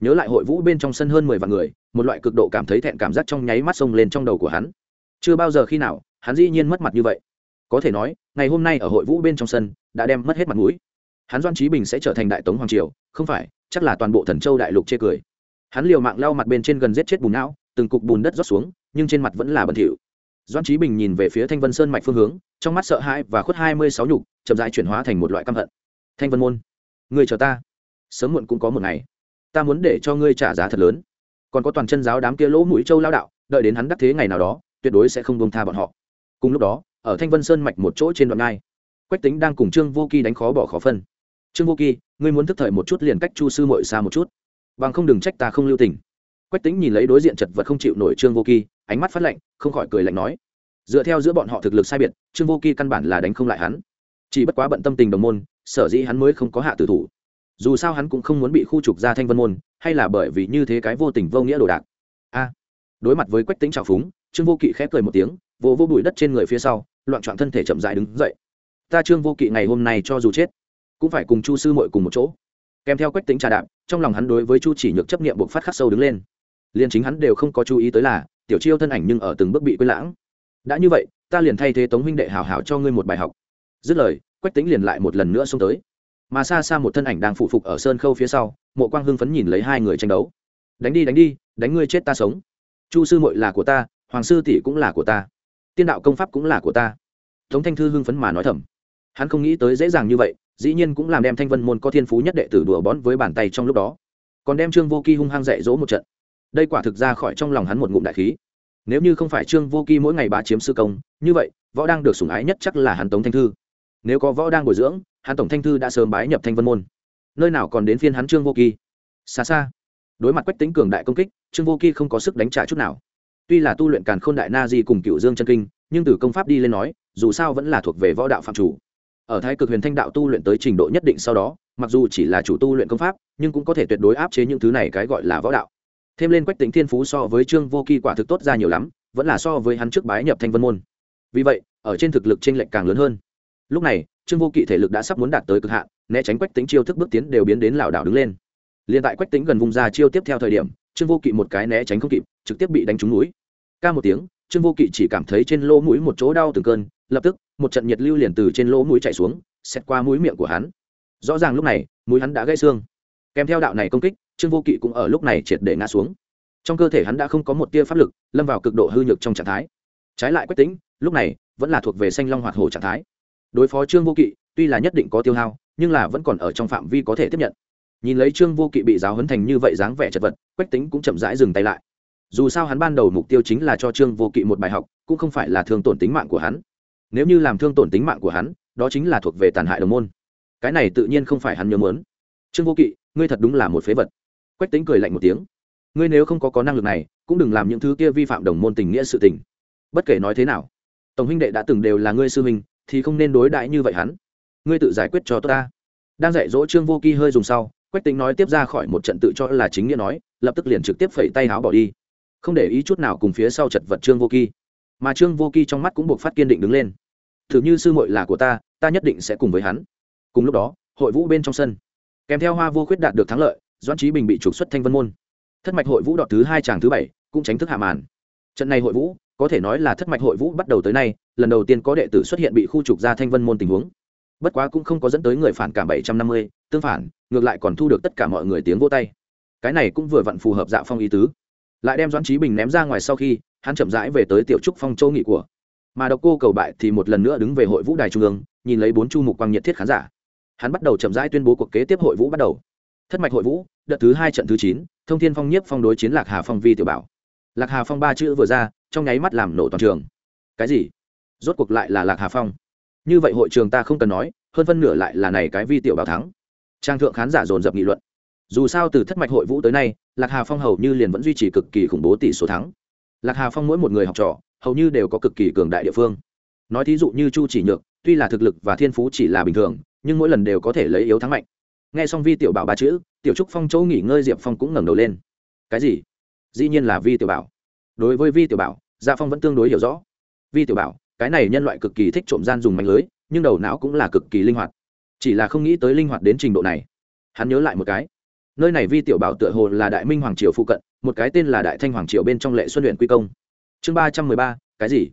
Speaker 1: Nhớ lại hội vũ bên trong sân hơn mười vạn người, một loại cực độ cảm thấy thẹn cảm giác trong nháy mắt xông lên trong đầu của hắn. Chưa bao giờ khi nào, hắn dĩ nhiên mất mặt như vậy. Có thể nói, ngày hôm nay ở hội vũ bên trong sân, đã đem mất hết mặt mũi. Hắn doan trí bình sẽ trở thành đại tống hoàng triều, không phải, chắc là toàn bộ thần châu đại lục chê cười. Hắn liều mạng lau mặt bên trên gần giết chết bùn não, từng cục bùn đất rót xuống, nhưng trên mặt vẫn là bẩn thỉu doan trí bình nhìn về phía thanh vân sơn mạch phương hướng, trong mắt sợ hãi và khuất hai mươi sáu nhục, chậm rãi chuyển hóa thành một loại căm hận. Thanh vân môn người chờ ta. Sớm muộn cũng có một ngày, ta muốn để cho ngươi trả giá thật lớn. Còn có toàn chân giáo đám kia lỗ mũi châu lao đạo, đợi đến hắn đắc thế ngày nào đó, tuyệt đối sẽ không buông tha bọn họ. Cùng lúc đó, ở thanh vân sơn mạch một chỗ trên đoạn ngai, quách tính đang cùng trương vô kỳ đánh khó bỏ khó phân. Trương vô kỳ ngươi muốn thức thời một chút liền cách chu sư mội xa một chút, bằng không đừng trách ta không lưu tình. Quách tính nhìn lấy đối diện chật vật không chịu nổi trương vô kỳ ánh mắt phát lạnh, không khỏi cười lạnh nói, dựa theo giữa bọn họ thực lực sai biệt, trương vô kỳ căn bản là đánh không lại hắn. Chỉ bất quá bận tâm tình đồng môn, sở dĩ hắn mới không có hạ tử thủ. Dù sao hắn cũng không muốn bị khu trục ra thanh vân môn, hay là bởi vì như thế cái vô tình vô nghĩa đồ đạc. A. Đối mặt với quách tính trào phúng, trương vô kỵ khép cười một tiếng vô vô bụi đất trên người phía sau, loạn trọn thân thể chậm dại đứng dậy. Ta trương vô kỵ ngày hôm nay cho dù chết, cũng phải cùng chu sư mội cùng một chỗ. Kèm theo quách tính trà đạp, trong lòng hắn đối với chu chỉ nhược chấp nghiệm buộc phát khắc sâu đứng lên. Liền chính hắn đều không có chú ý tới là tiểu chiêu thân ảnh nhưng ở từng bước bị quên lãng. Đã như vậy, ta liền thay thế tống huynh đệ hào hào cho ngươi một bài học. Dứt lời, quách tính liền lại một lần nữa xông tới. Mà xa xa một thân ảnh đang phụ phục ở sơn khâu phía sau, mộ quang hưng phấn nhìn lấy hai người tranh đấu. Đánh đi đánh đi, đánh ngươi chết ta sống. Chu sư mội là của ta, hoàng sư tỷ cũng là của ta. Tiên đạo công pháp cũng là của ta. Tống thanh thư hưng phấn mà nói thầm. Hắn không nghĩ tới dễ dàng như vậy, dĩ nhiên cũng làm đem thanh vân môn có thiên phú nhất đệ tử đùa bón với bàn tay trong lúc đó. Còn đem trương vô kỳ hung hăng dạy dỗ một trận đây quả thực ra khỏi trong lòng hắn một ngụm đại khí. Nếu như không phải trương vô kỳ mỗi ngày bá chiếm sư công, như vậy, võ đang được sủng ái nhất chắc là hắn tống thanh thư. Nếu có võ đang bồi dưỡng, hắn tổng thanh thư đã sớm bái nhập thanh vân môn. Nơi nào còn đến phiên hắn trương vô kỳ xa xa. Đối mặt quách tính cường đại công kích, trương vô kỳ không có sức đánh trả chút nào. Tuy là tu luyện càn khôn đại na di cùng cựu dương chân kinh, nhưng từ công pháp đi lên nói, dù sao vẫn là thuộc về võ đạo phạm chủ. Ở thái cực huyền thanh đạo tu luyện tới trình độ nhất định sau đó, mặc dù chỉ là chủ tu luyện công pháp, nhưng cũng có thể tuyệt đối áp chế những thứ này cái gọi là võ đạo thêm lên quách tính thiên phú so với trương vô kỳ quả thực tốt ra nhiều lắm, vẫn là so với hắn trước bái nhập thanh vân môn. Vì vậy, ở trên thực lực t r ê n lệch càng lớn hơn. Lúc này, trương vô kỵ thể lực đã sắp muốn đạt tới cực hạn, né tránh quách tính chiêu thức bước tiến đều biến đến lảo đảo đứng lên. Liền tại quách tính gần vùng ra chiêu tiếp theo thời điểm, trương vô kỵ một cái né tránh không kịp, trực tiếp bị đánh trúng núi. Ca một tiếng, trương vô kỵ chỉ cảm thấy trên lỗ mũi một chỗ đau từng cơn, lập tức, một trận nhiệt lưu liền từ trên lỗ mũi chạy xuống xét qua mũi miệng của hắn. Rõ ràng lúc này, mũi hắn đã gãy xương. Kèm theo đạo này công kích trương vô kỵ cũng ở lúc này triệt để ngã xuống. Trong cơ thể hắn đã không có một tia pháp lực, lâm vào cực độ hư nhược trong trạng thái. Trái lại quách tính lúc này, vẫn là thuộc về xanh long hoạt hồ trạng thái. Đối phó trương vô kỵ, tuy là nhất định có tiêu hao, nhưng là vẫn còn ở trong phạm vi có thể tiếp nhận. Nhìn lấy trương vô kỵ bị giáo hấn thành như vậy dáng vẻ chật vật, quách tính cũng chậm rãi dừng tay lại. Dù sao hắn ban đầu mục tiêu chính là cho trương vô kỵ một bài học, cũng không phải là thương tổn tính mạng của hắn. Nếu như làm thương tổn tính mạng của hắn, đó chính là thuộc về tàn hại đồng môn. Cái này tự nhiên không phải hắn nhớ muốn. Trương vô kỵ, ngươi thật đúng là một phế vật quách tính cười lạnh một tiếng. Ngươi nếu không có có năng lực này, cũng đừng làm những thứ kia vi phạm đồng môn tình nghĩa sự tình. Bất kể nói thế nào, tổng huynh đệ đã từng đều là ngươi sư huynh, thì không nên đối đãi như vậy hắn. Ngươi tự giải quyết cho tốt ta. Đang dạy dỗ trương vô kỳ hơi dùng sau, quách tính nói tiếp ra khỏi một trận tự cho là chính nghĩa nói, lập tức liền trực tiếp phẩy tay áo bỏ đi. Không để ý chút nào cùng phía sau chật vật trương vô kỳ mà trương vô kỳ trong mắt cũng buộc phát kiên định đứng lên. Thử như sư muội là của ta ta nhất định sẽ cùng với hắn. Cùng lúc đó, hội vũ bên trong sân. Kèm theo hoa vô khuyết đạt được thắng lợi doan trí bình bị trục xuất thanh vân môn. Thất mạch hội vũ đọt thứ hai tràng thứ bảy, cũng tránh thức hạ màn. Trận này hội vũ, có thể nói là thất mạch hội vũ bắt đầu tới nay, lần đầu tiên có đệ tử xuất hiện bị khu trục ra thanh vân môn tình huống. Bất quá cũng không có dẫn tới người phản cảm bảy trăm năm mươi, tương phản, ngược lại còn thu được tất cả mọi người tiếng vô tay. Cái này cũng vừa vặn phù hợp dạ phong ý tứ. Lại đem doãn trí bình ném ra ngoài sau khi, hắn chậm rãi về tới tiểu trúc phong châu nghị của. Mà độc cô cầu bại thì một lần nữa đứng về hội vũ đài trung ương, nhìn lấy bốn chu mục quang nhiệt thiết khán giả. Hắn bắt đầu chậm rãi tuyên bố cuộc kế tiếp hội vũ bắt đầu thất mạch hội vũ, đợt thứ hai trận thứ chín, thông thiên phong nhiếp phong đối chiến lạc hà phong vi tiểu bảo. Lạc hà phong ba chữ vừa ra, trong nháy mắt làm nổ toàn trường. Cái gì? Rốt cuộc lại là lạc hà phong. Như vậy hội trường ta không cần nói, hơn phân nửa lại là này cái vi tiểu bảo thắng. Trang thượng khán giả dồn dập nghị luận. Dù sao từ thất mạch hội vũ tới nay, lạc hà phong hầu như liền vẫn duy trì cực kỳ khủng bố tỷ số thắng. Lạc hà phong mỗi một người học trò, hầu như đều có cực kỳ cường đại địa phương. Nói thí dụ như chu chỉ nhược, tuy là thực lực và thiên phú chỉ là bình thường, nhưng mỗi lần đều có thể lấy yếu thắng mạnh nghe xong vi tiểu bảo ba chữ, tiểu trúc phong chỗ nghỉ ngơi diệp phong cũng ngẩng đầu lên. Cái gì? Dĩ nhiên là vi tiểu bảo. Đối với vi tiểu bảo gia phong vẫn tương đối hiểu rõ. Vi tiểu bảo, cái này nhân loại cực kỳ thích trộm gian dùng mạnh lưới, nhưng đầu não cũng là cực kỳ linh hoạt. Chỉ là không nghĩ tới linh hoạt đến trình độ này. Hắn nhớ lại một cái. Nơi này vi tiểu bảo tựa hồ là đại minh hoàng triều phụ cận, một cái tên là đại thanh hoàng triều bên trong lệ xuân luyện quy công. Chương ba trăm mười ba, cái gì?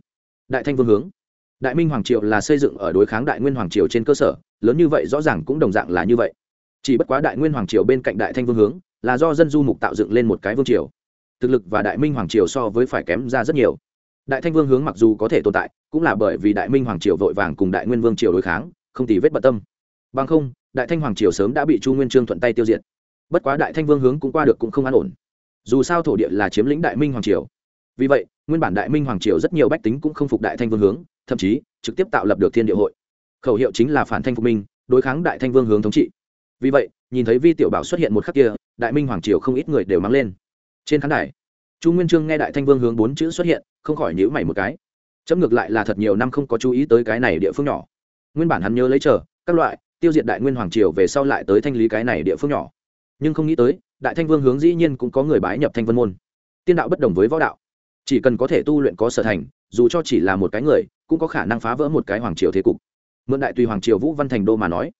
Speaker 1: Đại thanh vương hướng. Đại minh hoàng triều là xây dựng ở đối kháng đại nguyên hoàng triều trên cơ sở, lớn như vậy rõ ràng cũng đồng dạng là như vậy chỉ bất quá đại nguyên hoàng triều bên cạnh đại thanh vương hướng, là do dân du mục tạo dựng lên một cái vương triều. Thực lực và đại minh hoàng triều so với phải kém ra rất nhiều. Đại thanh vương hướng mặc dù có thể tồn tại, cũng là bởi vì đại minh hoàng triều vội vàng cùng đại nguyên vương triều đối kháng, không tì vết bận tâm. Bằng không, đại thanh hoàng triều sớm đã bị chu nguyên trương thuận tay tiêu diệt. Bất quá đại thanh vương hướng cũng qua được cũng không an ổn. Dù sao thổ địa là chiếm lĩnh đại minh hoàng triều. Vì vậy, nguyên bản đại minh hoàng triều rất nhiều bách tính cũng không phục đại thanh vương hướng, thậm chí trực tiếp tạo lập được thiên địa hội. Khẩu hiệu chính là phản thanh phục minh, đối kháng đại thanh vương hướng thống trị vì vậy, nhìn thấy vi tiểu bảo xuất hiện một khắc kia, đại minh hoàng triều không ít người đều mang lên. Trên khán đài, chu nguyên trương nghe đại thanh vương hướng bốn chữ xuất hiện, không khỏi nhữ mày một cái. Chấm ngược lại là thật nhiều năm không có chú ý tới cái này địa phương nhỏ. Nguyên bản hắn nhớ lấy chờ, các loại, tiêu diệt đại nguyên hoàng triều về sau lại tới thanh lý cái này địa phương nhỏ. Nhưng không nghĩ tới, đại thanh vương hướng dĩ nhiên cũng có người bái nhập thanh vân môn. Tiên đạo bất đồng với võ đạo. Chỉ cần có thể tu luyện có sở thành, dù cho chỉ là một cái người, cũng có khả năng phá vỡ một cái hoàng triều thế cục. Mượn đại tùy hoàng triều vũ văn thành đô mà nói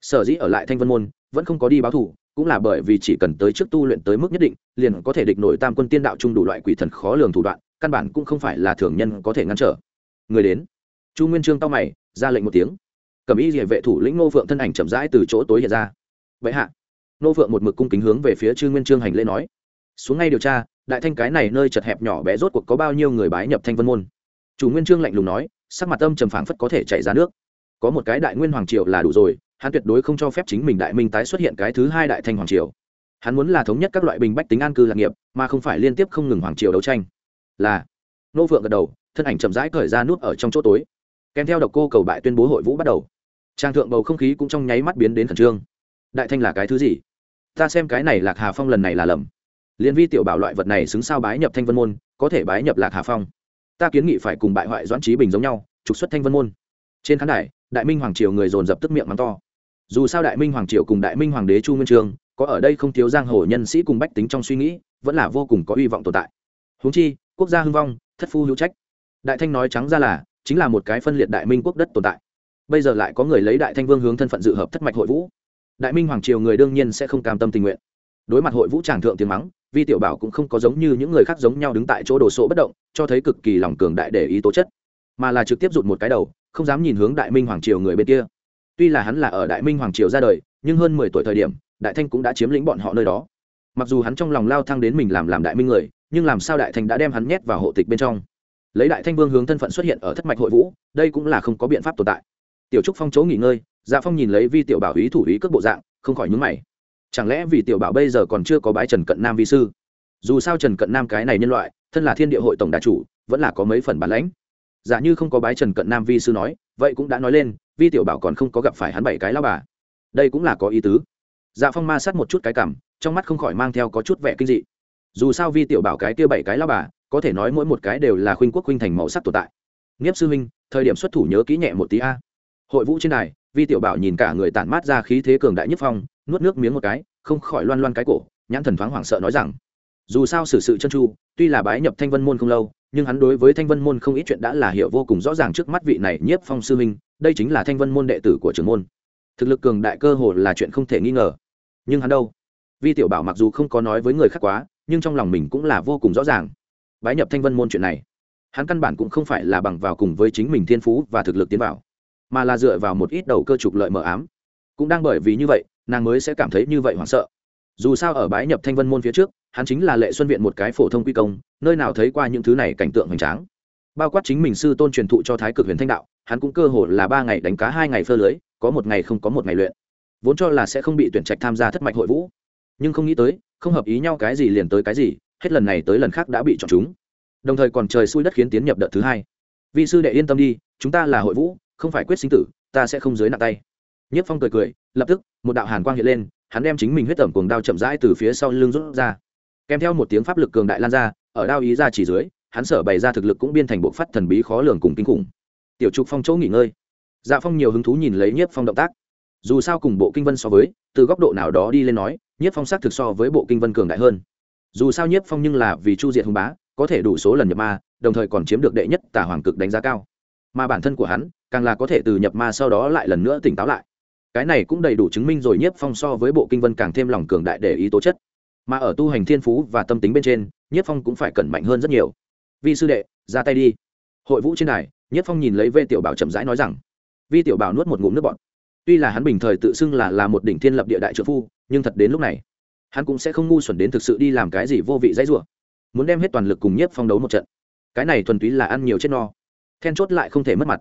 Speaker 1: sở dĩ ở lại thanh vân môn, vẫn không có đi báo thủ cũng là bởi vì chỉ cần tới trước tu luyện tới mức nhất định, liền có thể địch nổi tam quân tiên đạo chung đủ loại quỷ thần khó lường thủ đoạn, căn bản cũng không phải là thường nhân có thể ngăn trở. Người đến. Chu nguyên trương tao mày, ra lệnh một tiếng. Cầm ý địa vệ thủ lĩnh ngô phượng thân ảnh chậm rãi từ chỗ tối hiện ra. Vậy hạ. Ngô phượng một mực cung kính hướng về phía chư nguyên trương hành lễ nói. Xuống ngay điều tra, đại thanh cái này nơi chật hẹp nhỏ bé rốt cuộc có bao nhiêu người bái nhập thanh vân môn? Chủ nguyên trương lạnh lùng nói, sắc mặt âm trầm phảng phất có thể chảy ra nước. Có một cái đại nguyên hoàng triều là đủ rồi hắn tuyệt đối không cho phép chính mình đại minh tái xuất hiện cái thứ hai đại thanh hoàng triều. Hắn muốn là thống nhất các loại bình bách tính an cư lạc nghiệp, mà không phải liên tiếp không ngừng hoàng triều đấu tranh. Là, nô phượng gật đầu, thân ảnh chậm rãi cởi ra nút ở trong chỗ tối. Kèm theo độc cô cầu bại tuyên bố hội vũ bắt đầu. Trang thượng bầu không khí cũng trong nháy mắt biến đến khẩn trương. Đại thanh là cái thứ gì? Ta xem cái này lạc hà phong lần này là lầm. Liên vi tiểu bảo loại vật này xứng sao bái nhập thanh vân môn, có thể bái nhập lạc hà phong. Ta kiến nghị phải cùng bại hoại doãn trí bình giống nhau, trục xuất thanh vân môn. Trên khán đài, đại minh hoàng triều người dồn dập tức miệng mắng to dù sao đại minh hoàng triều cùng đại minh hoàng đế chu nguyên trường có ở đây không thiếu giang hồ nhân sĩ cùng bách tính trong suy nghĩ, vẫn là vô cùng có hy vọng tồn tại. Huống chi, quốc gia hưng vong, thất phu hữu trách. Đại thanh nói trắng ra là, chính là một cái phân liệt đại minh quốc đất tồn tại. Bây giờ lại có người lấy đại thanh vương hướng thân phận dự hợp thất mạch hội vũ. Đại minh hoàng triều người đương nhiên sẽ không cam tâm tình nguyện. Đối mặt hội vũ tràng thượng tiếng mắng, vi tiểu bảo cũng không có giống như những người khác giống nhau đứng tại chỗ đồ sộ bất động, cho thấy cực kỳ lòng cường đại để ý tố chất. Mà là trực tiếp rụt một cái đầu, không dám nhìn hướng đại minh hoàng triều người bên kia tuy là hắn là ở đại minh hoàng triều ra đời, nhưng hơn mười tuổi thời điểm, đại thanh cũng đã chiếm lĩnh bọn họ nơi đó. Mặc dù hắn trong lòng lao thăng đến mình làm làm đại minh người, nhưng làm sao đại thanh đã đem hắn nhét vào hộ tịch bên trong? Lấy đại thanh vương hướng thân phận xuất hiện ở thất mạch hội vũ, đây cũng là không có biện pháp tồn tại. Tiểu trúc phong chỗ nghỉ ngơi dạ phong nhìn lấy vi tiểu bảo ý thủ ý cước bộ dạng, không khỏi nhúng mày. Chẳng lẽ vì tiểu bảo bây giờ còn chưa có bái trần cận nam vi sư? Dù sao trần cận nam cái này nhân loại, thân là thiên địa hội tổng đà chủ, vẫn là có mấy phần bản lãnh. Giả như không có bái trần cận nam vi sư nói, vậy cũng đã nói lên vi tiểu bảo còn không có gặp phải hắn bảy cái lao bà. Đây cũng là có ý tứ. Dạ phong ma sát một chút cái cảm, trong mắt không khỏi mang theo có chút vẻ kinh dị. Dù sao vi tiểu bảo cái kia bảy cái lao bà, có thể nói mỗi một cái đều là khuynh quốc khuynh thành màu sắc tồn tại. Nghiếp sư huynh, thời điểm xuất thủ nhớ kỹ nhẹ một tí a. Hội vũ trên đài, vi tiểu bảo nhìn cả người tản mát ra khí thế cường đại nhất phong, nuốt nước miếng một cái, không khỏi loan loan cái cổ, nhãn thần thoáng hoảng sợ nói rằng, dù sao xử sự chân chu, tuy là bái nhập thanh vân môn không lâu nhưng hắn đối với thanh vân môn không ít chuyện đã là hiểu vô cùng rõ ràng trước mắt vị này nhiếp phong sư huynh, đây chính là thanh vân môn đệ tử của trưởng môn. Thực lực cường đại cơ hồ là chuyện không thể nghi ngờ. Nhưng hắn đâu? Vi tiểu bảo mặc dù không có nói với người khác quá, nhưng trong lòng mình cũng là vô cùng rõ ràng. Bái nhập thanh vân môn chuyện này, hắn căn bản cũng không phải là bằng vào cùng với chính mình thiên phú và thực lực tiến vào, mà là dựa vào một ít đầu cơ trục lợi mờ ám. Cũng đang bởi vì như vậy, nàng mới sẽ cảm thấy như vậy hoảng sợ. Dù sao ở bái nhập thanh vân môn phía trước hắn chính là lệ xuân viện một cái phổ thông quy công, nơi nào thấy qua những thứ này cảnh tượng hoành tráng. Bao quát chính mình sư tôn truyền thụ cho thái cực huyền thanh đạo, hắn cũng cơ hồ là ba ngày đánh cá, hai ngày phơ lưới, có một ngày không có một ngày luyện. Vốn cho là sẽ không bị tuyển trạch tham gia thất mạch hội vũ. Nhưng không nghĩ tới, không hợp ý nhau cái gì liền tới cái gì, hết lần này tới lần khác đã bị chọn chúng. Đồng thời còn trời xui đất khiến tiến nhập đợt thứ hai. Vị sư đệ yên tâm đi, chúng ta là hội vũ, không phải quyết sinh tử, ta sẽ không dưới nặng tay. Nhất phong cười cười, lập tức, một đạo hàn quang hiện lên, hắn đem chính mình huyết tẩm cuồng đao chậm rãi từ phía sau lưng rút ra kèm theo một tiếng pháp lực cường đại lan ra, ở đao ý ra chỉ dưới, hắn sở bày ra thực lực cũng biên thành bộ phát thần bí khó lường cùng kinh khủng. Tiểu trục phong chỗ nghỉ ngơi. Dạ phong nhiều hứng thú nhìn lấy nhiếp phong động tác. Dù sao cùng bộ kinh vân so với, từ góc độ nào đó đi lên nói, nhiếp phong xác thực so với bộ kinh vân cường đại hơn. Dù sao nhiếp phong nhưng là vì chu diệt hùng bá, có thể đủ số lần nhập ma, đồng thời còn chiếm được đệ nhất tả hoàng cực đánh giá cao. Mà bản thân của hắn, càng là có thể từ nhập ma sau đó lại lần nữa tỉnh táo lại. Cái này cũng đầy đủ chứng minh rồi nhiếp phong so với bộ kinh vân càng thêm lòng cường đại để ý tố chất mà ở tu hành thiên phú và tâm tính bên trên, nhất phong cũng phải cẩn mạnh hơn rất nhiều. Vi sư đệ, ra tay đi. Hội vũ trên này nhất phong nhìn lấy vê tiểu bảo chậm rãi nói rằng, vi tiểu bảo nuốt một ngụm nước bọt. Tuy là hắn bình thời tự xưng là là một đỉnh thiên lập địa đại trợ phu, nhưng thật đến lúc này, hắn cũng sẽ không ngu xuẩn đến thực sự đi làm cái gì vô vị dãy rủa. Muốn đem hết toàn lực cùng nhất phong đấu một trận. Cái này thuần túy là ăn nhiều chết no. Then chốt lại không thể mất mặt.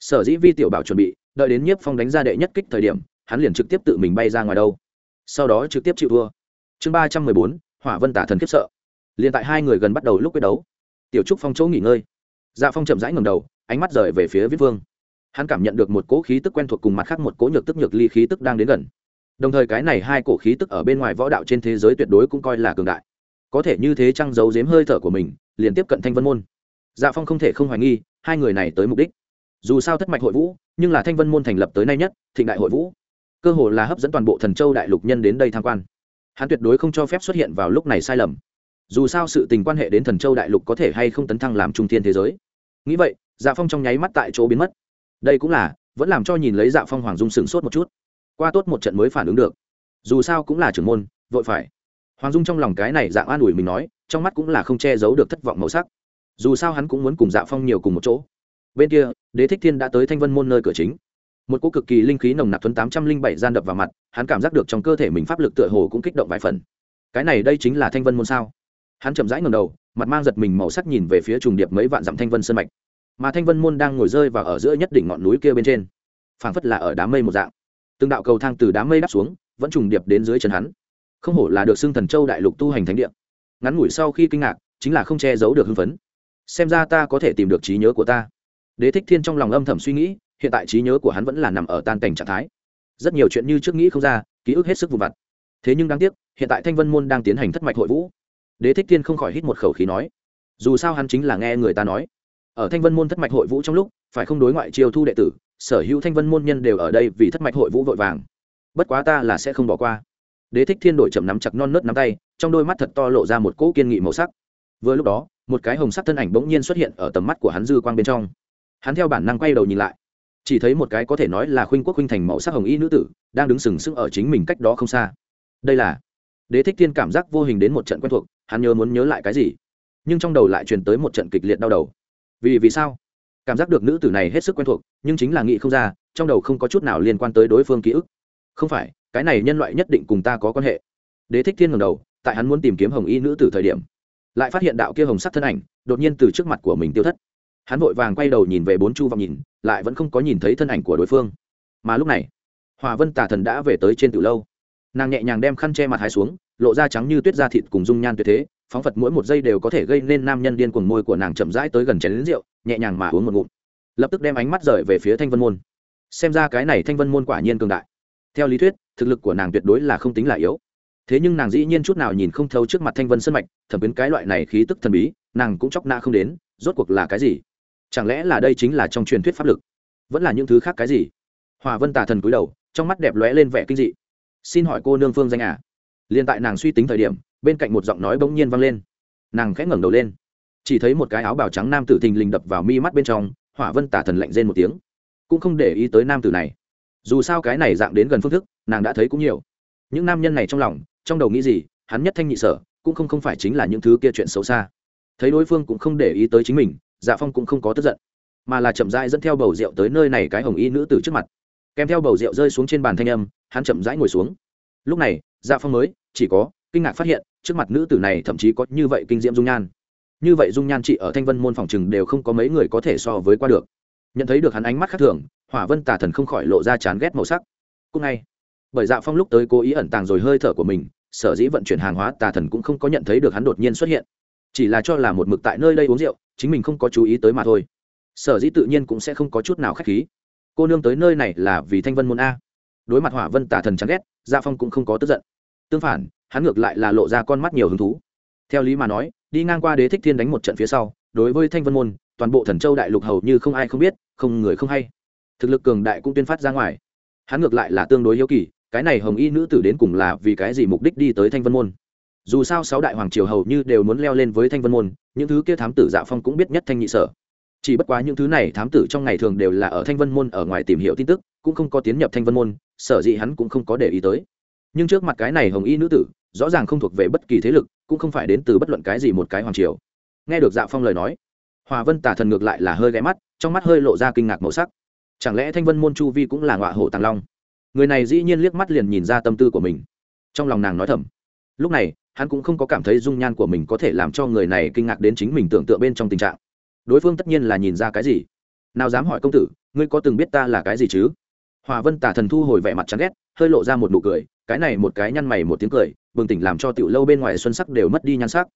Speaker 1: Sở dĩ vi tiểu bảo chuẩn bị, đợi đến nhiếp phong đánh ra đệ nhất kích thời điểm, hắn liền trực tiếp tự mình bay ra ngoài đâu. Sau đó trực tiếp chịu thua chương ba trăm mười bốn, hỏa vân tả thần khiếp sợ. Liền tại hai người gần bắt đầu lúc quyết đấu, tiểu trúc phong chỗ nghỉ ngơi. Dạ phong chậm rãi ngầm đầu, ánh mắt rời về phía viết vương. Hắn cảm nhận được một cỗ khí tức quen thuộc cùng mặt khác một cỗ nhược tức nhược ly khí tức đang đến gần. Đồng thời cái này hai cổ khí tức ở bên ngoài võ đạo trên thế giới tuyệt đối cũng coi là cường đại. Có thể như thế trăng giấu dếm hơi thở của mình, liền tiếp cận thanh vân môn. Dạ phong không thể không hoài nghi, hai người này tới mục đích. Dù sao thất mạch hội vũ, nhưng là thanh vân môn thành lập tới nay nhất, thịnh đại hội vũ. Cơ hồ là hấp dẫn toàn bộ thần châu đại lục nhân đến đây tham quan hắn tuyệt đối không cho phép xuất hiện vào lúc này sai lầm. Dù sao sự tình quan hệ đến thần châu đại lục có thể hay không tấn thăng làm trung thiên thế giới. Nghĩ vậy dạ phong trong nháy mắt tại chỗ biến mất. Đây cũng là, vẫn làm cho nhìn lấy dạ phong hoàng dung sửng sốt một chút. Qua tốt một trận mới phản ứng được. Dù sao cũng là trưởng môn, vội phải. Hoàng dung trong lòng cái này dạng an ủi mình nói, trong mắt cũng là không che giấu được thất vọng màu sắc. Dù sao hắn cũng muốn cùng dạ phong nhiều cùng một chỗ. Bên kia, đế thích thiên đã tới thanh vân môn nơi cửa chính một cỗ cực kỳ linh khí nồng nặc thuấn tám trăm linh bảy gian đập vào mặt, hắn cảm giác được trong cơ thể mình pháp lực tựa hồ cũng kích động vài phần. Cái này đây chính là thanh vân môn sao? Hắn chậm rãi ngầm đầu, mặt mang giật mình màu sắc nhìn về phía trùng điệp mấy vạn dặm thanh vân sơn mạch. Mà thanh vân môn đang ngồi rơi và ở giữa nhất đỉnh ngọn núi kia bên trên. Phảng phất là ở đám mây một dạng. Từng đạo cầu thang từ đám mây đắp xuống, vẫn trùng điệp đến dưới chân hắn. Không hổ là được xưng thần châu đại lục tu hành thánh địa. Ngắn ngủi sau khi kinh ngạc, chính là không che giấu được hưng phấn. Xem ra ta có thể tìm được trí nhớ của ta. Đế thích thiên trong lòng âm thầm suy nghĩ hiện tại trí nhớ của hắn vẫn là nằm ở tan cảnh trạng thái. Rất nhiều chuyện như trước nghĩ không ra, ký ức hết sức vụn vặt. Thế nhưng đáng tiếc, hiện tại thanh vân môn đang tiến hành thất mạch hội vũ. Đế thích thiên không khỏi hít một khẩu khí nói, dù sao hắn chính là nghe người ta nói, ở thanh vân môn thất mạch hội vũ trong lúc, phải không đối ngoại chiêu thu đệ tử, sở hữu thanh vân môn nhân đều ở đây vì thất mạch hội vũ vội vàng. Bất quá ta là sẽ không bỏ qua. Đế thích thiên đổi chậm nắm chặt non nớt nắm tay, trong đôi mắt thật to lộ ra một cỗ kiên nghị màu sắc. Vừa lúc đó, một cái hồng sắc thân ảnh bỗng nhiên xuất hiện ở tầm mắt của hắn dư quang bên trong. Hắn theo bản năng quay đầu nhìn lại chỉ thấy một cái có thể nói là khuynh quốc khuynh thành màu sắc hồng y nữ tử, đang đứng sừng sững ở chính mình cách đó không xa. Đây là đế thích thiên cảm giác vô hình đến một trận quen thuộc, hắn nhớ muốn nhớ lại cái gì? Nhưng trong đầu lại truyền tới một trận kịch liệt đau đầu. Vì vì sao? Cảm giác được nữ tử này hết sức quen thuộc, nhưng chính là nghĩ không ra, trong đầu không có chút nào liên quan tới đối phương ký ức. Không phải, cái này nhân loại nhất định cùng ta có quan hệ. Đế thích thiên ngầm đầu, tại hắn muốn tìm kiếm hồng y nữ tử thời điểm, lại phát hiện đạo kia hồng sắc thân ảnh, đột nhiên từ trước mặt của mình tiêu thất hắn vội vàng quay đầu nhìn về bốn chu vọng nhìn, lại vẫn không có nhìn thấy thân ảnh của đối phương. Mà lúc này hòa vân tà thần đã về tới trên từ lâu. Nàng nhẹ nhàng đem khăn che mặt hai xuống, lộ da trắng như tuyết da thịt cùng dung nhan tuyệt thế, phóng phật mỗi một giây đều có thể gây nên nam nhân điên cuồng môi của nàng chậm rãi tới gần chén lính rượu, nhẹ nhàng mà uống một ngụm. Lập tức đem ánh mắt rời về phía thanh vân môn. Xem ra cái này thanh vân môn quả nhiên cường đại. Theo lý thuyết, thực lực của nàng tuyệt đối là không tính là yếu. Thế nhưng nàng dĩ nhiên chút nào nhìn không thấu trước mặt thanh vân sân mạch, thẩm biến cái loại này khí tức thần bí, nàng cũng chóc na không đến, rốt cuộc là cái gì? Chẳng lẽ là đây chính là trong truyền thuyết pháp lực? Vẫn là những thứ khác cái gì? Hòa vân tà thần cúi đầu, trong mắt đẹp lóe lên vẻ kinh dị. Xin hỏi cô nương phương danh à? Liền tại nàng suy tính thời điểm, bên cạnh một giọng nói bỗng nhiên vang lên. Nàng khẽ ngẩng đầu lên. Chỉ thấy một cái áo bào trắng nam tử thình lình đập vào mi mắt bên trong hỏa vân tả thần lạnh rên một tiếng. Cũng không để ý tới nam tử này. Dù sao cái này dạng đến gần phương thức, nàng đã thấy cũng nhiều. Những nam nhân này trong lòng, trong đầu nghĩ gì, hắn nhất thanh nhị sở, cũng không không phải chính là những thứ kia chuyện xấu xa. Thấy đối phương cũng không để ý tới chính mình dạ phong cũng không có tức giận, mà là chậm rãi dẫn theo bầu rượu tới nơi này cái hồng y nữ tử trước mặt. Kèm theo bầu rượu rơi xuống trên bàn thanh âm, hắn chậm rãi ngồi xuống. Lúc này dạ phong mới, chỉ có, kinh ngạc phát hiện, trước mặt nữ tử này thậm chí có như vậy kinh diễm dung nhan. Như vậy dung nhan chị ở thanh vân môn phòng chừng đều không có mấy người có thể so với qua được. Nhận thấy được hắn ánh mắt khác thường, hỏa vân tà thần không khỏi lộ ra chán ghét màu sắc. Cũng ngay, bởi dạ phong lúc tới cố ý ẩn tàng rồi hơi thở của mình, sở dĩ vận chuyển hàng hóa, tà thần cũng không có nhận thấy được hắn đột nhiên xuất hiện chỉ là cho là một mực tại nơi đây uống rượu, chính mình không có chú ý tới mà thôi. Sở dĩ tự nhiên cũng sẽ không có chút nào k h á c h khí. Cô nương tới nơi này là vì thanh vân môn a. Đối mặt hỏa vân tả thần chán ghét gia phong cũng không có tức giận. Tương phản, hắn ngược lại là lộ ra con mắt nhiều hứng thú. Theo lý mà nói, đi ngang qua đế thích thiên đánh một trận phía sau, đối với thanh vân môn, toàn bộ thần châu đại lục hầu như không ai không biết, không người không hay. Thực lực cường đại cũng tuyên phát ra ngoài. Hắn ngược lại là tương đối hiếu kỳ, cái này hồng y nữ tử đến cùng là vì cái gì mục đích đi tới thanh vân môn? Dù sao sáu đại hoàng triều hầu như đều muốn leo lên với thanh vân môn, những thứ kia thám tử dạ phong cũng biết nhất thanh nhị sở. Chỉ bất quá những thứ này thám tử trong ngày thường đều là ở thanh vân môn ở ngoài tìm hiểu tin tức, cũng không có tiến nhập thanh vân môn, sở dĩ hắn cũng không có để ý tới. Nhưng trước mặt cái này hồng y nữ tử, rõ ràng không thuộc về bất kỳ thế lực, cũng không phải đến từ bất luận cái gì một cái hoàng triều. Nghe được dạ phong lời nói, hòa vân tả thần ngược lại là hơi ghé mắt, trong mắt hơi lộ ra kinh ngạc màu sắc. Chẳng lẽ thanh vân môn chu vi cũng là ngọa hổ tàng long? Người này dĩ nhiên liếc mắt liền nhìn ra tâm tư của mình. Trong lòng nàng nói thầm. Lúc này hắn cũng không có cảm thấy dung nhan của mình có thể làm cho người này kinh ngạc đến chính mình tưởng tượng bên trong tình trạng. Đối phương tất nhiên là nhìn ra cái gì. Nào dám hỏi công tử, ngươi có từng biết ta là cái gì chứ? Hòa vân tả thần thu hồi vẻ mặt chán ghét, hơi lộ ra một nụ cười, cái này một cái nhăn mày một tiếng cười, bừng tỉnh làm cho tiểu lâu bên ngoài xuân sắc đều mất đi nhan sắc.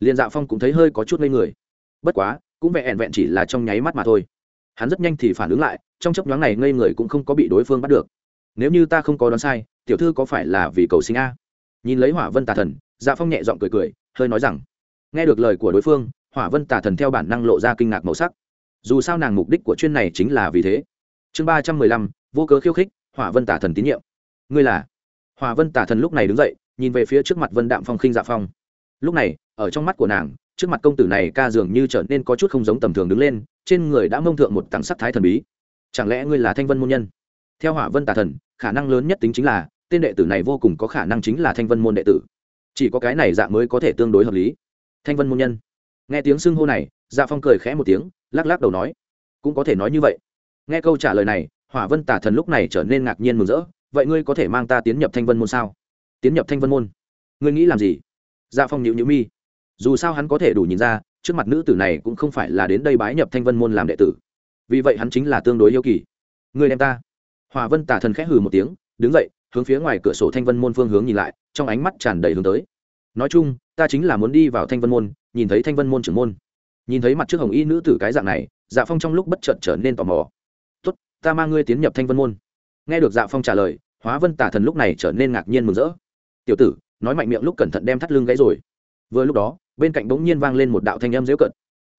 Speaker 1: Liền dạ phong cũng thấy hơi có chút ngây người. Bất quá, cũng vẹn vẹn chỉ là trong nháy mắt mà thôi. Hắn rất nhanh thì phản ứng lại, trong chấp nhoáng này ngây người cũng không có bị đối phương bắt được. Nếu như ta không có đoán sai, tiểu thư có phải là vì cầu sinh a? Nhìn lấy hỏa vân tà thần dạ phong nhẹ giọng cười cười, hơi nói rằng, nghe được lời của đối phương, hỏa vân tà thần theo bản năng lộ ra kinh ngạc màu sắc. Dù sao nàng mục đích của chuyên này chính là vì thế. Chương ba trăm mười lăm, vô cớ khiêu khích, hỏa vân tà thần tín nhiệm. Ngươi là? Hỏa vân tà thần lúc này đứng dậy, nhìn về phía trước mặt vân đạm phong khinh dạ phong. Lúc này, ở trong mắt của nàng, trước mặt công tử này ca dường như trở nên có chút không giống tầm thường đứng lên, trên người đã mông thượng một tặng sắc thái thần bí. Chẳng lẽ ngươi là thanh vân môn nhân? Theo hỏa vân tà thần, khả năng lớn nhất tính chính là, tên đệ tử này vô cùng có khả năng chính là thanh vân môn đệ tử chỉ có cái này dạ mới có thể tương đối hợp lý. Thanh vân môn nhân. Nghe tiếng xưng hô này dạ phong cười khẽ một tiếng, lắc lắc đầu nói, cũng có thể nói như vậy. Nghe câu trả lời này, hỏa vân tả thần lúc này trở nên ngạc nhiên mừng rỡ, vậy ngươi có thể mang ta tiến nhập thanh vân môn sao? Tiến nhập thanh vân môn? Ngươi nghĩ làm gì? Dạ phong nhịu nhịu mi. Dù sao hắn có thể đủ nhìn ra, trước mặt nữ tử này cũng không phải là đến đây bái nhập thanh vân môn làm đệ tử. Vì vậy hắn chính là tương đối yêu kỳ. Ngươi đem ta? Hòa vân tả thần khẽ hừ một tiếng, đứng dậy hướng phía ngoài cửa sổ thanh vân môn phương hướng nhìn lại, trong ánh mắt tràn đầy hướng tới. Nói chung, ta chính là muốn đi vào thanh vân môn, nhìn thấy thanh vân môn trưởng môn. Nhìn thấy mặt trước hồng y nữ tử cái dạng này dạ phong trong lúc bất chợt trở nên tò mò. Tốt, ta mang ngươi tiến nhập thanh vân môn. Nghe được dạ phong trả lời, hóa vân tả thần lúc này trở nên ngạc nhiên mừng rỡ. Tiểu tử, nói mạnh miệng lúc cẩn thận đem thắt lưng gãy rồi. Vừa lúc đó, bên cạnh bỗng nhiên vang lên một đạo thanh âm dễu cận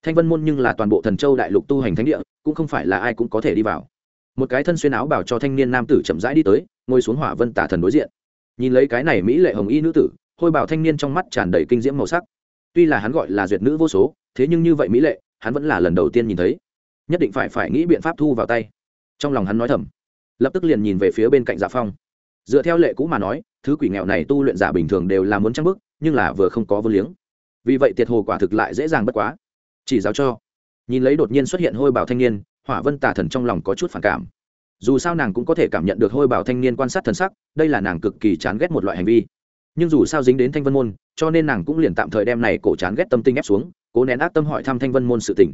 Speaker 1: thanh vân môn nhưng là toàn bộ thần châu đại lục tu hành thánh địa, cũng không phải là ai cũng có thể đi vào. Một cái thân xuyên áo bảo cho thanh niên nam tử chậm rãi đi tới ngồi xuống hỏa vân tả thần đối diện. Nhìn lấy cái này mỹ lệ hồng y nữ tử, hôi bảo thanh niên trong mắt tràn đầy kinh diễm màu sắc. Tuy là hắn gọi là duyệt nữ vô số, thế nhưng như vậy mỹ lệ, hắn vẫn là lần đầu tiên nhìn thấy. Nhất định phải phải nghĩ biện pháp thu vào tay. Trong lòng hắn nói thầm, lập tức liền nhìn về phía bên cạnh dạ phong. Dựa theo lệ cũ mà nói, thứ quỷ nghèo này tu luyện giả bình thường đều là muốn trăng bức, nhưng là vừa không có vô liếng. Vì vậy tiệt hồ quả thực lại dễ dàng bất quá. Chỉ giáo cho. Nhìn lấy đột nhiên xuất hiện hôi bảo thanh niên, hỏa vân tà thần trong lòng có chút phản cảm dù sao nàng cũng có thể cảm nhận được hôi bảo thanh niên quan sát thần sắc, đây là nàng cực kỳ chán ghét một loại hành vi. Nhưng dù sao dính đến thanh vân môn, cho nên nàng cũng liền tạm thời đem này cổ chán ghét tâm tinh ép xuống, cố nén ác tâm hỏi thăm thanh vân môn sự tình.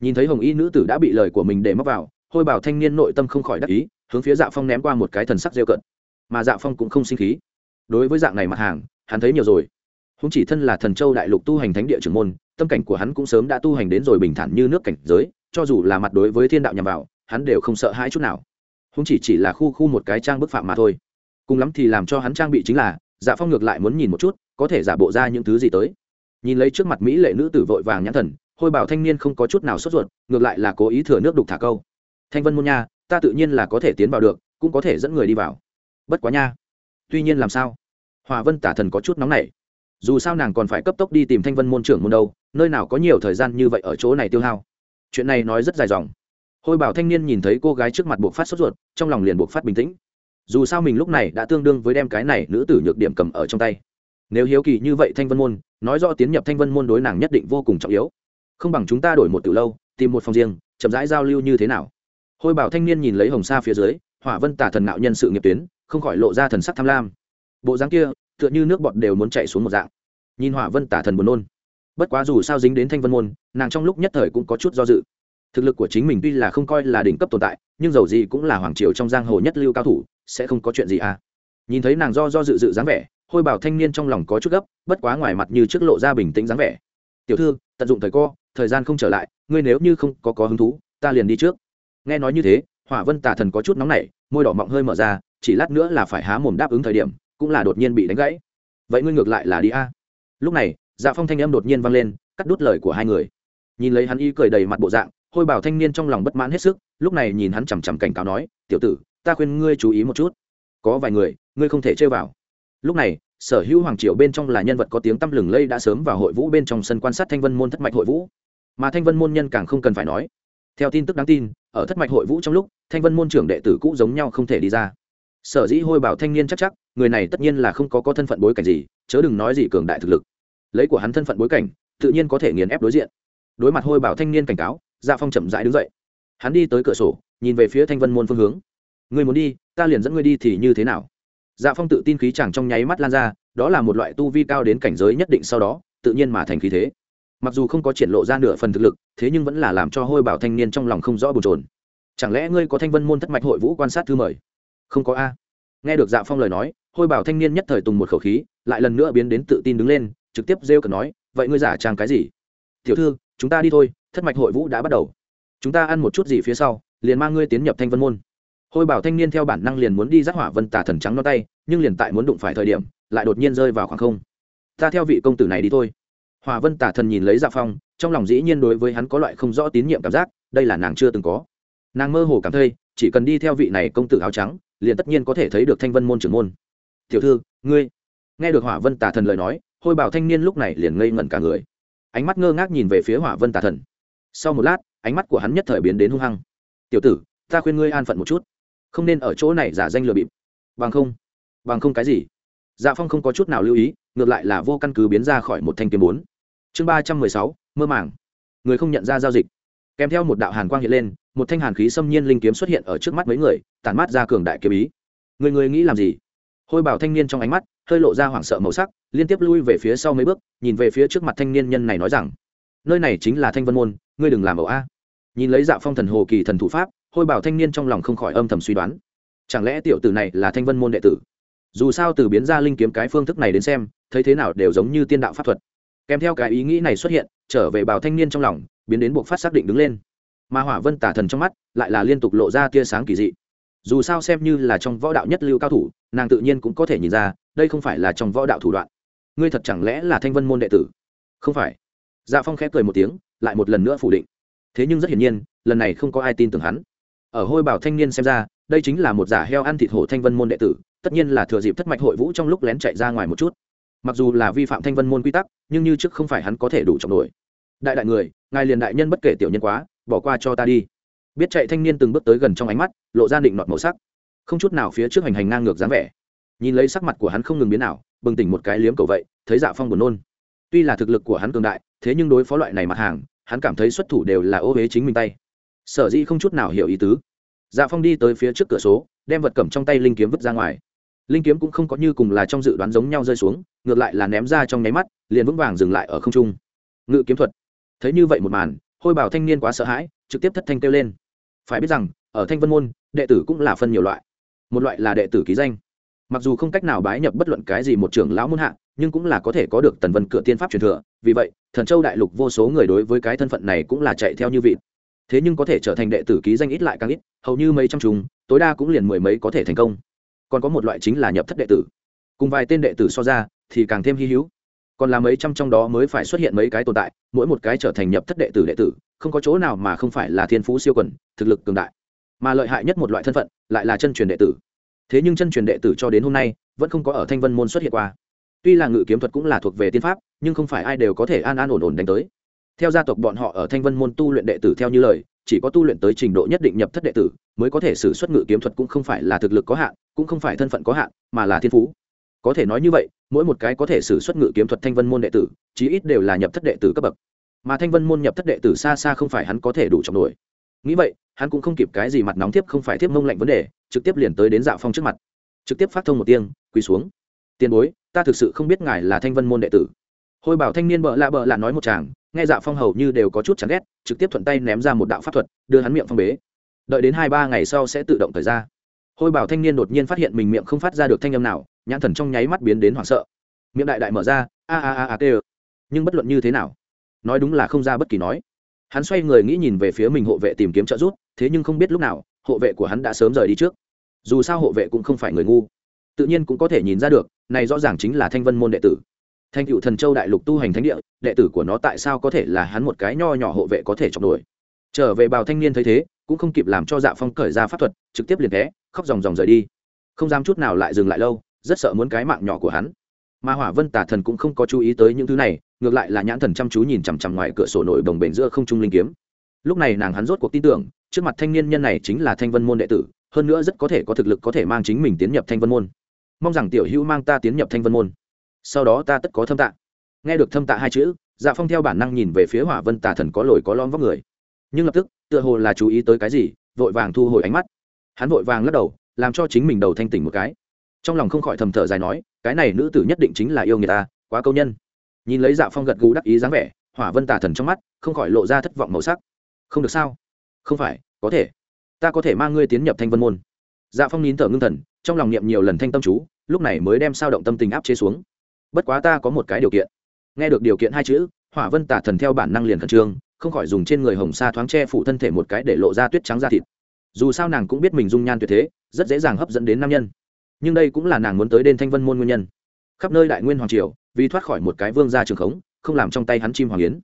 Speaker 1: Nhìn thấy hồng y nữ tử đã bị lời của mình để móc vào, hôi bảo thanh niên nội tâm không khỏi đắc ý, hướng phía dạ phong ném qua một cái thần sắc rêu cận mà dạ phong cũng không sinh khí. Đối với dạng này mặt hàng, hắn thấy nhiều rồi. Húng chỉ thân là thần châu đại lục tu hành thánh địa trưởng môn, tâm cảnh của hắn cũng sớm đã tu hành đến rồi bình thản như nước cảnh giới, cho dù là mặt đối với thiên đạo nhằm vào, hắn đều không sợ hãi chút nào húng chỉ chỉ là khu khu một cái trang bức phạm mà thôi. Cùng lắm thì làm cho hắn trang bị chính là dạ phong ngược lại muốn nhìn một chút, có thể giả bộ ra những thứ gì tới. Nhìn lấy trước mặt mỹ lệ nữ tử vội vàng nhãn thần, hôi bảo thanh niên không có chút nào sốt ruột, ngược lại là cố ý thừa nước đục thả câu. Thanh vân môn nha, ta tự nhiên là có thể tiến vào được, cũng có thể dẫn người đi vào. Bất quá nha. Tuy nhiên làm sao? Hòa vân tả thần có chút nóng nảy. Dù sao nàng còn phải cấp tốc đi tìm thanh vân môn trưởng môn đâu, nơi nào có nhiều thời gian như vậy ở chỗ này tiêu hao. Chuyện này nói rất dài dòng hôi bảo thanh niên nhìn thấy cô gái trước mặt buộc phát sốt ruột, trong lòng liền buộc phát bình tĩnh. Dù sao mình lúc này đã tương đương với đem cái này nữ tử nhược điểm cầm ở trong tay. Nếu hiếu kỳ như vậy thanh vân môn, nói rõ tiến nhập thanh vân môn đối nàng nhất định vô cùng trọng yếu. Không bằng chúng ta đổi một từ lâu, tìm một phòng riêng, chậm rãi giao lưu như thế nào? Hôi bảo thanh niên nhìn lấy hồng sa phía dưới, hỏa vân tả thần nạo nhân sự nghiệp tuyến, không khỏi lộ ra thần sắc tham lam. Bộ dáng kia, tựa như nước bọt đều muốn chạy xuống một dạng. Nhìn hỏa vân tả thần buồn nôn. Bất quá dù sao dính đến thanh vân môn, nàng trong lúc nhất thời cũng có chút do dự thực lực của chính mình tuy là không coi là đỉnh cấp tồn tại, nhưng dầu gì cũng là hoàng triều trong giang hồ nhất lưu cao thủ, sẽ không có chuyện gì à. Nhìn thấy nàng do do dự dự dáng vẻ, hôi bảo thanh niên trong lòng có chút gấp, bất quá ngoài mặt như trước lộ ra bình tĩnh dáng vẻ. Tiểu thư, tận dụng thời co thời gian không trở lại, ngươi nếu như không có có hứng thú, ta liền đi trước. Nghe nói như thế, hỏa vân tà thần có chút nóng nảy, môi đỏ mọng hơi mở ra, chỉ lát nữa là phải há mồm đáp ứng thời điểm, cũng là đột nhiên bị đánh gãy. Vậy ngươi ngược lại là đi a. Lúc này dạ phong thanh âm đột nhiên vang lên, cắt đút lời của hai người. Nhìn lấy hắn y cười đầy mặt bộ dạng hôi bảo thanh niên trong lòng bất mãn hết sức, lúc này nhìn hắn chằm chằm cảnh cáo nói, tiểu tử, ta khuyên ngươi chú ý một chút. Có vài người, ngươi không thể chơi vào. Lúc này, sở hữu hoàng triều bên trong là nhân vật có tiếng tăm lừng lây đã sớm vào hội vũ bên trong sân quan sát thanh vân môn thất mạch hội vũ. Mà thanh vân môn nhân càng không cần phải nói. Theo tin tức đáng tin, ở thất mạch hội vũ trong lúc, thanh vân môn trưởng đệ tử cũ giống nhau không thể đi ra. Sở dĩ hôi bảo thanh niên chắc chắc, người này tất nhiên là không có có thân phận bối cảnh gì, chớ đừng nói gì cường đại thực lực. Lấy của hắn thân phận bối cảnh, tự nhiên có thể nghiền ép đối diện. Đối mặt hôi bảo thanh niên cảnh cáo dạ phong chậm rãi đứng dậy. Hắn đi tới cửa sổ, nhìn về phía thanh vân môn phương hướng. Người muốn đi, ta liền dẫn ngươi đi thì như thế nào? Dạ phong tự tin khí chẳng trong nháy mắt lan ra, đó là một loại tu vi cao đến cảnh giới nhất định sau đó, tự nhiên mà thành khí thế. Mặc dù không có triển lộ ra nửa phần thực lực, thế nhưng vẫn là làm cho hôi bảo thanh niên trong lòng không rõ bồn trồn chẳng lẽ ngươi có thanh vân môn thất mạch hội vũ quan sát thư mời? Không có a. Nghe được dạ phong lời nói, hôi bảo thanh niên nhất thời tùng một khẩu khí, lại lần nữa biến đến tự tin đứng lên, trực tiếp rêu cờ nói, vậy ngươi giả trang cái gì? Tiểu thư, chúng ta đi thôi thất mạch hội vũ đã bắt đầu. Chúng ta ăn một chút gì phía sau, liền mang ngươi tiến nhập thanh vân môn. Hôi bảo thanh niên theo bản năng liền muốn đi giác hỏa vân tả thần trắng nó tay, nhưng liền tại muốn đụng phải thời điểm, lại đột nhiên rơi vào khoảng không. Ta theo vị công tử này đi thôi. Hỏa vân tả thần nhìn lấy dạ phong, trong lòng dĩ nhiên đối với hắn có loại không rõ tín nhiệm cảm giác, đây là nàng chưa từng có. Nàng mơ hồ cảm thấy, chỉ cần đi theo vị này công tử áo trắng, liền tất nhiên có thể thấy được thanh vân môn trưởng môn. Tiểu thư, ngươi. Nghe được hỏa vân tả thần lời nói, hôi bảo thanh niên lúc này liền ngây ngẩn cả người. Ánh mắt ngơ ngác nhìn về phía hỏa vân tả thần sau một lát, ánh mắt của hắn nhất thời biến đến hung hăng. Tiểu tử, ta khuyên ngươi an phận một chút, không nên ở chỗ này giả danh lừa bịp. Bằng không bằng không cái gì? Dạ phong không có chút nào lưu ý, ngược lại là vô căn cứ biến ra khỏi một thanh kiếm bốn. Chương ba trăm mười sáu, mơ màng. Người không nhận ra giao dịch. Kèm theo một đạo hàn quang hiện lên, một thanh hàn khí xâm nhiên linh kiếm xuất hiện ở trước mắt mấy người, tản mát ra cường đại kiếm ý. Người người nghĩ làm gì? Hôi bảo thanh niên trong ánh mắt hơi lộ ra hoảng sợ màu sắc, liên tiếp lui về phía sau mấy bước, nhìn về phía trước mặt thanh niên nhân này nói rằng, nơi này chính là thanh vân môn ngươi đừng làm ẩu a. Nhìn lấy dạ phong thần hồ kỳ thần thủ pháp, hôi bảo thanh niên trong lòng không khỏi âm thầm suy đoán. Chẳng lẽ tiểu tử này là thanh vân môn đệ tử? Dù sao từ biến ra linh kiếm cái phương thức này đến xem, thấy thế nào đều giống như tiên đạo pháp thuật. Kèm theo cái ý nghĩ này xuất hiện, trở về bảo thanh niên trong lòng, biến đến buộc phát xác định đứng lên. Mà hỏa vân tả thần trong mắt, lại là liên tục lộ ra tia sáng kỳ dị. Dù sao xem như là trong võ đạo nhất lưu cao thủ, nàng tự nhiên cũng có thể nhìn ra, đây không phải là trong võ đạo thủ đoạn. Ngươi thật chẳng lẽ là thanh vân môn đệ tử? Không phải. Dạ phong khẽ cười một tiếng lại một lần nữa phủ định. Thế nhưng rất hiển nhiên, lần này không có ai tin tưởng hắn. Ở hôi bảo thanh niên xem ra, đây chính là một giả heo ăn thịt hổ thanh vân môn đệ tử, tất nhiên là thừa dịp thất mạch hội vũ trong lúc lén chạy ra ngoài một chút. Mặc dù là vi phạm thanh vân môn quy tắc, nhưng như trước không phải hắn có thể đủ trọng nổi. Đại đại người, ngài liền đại nhân bất kể tiểu nhân quá, bỏ qua cho ta đi. Biết chạy thanh niên từng bước tới gần trong ánh mắt, lộ ra định nọt màu sắc. Không chút nào phía trước hành hành ngang ngược dáng vẻ. Nhìn lấy sắc mặt của hắn không ngừng biến nào bừng tỉnh một cái liếm cầu vậy, thấy dạ phong buồn nôn. Tuy là thực lực của hắn cường đại, thế nhưng đối phó loại này mặt hàng hắn cảm thấy xuất thủ đều là ô huế chính mình tay. Sở dĩ không chút nào hiểu ý tứ. Dạ phong đi tới phía trước cửa số, đem vật cầm trong tay linh kiếm vứt ra ngoài. Linh kiếm cũng không có như cùng là trong dự đoán giống nhau rơi xuống, ngược lại là ném ra trong nháy mắt, liền vững vàng dừng lại ở không trung. Ngự kiếm thuật. Thấy như vậy một màn, hôi bảo thanh niên quá sợ hãi, trực tiếp thất thanh kêu lên. Phải biết rằng, ở thanh vân môn, đệ tử cũng là phân nhiều loại. Một loại là đệ tử ký danh. Mặc dù không cách nào bái nhập bất luận cái gì một trưởng lão môn hạ nhưng cũng là có thể có được tần vân cửa tiên pháp truyền thừa, vì vậy, thần châu đại lục vô số người đối với cái thân phận này cũng là chạy theo như vị thế nhưng có thể trở thành đệ tử ký danh ít lại càng ít, hầu như mấy trăm chúng tối đa cũng liền mười mấy có thể thành công. Còn có một loại chính là nhập thất đệ tử. Cùng vài tên đệ tử so ra, thì càng thêm hy hữu. Còn là mấy trăm trong đó mới phải xuất hiện mấy cái tồn tại, mỗi một cái trở thành nhập thất đệ tử đệ tử, không có chỗ nào mà không phải là thiên phú siêu quần, thực lực cường đại. Mà lợi hại nhất một loại thân phận, lại là chân truyền đệ tử. Thế nhưng chân truyền đệ tử cho đến hôm nay, vẫn không có ở thanh vân môn xuất hiện qua tuy là ngự kiếm thuật cũng là thuộc về tiên pháp, nhưng không phải ai đều có thể an an ổn ổn đánh tới. Theo gia tộc bọn họ ở thanh vân môn tu luyện đệ tử theo như lời, chỉ có tu luyện tới trình độ nhất định nhập thất đệ tử, mới có thể xử xuất ngự kiếm thuật cũng không phải là thực lực có hạn, cũng không phải thân phận có hạn, mà là thiên phú. Có thể nói như vậy, mỗi một cái có thể xử xuất ngự kiếm thuật thanh vân môn đệ tử, chí ít đều là nhập thất đệ tử cấp bậc. Mà thanh vân môn nhập thất đệ tử xa xa không phải hắn có thể đủ trọng nổi. Nghĩ vậy, hắn cũng không kịp cái gì mặt nóng tiếp không phải tiếp mông lạnh vấn đề, trực tiếp liền tới đến dạo phong trước mặt. Trực tiếp phát thông một tiếng, quỳ xuống. Tiền bối ta thực sự không biết ngài là thanh vân môn đệ tử. Hôi bảo thanh niên bợ lạ bợ lạ nói một chàng, nghe dạ phong hầu như đều có chút chán ghét, trực tiếp thuận tay ném ra một đạo pháp thuật, đưa hắn miệng phong bế. Đợi đến hai ba ngày sau sẽ tự động thời ra. Hôi bảo thanh niên đột nhiên phát hiện mình miệng không phát ra được thanh âm nào, nhãn thần trong nháy mắt biến đến hoảng sợ. Miệng đại đại mở ra, a a a a tê nhưng bất luận như thế nào, nói đúng là không ra bất kỳ nói. Hắn xoay người nghĩ nhìn về phía mình hộ vệ tìm kiếm trợ giúp, thế nhưng không biết lúc nào, hộ vệ của hắn đã sớm rời đi trước. Dù sao hộ vệ cũng không phải người ngu. Tự nhiên cũng có thể nhìn ra được này rõ ràng chính là thanh vân môn đệ tử. Thanh cựu thần châu đại lục tu hành thánh địa, đệ tử của nó tại sao có thể là hắn một cái nho nhỏ hộ vệ có thể chọc đuổi? Trở về bào thanh niên thấy thế, cũng không kịp làm cho dạ phong cởi ra pháp thuật, trực tiếp liền té khóc ròng ròng rời đi. Không dám chút nào lại dừng lại lâu, rất sợ muốn cái mạng nhỏ của hắn. Mà hỏa vân tà thần cũng không có chú ý tới những thứ này, ngược lại là nhãn thần chăm chú nhìn chằm chằm ngoài cửa sổ nổi đồng bền giữa không trung linh kiếm. Lúc này nàng hắn rốt cuộc tin tưởng, trước mặt thanh niên nhân này chính là thanh vân môn đệ tử, hơn nữa rất có thể có thực lực có thể mang chính mình tiến nhập thanh vân môn mong rằng tiểu hữu mang ta tiến nhập thanh vân môn. Sau đó ta tất có thâm tạ. Nghe được thâm tạ hai chữ dạ phong theo bản năng nhìn về phía hỏa vân tà thần có lồi có lom vóc người. Nhưng lập tức, tựa hồ là chú ý tới cái gì, vội vàng thu hồi ánh mắt. Hắn vội vàng lắc đầu, làm cho chính mình đầu thanh tỉnh một cái. Trong lòng không khỏi thầm thở dài nói, cái này nữ tử nhất định chính là yêu người ta, quá câu nhân. Nhìn lấy dạ phong gật gù đắc ý dáng vẻ, hỏa vân tà thần trong mắt không khỏi lộ ra thất vọng màu sắc. Không được sao? Không phải, có thể. Ta có thể mang ngươi tiến nhập thanh vân môn. Dạ phong nín thở ngưng thần trong lòng niệm nhiều lần thanh tâm chú, lúc này mới đem sao động tâm tình áp chế xuống. Bất quá ta có một cái điều kiện. Nghe được điều kiện hai chữ, hỏa vân tả thần theo bản năng liền khẩn trương, không khỏi dùng trên người hồng sa thoáng che phủ thân thể một cái để lộ ra tuyết trắng da thịt. Dù sao nàng cũng biết mình dung nhan tuyệt thế, rất dễ dàng hấp dẫn đến nam nhân. Nhưng đây cũng là nàng muốn tới đền thanh vân môn nguyên nhân. Khắp nơi đại nguyên hoàng triều, vì thoát khỏi một cái vương gia trường khống, không làm trong tay hắn chim hoàng yến.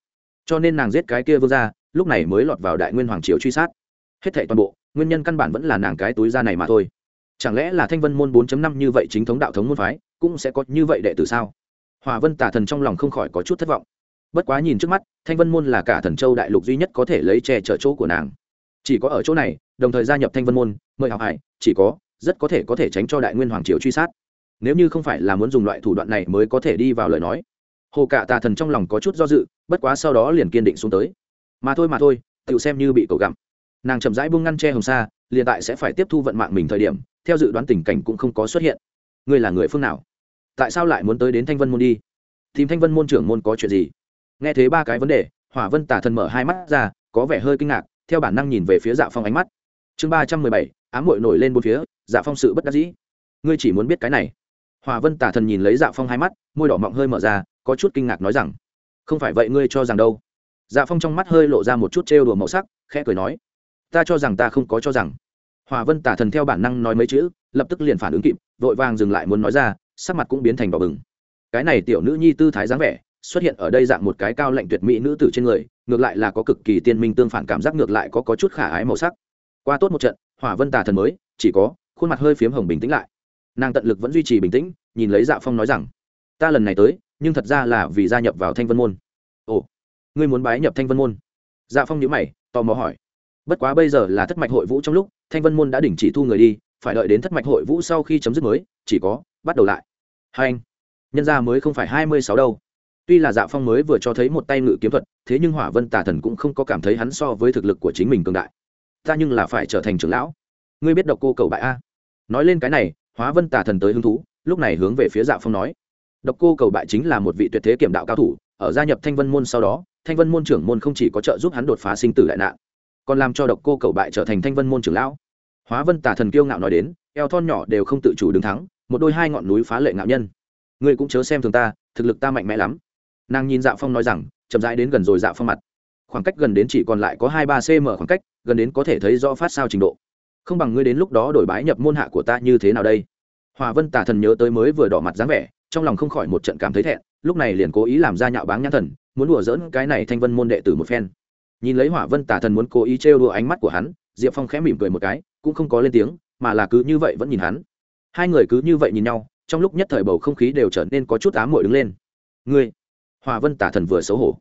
Speaker 1: Cho nên nàng giết cái kia vương gia, lúc này mới lọt vào đại nguyên hoàng triều truy sát. Hết thệ toàn bộ, nguyên nhân căn bản vẫn là nàng cái túi da này mà thôi chẳng lẽ là thanh vân môn 4 năm như vậy chính thống đạo thống môn phái, cũng sẽ có như vậy đệ tử sao? Hòa vân tả thần trong lòng không khỏi có chút thất vọng. Bất quá nhìn trước mắt, thanh vân môn là cả thần châu đại lục duy nhất có thể lấy che chở chỗ của nàng. Chỉ có ở chỗ này, đồng thời gia nhập thanh vân môn, mời học hải, chỉ có, rất có thể có thể tránh cho đại nguyên hoàng triều truy sát. Nếu như không phải là muốn dùng loại thủ đoạn này mới có thể đi vào lời nói. Hồ cả tà thần trong lòng có chút do dự, bất quá sau đó liền kiên định xuống tới. Mà thôi mà thôi, tự xem như bị cầu gặm. Nàng chậm rãi buông ngăn che hồng sa, liền tại sẽ phải tiếp thu vận mạng mình thời điểm theo dự đoán tình cảnh cũng không có xuất hiện. Ngươi là người phương nào? Tại sao lại muốn tới đến thanh vân môn đi? Tìm thanh vân môn trưởng môn có chuyện gì? Nghe thấy ba cái vấn đề, hỏa vân tả thần mở hai mắt ra, có vẻ hơi kinh ngạc, theo bản năng nhìn về phía dạ phong ánh mắt. Chương ba trăm mười bảy, ám mội nổi lên bốn phía dạ phong sự bất đắc dĩ. Ngươi chỉ muốn biết cái này. Hỏa vân tả thần nhìn lấy dạ phong hai mắt, môi đỏ mọng hơi mở ra, có chút kinh ngạc nói rằng, không phải vậy ngươi cho rằng đâu? Dạ phong trong mắt hơi lộ ra một chút trêu đùa màu sắc, khẽ cười nói, ta cho rằng ta không có cho rằng hòa vân tả thần theo bản năng nói mấy chữ lập tức liền phản ứng kịp vội vàng dừng lại muốn nói ra sắc mặt cũng biến thành đỏ bừng. Cái này tiểu nữ nhi tư thái dáng vẻ xuất hiện ở đây dạng một cái cao lạnh tuyệt mỹ nữ tử trên người ngược lại là có cực kỳ tiên minh tương phản cảm giác ngược lại có, có chút khả ái màu sắc. Qua tốt một trận hỏa vân tà thần mới chỉ có khuôn mặt hơi phiếm hồng bình tĩnh lại. Nàng tận lực vẫn duy trì bình tĩnh nhìn lấy dạ phong nói rằng ta lần này tới nhưng thật ra là vì gia nhập vào thanh vân môn. Ồ ngươi muốn bái nhập thanh vân môn? Dạ phong nhữ mày tò mò hỏi bất quá bây giờ là thất mạch hội vũ trong lúc, thanh vân môn đã đình chỉ thu người đi, phải đợi đến thất mạch hội vũ sau khi chấm dứt mới, chỉ có bắt đầu lại. Hai anh, nhân gia mới không phải hai mươi sáu đâu. Tuy là dạ phong mới vừa cho thấy một tay ngự kiếm thuật, thế nhưng hỏa vân tà thần cũng không có cảm thấy hắn so với thực lực của chính mình cường đại. Ta nhưng là phải trở thành trưởng lão. Ngươi biết độc cô cầu bại a? Nói lên cái này hóa vân tà thần tới hứng thú, lúc này hướng về phía dạ phong nói. Độc cô cầu bại chính là một vị tuyệt thế kiểm đạo cao thủ, ở gia nhập thanh vân môn sau đó, thanh vân môn trưởng môn không chỉ có trợ giúp hắn đột phá sinh tử đại nạn còn làm cho độc cô cầu bại trở thành thanh vân môn trưởng lão. Hóa vân tả thần kiêu ngạo nói đến, eo thon nhỏ đều không tự chủ đứng thắng một đôi hai ngọn núi phá lệ ngạo nhân. Ngươi cũng chớ xem thường ta, thực lực ta mạnh mẽ lắm. Nàng nhìn dạ phong nói rằng, chậm rãi đến gần rồi dạ phong mặt. Khoảng cách gần đến chỉ còn lại có hai ba cm khoảng cách, gần đến có thể thấy rõ phát sao trình độ. Không bằng ngươi đến lúc đó đổi bái nhập môn hạ của ta như thế nào đây? Hòa vân tả thần nhớ tới mới vừa đỏ mặt dáng vẻ, trong lòng không khỏi một trận cảm thấy thẹn, lúc này liền cố ý làm ra nhạo báng nhãn thần, muốn đùa dỡn cái này thanh vân môn đệ tử một phen nhìn lấy hỏa vân tả thần muốn cố ý trêu đùa ánh mắt của hắn, diệp phong khẽ mỉm cười một cái, cũng không có lên tiếng, mà là cứ như vậy vẫn nhìn hắn. Hai người cứ như vậy nhìn nhau, trong lúc nhất thời bầu không khí đều trở nên có chút ám mội đứng lên. Ngươi? Hòa vân tả thần vừa xấu hổ.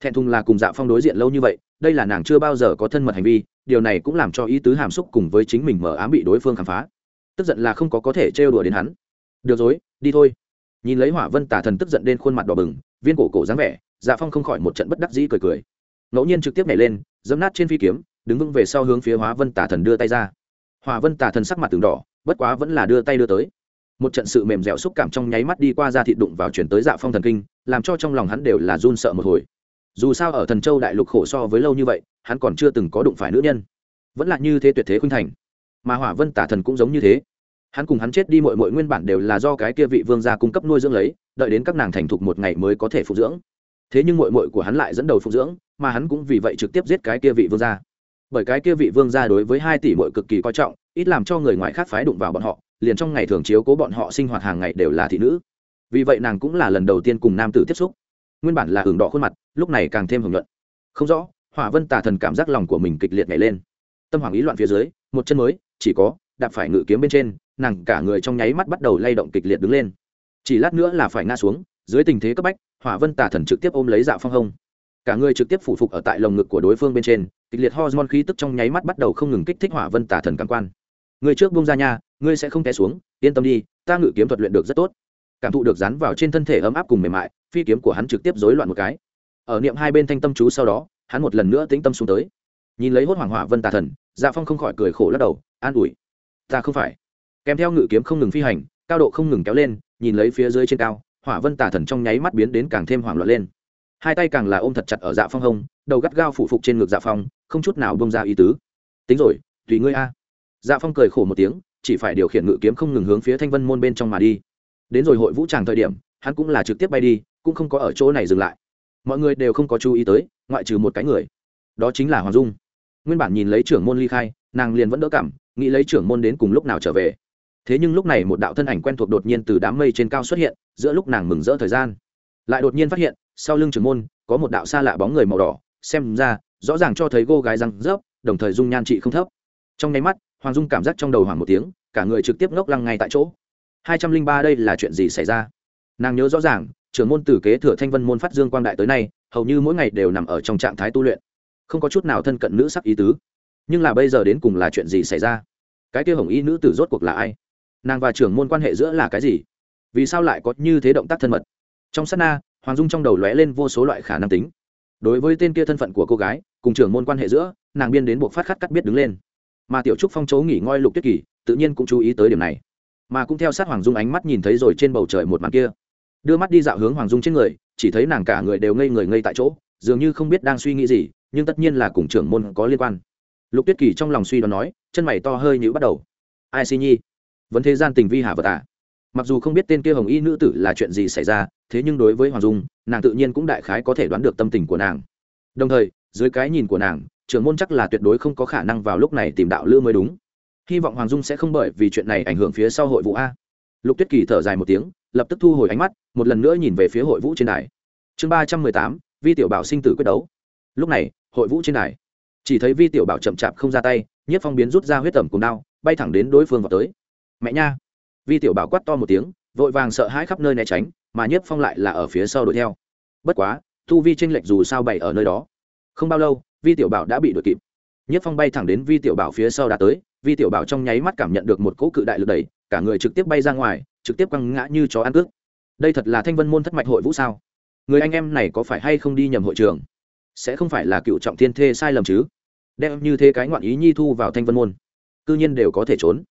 Speaker 1: Thẹn thùng là cùng dạ phong đối diện lâu như vậy, đây là nàng chưa bao giờ có thân mật hành vi, điều này cũng làm cho ý tứ hàm xúc cùng với chính mình mở ám bị đối phương khám phá. Tức giận là không có có thể trêu đùa đến hắn. Được rồi, đi thôi. Nhìn lấy hỏa vân tả thần tức giận đến khuôn mặt đỏ bừng, viên cổ cổ dáng vẻ dạ phong không khỏi một trận bất đắc dĩ cười cười ngẫu nhiên trực tiếp nhảy lên dẫm nát trên phi kiếm, đứng vững về sau hướng phía hóa vân tả thần đưa tay ra. Hỏa vân tả thần sắc mặt từng đỏ, bất quá vẫn là đưa tay đưa tới. Một trận sự mềm dẻo xúc cảm trong nháy mắt đi qua ra thị đụng vào chuyển tới dạ phong thần kinh, làm cho trong lòng hắn đều là run sợ một hồi. Dù sao ở thần châu đại lục khổ so với lâu như vậy, hắn còn chưa từng có đụng phải nữ nhân. Vẫn là như thế tuyệt thế khuynh thành. Mà hỏa vân tả thần cũng giống như thế. Hắn cùng hắn chết đi mọi mọi nguyên bản đều là do cái kia vị vương gia cung cấp nuôi dưỡng lấy, đợi đến các nàng thành thục một ngày mới có thể phục dưỡng thế nhưng mội mội của hắn lại dẫn đầu phụng dưỡng, mà hắn cũng vì vậy trực tiếp giết cái kia vị vương gia. Bởi cái kia vị vương gia đối với hai tỷ mội cực kỳ coi trọng, ít làm cho người ngoài khác phái đụng vào bọn họ, liền trong ngày thường chiếu cố bọn họ sinh hoạt hàng ngày đều là thị nữ. Vì vậy nàng cũng là lần đầu tiên cùng nam tử tiếp xúc. Nguyên bản là hưởng đỏ khuôn mặt, lúc này càng thêm hưởng luận không rõ, hỏa vân tà thần cảm giác lòng của mình kịch liệt nhảy lên. Tâm hoàng ý loạn phía dưới, một chân mới, chỉ có, đạp phải ngự kiếm bên trên, nàng cả người trong nháy mắt bắt đầu lay động kịch liệt đứng lên. Chỉ lát nữa là phải ngã xuống, dưới tình thế cấp bách hỏa vân tà thần trực tiếp ôm lấy dạ phong hông. Cả người trực tiếp phủ phục ở tại lồng ngực của đối phương bên trên, kịch liệt hormone khí tức trong nháy mắt bắt đầu không ngừng kích thích hỏa vân tà thần cảm quan. Người trước bông ra nha, ngươi sẽ không té xuống, yên tâm đi, ta ngự kiếm thuật luyện được rất tốt. Cảm thụ được dán vào trên thân thể ấm áp cùng mềm mại, phi kiếm của hắn trực tiếp rối loạn một cái. Ở niệm hai bên thanh tâm chú sau đó, hắn một lần nữa tĩnh tâm xuống tới. Nhìn lấy hốt hoảng hỏa vân tà thần dạ phong không khỏi cười khổ lắc đầu, an ủi. Ta không phải. Kèm theo ngự kiếm không ngừng phi hành, cao độ không ngừng kéo lên, nhìn lấy phía dưới trên cao hỏa vân tà thần trong nháy mắt biến đến càng thêm hoảng loạn lên. Hai tay càng là ôm thật chặt ở dạ phong hông, đầu gắt gao phủ phục trên ngực dạ phong, không chút nào bông ra ý tứ. Tính rồi, tùy ngươi a. Dạ phong cười khổ một tiếng, chỉ phải điều khiển ngự kiếm không ngừng hướng phía thanh vân môn bên trong mà đi. Đến rồi hội vũ tràng thời điểm, hắn cũng là trực tiếp bay đi, cũng không có ở chỗ này dừng lại. Mọi người đều không có chú ý tới, ngoại trừ một cái người. Đó chính là hoàng dung. Nguyên bản nhìn lấy trưởng môn ly khai, nàng liền vẫn đỡ cảm, nghĩ lấy trưởng môn đến cùng lúc nào trở về thế nhưng lúc này một đạo thân ảnh quen thuộc đột nhiên từ đám mây trên cao xuất hiện, giữa lúc nàng mừng rỡ thời gian. Lại đột nhiên phát hiện, sau lưng trưởng môn, có một đạo xa lạ bóng người màu đỏ, xem ra, rõ ràng cho thấy cô gái răng rớp, đồng thời dung nhan trị không thấp. Trong nháy mắt, hoàng dung cảm giác trong đầu hoàng một tiếng, cả người trực tiếp ngốc lăng ngay tại chỗ. Hai trăm linh ba đây là chuyện gì xảy ra? Nàng nhớ rõ ràng, trưởng môn tử kế thừa thanh vân môn phát dương quang đại tới nay, hầu như mỗi ngày đều nằm ở trong trạng thái tu luyện. Không có chút nào thân cận nữ sắc ý tứ. Nhưng là bây giờ đến cùng là chuyện gì xảy ra? Cái kia hồng y nữ tử rốt cuộc là ai? Nàng và trưởng môn quan hệ giữa là cái gì? Vì sao lại có như thế động tác thân mật? Trong s á t na, hoàng dung trong đầu lóe lên vô số loại khả năng tính. Đối với tên kia thân phận của cô gái, cùng trưởng môn quan hệ giữa, nàng biên đến buộc phát khát cắt biết đứng lên. Mà tiểu trúc phong chấu nghỉ ngơi lục tuyết kỳ, tự nhiên cũng chú ý tới điểm này. Mà cũng theo sát hoàng dung ánh mắt nhìn thấy rồi trên bầu trời một màn kia. Đưa mắt đi dạo hướng hoàng dung trên người, chỉ thấy nàng cả người đều ngây người ngây tại chỗ, dường như không biết đang suy nghĩ gì, nhưng tất nhiên là cùng trưởng môn có liên quan. Lục tuyết kỳ trong lòng suy đoán nói, chân mày to hơi nhữ bắt đầu. Ai si nhi? Vẫn thế gian tình vi hà vật à. Mặc dù không biết tên kia hồng y nữ tử là chuyện gì xảy ra, thế nhưng đối với hoàng dung, nàng tự nhiên cũng đại khái có thể đoán được tâm tình của nàng. Đồng thời, dưới cái nhìn của nàng, trưởng môn chắc là tuyệt đối không có khả năng vào lúc này tìm đạo lữ mới đúng. Hy vọng hoàng dung sẽ không bởi vì chuyện này ảnh hưởng phía sau hội vũ a. Lục tuyết kỳ thở dài một tiếng, lập tức thu hồi ánh mắt, một lần nữa nhìn về phía hội vũ trên đài. Chương ba trăm mười tám, vi tiểu bảo sinh tử quyết đấu. Lúc này, hội vũ trên đài. Chỉ thấy vi tiểu bảo chậm chạp không ra tay, nhất phong biến rút ra huyết tẩm cùng đao, bay thẳng đến đối phương vào tới mẹ nha. Vi tiểu bảo quát to một tiếng, vội vàng sợ hãi khắp nơi né tránh, mà nhất phong lại là ở phía sau đuổi theo. Bất quá, thu vi tranh lệch dù sao bày ở nơi đó. Không bao lâu, vi tiểu bảo đã bị đuổi kịp. Nhất phong bay thẳng đến vi tiểu bảo phía sau đã tới, vi tiểu bảo trong nháy mắt cảm nhận được một cỗ cự đại lực đẩy, cả người trực tiếp bay ra ngoài, trực tiếp quăng ngã như chó ăn cướp. đây thật là thanh vân môn thất mạch hội vũ sao? Người anh em này có phải hay không đi nhầm hội trường? Sẽ không phải là cựu trọng thiên thê sai lầm chứ? Đem như thế cái ngoạn ý nhi thu vào thanh vân môn, cư nhiên đều có thể trốn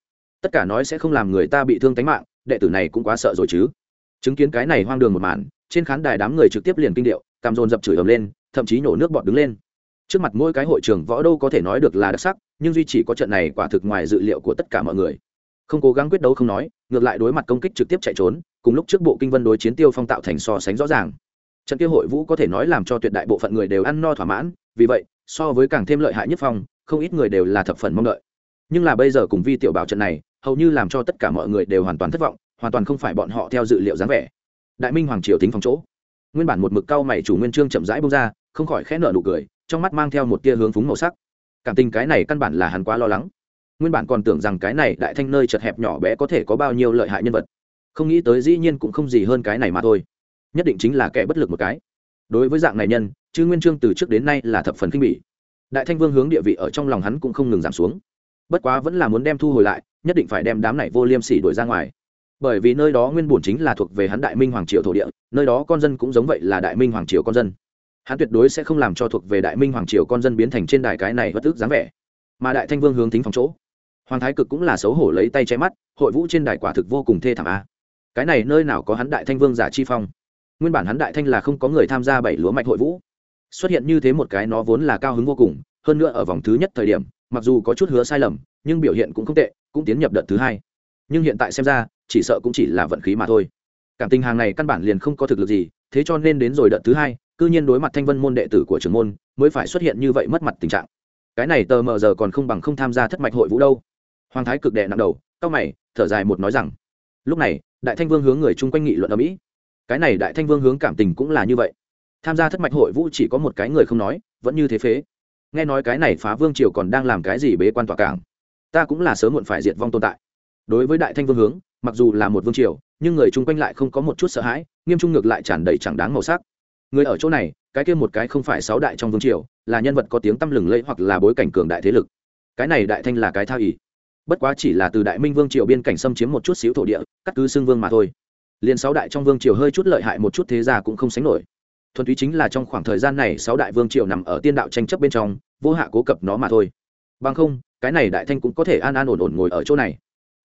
Speaker 1: tất cả nói sẽ không làm người ta bị thương tánh mạng, đệ tử này cũng quá sợ rồi chứ. Chứng kiến cái này hoang đường một màn, trên khán đài đám người trực tiếp liền kinh điệu càm dồn dập chửi ầm lên, thậm chí nổ nước bọt đứng lên. Trước mặt mỗi cái hội trường võ đâu có thể nói được là đặc sắc, nhưng duy chỉ có trận này quả thực ngoài dự liệu của tất cả mọi người. Không cố gắng quyết đấu không nói, ngược lại đối mặt công kích trực tiếp chạy trốn, cùng lúc trước bộ kinh vân đối chiến tiêu phong tạo thành so sánh rõ ràng. Trận kia hội vũ có thể nói làm cho tuyệt đại bộ phận người đều ăn no thỏa mãn, vì vậy, so với càng thêm lợi hại nhất phong, không ít người đều là thập phần mong đợi. Nhưng là bây giờ cùng vi tiểu bảo trận này hầu như làm cho tất cả mọi người đều hoàn toàn thất vọng, hoàn toàn không phải bọn họ theo dự liệu dáng vẻ. Đại minh hoàng triều tính phòng chỗ. Nguyên bản một mực cao mày chủ nguyên trương chậm rãi bông ra, không khỏi khẽ nở nụ cười, trong mắt mang theo một tia hướng phúng màu sắc. Cảm tình cái này căn bản là hắn quá lo lắng. Nguyên bản còn tưởng rằng cái này đại thanh nơi chật hẹp nhỏ bé có thể có bao nhiêu lợi hại nhân vật. Không nghĩ tới dĩ nhiên cũng không gì hơn cái này mà thôi. Nhất định chính là kẻ bất lực một cái. Đối với dạng này nhân chứ nguyên trương từ trước đến nay là thập phần kinh bỉ. Đại thanh vương hướng địa vị ở trong lòng hắn cũng không ngừng giảm xuống. Bất quá vẫn là muốn đem thu hồi lại nhất định phải đem đám này vô liêm sỉ đuổi ra ngoài. Bởi vì nơi đó nguyên bổn chính là thuộc về hắn đại minh hoàng triều thổ địa, nơi đó con dân cũng giống vậy là đại minh hoàng triều con dân. Hắn tuyệt đối sẽ không làm cho thuộc về đại minh hoàng triều con dân biến thành trên đài cái này bất tức dáng vẻ. Mà đại thanh vương hướng tính phòng chỗ, hoàng thái cực cũng là xấu hổ lấy tay che mắt, hội vũ trên đài quả thực vô cùng thê thảm a. Cái này nơi nào có hắn đại thanh vương giả chi phong? Nguyên bản hắn đại thanh là không có người tham gia bảy lúa mạch hội vũ. Xuất hiện như thế một cái nó vốn là cao hứng vô cùng, hơn nữa ở vòng thứ nhất thời điểm, mặc dù có chút hứa sai lầm nhưng biểu hiện cũng không tệ, cũng tiến nhập đợt thứ hai. Nhưng hiện tại xem ra, chỉ sợ cũng chỉ là vận khí mà thôi. Cảm tình hàng này căn bản liền không có thực lực gì, thế cho nên đến rồi đợt thứ hai, cư nhiên đối mặt thanh vân môn đệ tử của trưởng môn, mới phải xuất hiện như vậy mất mặt tình trạng. Cái này tờ mờ giờ còn không bằng không tham gia thất mạch hội vũ đâu. Hoàng thái cực đệ nặng đầu cao mày, thở dài một nói rằng, lúc này, đại thanh vương hướng người chung quanh nghị luận ở mỹ cái này đại thanh vương hướng cảm tình cũng là như vậy. Tham gia thất mạch hội vũ chỉ có một cái người không nói, vẫn như thế phế. Nghe nói cái này phá vương triều còn đang làm cái gì bế quan tỏa cảng ta cũng là sớm muộn phải diệt vong tồn tại. Đối với đại thanh vương hướng, mặc dù là một vương triều, nhưng người chung quanh lại không có một chút sợ hãi, nghiêm trung ngược lại tràn đầy chẳng đáng màu sắc. Người ở chỗ này, cái kia một cái không phải sáu đại trong vương triều, là nhân vật có tiếng tăm lừng lẫy hoặc là bối cảnh cường đại thế lực. Cái này đại thanh là cái thao ý. Bất quá chỉ là từ đại minh vương triều biên cảnh xâm chiếm một chút xíu thổ địa, cắt cứ xương vương mà thôi. Liền sáu đại trong vương triều hơi chút lợi hại một chút thế gia cũng không sánh nổi. Thuần túy chính là trong khoảng thời gian này, sáu đại vương triều nằm ở tiên đạo tranh chấp bên trong, vô hạ cố cập nó mà thôi. Bằng không cái này đại thanh cũng có thể an an ổn ổn ngồi ở chỗ này.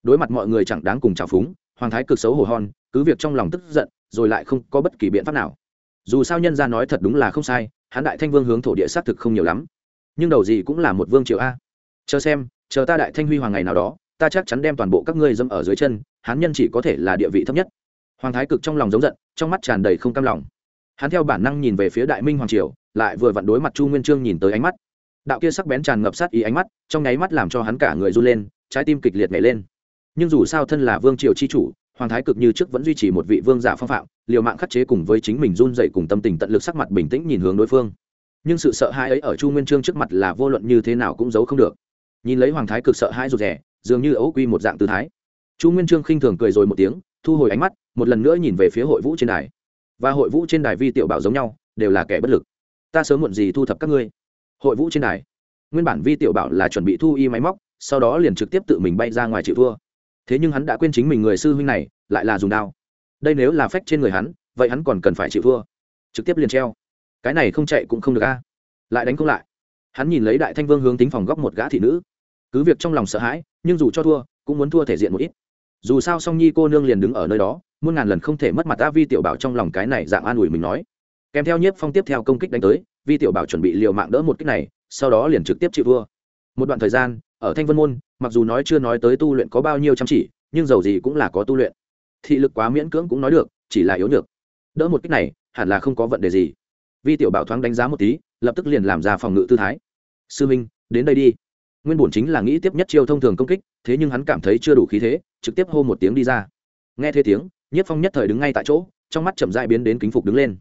Speaker 1: Đối mặt mọi người chẳng đáng cùng trào phúng, hoàng thái cực xấu hổ hon, cứ việc trong lòng tức giận, rồi lại không có bất kỳ biện pháp nào. Dù sao nhân ra nói thật đúng là không sai, hắn đại thanh vương hướng thổ địa xác thực không nhiều lắm. Nhưng đầu gì cũng là một vương triều a. Chờ xem, chờ ta đại thanh huy hoàng ngày nào đó, ta chắc chắn đem toàn bộ các ngươi dâm ở dưới chân, hắn nhân chỉ có thể là địa vị thấp nhất. Hoàng thái cực trong lòng giống giận, trong mắt tràn đầy không cam lòng. Hắn theo bản năng nhìn về phía đại minh hoàng triều, lại vừa vặn đối mặt chu nguyên trương nhìn tới ánh mắt đạo kia sắc bén tràn ngập sát ý ánh mắt, trong nháy mắt làm cho hắn cả người run lên, trái tim kịch liệt nhảy lên. Nhưng dù sao thân là vương triều chi chủ, hoàng thái cực như trước vẫn duy trì một vị vương giả phong phạm, liều mạng khắc chế cùng với chính mình run dậy cùng tâm tình tận lực sắc mặt bình tĩnh nhìn hướng đối phương. Nhưng sự sợ hãi ấy ở chu nguyên trương trước mặt là vô luận như thế nào cũng giấu không được. Nhìn lấy hoàng thái cực sợ hãi rụt rè, dường như ấu quy một dạng tư thái. Chu nguyên trương khinh thường cười rồi một tiếng, thu hồi ánh mắt, một lần nữa nhìn về phía hội vũ trên đài. Và hội vũ trên đài vi tiểu bảo giống nhau, đều là kẻ bất lực. Ta sớm muộn gì thu thập các ngươi? Hội vũ trên đài. Nguyên bản vi tiểu bảo là chuẩn bị thu y máy móc, sau đó liền trực tiếp tự mình bay ra ngoài chịu thua. Thế nhưng hắn đã quên chính mình người sư huynh này, lại là dùng đao. Đây nếu là phách trên người hắn, vậy hắn còn cần phải chịu thua. Trực tiếp liền treo. Cái này không chạy cũng không được a. Lại đánh không lại. Hắn nhìn lấy đại thanh vương hướng tính phòng góc một gã thị nữ. Cứ việc trong lòng sợ hãi, nhưng dù cho thua, cũng muốn thua thể diện một ít. Dù sao song nhi cô nương liền đứng ở nơi đó, muôn ngàn lần không thể mất mặt ta vi tiểu bảo trong lòng cái này dạng an ủi mình nói. Kèm theo nhiếp phong tiếp theo công kích đánh tới vi tiểu bảo chuẩn bị liều mạng đỡ một kích này, sau đó liền trực tiếp chịu vua. một đoạn thời gian, ở thanh vân môn, mặc dù nói chưa nói tới tu luyện có bao nhiêu chăm chỉ, nhưng dầu gì cũng là có tu luyện. Thị lực quá miễn cưỡng cũng nói được, chỉ là yếu nhược. Đỡ một kích này, hẳn là không có vấn đề gì. Vi tiểu bảo thoáng đánh giá một tí, lập tức liền làm ra phòng ngự tư thái. Sư minh, đến đây đi. Nguyên bổn chính là nghĩ tiếp nhất chiêu thông thường công kích, thế nhưng hắn cảm thấy chưa đủ khí thế, trực tiếp hô một tiếng đi ra. Nghe thế tiếng, Nhất phong nhất thời đứng ngay tại chỗ, trong mắt chậm dại biến đến kính phục đứng lên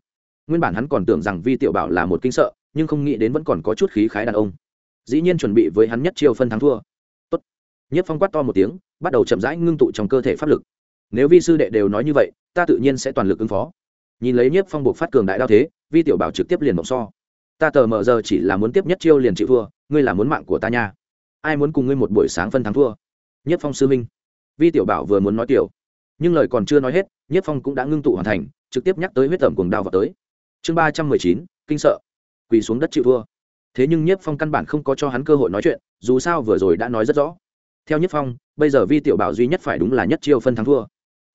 Speaker 1: nguyên bản hắn còn tưởng rằng vi tiểu bảo là một kinh sợ, nhưng không nghĩ đến vẫn còn có chút khí khái đàn ông. Dĩ nhiên chuẩn bị với hắn nhất chiêu phân thắng thua. Tốt. Nhất phong quát to một tiếng, bắt đầu chậm rãi ngưng tụ trong cơ thể pháp lực. Nếu vi sư đệ đều nói như vậy, ta tự nhiên sẽ toàn lực ứng phó. Nhìn lấy nhiếp phong buộc phát cường đại đao thế, vi tiểu bảo trực tiếp liền mộng so. Ta tờ mờ giờ chỉ là muốn tiếp nhất chiêu liền chịu thua, ngươi là muốn mạng của ta nha. Ai muốn cùng ngươi một buổi sáng phân thắng thua? Nhất phong sư minh vi tiểu bảo vừa muốn nói tiểu, nhưng lời còn chưa nói hết, nhất phong cũng đã ngưng tụ hoàn thành, trực tiếp nhắc tới huyết tẩm cuồng đao vào tới chương ba trăm mười chín, kinh sợ. Quỳ xuống đất chịu thua. Thế nhưng nhất phong căn bản không có cho hắn cơ hội nói chuyện, dù sao vừa rồi đã nói rất rõ. Theo nhất phong, bây giờ vi tiểu bảo duy nhất phải đúng là nhất chiêu phân thắng thua.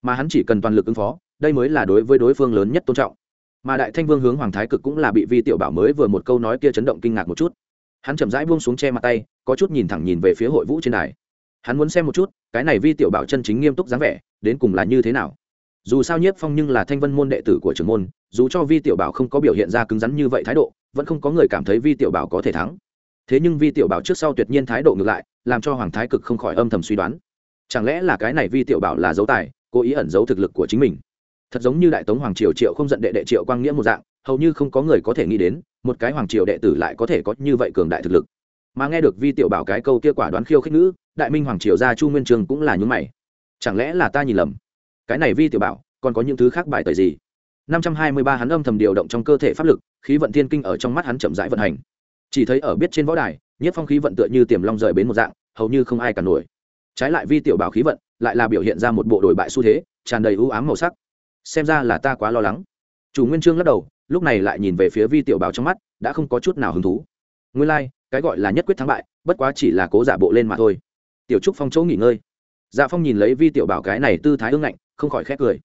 Speaker 1: Mà hắn chỉ cần toàn lực ứng phó, đây mới là đối với đối phương lớn nhất tôn trọng. Mà đại thanh vương hướng hoàng thái cực cũng là bị vi tiểu bảo mới vừa một câu nói kia chấn động kinh ngạc một chút. Hắn chậm rãi buông xuống che mặt tay, có chút nhìn thẳng nhìn về phía hội vũ trên đài. Hắn muốn xem một chút, cái này vi tiểu bảo chân chính nghiêm túc dáng vẻ, đến cùng là như thế nào dù sao nhiếp phong nhưng là thanh vân môn đệ tử của trưởng môn, dù cho vi tiểu bảo không có biểu hiện ra cứng rắn như vậy thái độ, vẫn không có người cảm thấy vi tiểu bảo có thể thắng. Thế nhưng vi tiểu bảo trước sau tuyệt nhiên thái độ ngược lại, làm cho hoàng thái cực không khỏi âm thầm suy đoán. Chẳng lẽ là cái này vi tiểu bảo là dấu tài, cố ý ẩn giấu thực lực của chính mình? Thật giống như đại tống hoàng triều triệu không giận đệ đệ triệu quang nghĩa một dạng, hầu như không có người có thể nghĩ đến, một cái hoàng triều đệ tử lại có thể có như vậy cường đại thực lực. Mà nghe được vi tiểu bảo cái câu kia quả đoán khiêu khích nữ đại minh hoàng triều gia chu nguyên trường cũng là nhúng mày. Chẳng lẽ là ta nhìn lầm? Cái này vi tiểu bảo còn có những thứ khác bài tời gì? Năm trăm hai mươi ba hắn âm thầm điều động trong cơ thể pháp lực khí vận thiên kinh ở trong mắt hắn chậm rãi vận hành. Chỉ thấy ở biết trên võ đài nhất phong khí vận tựa như tiềm long rời bến một dạng hầu như không ai cả nổi. Trái lại vi tiểu bảo khí vận lại là biểu hiện ra một bộ đổi bại xu thế tràn đầy ưu ám màu sắc. Xem ra là ta quá lo lắng. Chủ nguyên trương lắc đầu lúc này lại nhìn về phía vi tiểu bảo trong mắt đã không có chút nào hứng thú. Nguyên lai、like, cái gọi là nhất quyết thắng bại bất quá chỉ là cố giả bộ lên mà thôi. Tiểu trúc phong chỗ nghỉ ngơi. Dạ phong nhìn lấy vi tiểu bảo cái này tư thái ương ngạnh không khỏi khét cười.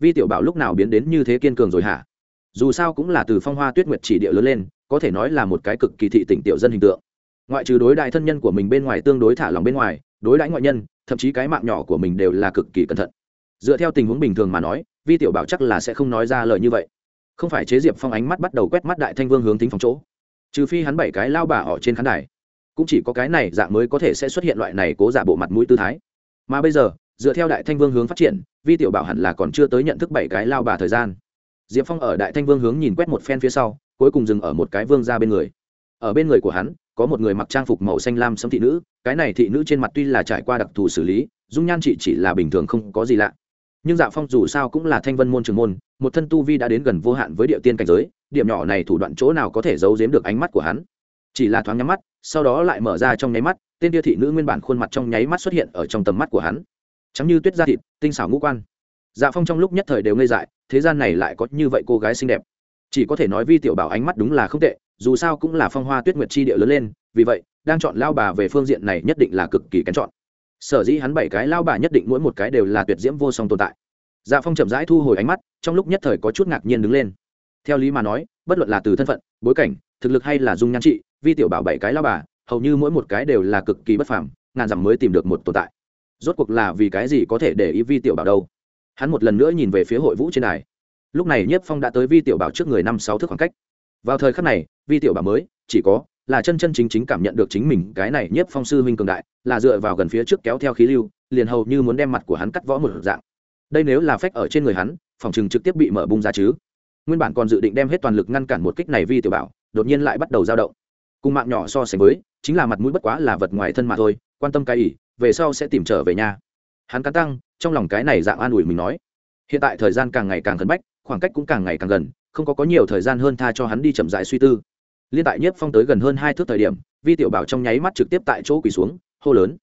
Speaker 1: Vi tiểu bảo lúc nào biến đến như thế kiên cường rồi hả? Dù sao cũng là từ phong hoa tuyết nguyệt chỉ địa lớn lên, có thể nói là một cái cực kỳ thị tỉnh tiểu dân hình tượng. Ngoại trừ đối đại thân nhân của mình bên ngoài tương đối thả lòng bên ngoài, đối đãi ngoại nhân, thậm chí cái mạng nhỏ của mình đều là cực kỳ cẩn thận. Dựa theo tình huống bình thường mà nói, vi tiểu bảo chắc là sẽ không nói ra lời như vậy. Không phải chế diệp phong ánh mắt bắt đầu quét mắt đại thanh vương hướng tính phòng chỗ. Trừ phi hắn bảy cái lao bà ở trên khán đài. Cũng chỉ có cái này dạng mới có thể sẽ xuất hiện loại này cố giả bộ mặt mũi tư thái. Mà bây giờ, dựa theo đại thanh vương hướng phát triển vi tiểu bảo hẳn là còn chưa tới nhận thức bảy cái lao bà thời gian. Diệp phong ở đại thanh vương hướng nhìn quét một phen phía sau, cuối cùng dừng ở một cái vương ra bên người. Ở bên người của hắn, có một người mặc trang phục màu xanh lam sấm thị nữ, cái này thị nữ trên mặt tuy là trải qua đặc thù xử lý, dung nhan chị chỉ là bình thường không có gì lạ. Nhưng dạ phong dù sao cũng là thanh vân môn trường môn, một thân tu vi đã đến gần vô hạn với địa tiên cảnh giới, điểm nhỏ này thủ đoạn chỗ nào có thể giấu giếm được ánh mắt của hắn. Chỉ là thoáng nhắm mắt, sau đó lại mở ra trong nháy mắt, tên kia thị nữ nguyên bản khuôn mặt trong nháy mắt xuất hiện ở trong tầm mắt của hắn trắng như tuyết da thịt, tinh xảo ngũ quan. Dạ phong trong lúc nhất thời đều ngây dại, thế gian này lại có như vậy cô gái xinh đẹp. Chỉ có thể nói vi tiểu bảo ánh mắt đúng là không tệ, dù sao cũng là phong hoa tuyết nguyệt chi địa lớn lên, vì vậy, đang chọn lao bà về phương diện này nhất định là cực kỳ kén chọn. Sở dĩ hắn bảy cái lao bà nhất định mỗi một cái đều là tuyệt diễm vô song tồn tại. Dạ phong chậm rãi thu hồi ánh mắt, trong lúc nhất thời có chút ngạc nhiên đứng lên. Theo lý mà nói, bất luận là từ thân phận, bối cảnh, thực lực hay là dung nhan trị, vi tiểu bảo bảy cái lao bà, hầu như mỗi một cái đều là cực kỳ bất phàm, ngàn dặm mới tìm được một tồn tại rốt cuộc là vì cái gì có thể để ý vi tiểu bảo đâu? Hắn một lần nữa nhìn về phía hội vũ trên đài. Lúc này nhiếp phong đã tới vi tiểu bảo trước người năm sáu thước khoảng cách. Vào thời khắc này, vi tiểu bảo mới, chỉ có là chân chân chính chính cảm nhận được chính mình cái này nhiếp phong sư huynh cường đại, là dựa vào gần phía trước kéo theo khí lưu, liền hầu như muốn đem mặt của hắn cắt võ một dạng. Đây nếu là phách ở trên người hắn, phòng chừng trực tiếp bị mở bung ra chứ. Nguyên bản còn dự định đem hết toàn lực ngăn cản một kích này vi tiểu bảo, đột nhiên lại bắt đầu dao động. Cùng mạng nhỏ so sánh với, chính là mặt mũi bất quá là vật ngoài thân mà thôi, quan tâm cái ỉ về sau sẽ tìm trở về nhà. Hắn cắn tăng trong lòng cái này dạng an ủi mình nói. Hiện tại thời gian càng ngày càng gần bách, khoảng cách cũng càng ngày càng gần, không có có nhiều thời gian hơn tha cho hắn đi chậm dại suy tư. Liên tại nhất phong tới gần hơn hai thước thời điểm, vi tiểu bảo trong nháy mắt trực tiếp tại chỗ quỳ xuống, hô lớn.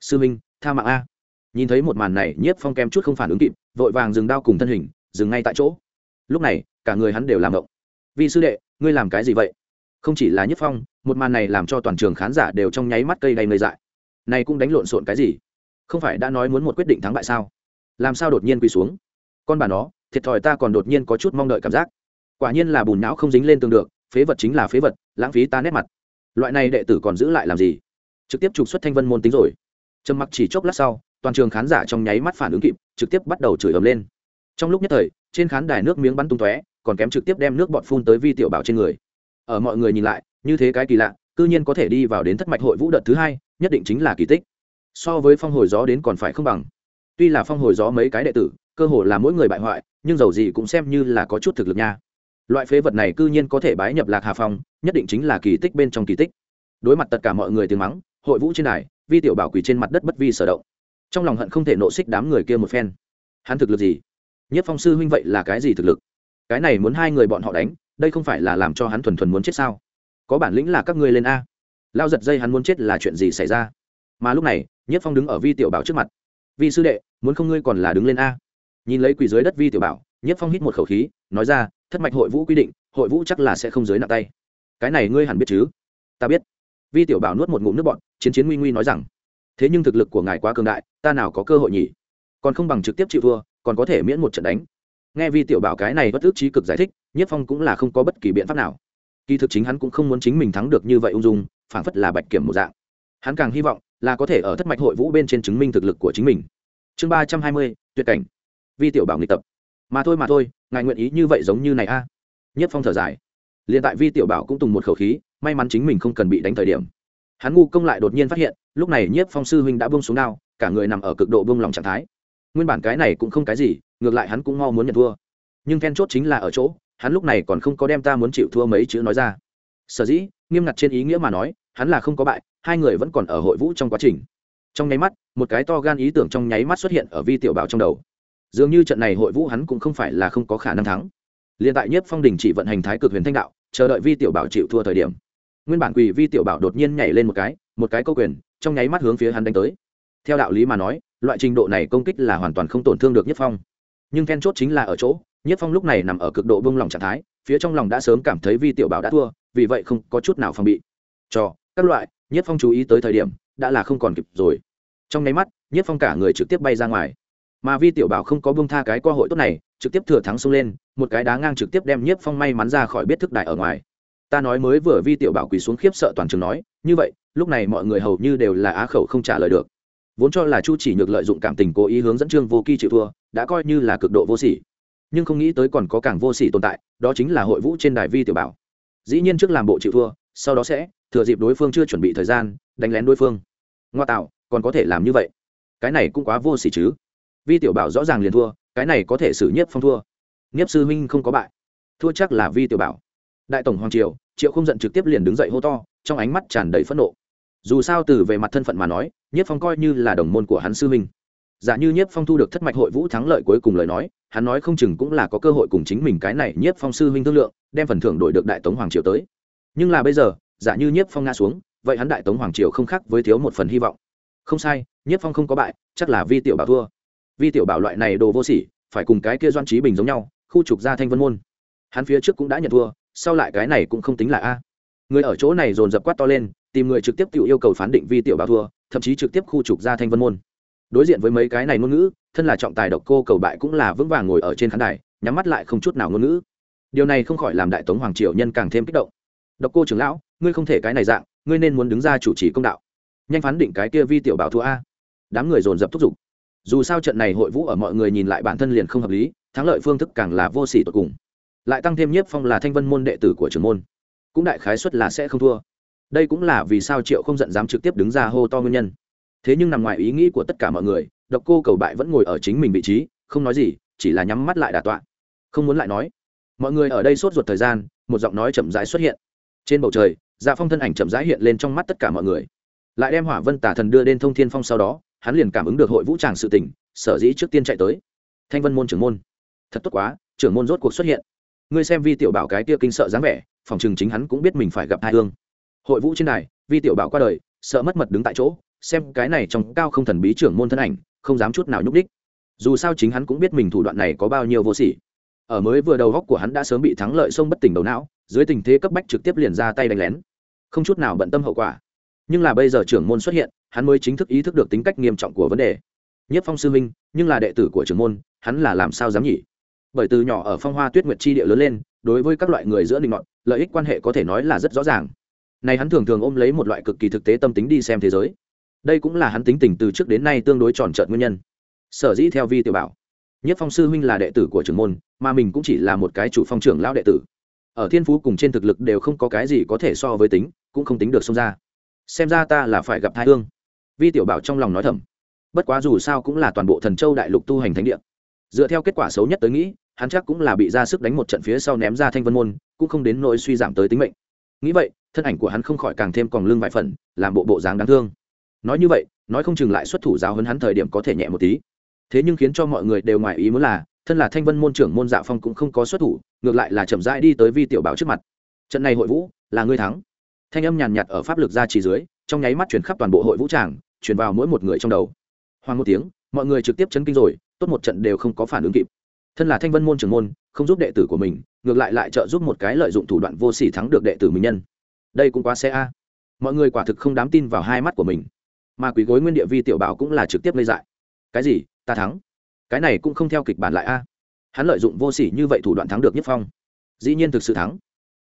Speaker 1: Sư minh, tha mạng a. Nhìn thấy một màn này, nhiếp phong kem chút không phản ứng kịp, vội vàng dừng đao cùng thân hình, dừng ngay tại chỗ. Lúc này, cả người hắn đều làm động vì sư đệ, ngươi làm cái gì vậy? Không chỉ là nhiếp phong, một màn này làm cho toàn trường khán giả đều trong nháy mắt cây đầy ngây dại này cũng đánh lộn xộn cái gì? Không phải đã nói muốn một quyết định thắng bại sao? Làm sao đột nhiên quỳ xuống? Con bà nó, thiệt thòi ta còn đột nhiên có chút mong đợi cảm giác. Quả nhiên là bùn não không dính lên tường được, phế vật chính là phế vật, lãng phí ta nét mặt. Loại này đệ tử còn giữ lại làm gì? Trực tiếp trục xuất thanh vân môn tính rồi. Trầm mặc chỉ chốc lát sau, toàn trường khán giả trong nháy mắt phản ứng kịp, trực tiếp bắt đầu chửi ầm lên. Trong lúc nhất thời, trên khán đài nước miếng bắn tung tóe, còn kém trực tiếp đem nước bọt phun tới vi tiểu bảo trên người. Ở mọi người nhìn lại, như thế cái kỳ lạ, cư nhiên có thể đi vào đến thất mạch hội vũ đợt thứ hai nhất định chính là kỳ tích. So với phong hồi gió đến còn phải không bằng. Tuy là phong hồi gió mấy cái đệ tử, cơ hồ là mỗi người bại hoại, nhưng dầu gì cũng xem như là có chút thực lực nha. Loại phế vật này cư nhiên có thể bái nhập lạc hà phong, nhất định chính là kỳ tích bên trong kỳ tích. Đối mặt tất cả mọi người tiếng mắng, hội vũ trên đài, vi tiểu bảo quỳ trên mặt đất bất vi sở động. Trong lòng hận không thể nộ xích đám người kia một phen. Hắn thực lực gì? Nhất phong sư huynh vậy là cái gì thực lực? Cái này muốn hai người bọn họ đánh, đây không phải là làm cho hắn thuần thuần muốn chết sao? Có bản lĩnh là các ngươi lên a lao giật dây hắn muốn chết là chuyện gì xảy ra? Mà lúc này, nhất phong đứng ở vi tiểu bảo trước mặt. Vi sư đệ, muốn không ngươi còn là đứng lên a? Nhìn lấy quỳ dưới đất vi tiểu bảo, nhất phong hít một khẩu khí, nói ra, thất mạch hội vũ quy định, hội vũ chắc là sẽ không dưới nặng tay. Cái này ngươi hẳn biết chứ? Ta biết. Vi tiểu bảo nuốt một ngụm nước bọn chiến chiến nguy nguy nói rằng, thế nhưng thực lực của ngài quá cường đại, ta nào có cơ hội nhỉ? Còn không bằng trực tiếp chịu thua, còn có thể miễn một trận đánh. Nghe vi tiểu bảo cái này bất ước trí cực giải thích, nhất phong cũng là không có bất kỳ biện pháp nào. Kỳ thực chính hắn cũng không muốn chính mình thắng được như vậy ung dung phảng phất là bạch kiểm một dạng. Hắn càng hy vọng là có thể ở thất mạch hội vũ bên trên chứng minh thực lực của chính mình. Chương ba trăm hai mươi, tuyệt cảnh. Vi tiểu bảo nghịch tập. Mà thôi mà thôi, ngài nguyện ý như vậy giống như này a? Nhất phong thở dài. Liền tại vi tiểu bảo cũng tùng một khẩu khí, may mắn chính mình không cần bị đánh thời điểm. Hắn ngu công lại đột nhiên phát hiện, lúc này nhiếp phong sư huynh đã bông xuống đao, cả người nằm ở cực độ bông lòng trạng thái. Nguyên bản cái này cũng không cái gì, ngược lại hắn cũng mau muốn nhận thua. Nhưng then chốt chính là ở chỗ, hắn lúc này còn không có đem ta muốn chịu thua mấy chữ nói ra. Sở dĩ, nghiêm ngặt trên ý nghĩa mà nói hắn là không có bại, hai người vẫn còn ở hội vũ trong quá trình. Trong nháy mắt, một cái to gan ý tưởng trong nháy mắt xuất hiện ở vi tiểu bảo trong đầu. Dường như trận này hội vũ hắn cũng không phải là không có khả năng thắng. Liền tại nhất phong đình chỉ vận hành thái cực huyền thanh đạo, chờ đợi vi tiểu bảo chịu thua thời điểm. Nguyên bản quỳ vi tiểu bảo đột nhiên nhảy lên một cái một cái câu quyền, trong nháy mắt hướng phía hắn đánh tới. Theo đạo lý mà nói, loại trình độ này công kích là hoàn toàn không tổn thương được nhất phong. Nhưng then chốt chính là ở chỗ, nhất phong lúc này nằm ở cực độ bông lòng trạng thái, phía trong lòng đã sớm cảm thấy vi tiểu bảo đã thua, vì vậy không có chút nào phòng bị. Cho các loại, nhất phong chú ý tới thời điểm, đã là không còn kịp rồi. Trong nháy mắt nhiếp phong cả người trực tiếp bay ra ngoài. Mà vi tiểu bảo không có bông tha cái cơ hội tốt này, trực tiếp thừa thắng xông lên, một cái đá ngang trực tiếp đem nhiếp phong may mắn ra khỏi biết thức đại ở ngoài. Ta nói mới vừa vi tiểu bảo quỳ xuống khiếp sợ toàn trường nói, như vậy, lúc này mọi người hầu như đều là á khẩu không trả lời được. Vốn cho là chu chỉ nhược lợi dụng cảm tình cố ý hướng dẫn trương vô kỳ chịu thua, đã coi như là cực độ vô sỉ. Nhưng không nghĩ tới còn có càng vô sỉ tồn tại, đó chính là hội vũ trên đài vi tiểu bảo. Dĩ nhiên trước làm bộ chịu thua, sau đó sẽ thừa dịp đối phương chưa chuẩn bị thời gian, đánh lén đối phương. Ngoa tạo, còn có thể làm như vậy? Cái này cũng quá vô sỉ chứ. Vi tiểu bảo rõ ràng liền thua, cái này có thể xử nhiếp phong thua. Nhiếp sư huynh không có bại. Thua chắc là vi tiểu bảo. Đại tổng hoàng triều, triệu không giận trực tiếp liền đứng dậy hô to, trong ánh mắt tràn đầy phẫn nộ. Dù sao từ về mặt thân phận mà nói, nhiếp phong coi như là đồng môn của hắn sư huynh. Giả như nhiếp phong thu được thất mạch hội vũ thắng lợi cuối cùng lời nói, hắn nói không chừng cũng là có cơ hội cùng chính mình cái này nhiếp phong sư huynh thương lượng, đem phần thưởng đổi được đại tống hoàng triều tới. Nhưng là bây giờ giả như nhiếp phong ngã xuống, vậy hắn đại tống hoàng triều không khác với thiếu một phần hy vọng. Không sai, nhiếp phong không có bại, chắc là vi tiểu bảo thua. Vi tiểu bảo loại này đồ vô sỉ, phải cùng cái kia doan trí bình giống nhau, khu trục ra thanh vân môn. Hắn phía trước cũng đã nhận thua, sau lại cái này cũng không tính là a. Người ở chỗ này dồn dập quát to lên, tìm người trực tiếp tự yêu cầu phán định vi tiểu bảo thua, thậm chí trực tiếp khu trục ra thanh vân môn. Đối diện với mấy cái này ngôn ngữ, thân là trọng tài độc cô cầu bại cũng là vững vàng ngồi ở trên khán đài, nhắm mắt lại không chút nào ngôn ngữ. Điều này không khỏi làm đại tống hoàng triều nhân càng thêm kích động. Độc cô trưởng lão ngươi không thể cái này dạng, ngươi nên muốn đứng ra chủ trì công đạo. Nhanh phán định cái kia vi tiểu bảo thua a. Đám người dồn dập thúc giục. Dù sao trận này hội vũ ở mọi người nhìn lại bản thân liền không hợp lý, thắng lợi phương thức càng là vô sỉ tột cùng. Lại tăng thêm nhiếp phong là thanh vân môn đệ tử của trưởng môn. Cũng đại khái xuất là sẽ không thua. Đây cũng là vì sao triệu không giận dám trực tiếp đứng ra hô to nguyên nhân. Thế nhưng nằm ngoài ý nghĩ của tất cả mọi người, độc cô cầu bại vẫn ngồi ở chính mình vị trí, không nói gì, chỉ là nhắm mắt lại đà tọa. Không muốn lại nói. Mọi người ở đây sốt ruột thời gian, một giọng nói chậm rãi xuất hiện. Trên bầu trời dạ phong thân ảnh chậm rãi hiện lên trong mắt tất cả mọi người. Lại đem hỏa vân tả thần đưa đến thông thiên phong sau đó, hắn liền cảm ứng được hội vũ tràng sự tình, sở dĩ trước tiên chạy tới. Thanh vân môn trưởng môn. Thật tốt quá, trưởng môn rốt cuộc xuất hiện. Ngươi xem vi tiểu bảo cái tia kinh sợ dáng vẻ, phòng chừng chính hắn cũng biết mình phải gặp hai hương hội vũ trên này vi tiểu bảo qua đời, sợ mất mật đứng tại chỗ, xem cái này trong cao không thần bí trưởng môn thân ảnh, không dám chút nào nhúc đích dù sao chính hắn cũng biết mình thủ đoạn này có bao nhiêu vô sỉ. Ở mới vừa đầu góc của hắn đã sớm bị thắng lợi xông bất tỉnh đầu não, dưới tình thế cấp bách trực tiếp liền ra tay đánh lén không chút nào bận tâm hậu quả. Nhưng là bây giờ trưởng môn xuất hiện, hắn mới chính thức ý thức được tính cách nghiêm trọng của vấn đề. Nhất phong sư minh nhưng là đệ tử của trưởng môn, hắn là làm sao dám nhỉ? Bởi từ nhỏ ở phong hoa tuyết nguyệt chi địa lớn lên, đối với các loại người giữa định ngọn, lợi ích quan hệ có thể nói là rất rõ ràng. Này hắn thường thường ôm lấy một loại cực kỳ thực tế tâm tính đi xem thế giới. Đây cũng là hắn tính tình từ trước đến nay tương đối tròn trợn nguyên nhân. Sở dĩ theo vi tiểu bảo, nhất phong sư huynh là đệ tử của trưởng môn, mà mình cũng chỉ là một cái chủ phong trưởng lão đệ tử. Ở thiên phú cùng trên thực lực đều không có cái gì có thể so với tính cũng không tính được xông ra. Xem ra ta là phải gặp thái hương. Vi tiểu bảo trong lòng nói thầm. Bất quá dù sao cũng là toàn bộ thần châu đại lục tu hành thánh địa. Dựa theo kết quả xấu nhất tới nghĩ, hắn chắc cũng là bị ra sức đánh một trận phía sau ném ra thanh vân môn, cũng không đến nỗi suy giảm tới tính mệnh. Nghĩ vậy, thân ảnh của hắn không khỏi càng thêm còn lưng vài phần, làm bộ bộ dáng đáng thương. Nói như vậy, nói không chừng lại xuất thủ giáo hấn hắn thời điểm có thể nhẹ một tí. Thế nhưng khiến cho mọi người đều ngoài ý muốn là, thân là thanh vân môn trưởng môn dạ phong cũng không có xuất thủ, ngược lại là chậm rãi đi tới vi tiểu bảo trước mặt. Trận này hội vũ, là ngươi thắng thanh âm nhàn nhạt ở pháp lực ra chỉ dưới, trong nháy mắt chuyển khắp toàn bộ hội vũ tràng chuyển vào mỗi một người trong đầu. Hoàng một tiếng, mọi người trực tiếp chấn kinh rồi, tốt một trận đều không có phản ứng kịp. Thân là thanh vân môn trưởng môn, không giúp đệ tử của mình, ngược lại lại trợ giúp một cái lợi dụng thủ đoạn vô sỉ thắng được đệ tử mình nhân. Đây cũng quá xe a. Mọi người quả thực không dám tin vào hai mắt của mình. Mà quý gối nguyên địa vi tiểu bảo cũng là trực tiếp lây dại. Cái gì? Ta thắng. Cái này cũng không theo kịch bản lại a. Hắn lợi dụng vô sỉ như vậy thủ đoạn thắng được nhất phong. Dĩ nhiên thực sự thắng.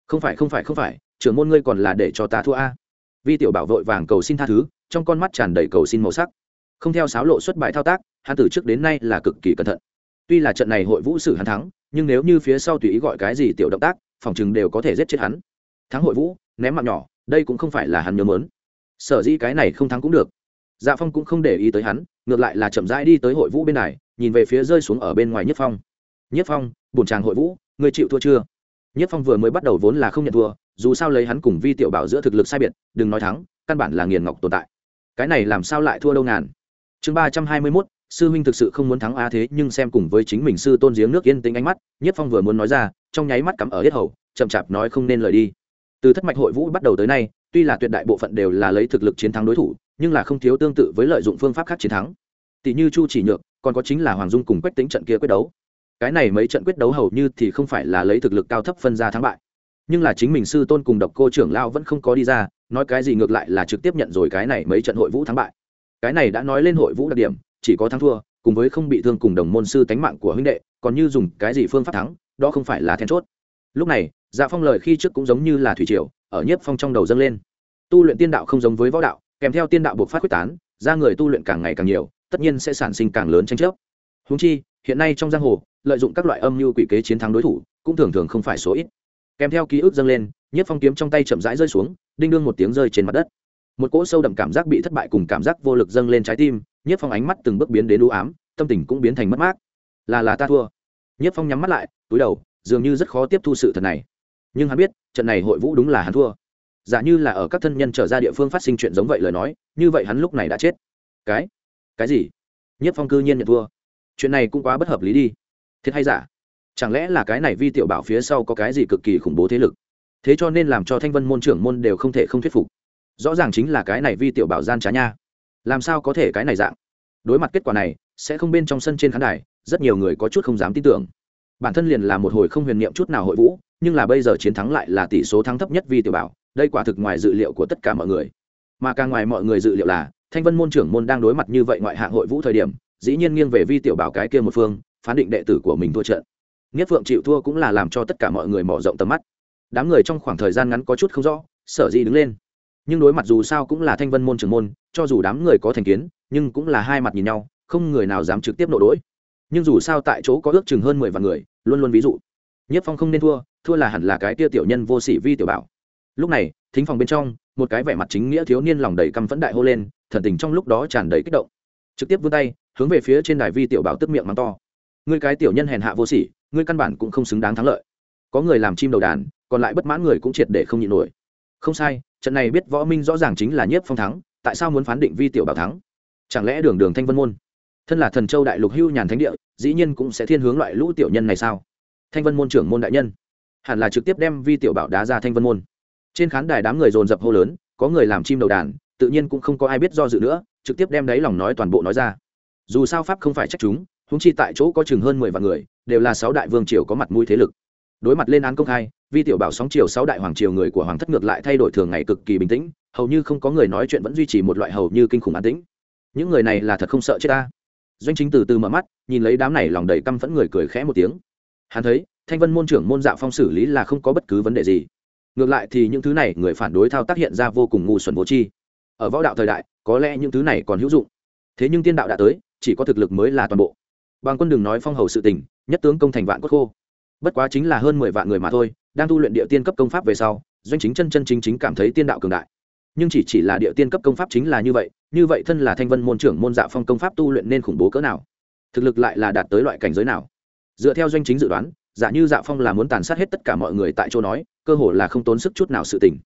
Speaker 1: Không phải không phải không phải trưởng môn ngươi còn là để cho ta thua a. Vi tiểu bảo vội vàng cầu xin tha thứ, trong con mắt tràn đầy cầu xin màu sắc. Không theo sáo lộ xuất bài thao tác, hắn từ trước đến nay là cực kỳ cẩn thận. Tuy là trận này hội vũ sử hắn thắng, nhưng nếu như phía sau tùy ý gọi cái gì tiểu động tác, phòng chừng đều có thể giết chết hắn. Thắng hội vũ, ném mạng nhỏ, đây cũng không phải là hắn nhớ mớn. Sở dĩ cái này không thắng cũng được. Dạ phong cũng không để ý tới hắn, ngược lại là chậm rãi đi tới hội vũ bên này, nhìn về phía rơi xuống ở bên ngoài nhất phong. Nhất phong bùn tràng hội vũ người chịu thua chưa? Nhất phong vừa mới bắt đầu vốn là không nhận thua dù sao lấy hắn cùng vi tiểu bảo giữa thực lực sai biệt, đừng nói thắng, căn bản là nghiền ngọc tồn tại. Cái này làm sao lại thua đâu ngàn? Chương ba trăm hai mươi mốt, sư huynh thực sự không muốn thắng a thế, nhưng xem cùng với chính mình sư tôn giếng nước yên tĩnh ánh mắt, nhất phong vừa muốn nói ra, trong nháy mắt cắm ở hết hầu, chậm chạp nói không nên lời đi. Từ thất mạch hội vũ bắt đầu tới nay, tuy là tuyệt đại bộ phận đều là lấy thực lực chiến thắng đối thủ, nhưng là không thiếu tương tự với lợi dụng phương pháp khác chiến thắng. Tỷ như chu chỉ nhược, còn có chính là hoàng dung cùng quách tính trận kia quyết đấu. Cái này mấy trận quyết đấu hầu như thì không phải là lấy thực lực cao thấp phân ra thắng bại nhưng là chính mình sư tôn cùng độc cô trưởng lao vẫn không có đi ra, nói cái gì ngược lại là trực tiếp nhận rồi cái này mấy trận hội vũ thắng bại. Cái này đã nói lên hội vũ đặc điểm, chỉ có thắng thua, cùng với không bị thương cùng đồng môn sư tánh mạng của huynh đệ, còn như dùng cái gì phương pháp thắng, đó không phải là then chốt. Lúc này dạ phong lời khi trước cũng giống như là thủy triều, ở nhiếp phong trong đầu dâng lên. Tu luyện tiên đạo không giống với võ đạo, kèm theo tiên đạo buộc phát quyết tán, ra người tu luyện càng ngày càng nhiều, tất nhiên sẽ sản sinh càng lớn tranh chấp. Húng chi, hiện nay trong giang hồ, lợi dụng các loại âm mưu quỷ kế chiến thắng đối thủ, cũng thường thường không phải số ít kèm theo ký ức dâng lên, nhất phong kiếm trong tay chậm rãi rơi xuống, đinh đương một tiếng rơi trên mặt đất. Một cỗ sâu đậm cảm giác bị thất bại cùng cảm giác vô lực dâng lên trái tim, nhất phong ánh mắt từng bước biến đến u ám, tâm tình cũng biến thành mất mát. Là là ta thua. Nhất phong nhắm mắt lại, túi đầu, dường như rất khó tiếp thu sự thật này. Nhưng hắn biết, trận này hội vũ đúng là hắn thua. Giả như là ở các thân nhân trở ra địa phương phát sinh chuyện giống vậy lời nói, như vậy hắn lúc này đã chết. Cái? Cái gì? Nhất phong cư nhiên nhận thua. Chuyện này cũng quá bất hợp lý đi. Thiệt hay giả? Chẳng lẽ là cái này vi tiểu bảo phía sau có cái gì cực kỳ khủng bố thế lực? Thế cho nên làm cho thanh vân môn trưởng môn đều không thể không thuyết phục. Rõ ràng chính là cái này vi tiểu bảo gian trá nha. Làm sao có thể cái này dạng? Đối mặt kết quả này, sẽ không bên trong sân trên khán đài, rất nhiều người có chút không dám tin tưởng. Bản thân liền là một hồi không huyền niệm chút nào hội vũ, nhưng là bây giờ chiến thắng lại là tỷ số thắng thấp nhất vi tiểu bảo, đây quả thực ngoài dự liệu của tất cả mọi người. Mà càng ngoài mọi người dự liệu là, thanh vân môn trưởng môn đang đối mặt như vậy ngoại hạng hội vũ thời điểm, dĩ nhiên nghiêng về vi tiểu bảo cái kia một phương, phán định đệ tử của mình thua trận nghĩa phượng chịu thua cũng là làm cho tất cả mọi người mở rộng tầm mắt. Đám người trong khoảng thời gian ngắn có chút không rõ, sở dĩ đứng lên. Nhưng đối mặt dù sao cũng là thanh vân môn trưởng môn, cho dù đám người có thành kiến, nhưng cũng là hai mặt nhìn nhau, không người nào dám trực tiếp nộ đỗi nhưng dù sao tại chỗ có ước chừng hơn mười vạn người, luôn luôn ví dụ. Nhất phong không nên thua thua là hẳn là cái tia tiểu nhân vô sĩ vi tiểu bảo. Lúc này, thính phòng bên trong, một cái vẻ mặt chính nghĩa thiếu niên lòng đầy căm phẫn đại hô lên, thần tình trong lúc đó tràn đầy kích động. Trực tiếp vươn tay, hướng về phía trên đài vi tiểu bảo tức miệng mắng to. Ngươi cái tiểu nhân hèn hạ vô sỉ ngươi căn bản cũng không xứng đáng thắng lợi. Có người làm chim đầu đàn, còn lại bất mãn người cũng triệt để không nhịn nổi. Không sai, trận này biết võ minh rõ ràng chính là nhiếp phong thắng, tại sao muốn phán định vi tiểu bảo thắng? Chẳng lẽ đường đường thanh vân môn? Thân là thần châu đại lục hưu nhàn thánh địa, dĩ nhiên cũng sẽ thiên hướng loại lũ tiểu nhân này sao? Thanh vân môn trưởng môn đại nhân. Hẳn là trực tiếp đem vi tiểu bảo đá ra thanh vân môn. Trên khán đài đám người dồn dập hô lớn, có người làm chim đầu đàn, tự nhiên cũng không có ai biết do dự nữa, trực tiếp đem đáy lòng nói toàn bộ nói ra. Dù sao pháp không phải trách chúng húng chi tại chỗ có chừng hơn mười vạn người đều là sáu đại vương triều có mặt mũi thế lực. Đối mặt lên án công khai, vi tiểu bảo sóng triều sáu đại hoàng triều người của hoàng thất ngược lại thay đổi thường ngày cực kỳ bình tĩnh, hầu như không có người nói chuyện vẫn duy trì một loại hầu như kinh khủng an tĩnh. Những người này là thật không sợ chết ta. Doanh chính từ từ mở mắt, nhìn lấy đám này lòng đầy căm phẫn người cười khẽ một tiếng. Hắn thấy, thanh vân môn trưởng môn dạ phong xử lý là không có bất cứ vấn đề gì. Ngược lại thì những thứ này, người phản đối thao tác hiện ra vô cùng ngu xuẩn vô tri. Ở võ đạo thời đại, có lẽ những thứ này còn hữu dụng. Thế nhưng tiên đạo đã tới, chỉ có thực lực mới là toàn bộ bằng quân đừng nói phong hầu sự tình, nhất tướng công thành vạn cốt khô. Bất quá chính là hơn mười vạn người mà thôi, đang tu luyện địa tiên cấp công pháp về sau, doanh chính chân chân chính chính cảm thấy tiên đạo cường đại. Nhưng chỉ chỉ là địa tiên cấp công pháp chính là như vậy như vậy thân là thanh vân môn trưởng môn dạ phong công pháp tu luyện nên khủng bố cỡ nào? Thực lực lại là đạt tới loại cảnh giới nào? Dựa theo doanh chính dự đoán, giả như dạ phong là muốn tàn sát hết tất cả mọi người tại chỗ nói, cơ hồ là không tốn sức chút nào sự tình.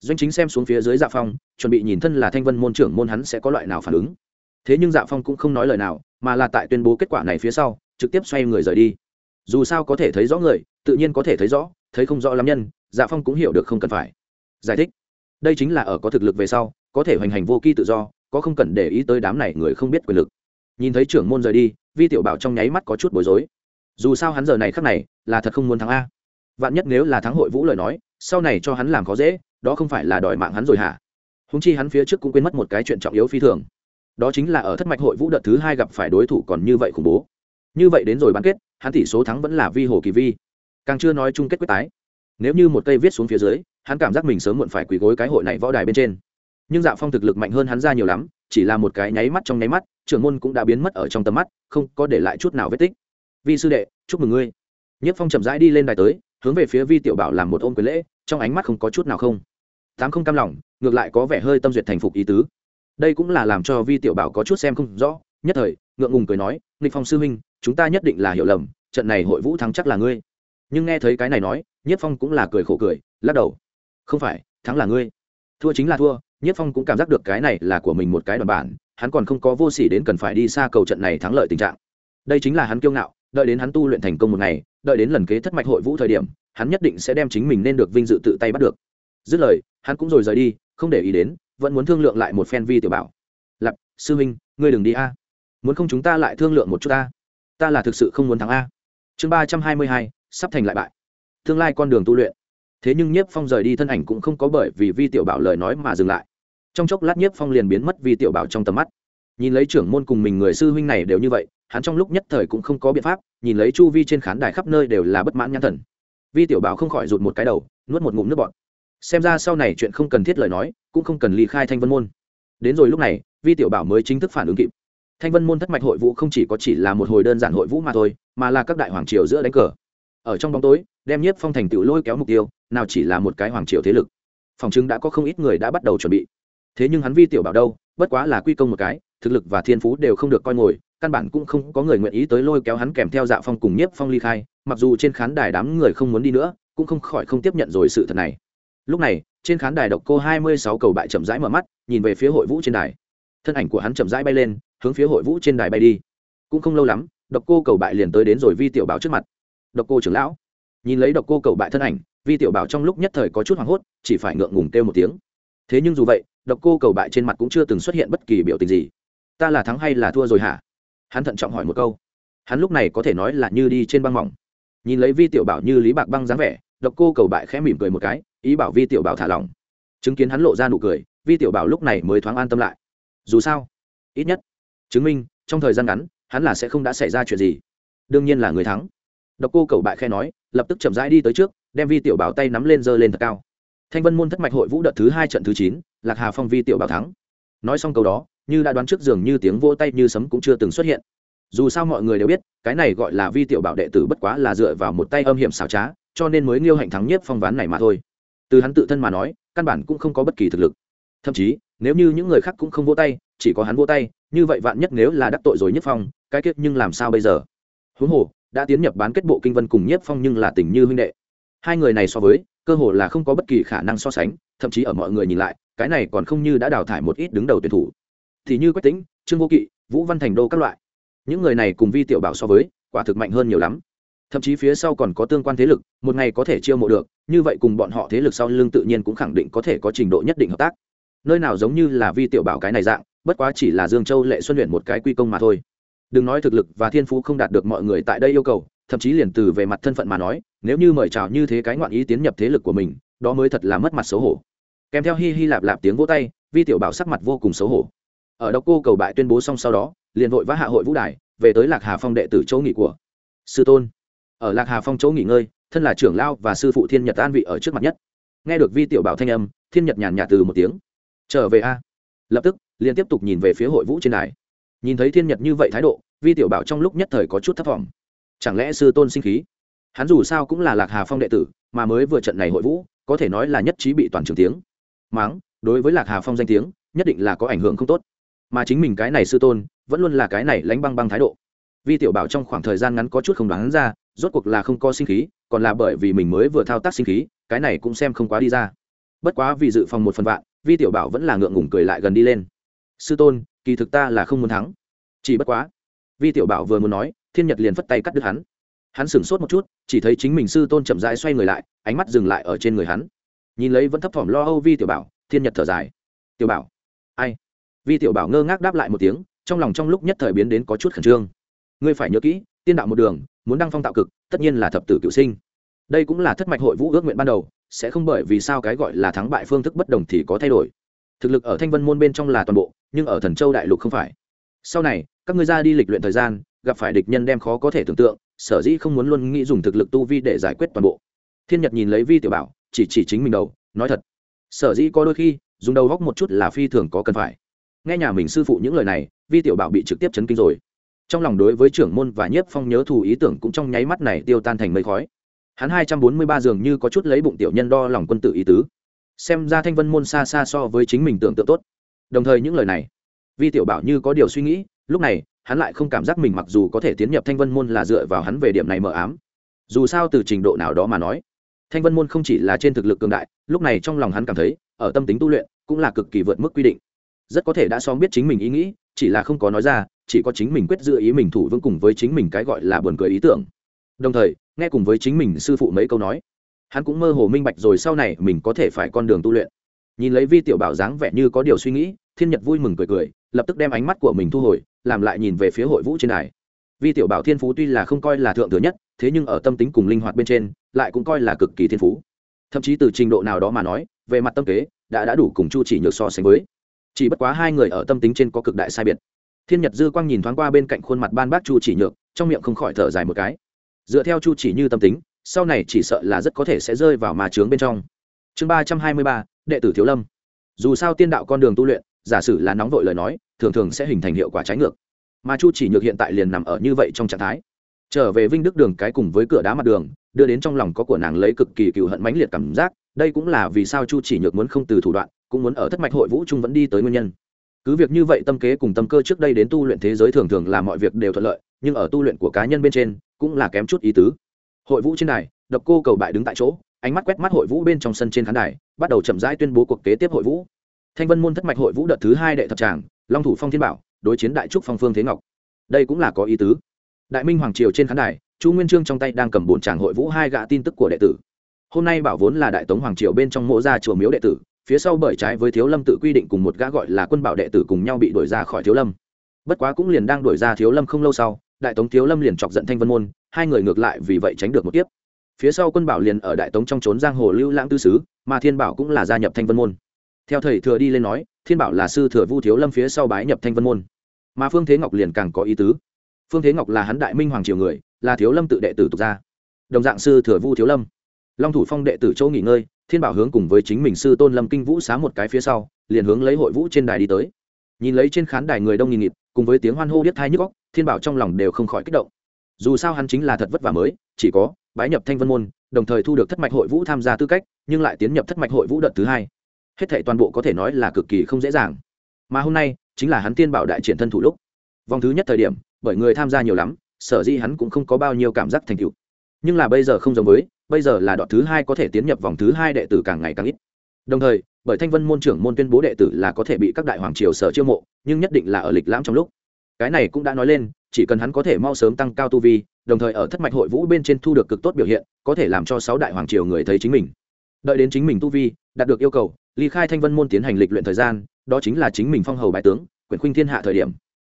Speaker 1: Doanh chính xem xuống phía dưới dạ phong, chuẩn bị nhìn thân là thanh vân môn trưởng môn hắn sẽ có loại nào phản ứng thế nhưng dạ phong cũng không nói lời nào, mà là tại tuyên bố kết quả này phía sau, trực tiếp xoay người rời đi. Dù sao có thể thấy rõ người, tự nhiên có thể thấy rõ, thấy không rõ lắm nhân dạ phong cũng hiểu được không cần phải. Giải thích. Đây chính là ở có thực lực về sau, có thể hoành hành vô kỳ tự do, có không cần để ý tới đám này người không biết quyền lực. Nhìn thấy trưởng môn rời đi, vi tiểu bảo trong nháy mắt có chút bối rối. Dù sao hắn giờ này khác này, là thật không muốn thắng a. Vạn nhất nếu là thắng hội vũ lời nói, sau này cho hắn làm khó dễ, đó không phải là đòi mạng hắn rồi hả? Húng chi hắn phía trước cũng quên mất một cái chuyện trọng yếu phi thường đó chính là ở thất mạch hội vũ đợt thứ hai gặp phải đối thủ còn như vậy khủng bố. Như vậy đến rồi bán kết, hắn tỷ số thắng vẫn là vi hồ kỳ vi. Càng chưa nói chung kết quyết tái. Nếu như một cây viết xuống phía dưới, hắn cảm giác mình sớm muộn phải quỳ gối cái hội này võ đài bên trên. Nhưng dạ phong thực lực mạnh hơn hắn ra nhiều lắm, chỉ là một cái nháy mắt trong nháy mắt, trưởng môn cũng đã biến mất ở trong tầm mắt, không có để lại chút nào vết tích. Vi sư đệ, chúc mừng ngươi. Nhất phong chậm rãi đi lên đài tới, hướng về phía vi tiểu bảo làm một ôm quyền lễ, trong ánh mắt không có chút nào không. Tám không cam lòng, ngược lại có vẻ hơi tâm duyệt thành phục ý tứ đây cũng là làm cho vi tiểu bảo có chút xem không rõ. Nhất thời, ngượng ngùng cười nói, nghịch phong sư huynh, chúng ta nhất định là hiểu lầm, trận này hội vũ thắng chắc là ngươi. Nhưng nghe thấy cái này nói, nhất phong cũng là cười khổ cười, lắc đầu. Không phải, thắng là ngươi. Thua chính là thua. Nhất phong cũng cảm giác được cái này là của mình một cái đoàn bản, hắn còn không có vô sỉ đến cần phải đi xa cầu trận này thắng lợi tình trạng. Đây chính là hắn kiêu ngạo, đợi đến hắn tu luyện thành công một ngày, đợi đến lần kế thất mạch hội vũ thời điểm, hắn nhất định sẽ đem chính mình nên được vinh dự tự tay bắt được. Dứt lời, hắn cũng rồi rời đi, không để ý đến vẫn muốn thương lượng lại một phen vi tiểu bảo. Lặp sư huynh, ngươi đừng đi a. Muốn không chúng ta lại thương lượng một chút a ta là thực sự không muốn thắng a. Chương ba trăm hai mươi hai, sắp thành lại bại. Tương lai con đường tu luyện. Thế nhưng nhiếp phong rời đi thân ảnh cũng không có bởi vì vi tiểu bảo lời nói mà dừng lại. Trong chốc lát nhiếp phong liền biến mất vi tiểu bảo trong tầm mắt. Nhìn lấy trưởng môn cùng mình người sư huynh này đều như vậy, hắn trong lúc nhất thời cũng không có biện pháp, nhìn lấy chu vi trên khán đài khắp nơi đều là bất mãn nhãn thần. Vi tiểu bảo không khỏi rụt một cái đầu, nuốt một ngụm nước bọt xem ra sau này chuyện không cần thiết lời nói, cũng không cần ly khai thanh vân môn. Đến rồi lúc này, vi tiểu bảo mới chính thức phản ứng kịp. Thanh vân môn thất mạch hội vũ không chỉ có chỉ là một hồi đơn giản hội vũ mà thôi, mà là các đại hoàng triều giữa đánh cờ. Ở trong bóng tối, đem nhiếp phong thành tựu lôi kéo mục tiêu, nào chỉ là một cái hoàng triều thế lực. Phòng chứng đã có không ít người đã bắt đầu chuẩn bị. Thế nhưng hắn vi tiểu bảo đâu, bất quá là quy công một cái, thực lực và thiên phú đều không được coi ngồi, căn bản cũng không có người nguyện ý tới lôi kéo hắn kèm theo dạ phong cùng nhiếp phong ly khai, mặc dù trên khán đài đám người không muốn đi nữa, cũng không khỏi không tiếp nhận rồi sự thật này lúc này, trên khán đài độc cô hai mươi sáu cầu bại chậm rãi mở mắt, nhìn về phía hội vũ trên đài. Thân ảnh của hắn chậm rãi bay lên, hướng phía hội vũ trên đài bay đi. Cũng không lâu lắm, độc cô cầu bại liền tới đến rồi vi tiểu bảo trước mặt. Độc cô trưởng lão. Nhìn lấy độc cô cầu bại thân ảnh, vi tiểu bảo trong lúc nhất thời có chút hoảng hốt, chỉ phải ngượng ngùng kêu một tiếng. Thế nhưng dù vậy, độc cô cầu bại trên mặt cũng chưa từng xuất hiện bất kỳ biểu tình gì. Ta là thắng hay là thua rồi hả? Hắn thận trọng hỏi một câu. Hắn lúc này có thể nói là như đi trên băng mỏng. Nhìn lấy vi tiểu bảo như lý bạc băng dáng vẻ, độc cô cầu bại khẽ mỉm cười một cái ý bảo vi tiểu bảo thả lỏng. Chứng kiến hắn lộ ra nụ cười, vi tiểu bảo lúc này mới thoáng an tâm lại. Dù sao, ít nhất, chứng minh, trong thời gian ngắn, hắn là sẽ không đã xảy ra chuyện gì. Đương nhiên là người thắng. Độc cô cầu bại khe nói, lập tức chậm rãi đi tới trước, đem vi tiểu bảo tay nắm lên giơ lên thật cao. Thanh vân môn thất mạch hội vũ đợt thứ hai trận thứ chín, lạc hà phong vi tiểu bảo thắng. Nói xong câu đó, như đã đoán trước dường như tiếng vỗ tay như sấm cũng chưa từng xuất hiện. Dù sao mọi người đều biết, cái này gọi là vi tiểu bảo đệ tử bất quá là dựa vào một tay âm hiểm xảo trá, cho nên mới nghiêu hạnh thắng nhất phong ván này mà thôi từ hắn tự thân mà nói căn bản cũng không có bất kỳ thực lực. Thậm chí nếu như những người khác cũng không vỗ tay chỉ có hắn vỗ tay như vậy vạn nhất nếu là đắc tội rồi nhất phong cái kết nhưng làm sao bây giờ? Huống hồ đã tiến nhập bán kết bộ kinh vân cùng nhất phong nhưng là tình như huynh đệ. Hai người này so với cơ hồ là không có bất kỳ khả năng so sánh thậm chí ở mọi người nhìn lại cái này còn không như đã đào thải một ít đứng đầu tuyển thủ. Thì như quách tính, trương vô kỵ vũ văn thành đô các loại. Những người này cùng vi tiểu bảo so với quả thực mạnh hơn nhiều lắm. Thậm chí phía sau còn có tương quan thế lực một ngày có thể chiêu mộ được như vậy cùng bọn họ thế lực sau lưng tự nhiên cũng khẳng định có thể có trình độ nhất định hợp tác. Nơi nào giống như là vi tiểu bảo cái này dạng, bất quá chỉ là dương châu lệ xuân luyện một cái quy công mà thôi. Đừng nói thực lực và thiên phú không đạt được mọi người tại đây yêu cầu, thậm chí liền từ về mặt thân phận mà nói, nếu như mời chào như thế cái ngoạn ý tiến nhập thế lực của mình, đó mới thật là mất mặt xấu hổ. Kèm theo hi hi lạp lạp tiếng vỗ tay, vi tiểu bảo sắc mặt vô cùng xấu hổ. Ở độc cô cầu bại tuyên bố xong sau đó, liền vội vã hạ hội vũ đài, về tới lạc hà phong đệ tử chỗ nghỉ của sư tôn. Ở lạc hà phong chỗ nghỉ ngơi thân là trưởng lao và sư phụ thiên nhật an vị ở trước mặt nhất. Nghe được vi tiểu bảo thanh âm, thiên nhật nhàn nhạt từ một tiếng. Trở về a. Lập tức, liền tiếp tục nhìn về phía hội vũ trên đài. Nhìn thấy thiên nhật như vậy thái độ, vi tiểu bảo trong lúc nhất thời có chút thất vọng chẳng lẽ sư tôn sinh khí? Hắn dù sao cũng là lạc hà phong đệ tử, mà mới vừa trận này hội vũ, có thể nói là nhất trí bị toàn trường tiếng. Máng, đối với lạc hà phong danh tiếng, nhất định là có ảnh hưởng không tốt. Mà chính mình cái này sư tôn, vẫn luôn là cái này lánh băng băng thái độ. Vi tiểu bảo trong khoảng thời gian ngắn có chút không đoán ra rốt cuộc là không có sinh khí, còn là bởi vì mình mới vừa thao tác sinh khí, cái này cũng xem không quá đi ra. Bất quá vì dự phòng một phần vạn, vi tiểu bảo vẫn là ngượng ngùng cười lại gần đi lên. Sư tôn, kỳ thực ta là không muốn thắng. Chỉ bất quá, vi tiểu bảo vừa muốn nói, thiên nhật liền phất tay cắt đứt hắn. Hắn sửng sốt một chút, chỉ thấy chính mình sư tôn chậm rãi xoay người lại, ánh mắt dừng lại ở trên người hắn. Nhìn lấy vẫn thấp thỏm lo âu vi tiểu bảo, thiên nhật thở dài. Tiểu bảo, ai? Vi tiểu bảo ngơ ngác đáp lại một tiếng, trong lòng trong lúc nhất thời biến đến có chút khẩn trương. Ngươi phải nhớ kỹ, tiên đạo một đường muốn đăng phong tạo cực, tất nhiên là thập tử cựu sinh. Đây cũng là thất mạch hội vũ ước nguyện ban đầu, sẽ không bởi vì sao cái gọi là thắng bại phương thức bất đồng thì có thay đổi. Thực lực ở thanh vân môn bên trong là toàn bộ, nhưng ở thần châu đại lục không phải. Sau này, các ngươi ra đi lịch luyện thời gian, gặp phải địch nhân đem khó có thể tưởng tượng, sở dĩ không muốn luôn nghĩ dùng thực lực tu vi để giải quyết toàn bộ. Thiên nhật nhìn lấy vi tiểu bảo, chỉ chỉ chính mình đầu, nói thật. Sở dĩ có đôi khi, dùng đầu góc một chút là phi thường có cần phải. Nghe nhà mình sư phụ những lời này, vi tiểu bảo bị trực tiếp chấn kinh rồi trong lòng đối với trưởng môn và nhiếp phong nhớ thù ý tưởng cũng trong nháy mắt này tiêu tan thành mây khói. Hắn hai trăm bốn mươi ba dường như có chút lấy bụng tiểu nhân đo lòng quân tử ý tứ. Xem ra thanh vân môn xa xa so với chính mình tưởng tượng tốt. Đồng thời những lời này, vi tiểu bảo như có điều suy nghĩ, lúc này, hắn lại không cảm giác mình mặc dù có thể tiến nhập thanh vân môn là dựa vào hắn về điểm này mờ ám. Dù sao từ trình độ nào đó mà nói, thanh vân môn không chỉ là trên thực lực cường đại, lúc này trong lòng hắn cảm thấy, ở tâm tính tu luyện cũng là cực kỳ vượt mức quy định. Rất có thể đã xóm biết chính mình ý nghĩ chỉ là không có nói ra, chỉ có chính mình quyết giữ ý mình thủ vững cùng với chính mình cái gọi là buồn cười ý tưởng. Đồng thời, nghe cùng với chính mình sư phụ mấy câu nói, hắn cũng mơ hồ minh bạch rồi sau này mình có thể phải con đường tu luyện. Nhìn lấy vi tiểu bảo dáng vẻ như có điều suy nghĩ, thiên nhật vui mừng cười cười, lập tức đem ánh mắt của mình thu hồi, làm lại nhìn về phía hội vũ trên đài. Vi tiểu bảo thiên phú tuy là không coi là thượng thừa nhất, thế nhưng ở tâm tính cùng linh hoạt bên trên, lại cũng coi là cực kỳ thiên phú. Thậm chí từ trình độ nào đó mà nói, về mặt tâm kế, đã đã đủ cùng chu chỉ nhược so sánh với chỉ bất quá hai người ở tâm tính trên có cực đại sai biệt. Thiên nhật dư quang nhìn thoáng qua bên cạnh khuôn mặt ban bác chu chỉ nhược, trong miệng không khỏi thở dài một cái. Dựa theo chu chỉ như tâm tính, sau này chỉ sợ là rất có thể sẽ rơi vào mà trướng bên trong. Chương ba trăm hai mươi ba, đệ tử thiếu lâm. Dù sao tiên đạo con đường tu luyện, giả sử là nóng vội lời nói, thường thường sẽ hình thành hiệu quả trái ngược. Mà chu chỉ nhược hiện tại liền nằm ở như vậy trong trạng thái. Trở về vinh đức đường cái cùng với cửa đá mặt đường, đưa đến trong lòng có của nàng lấy cực kỳ cựu hận mãnh liệt cảm giác đây cũng là vì sao chu chỉ nhược muốn không từ thủ đoạn, cũng muốn ở thất mạch hội vũ trung vẫn đi tới nguyên nhân. Cứ việc như vậy tâm kế cùng tâm cơ trước đây đến tu luyện thế giới thường thường là mọi việc đều thuận lợi, nhưng ở tu luyện của cá nhân bên trên, cũng là kém chút ý tứ. Hội vũ trên đài, độc cô cầu bại đứng tại chỗ, ánh mắt quét mắt hội vũ bên trong sân trên khán đài, bắt đầu chậm rãi tuyên bố cuộc kế tiếp hội vũ. Thanh vân môn thất mạch hội vũ đợt thứ hai đệ thập tràng, long thủ phong thiên bảo, đối chiến đại trúc phong phương thế ngọc. Đây cũng là có ý tứ. Đại minh hoàng triều trên khán đài, chu nguyên trương trong tay đang cầm bồn tràng hội vũ hai gã tin tức của đệ tử hôm nay bảo vốn là đại tống hoàng triều bên trong mộ gia chùa miếu đệ tử, phía sau bởi trái với thiếu lâm tự quy định cùng một gã gọi là quân bảo đệ tử cùng nhau bị đuổi ra khỏi thiếu lâm. Bất quá cũng liền đang đuổi ra thiếu lâm không lâu sau, đại tống thiếu lâm liền chọc giận thanh vân môn, hai người ngược lại vì vậy tránh được một tiếp phía sau quân bảo liền ở đại tống trong trốn giang hồ lưu lãng tư sứ mà thiên bảo cũng là gia nhập thanh vân môn. Theo thầy thừa đi lên nói, thiên bảo là sư thừa vu thiếu lâm phía sau bái nhập thanh vân môn. Mà phương thế ngọc liền càng có ý tứ. Phương thế ngọc là hắn đại minh hoàng triều người, là thiếu lâm tự đệ tử tục gia. Đồng dạng sư thừa vu thiếu lâm long thủ phong đệ tử châu nghỉ ngơi, thiên bảo hướng cùng với chính mình sư tôn lâm kinh vũ xá một cái phía sau, liền hướng lấy hội vũ trên đài đi tới. Nhìn lấy trên khán đài người đông nghìn nghịt, cùng với tiếng hoan hô biết thai nhức góc thiên bảo trong lòng đều không khỏi kích động. Dù sao hắn chính là thật vất vả mới, chỉ có bái nhập thanh vân môn, đồng thời thu được thất mạch hội vũ tham gia tư cách, nhưng lại tiến nhập thất mạch hội vũ đợt thứ hai. Hết thệ toàn bộ có thể nói là cực kỳ không dễ dàng. Mà hôm nay, chính là hắn tiên bảo đại triển thân thủ lúc. Vòng thứ nhất thời điểm, bởi người tham gia nhiều lắm, sở dĩ hắn cũng không có bao nhiêu cảm giác thành tựu nhưng là bây giờ không giống với, bây giờ là đoạn thứ hai có thể tiến nhập vòng thứ hai đệ tử càng ngày càng ít. Đồng thời, bởi thanh vân môn trưởng môn tuyên bố đệ tử là có thể bị các đại hoàng triều sở chiêu mộ, nhưng nhất định là ở lịch lãm trong lúc. Cái này cũng đã nói lên, chỉ cần hắn có thể mau sớm tăng cao tu vi, đồng thời ở thất mạch hội vũ bên trên thu được cực tốt biểu hiện, có thể làm cho sáu đại hoàng triều người thấy chính mình. Đợi đến chính mình tu vi, đạt được yêu cầu ly khai thanh vân môn tiến hành lịch luyện thời gian, đó chính là chính mình phong hầu bại tướng, quyền khuynh thiên hạ thời điểm.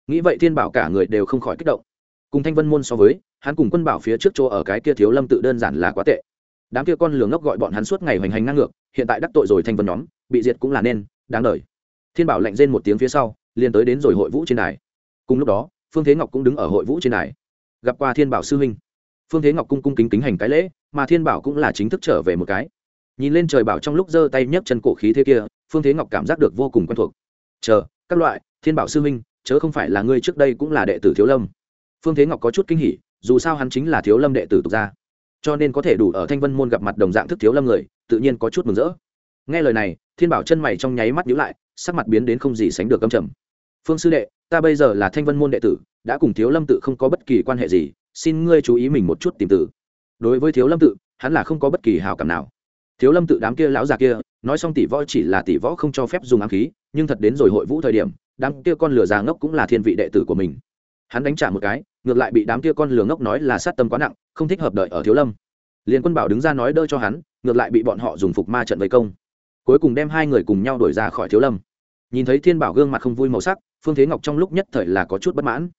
Speaker 1: Nghĩ vậy thiên bảo cả người đều không khỏi kích động. Cùng thanh vân môn so với hắn cùng quân bảo phía trước chỗ ở cái kia thiếu lâm tự đơn giản là quá tệ. Đám kia con lường ngốc gọi bọn hắn suốt ngày hoành hành ngang ngược, hiện tại đắc tội rồi thanh vân nhóm, bị diệt cũng là nên, đáng đời. Thiên bảo lạnh rên một tiếng phía sau, liền tới đến rồi hội vũ trên đài. Cùng lúc đó, phương thế ngọc cũng đứng ở hội vũ trên đài. Gặp qua thiên bảo sư huynh. Phương thế ngọc cung cung kính kính hành cái lễ, mà thiên bảo cũng là chính thức trở về một cái. Nhìn lên trời bảo trong lúc giơ tay nhấc chân cổ khí thế kia, phương thế ngọc cảm giác được vô cùng quen thuộc. Chờ, các loại, thiên bảo sư huynh, chớ không phải là ngươi trước đây cũng là đệ tử thiếu lâm. Phương thế ngọc có chút kinh hỉ dù sao hắn chính là thiếu lâm đệ tử tục gia. Cho nên có thể đủ ở thanh vân môn gặp mặt đồng dạng thức thiếu lâm người, tự nhiên có chút mừng rỡ. Nghe lời này, thiên bảo chân mày trong nháy mắt nhíu lại, sắc mặt biến đến không gì sánh được âm trầm. Phương sư đệ, ta bây giờ là thanh vân môn đệ tử, đã cùng thiếu lâm tự không có bất kỳ quan hệ gì, xin ngươi chú ý mình một chút tìm tử. Đối với thiếu lâm tự, hắn là không có bất kỳ hào cảm nào. Thiếu lâm tự đám kia lão già kia, nói xong tỷ võ chỉ là tỷ võ không cho phép dùng ám khí, nhưng thật đến rồi hội vũ thời điểm, đám kia con lửa già ngốc cũng là thiên vị đệ tử của mình. Hắn đánh trả một cái ngược lại bị đám kia con lường ngốc nói là sát tâm quá nặng, không thích hợp đợi ở thiếu lâm. Liền quân bảo đứng ra nói đỡ cho hắn, ngược lại bị bọn họ dùng phục ma trận vây công. Cuối cùng đem hai người cùng nhau đuổi ra khỏi thiếu lâm. Nhìn thấy thiên bảo gương mặt không vui màu sắc, phương thế ngọc trong lúc nhất thời là có chút bất mãn.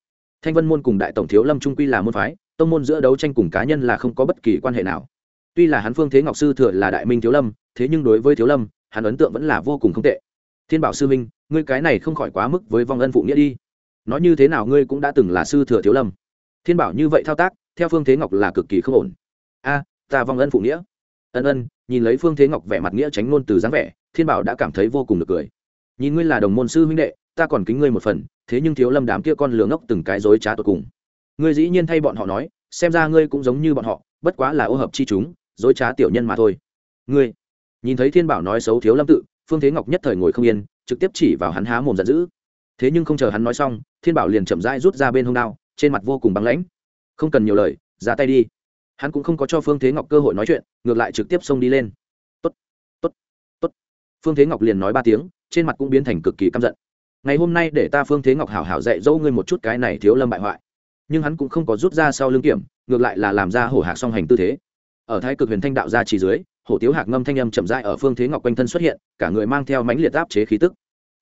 Speaker 1: Thanh vân môn cùng đại tổng thiếu lâm trung quy là môn phái, tông môn giữa đấu tranh cùng cá nhân là không có bất kỳ quan hệ nào. Tuy là hắn phương thế ngọc sư thừa là đại minh thiếu lâm, thế nhưng đối với thiếu lâm, hắn ấn tượng vẫn là vô cùng không tệ. Thiên bảo sư minh ngươi cái này không khỏi quá mức với vong ân phụ nghĩa đi nói như thế nào ngươi cũng đã từng là sư thừa thiếu lâm. Thiên bảo như vậy thao tác, theo phương thế ngọc là cực kỳ không ổn. A, ta vong ân phụ nghĩa. Ân ân, nhìn lấy phương thế ngọc vẻ mặt nghĩa tránh ngôn từ dáng vẻ, thiên bảo đã cảm thấy vô cùng được cười. Nhìn ngươi là đồng môn sư huynh đệ, ta còn kính ngươi một phần, thế nhưng thiếu lâm đám kia con lừa ngốc từng cái dối trá tột cùng. Ngươi dĩ nhiên thay bọn họ nói, xem ra ngươi cũng giống như bọn họ, bất quá là ô hợp chi chúng, dối trá tiểu nhân mà thôi. Ngươi, nhìn thấy thiên bảo nói xấu thiếu lâm tự, phương thế ngọc nhất thời ngồi không yên, trực tiếp chỉ vào hắn há mồm giận dữ thế nhưng không chờ hắn nói xong, thiên bảo liền chậm rãi rút ra bên hông đao, trên mặt vô cùng băng lãnh. Không cần nhiều lời, ra tay đi. Hắn cũng không có cho phương thế ngọc cơ hội nói chuyện, ngược lại trực tiếp xông đi lên. Tốt tốt tốt. Phương thế ngọc liền nói ba tiếng, trên mặt cũng biến thành cực kỳ căm giận. Ngày hôm nay để ta phương thế ngọc hảo hảo dạy dỗ ngươi một chút cái này thiếu lâm bại hoại. Nhưng hắn cũng không có rút ra sau lưng kiểm, ngược lại là làm ra hổ hạc song hành tư thế. Ở thái cực huyền thanh đạo ra chỉ dưới, hổ tiếu hạc ngâm thanh âm chậm rãi ở phương thế ngọc quanh thân xuất hiện, cả người mang theo mãnh liệt áp chế khí tức.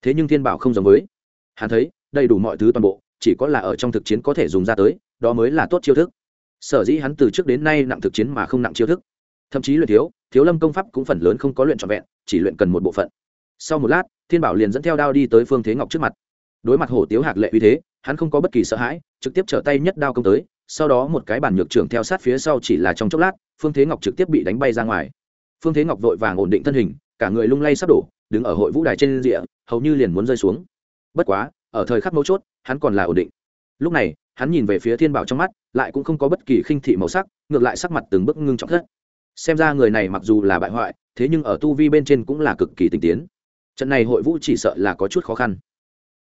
Speaker 1: Thế nhưng thiên bảo không giống với hắn thấy, đầy đủ mọi thứ toàn bộ, chỉ có là ở trong thực chiến có thể dùng ra tới, đó mới là tốt chiêu thức. Sở dĩ hắn từ trước đến nay nặng thực chiến mà không nặng chiêu thức. Thậm chí luyện thiếu thiếu lâm công pháp cũng phần lớn không có luyện trọn vẹn, chỉ luyện cần một bộ phận. Sau một lát, thiên bảo liền dẫn theo đao đi tới phương thế ngọc trước mặt. Đối mặt hổ tiếu hạc lệ uy thế, hắn không có bất kỳ sợ hãi, trực tiếp trở tay nhất đao công tới, sau đó một cái bản nhược trưởng theo sát phía sau chỉ là trong chốc lát, phương thế ngọc trực tiếp bị đánh bay ra ngoài. Phương thế ngọc vội vàng ổn định thân hình, cả người lung lay sắp đổ, đứng ở hội vũ đài trên rìa, hầu như liền muốn rơi xuống bất quá, ở thời khắc mấu chốt, hắn còn là ổn định. Lúc này, hắn nhìn về phía thiên bảo trong mắt, lại cũng không có bất kỳ khinh thị màu sắc, ngược lại sắc mặt từng bước ngưng trọng thất xem ra người này mặc dù là bại hoại, thế nhưng ở tu vi bên trên cũng là cực kỳ tinh tiến. Trận này hội vũ chỉ sợ là có chút khó khăn.